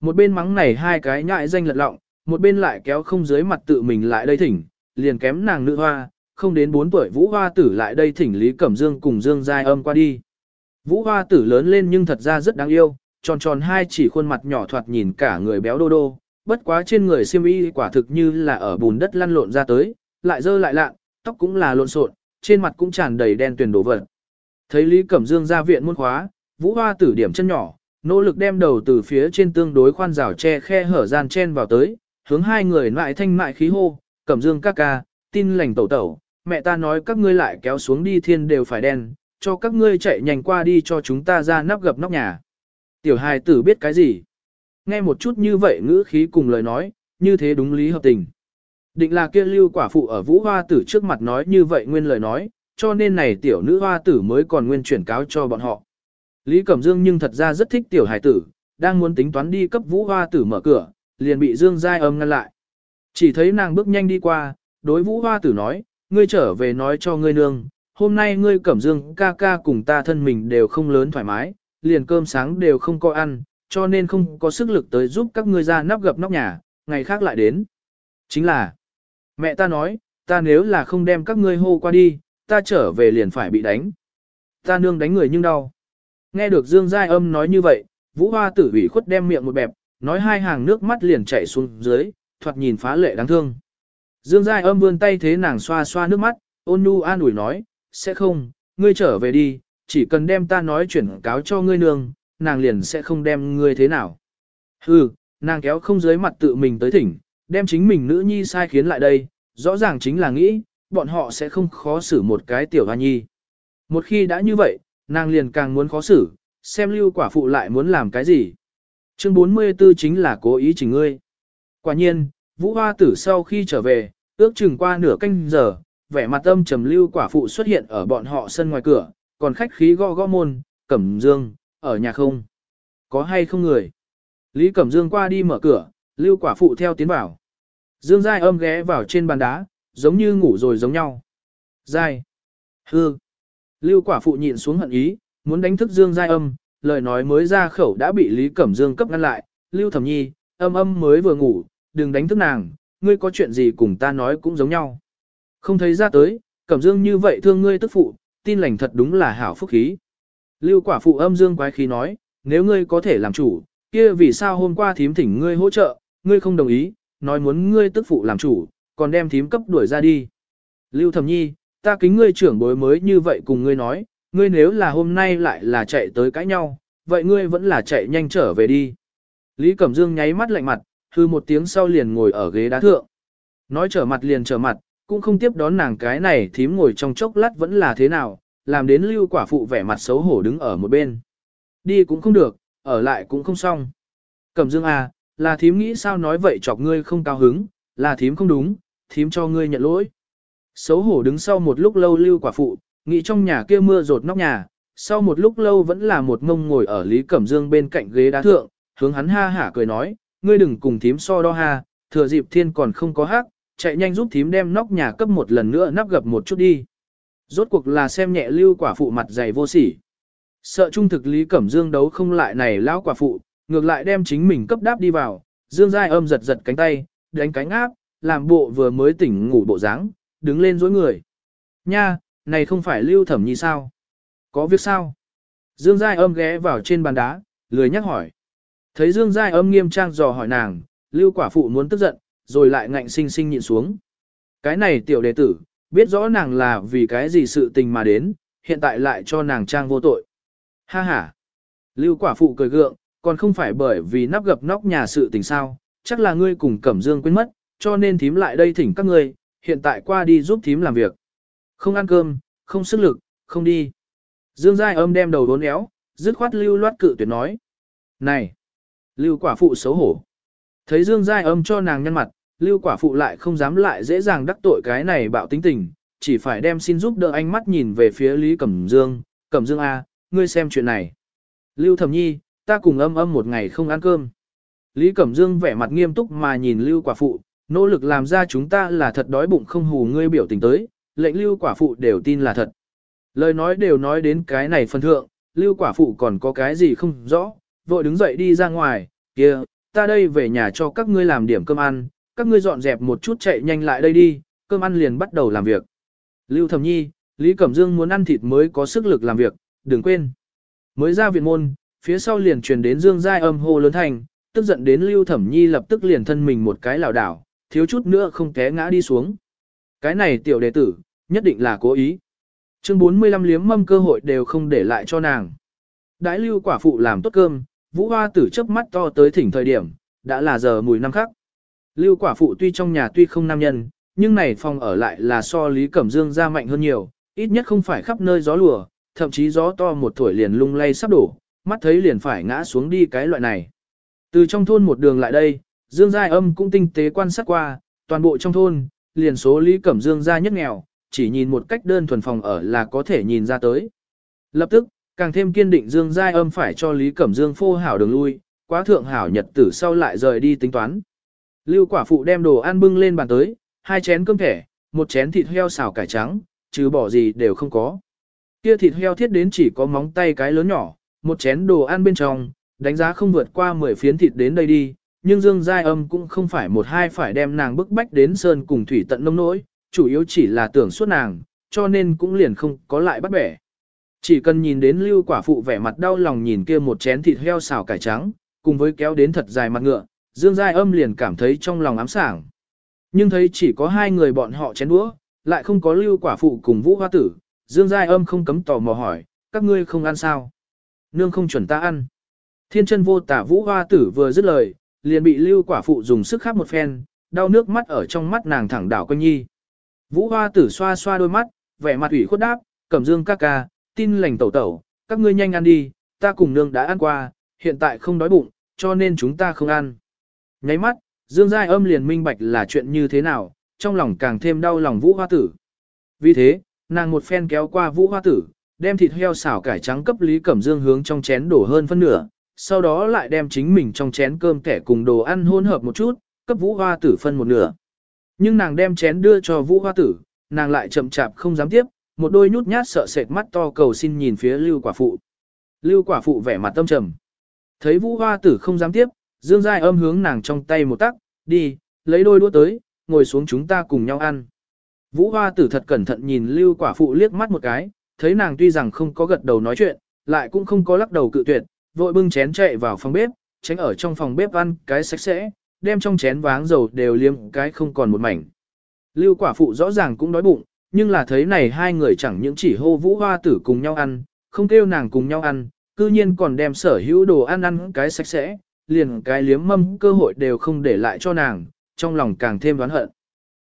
Một bên mắng này hai cái nhại danh lật lọng, một bên lại kéo không dưới mặt tự mình lại đây thỉnh, liền kém nàng nữ hoa, không đến 4 tuổi Vũ Hoa Tử lại đây thỉnh Lý Cẩm Dương cùng Dương Giai âm qua đi. Vũ Hoa Tử lớn lên nhưng thật ra rất đáng yêu, tròn tròn hai chỉ khuôn mặt nhỏ thoạt nhìn cả người béo đô đô, bất quá trên người siêm y quả thực như là ở bùn đất lăn lộn ra tới, lại dơ lại lạ, tóc cũng là lộn xộn, trên mặt cũng tràn đầy đen tuyền đổ vật. Thấy Lý Cẩm Dương ra viện muôn khóa, Vũ Hoa Tử điểm chân nhỏ, nỗ lực đem đầu từ phía trên tương đối khoan rào che khe hở gian chen vào tới, hướng hai người lại thanh mại khí hô, Cẩm Dương ca ca, tin lành tẩu tẩu, mẹ ta nói các ngươi lại kéo xuống đi thiên đều phải đen, cho các ngươi chạy nhanh qua đi cho chúng ta ra nắp gập nóc nhà. Tiểu hài tử biết cái gì? Nghe một chút như vậy ngữ khí cùng lời nói, như thế đúng lý hợp tình. Định là kia lưu quả phụ ở vũ hoa tử trước mặt nói như vậy nguyên lời nói, cho nên này tiểu nữ hoa tử mới còn nguyên chuyển cáo cho bọn họ. Lý Cẩm Dương nhưng thật ra rất thích tiểu hài tử, đang muốn tính toán đi cấp vũ hoa tử mở cửa, liền bị Dương Giai âm ngăn lại. Chỉ thấy nàng bước nhanh đi qua, đối vũ hoa tử nói, ngươi trở về nói cho ngươi nương, hôm nay ngươi Cẩm Dương ca ca cùng ta thân mình đều không lớn thoải mái, liền cơm sáng đều không có ăn, cho nên không có sức lực tới giúp các ngươi ra nắp gập nóc nhà, ngày khác lại đến. Chính là, mẹ ta nói, ta nếu là không đem các ngươi hô qua đi, ta trở về liền phải bị đánh. Ta nương đánh người nhưng đau. Nghe được Dương Giai âm nói như vậy, Vũ Hoa tử ủy khuất đem miệng một bẹp, nói hai hàng nước mắt liền chảy xuống dưới, thoạt nhìn phá lệ đáng thương. Dương Giai âm vươn tay thế nàng xoa xoa nước mắt, ôn nhu an ủi nói, sẽ không, ngươi trở về đi, chỉ cần đem ta nói chuyển cáo cho ngươi nương, nàng liền sẽ không đem ngươi thế nào. Hừ, nàng kéo không dưới mặt tự mình tới thỉnh, đem chính mình nữ nhi sai khiến lại đây, rõ ràng chính là nghĩ, bọn họ sẽ không khó xử một cái tiểu hoa nhi. Một khi đã như vậy, nàng liền càng muốn khó xử, xem lưu quả phụ lại muốn làm cái gì. Chương 44 chính là cố ý chỉnh ngươi. Quả nhiên, Vũ Hoa Tử sau khi trở về, ước chừng qua nửa canh giờ, vẻ mặt âm trầm lưu quả phụ xuất hiện ở bọn họ sân ngoài cửa, còn khách khí gõ gõ môn, Cẩm Dương, ở nhà không? Có hay không người? Lý Cẩm Dương qua đi mở cửa, lưu quả phụ theo tiến vào. Dương Giai âm ghé vào trên bàn đá, giống như ngủ rồi giống nhau. Giai. hương. Lưu quả phụ nhịn xuống hận ý, muốn đánh thức Dương Giai âm, lời nói mới ra khẩu đã bị Lý Cẩm Dương cấp ngăn lại. Lưu Thẩm Nhi, âm âm mới vừa ngủ, đừng đánh thức nàng, ngươi có chuyện gì cùng ta nói cũng giống nhau. Không thấy ra tới, Cẩm Dương như vậy thương ngươi tức phụ, tin lành thật đúng là hảo phúc khí. Lưu quả phụ âm dương quái khí nói, nếu ngươi có thể làm chủ, kia vì sao hôm qua thím thỉnh ngươi hỗ trợ, ngươi không đồng ý, nói muốn ngươi tức phụ làm chủ, còn đem thím cấp đuổi ra đi. Lưu thẩm nhi, ta kính ngươi trưởng bối mới như vậy cùng ngươi nói, ngươi nếu là hôm nay lại là chạy tới cãi nhau, vậy ngươi vẫn là chạy nhanh trở về đi. Lý Cẩm Dương nháy mắt lạnh mặt, hư một tiếng sau liền ngồi ở ghế đá thượng. Nói trở mặt liền trở mặt, cũng không tiếp đón nàng cái này thím ngồi trong chốc lát vẫn là thế nào, làm đến lưu quả phụ vẻ mặt xấu hổ đứng ở một bên. Đi cũng không được, ở lại cũng không xong. Cẩm Dương à, là thím nghĩ sao nói vậy chọc ngươi không cao hứng, là thím không đúng, thím cho ngươi nhận lỗi. Xấu hổ đứng sau một lúc lâu lưu quả phụ, nghĩ trong nhà kia mưa rột nóc nhà, sau một lúc lâu vẫn là một ngông ngồi ở Lý Cẩm Dương bên cạnh ghế đá thượng, hướng hắn ha hả cười nói, ngươi đừng cùng thím so đo ha, thừa dịp thiên còn không có hát, chạy nhanh giúp thím đem nóc nhà cấp một lần nữa nắp gập một chút đi. Rốt cuộc là xem nhẹ lưu quả phụ mặt dày vô sỉ. Sợ trung thực Lý Cẩm Dương đấu không lại này lão quả phụ, ngược lại đem chính mình cấp đáp đi vào, Dương Giai âm giật giật cánh tay, đánh cánh áp, làm bộ vừa mới tỉnh ngủ bộ dáng, đứng lên dối người. Nha, này không phải lưu thẩm nhi sao? Có việc sao? Dương Giai âm ghé vào trên bàn đá, lười nhắc hỏi. Thấy Dương Giai âm nghiêm trang dò hỏi nàng, lưu quả phụ muốn tức giận, rồi lại ngạnh sinh sinh nhịn xuống. Cái này tiểu đệ tử, biết rõ nàng là vì cái gì sự tình mà đến, hiện tại lại cho nàng trang vô tội. Ha ha! Lưu quả phụ cười gượng, còn không phải bởi vì nắp gập nóc nhà sự tình sao, chắc là ngươi cùng Cẩm Dương quên mất, cho nên thím lại đây thỉnh các ngươi, hiện tại qua đi giúp thím làm việc. Không ăn cơm, không sức lực, không đi. Dương Giai âm đem đầu đốn éo, dứt khoát lưu loát cự tuyệt nói. Này! Lưu quả phụ xấu hổ. Thấy Dương Giai âm cho nàng nhăn mặt, lưu quả phụ lại không dám lại dễ dàng đắc tội cái này bạo tính tình, chỉ phải đem xin giúp đỡ ánh mắt nhìn về phía Lý Cẩm Dương, Cẩm Dương A, ngươi xem chuyện này. Lưu Thẩm Nhi, ta cùng âm âm một ngày không ăn cơm. Lý Cẩm Dương vẻ mặt nghiêm túc mà nhìn lưu quả phụ, nỗ lực làm ra chúng ta là thật đói bụng không hù ngươi biểu tình tới, lệnh lưu quả phụ đều tin là thật. Lời nói đều nói đến cái này phân thượng, lưu quả phụ còn có cái gì không rõ, vội đứng dậy đi ra ngoài, kia, ta đây về nhà cho các ngươi làm điểm cơm ăn, các ngươi dọn dẹp một chút chạy nhanh lại đây đi, cơm ăn liền bắt đầu làm việc. Lưu Thẩm Nhi, Lý Cẩm Dương muốn ăn thịt mới có sức lực làm việc, đừng quên. Mới ra viện môn, phía sau liền truyền đến Dương Giai âm hô lớn thành, tức giận đến Lưu Thẩm Nhi lập tức liền thân mình một cái lảo đảo, thiếu chút nữa không té ngã đi xuống. Cái này tiểu đệ tử, nhất định là cố ý. Chương 45 liếm mâm cơ hội đều không để lại cho nàng. Đãi Lưu quả phụ làm tốt cơm, Vũ Hoa tử chớp mắt to tới thỉnh thời điểm, đã là giờ mùi năm khắc. Lưu quả phụ tuy trong nhà tuy không nam nhân, nhưng này phòng ở lại là so Lý Cẩm Dương ra mạnh hơn nhiều, ít nhất không phải khắp nơi gió lùa, thậm chí gió to một tuổi liền lung lay sắp đổ, mắt thấy liền phải ngã xuống đi cái loại này. Từ trong thôn một đường lại đây, Dương Giai Âm cũng tinh tế quan sát qua, toàn bộ trong thôn, liền số Lý Cẩm Dương ra nhất nghèo, chỉ nhìn một cách đơn thuần phòng ở là có thể nhìn ra tới. Lập tức, càng thêm kiên định Dương Giai Âm phải cho Lý Cẩm Dương phô hảo đường lui, quá thượng hảo nhật tử sau lại rời đi tính toán. Lưu quả phụ đem đồ ăn bưng lên bàn tới, hai chén cơm thẻ, một chén thịt heo xào cải trắng, chứ bỏ gì đều không có. Kia thịt heo thiết đến chỉ có móng tay cái lớn nhỏ, một chén đồ ăn bên trong, đánh giá không vượt qua 10 phiến thịt đến đây đi, nhưng Dương Giai Âm cũng không phải một hai phải đem nàng bức bách đến sơn cùng thủy tận nông nỗi, chủ yếu chỉ là tưởng suốt nàng, cho nên cũng liền không có lại bắt bẻ. Chỉ cần nhìn đến lưu quả phụ vẻ mặt đau lòng nhìn kia một chén thịt heo xào cải trắng, cùng với kéo đến thật dài mặt ngựa, Dương Giai Âm liền cảm thấy trong lòng ám sảng. Nhưng thấy chỉ có hai người bọn họ chén đũa, lại không có lưu quả phụ cùng vũ hoa tử, Dương Giai Âm không cấm tò mò hỏi, các ngươi không ăn sao? Nương không chuẩn ta ăn. Thiên chân vô tả vũ hoa tử vừa dứt lời, liền bị lưu quả phụ dùng sức khắp một phen, đau nước mắt ở trong mắt nàng thẳng đảo quanh nhi. Vũ hoa tử xoa xoa đôi mắt, vẻ mặt ủy khuất đáp, cẩm dương ca ca, tin lành tẩu tẩu, các ngươi nhanh ăn đi, ta cùng nương đã ăn qua, hiện tại không đói bụng, cho nên chúng ta không ăn. Nháy mắt, Dương Giai âm liền minh bạch là chuyện như thế nào, trong lòng càng thêm đau lòng Vũ Hoa Tử. Vì thế, nàng một phen kéo qua Vũ Hoa Tử, đem thịt heo xào cải trắng cấp Lý Cẩm Dương hướng trong chén đổ hơn phân nửa, sau đó lại đem chính mình trong chén cơm kẻ cùng đồ ăn hỗn hợp một chút, cấp Vũ Hoa Tử phân một nửa. Nhưng nàng đem chén đưa cho Vũ Hoa Tử, nàng lại chậm chạp không dám tiếp, một đôi nhút nhát sợ sệt mắt to cầu xin nhìn phía Lưu Quả Phụ. Lưu Quả Phụ vẻ mặt tâm trầm. Thấy Vũ Hoa Tử không dám tiếp, Dương Giai âm hướng nàng trong tay một tắc, đi, lấy đôi đũa tới, ngồi xuống chúng ta cùng nhau ăn. Vũ Hoa Tử thật cẩn thận nhìn Lưu Quả Phụ liếc mắt một cái, thấy nàng tuy rằng không có gật đầu nói chuyện, lại cũng không có lắc đầu cự tuyệt, vội bưng chén chạy vào phòng bếp, tránh ở trong phòng bếp ăn cái sạch sẽ, đem trong chén váng dầu đều liếm cái không còn một mảnh. Lưu quả phụ rõ ràng cũng đói bụng, nhưng là thấy này hai người chẳng những chỉ hô vũ hoa tử cùng nhau ăn, không kêu nàng cùng nhau ăn, cư nhiên còn đem sở hữu đồ ăn ăn cái sạch sẽ, liền cái liếm mâm cơ hội đều không để lại cho nàng, trong lòng càng thêm đoán hận.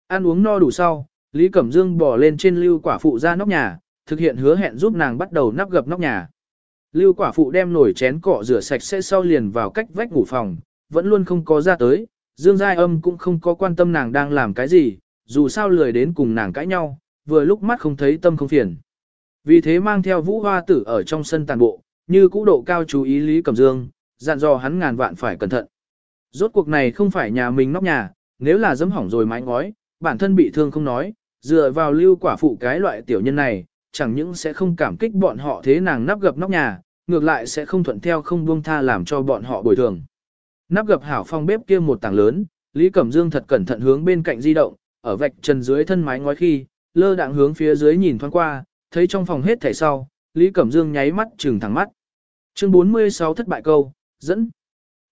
Ăn uống no đủ sau, Lý Cẩm Dương bỏ lên trên lưu quả phụ ra nóc nhà, thực hiện hứa hẹn giúp nàng bắt đầu nắp gập nóc nhà. Lưu quả phụ đem nồi chén cọ rửa sạch sẽ sau liền vào cách vách ngủ phòng, vẫn luôn không có ra tới, Dương Giai Âm cũng không có quan tâm nàng đang làm cái gì, dù sao lười đến cùng nàng cãi nhau, vừa lúc mắt không thấy tâm không phiền. Vì thế mang theo vũ hoa tử ở trong sân tàn bộ, như cũ độ cao chú ý Lý Cẩm Dương, dặn dò hắn ngàn vạn phải cẩn thận. Rốt cuộc này không phải nhà mình nóc nhà, nếu là dấm hỏng rồi mái ngói, bản thân bị thương không nói, dựa vào lưu quả phụ cái loại tiểu nhân này, chẳng những sẽ không cảm kích bọn họ thế nàng nắp gập nóc nhà, ngược lại sẽ không thuận theo không buông tha làm cho bọn họ bồi thường. Nắp gập hảo phong bếp kia một tảng lớn, Lý Cẩm Dương thật cẩn thận hướng bên cạnh di động, ở vạch trần dưới thân mái ngói khi, lơ đạng hướng phía dưới nhìn thoáng qua, thấy trong phòng hết thảy sau, Lý Cẩm Dương nháy mắt trừng thẳng mắt. Chương 46 thất bại câu, dẫn.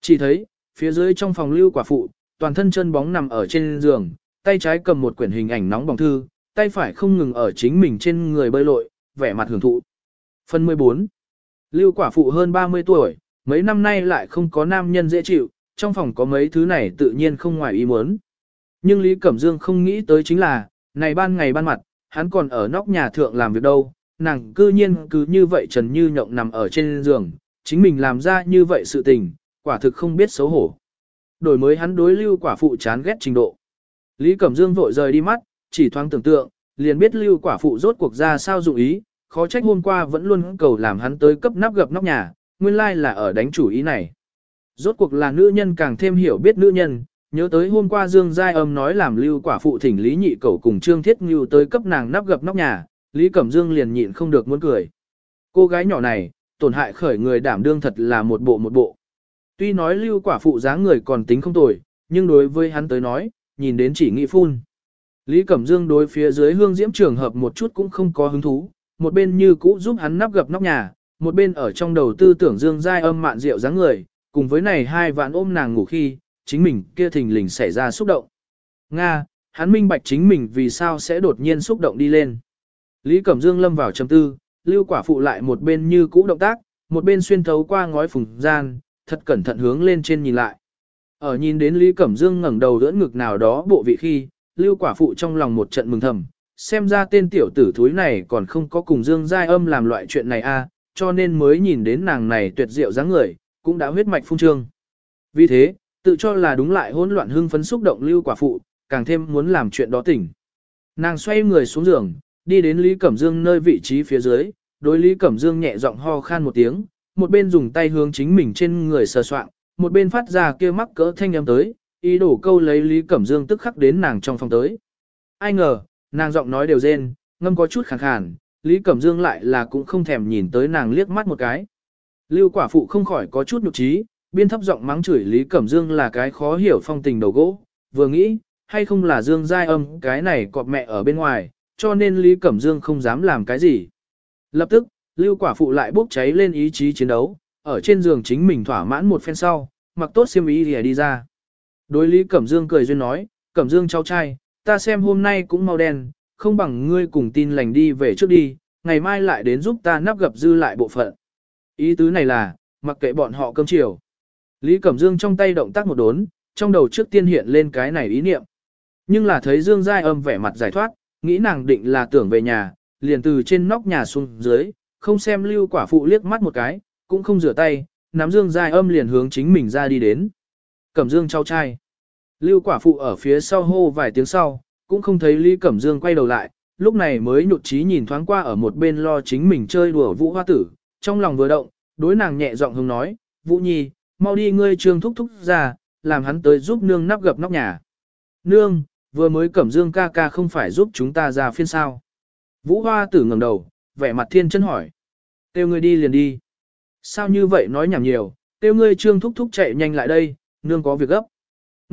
Chỉ thấy, phía dưới trong phòng lưu quả phụ, toàn thân chân bóng nằm ở trên giường, tay trái cầm một quyển hình ảnh nóng bỏng thư, tay phải không ngừng ở chính mình trên người bơi lội, vẻ mặt hưởng thụ. Phần 14. Lưu quả phụ hơn 30 tuổi, mấy năm nay lại không có nam nhân dễ chịu, trong phòng có mấy thứ này tự nhiên không ngoài ý muốn. Nhưng Lý Cẩm Dương không nghĩ tới chính là, này ban ngày ban mặt, hắn còn ở nóc nhà thượng làm việc đâu, nàng cư nhiên cứ như vậy trần như nhộng nằm ở trên giường, chính mình làm ra như vậy sự tình, quả thực không biết xấu hổ. Đổi mới hắn đối lưu quả phụ chán ghét trình độ. Lý Cẩm Dương vội rời đi mắt, chỉ thoáng tưởng tượng, liền biết lưu quả phụ rốt cuộc ra sao dụng ý, khó trách hôm qua vẫn luôn cầu làm hắn tới cấp nắp gập nóc nhà, nguyên lai là ở đánh chủ ý này. Rốt cuộc là nữ nhân càng thêm hiểu biết nữ nhân, nhớ tới hôm qua Dương Giai Âm nói làm lưu quả phụ thỉnh Lý Nhị Cẩu cùng Trương Thiết Ngưu tới cấp nàng nắp gập nóc nhà, Lý Cẩm Dương liền nhịn không được muốn cười. Cô gái nhỏ này, tổn hại khởi người đảm đương thật là một bộ một bộ. Tuy nói lưu quả phụ dáng người còn tính không tồi, nhưng đối với hắn tới nói, nhìn đến chỉ nghĩ phun. Lý Cẩm Dương đối phía dưới hương diễm trường hợp một chút cũng không có hứng thú, một bên như cũ giúp hắn nắp gập nóc nhà, một bên ở trong đầu tư tưởng Dương Giai âm mạn rượu dáng người, cùng với này hai vạn ôm nàng ngủ khi, chính mình kia thình lình xảy ra xúc động. Nga, hắn minh bạch chính mình vì sao sẽ đột nhiên xúc động đi lên. Lý Cẩm Dương lâm vào trầm tư, lưu quả phụ lại một bên như cũ động tác, một bên xuyên thấu qua ngói phùng gian, thật cẩn thận hướng lên trên nhìn lại. Ở nhìn đến Lý Cẩm Dương ngẩng đầu đỡ ngực nào đó bộ vị khi, lưu quả phụ trong lòng một trận mừng thầm, xem ra tên tiểu tử thúi này còn không có cùng Dương Giai âm làm loại chuyện này a, cho nên mới nhìn đến nàng này tuyệt diệu dáng người, cũng đã huyết mạch phung trương. Vì thế, tự cho là đúng lại hỗn loạn hưng phấn xúc động lưu quả phụ, càng thêm muốn làm chuyện đó tỉnh. Nàng xoay người xuống giường, đi đến Lý Cẩm Dương nơi vị trí phía dưới, đối Lý Cẩm Dương nhẹ giọng ho khan một tiếng, một bên dùng tay hướng chính mình trên người sờ soạn, một bên phát ra kia mắc cỡ thanh âm tới, ý đồ câu lấy Lý Cẩm Dương tức khắc đến nàng trong phòng tới. Ai ngờ, nàng giọng nói đều rên, ngâm có chút khàn khàn, Lý Cẩm Dương lại là cũng không thèm nhìn tới nàng liếc mắt một cái. Lưu quả phụ không khỏi có chút nhục trí, biên thấp giọng mắng chửi Lý Cẩm Dương là cái khó hiểu phong tình đầu gỗ, vừa nghĩ, hay không là Dương giai âm cái này cọp mẹ ở bên ngoài, cho nên Lý Cẩm Dương không dám làm cái gì. Lập tức, Lưu quả phụ lại bốc cháy lên ý chí chiến đấu, ở trên giường chính mình thỏa mãn một phen sau, mặc tốt xiêm y thì đi ra. Đối Lý Cẩm Dương cười duyên nói, Cẩm Dương cháu trai, ta xem hôm nay cũng mau đen, không bằng ngươi cùng tin lành đi về trước đi, ngày mai lại đến giúp ta nắp gập dư lại bộ phận. Ý tứ này là, mặc kệ bọn họ cơm chiều. Lý Cẩm Dương trong tay động tác một đốn, trong đầu trước tiên hiện lên cái này ý niệm. Nhưng là thấy Dương Giai âm vẻ mặt giải thoát, nghĩ nàng định là tưởng về nhà, liền từ trên nóc nhà xuống dưới, không xem lưu quả phụ liếc mắt một cái, cũng không rửa tay, nắm Dương Giai âm liền hướng chính mình ra đi đến. Cẩm Dương trao trai. Lưu quả phụ ở phía sau hô vài tiếng sau, cũng không thấy Lý Cẩm Dương quay đầu lại, lúc này mới nhụt chí nhìn thoáng qua ở một bên lo chính mình chơi đùa Vũ Hoa Tử, trong lòng vừa động, đối nàng nhẹ giọng hùng nói, Vũ Nhi, mau đi ngươi trương thúc thúc ra, làm hắn tới giúp nương nắp gập nóc nhà. Nương, vừa mới Cẩm Dương ca ca không phải giúp chúng ta ra phiên sao. Vũ Hoa Tử ngẩng đầu, vẻ mặt thiên chân hỏi. Têu ngươi đi liền đi. Sao như vậy nói nhảm nhiều, têu ngươi trương thúc thúc chạy nhanh lại đây, nương có việc gấp.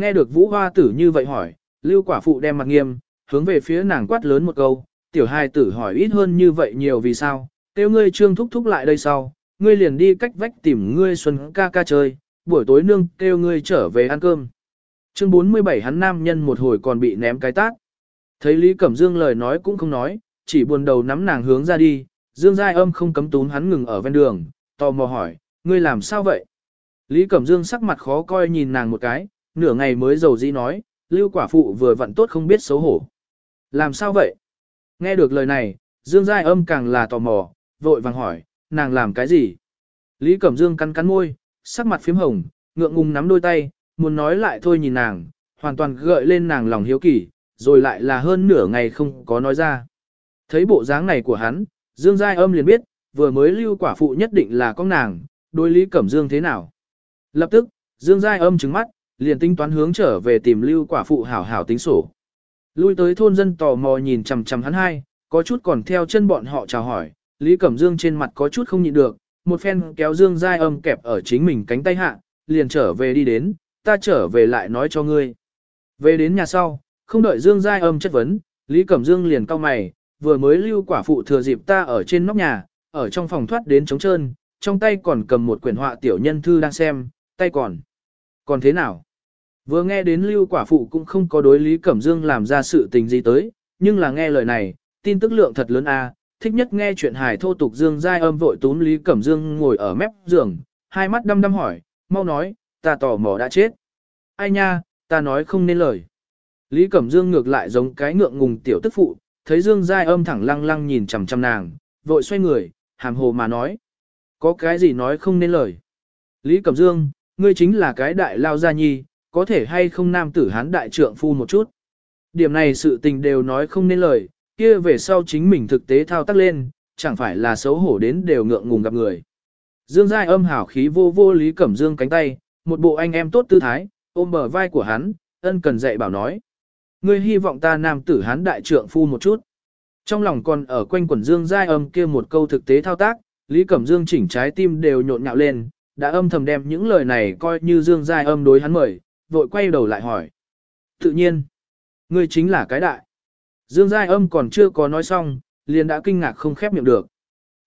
Nghe được Vũ Hoa Tử như vậy hỏi, Lưu quả phụ đem mặt nghiêm, hướng về phía nàng quát lớn một câu, tiểu hài tử hỏi ít hơn như vậy nhiều vì sao, kêu ngươi trương thúc thúc lại đây sau, ngươi liền đi cách vách tìm ngươi xuân ca ca chơi, buổi tối nương kêu ngươi trở về ăn cơm. Chương 47 hắn nam nhân một hồi còn bị ném cái tát. Thấy Lý Cẩm Dương lời nói cũng không nói, chỉ buồn đầu nắm nàng hướng ra đi, Dương Giai âm không cấm tún hắn ngừng ở ven đường, tò mò hỏi, ngươi làm sao vậy? Lý Cẩm Dương sắc mặt khó coi nhìn nàng một cái, nửa ngày mới dầu dĩ nói, lưu quả phụ vừa vặn tốt không biết xấu hổ. Làm sao vậy? Nghe được lời này, Dương Giai âm càng là tò mò, vội vàng hỏi, nàng làm cái gì? Lý Cẩm Dương cắn cắn môi, sắc mặt phím hồng, ngượng ngùng nắm đôi tay, muốn nói lại thôi nhìn nàng, hoàn toàn gợi lên nàng lòng hiếu kỳ, rồi lại là hơn nửa ngày không có nói ra. Thấy bộ dáng này của hắn, Dương Giai âm liền biết, vừa mới lưu quả phụ nhất định là con nàng, đối Lý Cẩm Dương thế nào. Lập tức, Dương Giai âm trứng mắt, liền tính toán hướng trở về tìm lưu quả phụ hảo hảo tính sổ. Lui tới thôn dân tò mò nhìn chằm chằm hắn hai, có chút còn theo chân bọn họ chào hỏi, Lý Cẩm Dương trên mặt có chút không nhịn được, một phen kéo Dương Giai âm kẹp ở chính mình cánh tay hạ, liền trở về đi đến, ta trở về lại nói cho ngươi. Về đến nhà sau, không đợi Dương Giai âm chất vấn, Lý Cẩm Dương liền cau mày, vừa mới lưu quả phụ thừa dịp ta ở trên nóc nhà, ở trong phòng thoát đến trống trơn, trong tay còn cầm một quyển họa tiểu nhân thư đang xem, tay còn. Còn thế nào? Vừa nghe đến lưu quả phụ cũng không có đối Lý Cẩm Dương làm ra sự tình gì tới, nhưng là nghe lời này, tin tức lượng thật lớn a thích nhất nghe chuyện hài thô tục Dương giai âm vội tún Lý Cẩm Dương ngồi ở mép giường, hai mắt đăm đăm hỏi, mau nói, ta tò mò đã chết. Ai nha, ta nói không nên lời. Lý Cẩm Dương ngược lại giống cái ngượng ngùng tiểu tức phụ, thấy Dương giai âm thẳng lăng lăng nhìn chằm chằm nàng, vội xoay người, hàm hồ mà nói. Có cái gì nói không nên lời. Lý Cẩm Dương, ngươi chính là cái đại lao gia nhi, có thể hay không nam tử hán đại trượng phu một chút. Điểm này sự tình đều nói không nên lời, kia về sau chính mình thực tế thao tác lên, chẳng phải là xấu hổ đến đều ngượng ngùng gặp người. Dương Giai âm hảo khí vô vô Lý Cẩm Dương cánh tay, một bộ anh em tốt tư thái, ôm bờ vai của hắn, ân cần dạy bảo nói. Ngươi hy vọng ta nam tử hán đại trượng phu một chút. Trong lòng còn ở quanh quần Dương Giai âm kia một câu thực tế thao tác, Lý Cẩm Dương chỉnh trái tim đều nhộn nhạo lên, đã âm thầm đem những lời này coi như Dương Giai âm đối hắn mời, vội quay đầu lại hỏi. Tự nhiên, ngươi chính là cái đại. Dương Giai âm còn chưa có nói xong, liền đã kinh ngạc không khép miệng được.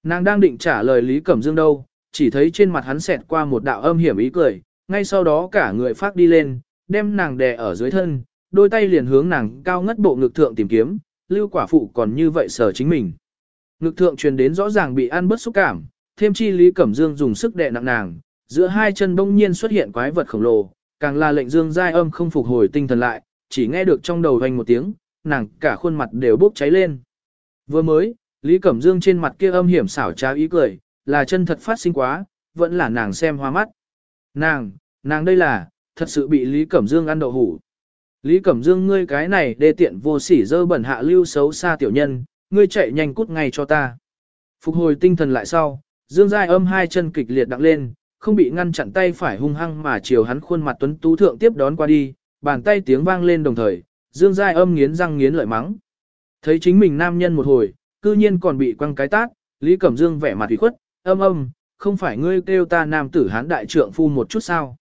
Nàng đang định trả lời Lý Cẩm Dương đâu, chỉ thấy trên mặt hắn xẹt qua một đạo âm hiểm ý cười, ngay sau đó cả người phát đi lên, đem nàng đè ở dưới thân, đôi tay liền hướng nàng cao ngất bộ ngực thượng tìm kiếm, lưu quả phụ còn như vậy sở chính mình. Ngực thượng truyền đến rõ ràng bị ăn bất xúc cảm, thêm chi Lý Cẩm Dương dùng sức đè nặng nàng, giữa hai chân bỗng nhiên xuất hiện quái vật khổng lồ, càng là lệnh Dương Giai âm không phục hồi tinh thần lại, chỉ nghe được trong đầu vang một tiếng, nàng cả khuôn mặt đều bốc cháy lên. Vừa mới, Lý Cẩm Dương trên mặt kia âm hiểm xảo trá ý cười, là chân thật phát sinh quá, vẫn là nàng xem hoa mắt. Nàng, nàng đây là, thật sự bị Lý Cẩm Dương ăn đậu hủ. Lý Cẩm Dương ngươi cái này đê tiện vô sỉ dơ bẩn hạ lưu xấu xa tiểu nhân, ngươi chạy nhanh cút ngay cho ta. Phục hồi tinh thần lại sau, Dương Giai âm hai chân kịch liệt đặng lên, không bị ngăn chặn tay phải hung hăng mà chiều hắn khuôn mặt tuấn tú thượng tiếp đón qua đi, bàn tay tiếng vang lên đồng thời, Dương Giai âm nghiến răng nghiến lợi mắng. Thấy chính mình nam nhân một hồi, cư nhiên còn bị quăng cái tát, Lý Cẩm Dương vẻ mặt ủy khuất, âm âm, không phải ngươi kêu ta nam tử hán đại trượng phu một chút sao.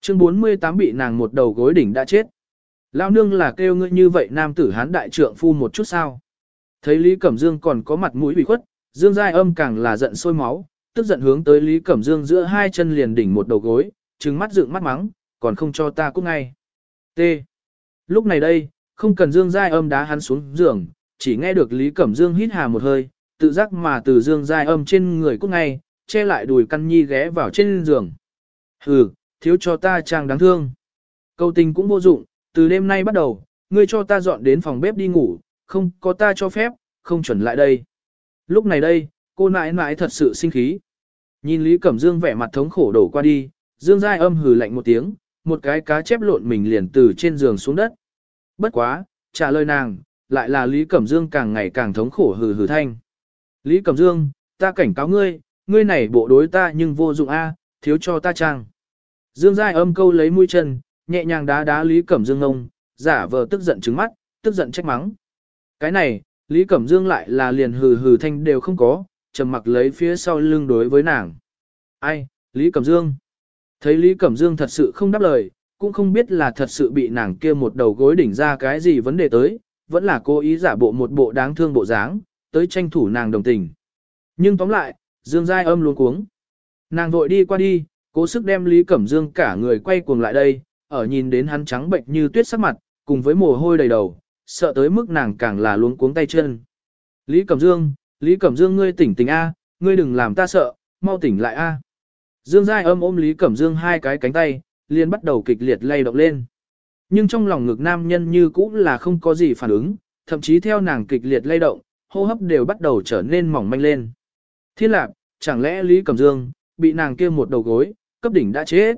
Chương 48 bị nàng một đầu gối đỉnh đã chết. Lao nương là kêu ngươi như vậy nam tử hán đại trượng phu một chút sao. Thấy Lý Cẩm Dương còn có mặt mũi ủy khuất, Dương Giai âm càng là giận sôi máu, tức giận hướng tới Lý Cẩm Dương giữa hai chân liền đỉnh một đầu gối, trừng mắt dựng mắt mắng, còn không cho ta cút ngay. T. Lúc này đây, không cần Dương Giai âm đá hắn xuống giường, chỉ nghe được Lý Cẩm Dương hít hà một hơi, tự giác mà từ Dương Giai âm trên người cút ngay, che lại đùi căn nhi ghé vào trên giường. Hừ, thiếu cho ta chàng đáng thương. Câu tình cũng vô dụng, từ đêm nay bắt đầu, ngươi cho ta dọn đến phòng bếp đi ngủ, không có ta cho phép, không chuẩn lại đây. Lúc này đây, cô nãi nãi thật sự sinh khí. Nhìn Lý Cẩm Dương vẻ mặt thống khổ đổ qua đi, Dương Giai âm hừ lạnh một tiếng, một cái cá chép lộn mình liền từ trên giường xuống đất. Bất quá, trả lời nàng, lại là Lý Cẩm Dương càng ngày càng thống khổ hừ hừ thanh. Lý Cẩm Dương, ta cảnh cáo ngươi, ngươi này bộ đối ta nhưng vô dụng a, thiếu cho ta trang. Dương Giai âm câu lấy mũi chân, nhẹ nhàng đá đá Lý Cẩm Dương ngông, giả vờ tức giận trứng mắt, tức giận trách mắng. Cái này, Lý Cẩm Dương lại là liền hừ hừ thanh đều không có, trầm mặc lấy phía sau lưng đối với nàng. Ai, Lý Cẩm Dương? Thấy Lý Cẩm Dương thật sự không đáp lời, cũng không biết là thật sự bị nàng kia một đầu gối đỉnh ra cái gì vấn đề tới, vẫn là cố ý giả bộ một bộ đáng thương bộ dáng, tới tranh thủ nàng đồng tình. Nhưng tóm lại, Dương Giai âm luôn cuống. Nàng vội đi qua đi, cố sức đem Lý Cẩm Dương cả người quay cuồng lại đây, ở nhìn đến hắn trắng bệnh như tuyết sắc mặt, cùng với mồ hôi đầy đầu, sợ tới mức nàng càng là luống cuống tay chân. Lý Cẩm Dương, Lý Cẩm Dương ngươi tỉnh tỉnh A, ngươi đừng làm ta sợ, mau tỉnh lại A. Dương Giai âm ôm Lý Cẩm Dương hai cái cánh tay, liền bắt đầu kịch liệt lay động lên. Nhưng trong lòng ngực nam nhân như cũ là không có gì phản ứng, thậm chí theo nàng kịch liệt lay động, hô hấp đều bắt đầu trở nên mỏng manh lên. Thiên lạc, chẳng lẽ Lý Cẩm Dương, bị nàng kia một đầu gối, cấp đỉnh đã chết.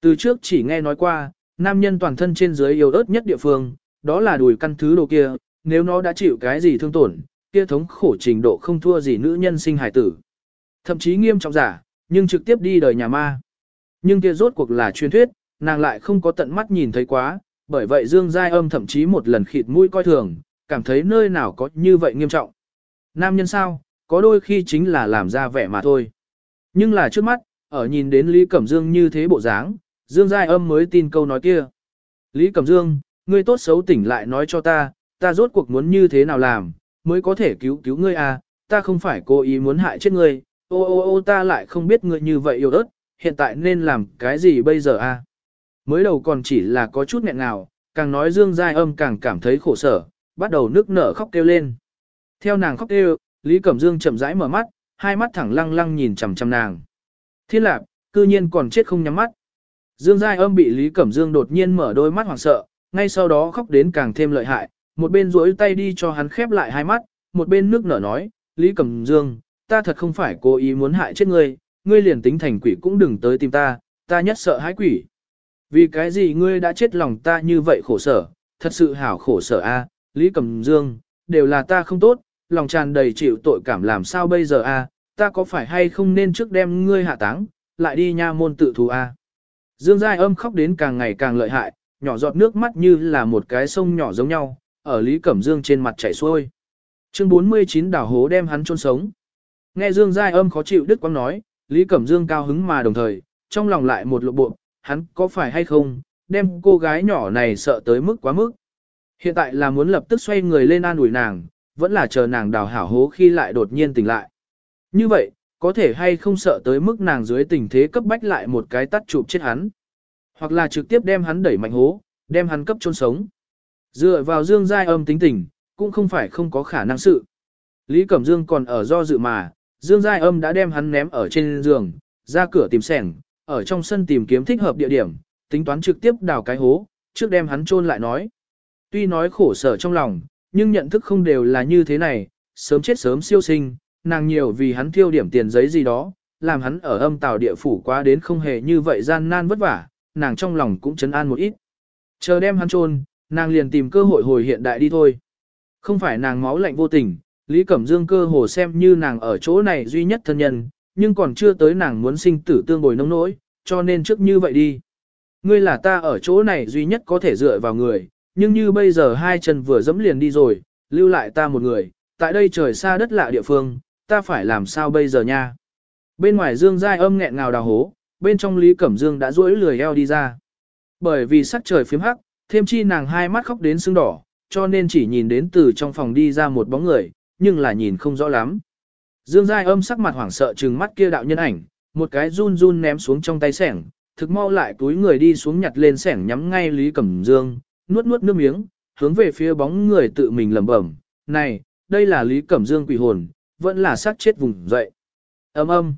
Từ trước chỉ nghe nói qua, nam nhân toàn thân trên dưới yếu ớt nhất địa phương, đó là đùi căn thứ đồ kia, nếu nó đã chịu cái gì thương tổn, kia thống khổ trình độ không thua gì nữ nhân sinh hải tử. Thậm chí nghiêm trọng giả, nhưng trực tiếp đi đời nhà ma. Nhưng kia rốt cuộc là truyền thuyết, nàng lại không có tận mắt nhìn thấy quá, bởi vậy Dương Giai âm thậm chí một lần khịt mũi coi thường, cảm thấy nơi nào có như vậy nghiêm trọng. Nam nhân sao, có đôi khi chính là làm ra vẻ mà thôi. Nhưng là trước mắt, ở nhìn đến Lý Cẩm Dương như thế bộ dáng, Dương Giai âm mới tin câu nói kia. Lý Cẩm Dương, ngươi tốt xấu tỉnh lại nói cho ta, ta rốt cuộc muốn như thế nào làm, mới có thể cứu cứu ngươi à, ta không phải cố ý muốn hại chết ngươi, ô ô ô ta lại không biết ngươi như vậy yêu đất, hiện tại nên làm cái gì bây giờ à. Mới đầu còn chỉ là có chút nghẹn ngào, càng nói Dương Giai âm càng cảm thấy khổ sở, bắt đầu nước nở khóc kêu lên. Theo nàng khóc kêu, Lý Cẩm Dương chậm rãi mở mắt, hai mắt thẳng lăng lăng nhìn chằm chằm nàng. Thiên lạc, cư nhiên còn chết không nhắm mắt. Dương Giai âm bị Lý Cẩm Dương đột nhiên mở đôi mắt hoảng sợ, ngay sau đó khóc đến càng thêm lợi hại, một bên duỗi tay đi cho hắn khép lại hai mắt, một bên nước nở nói, Lý Cẩm Dương, ta thật không phải cố ý muốn hại chết ngươi, ngươi liền tính thành quỷ cũng đừng tới tìm ta, ta nhất sợ hãi quỷ. Vì cái gì ngươi đã chết lòng ta như vậy khổ sở, thật sự hảo khổ sở a, Lý Cẩm Dương, đều là ta không tốt, lòng tràn đầy chịu tội cảm làm sao bây giờ a, ta có phải hay không nên trước đem ngươi hạ táng, lại đi nha môn tự thù a. Dương Giai âm khóc đến càng ngày càng lợi hại, nhỏ giọt nước mắt như là một cái sông nhỏ giống nhau, ở Lý Cẩm Dương trên mặt chảy xuôi. Chương 49 đảo hố đem hắn chôn sống. Nghe Dương Giai âm khó chịu Đức Quang nói, Lý Cẩm Dương cao hứng mà đồng thời, trong lòng lại một lộ bộ, hắn có phải hay không, đem cô gái nhỏ này sợ tới mức quá mức. Hiện tại là muốn lập tức xoay người lên an ủi nàng, vẫn là chờ nàng đào hảo hố khi lại đột nhiên tỉnh lại. Như vậy, có thể hay không sợ tới mức nàng dưới tình thế cấp bách lại một cái tắt chụp chết hắn. Hoặc là trực tiếp đem hắn đẩy mạnh hố, đem hắn cấp chôn sống. Dựa vào Dương Giai âm tính tình, cũng không phải không có khả năng sự. Lý Cẩm Dương còn ở do dự mà, Dương Giai âm đã đem hắn ném ở trên giường, ra cửa tìm sẻng, ở trong sân tìm kiếm thích hợp địa điểm, tính toán trực tiếp đào cái hố, trước đem hắn chôn lại nói. Tuy nói khổ sở trong lòng, nhưng nhận thức không đều là như thế này, sớm chết sớm siêu sinh, nàng nhiều vì hắn thiêu điểm tiền giấy gì đó, làm hắn ở âm tàu địa phủ quá đến không hề như vậy gian nan vất vả, nàng trong lòng cũng chấn an một ít. Chờ đem hắn chôn, nàng liền tìm cơ hội hồi hiện đại đi thôi. Không phải nàng máu lạnh vô tình, Lý Cẩm Dương cơ hồ xem như nàng ở chỗ này duy nhất thân nhân, nhưng còn chưa tới nàng muốn sinh tử tương bồi nông nỗi, cho nên trước như vậy đi. Ngươi là ta ở chỗ này duy nhất có thể dựa vào người, nhưng như bây giờ hai chân vừa dẫm liền đi rồi, lưu lại ta một người, tại đây trời xa đất lạ địa phương, ta phải làm sao bây giờ nha. Bên ngoài Dương Giai âm nghẹn ngào đào hố, bên trong Lý Cẩm Dương đã duỗi lười eo đi ra. Bởi vì sắc trời phiếm hắc, thêm chi nàng hai mắt khóc đến sưng đỏ, cho nên chỉ nhìn đến từ trong phòng đi ra một bóng người, nhưng là nhìn không rõ lắm. Dương Giai âm sắc mặt hoảng sợ trừng mắt kia đạo nhân ảnh, một cái run run ném xuống trong tay sẻng, thực mau lại túi người đi xuống nhặt lên sẻng nhắm ngay Lý Cẩm Dương, nuốt nuốt nước miếng, hướng về phía bóng người tự mình lẩm bẩm, này, đây là Lý Cẩm Dương quỷ hồn, vẫn là sát chết vùng dậy. Âm âm.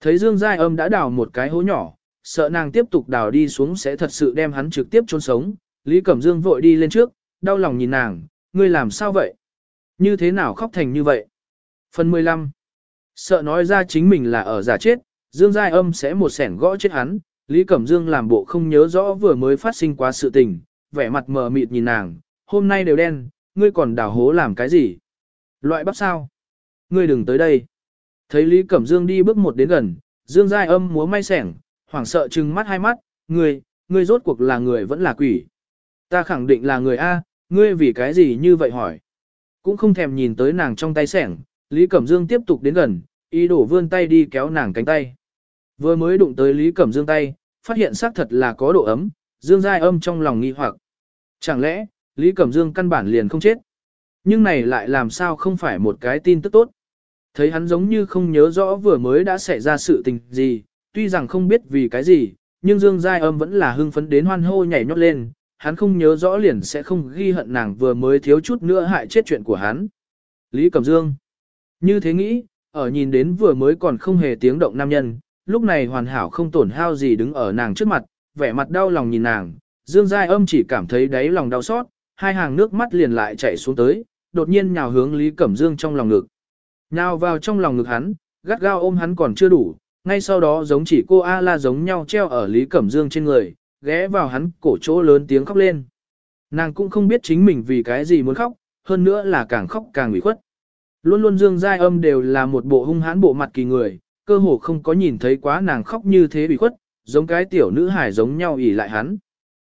Thấy Dương Giai âm đã đào một cái hố nhỏ, sợ nàng tiếp tục đào đi xuống sẽ thật sự đem hắn trực tiếp chôn sống. Lý Cẩm Dương vội đi lên trước, đau lòng nhìn nàng, ngươi làm sao vậy? Như thế nào khóc thành như vậy? Phần 15. Sợ nói ra chính mình là ở giả chết, Dương Giai âm sẽ một sẻn gõ chết hắn, Lý Cẩm Dương làm bộ không nhớ rõ vừa mới phát sinh quá sự tình, vẻ mặt mờ mịt nhìn nàng, hôm nay đều đen, ngươi còn đào hố làm cái gì? Loại bắp sao? Ngươi đừng tới đây. Thấy Lý Cẩm Dương đi bước một đến gần, Dương Giai âm múa may sẻng, hoảng sợ trừng mắt hai mắt, ngươi, ngươi rốt cuộc là người vẫn là quỷ. Ta khẳng định là người A, ngươi vì cái gì như vậy hỏi. Cũng không thèm nhìn tới nàng trong tay sẻng, Lý Cẩm Dương tiếp tục đến gần, ý đổ vươn tay đi kéo nàng cánh tay. Vừa mới đụng tới Lý Cẩm Dương tay, phát hiện xác thật là có độ ấm, Dương Giai âm trong lòng nghi hoặc. Chẳng lẽ, Lý Cẩm Dương căn bản liền không chết? Nhưng này lại làm sao không phải một cái tin tức tốt. Thấy hắn giống như không nhớ rõ vừa mới đã xảy ra sự tình gì, tuy rằng không biết vì cái gì, nhưng Dương Giai âm vẫn là hưng phấn đến hoan hô nhảy nhót lên, hắn không nhớ rõ liền sẽ không ghi hận nàng vừa mới thiếu chút nữa hại chết chuyện của hắn. Lý Cẩm Dương Như thế nghĩ, ở nhìn đến vừa mới còn không hề tiếng động nam nhân, lúc này hoàn hảo không tổn hao gì đứng ở nàng trước mặt, vẻ mặt đau lòng nhìn nàng, Dương Giai âm chỉ cảm thấy đáy lòng đau xót, hai hàng nước mắt liền lại chảy xuống tới, đột nhiên nhào hướng Lý Cẩm Dương trong lòng ngực. Nhào vào trong lòng ngực hắn, gắt gao ôm hắn còn chưa đủ, ngay sau đó giống chỉ cô A-la giống nhau treo ở Lý Cẩm Dương trên người, ghé vào hắn cổ chỗ lớn tiếng khóc lên. Nàng cũng không biết chính mình vì cái gì muốn khóc, hơn nữa là càng khóc càng ủy khuất. Luôn luôn Dương Giai âm đều là một bộ hung hãn bộ mặt kỳ người, cơ hồ không có nhìn thấy quá nàng khóc như thế ủy khuất, giống cái tiểu nữ hải giống nhau ỉ lại hắn.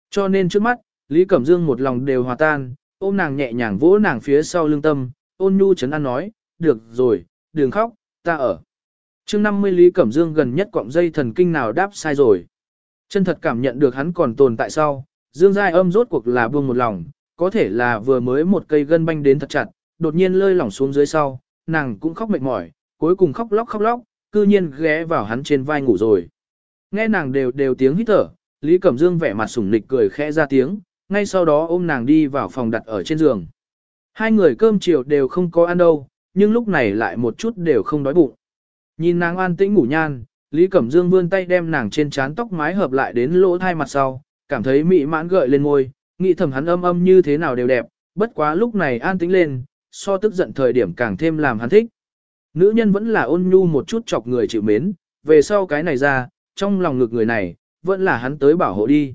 Cho nên trước mắt, Lý Cẩm Dương một lòng đều hòa tan, ôm nàng nhẹ nhàng vỗ nàng phía sau lưng tâm, ôn nhu chấn an nói, được rồi, đừng khóc, ta ở. chương 50 Lý Cẩm Dương gần nhất quọng dây thần kinh nào đáp sai rồi. Chân thật cảm nhận được hắn còn tồn tại sau, Dương Giai âm rốt cuộc là buông một lòng, có thể là vừa mới một cây gân banh đến thật chặt, đột nhiên lơi lỏng xuống dưới sau, nàng cũng khóc mệt mỏi, cuối cùng khóc lóc khóc lóc, cư nhiên ghé vào hắn trên vai ngủ rồi. Nghe nàng đều đều tiếng hít thở, Lý Cẩm Dương vẻ mặt sủng nịch cười khẽ ra tiếng, ngay sau đó ôm nàng đi vào phòng đặt ở trên giường. Hai người cơm chiều đều không có ăn đâu, nhưng lúc này lại một chút đều không đói bụng. Nhìn nàng an tĩnh ngủ nhan, Lý Cẩm Dương vươn tay đem nàng trên trán tóc mái hợp lại đến lỗ thai mặt sau, cảm thấy mị mãn gợi lên môi, nghĩ thầm hắn âm âm như thế nào đều đẹp, bất quá lúc này an tĩnh lên, so tức giận thời điểm càng thêm làm hắn thích. Nữ nhân vẫn là ôn nhu một chút chọc người chịu mến, về sau cái này ra, trong lòng ngực người này, vẫn là hắn tới bảo hộ đi.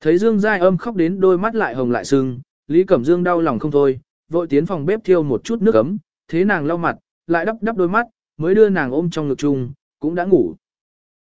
Thấy Dương Giai âm khóc đến đôi mắt lại hồng lại sưng, Lý Cẩm Dương đau lòng không thôi, vội tiến phòng bếp thiêu một chút nước ấm, thế nàng lau mặt, lại đắp đắp đôi mắt, mới đưa nàng ôm trong ngực chung, cũng đã ngủ.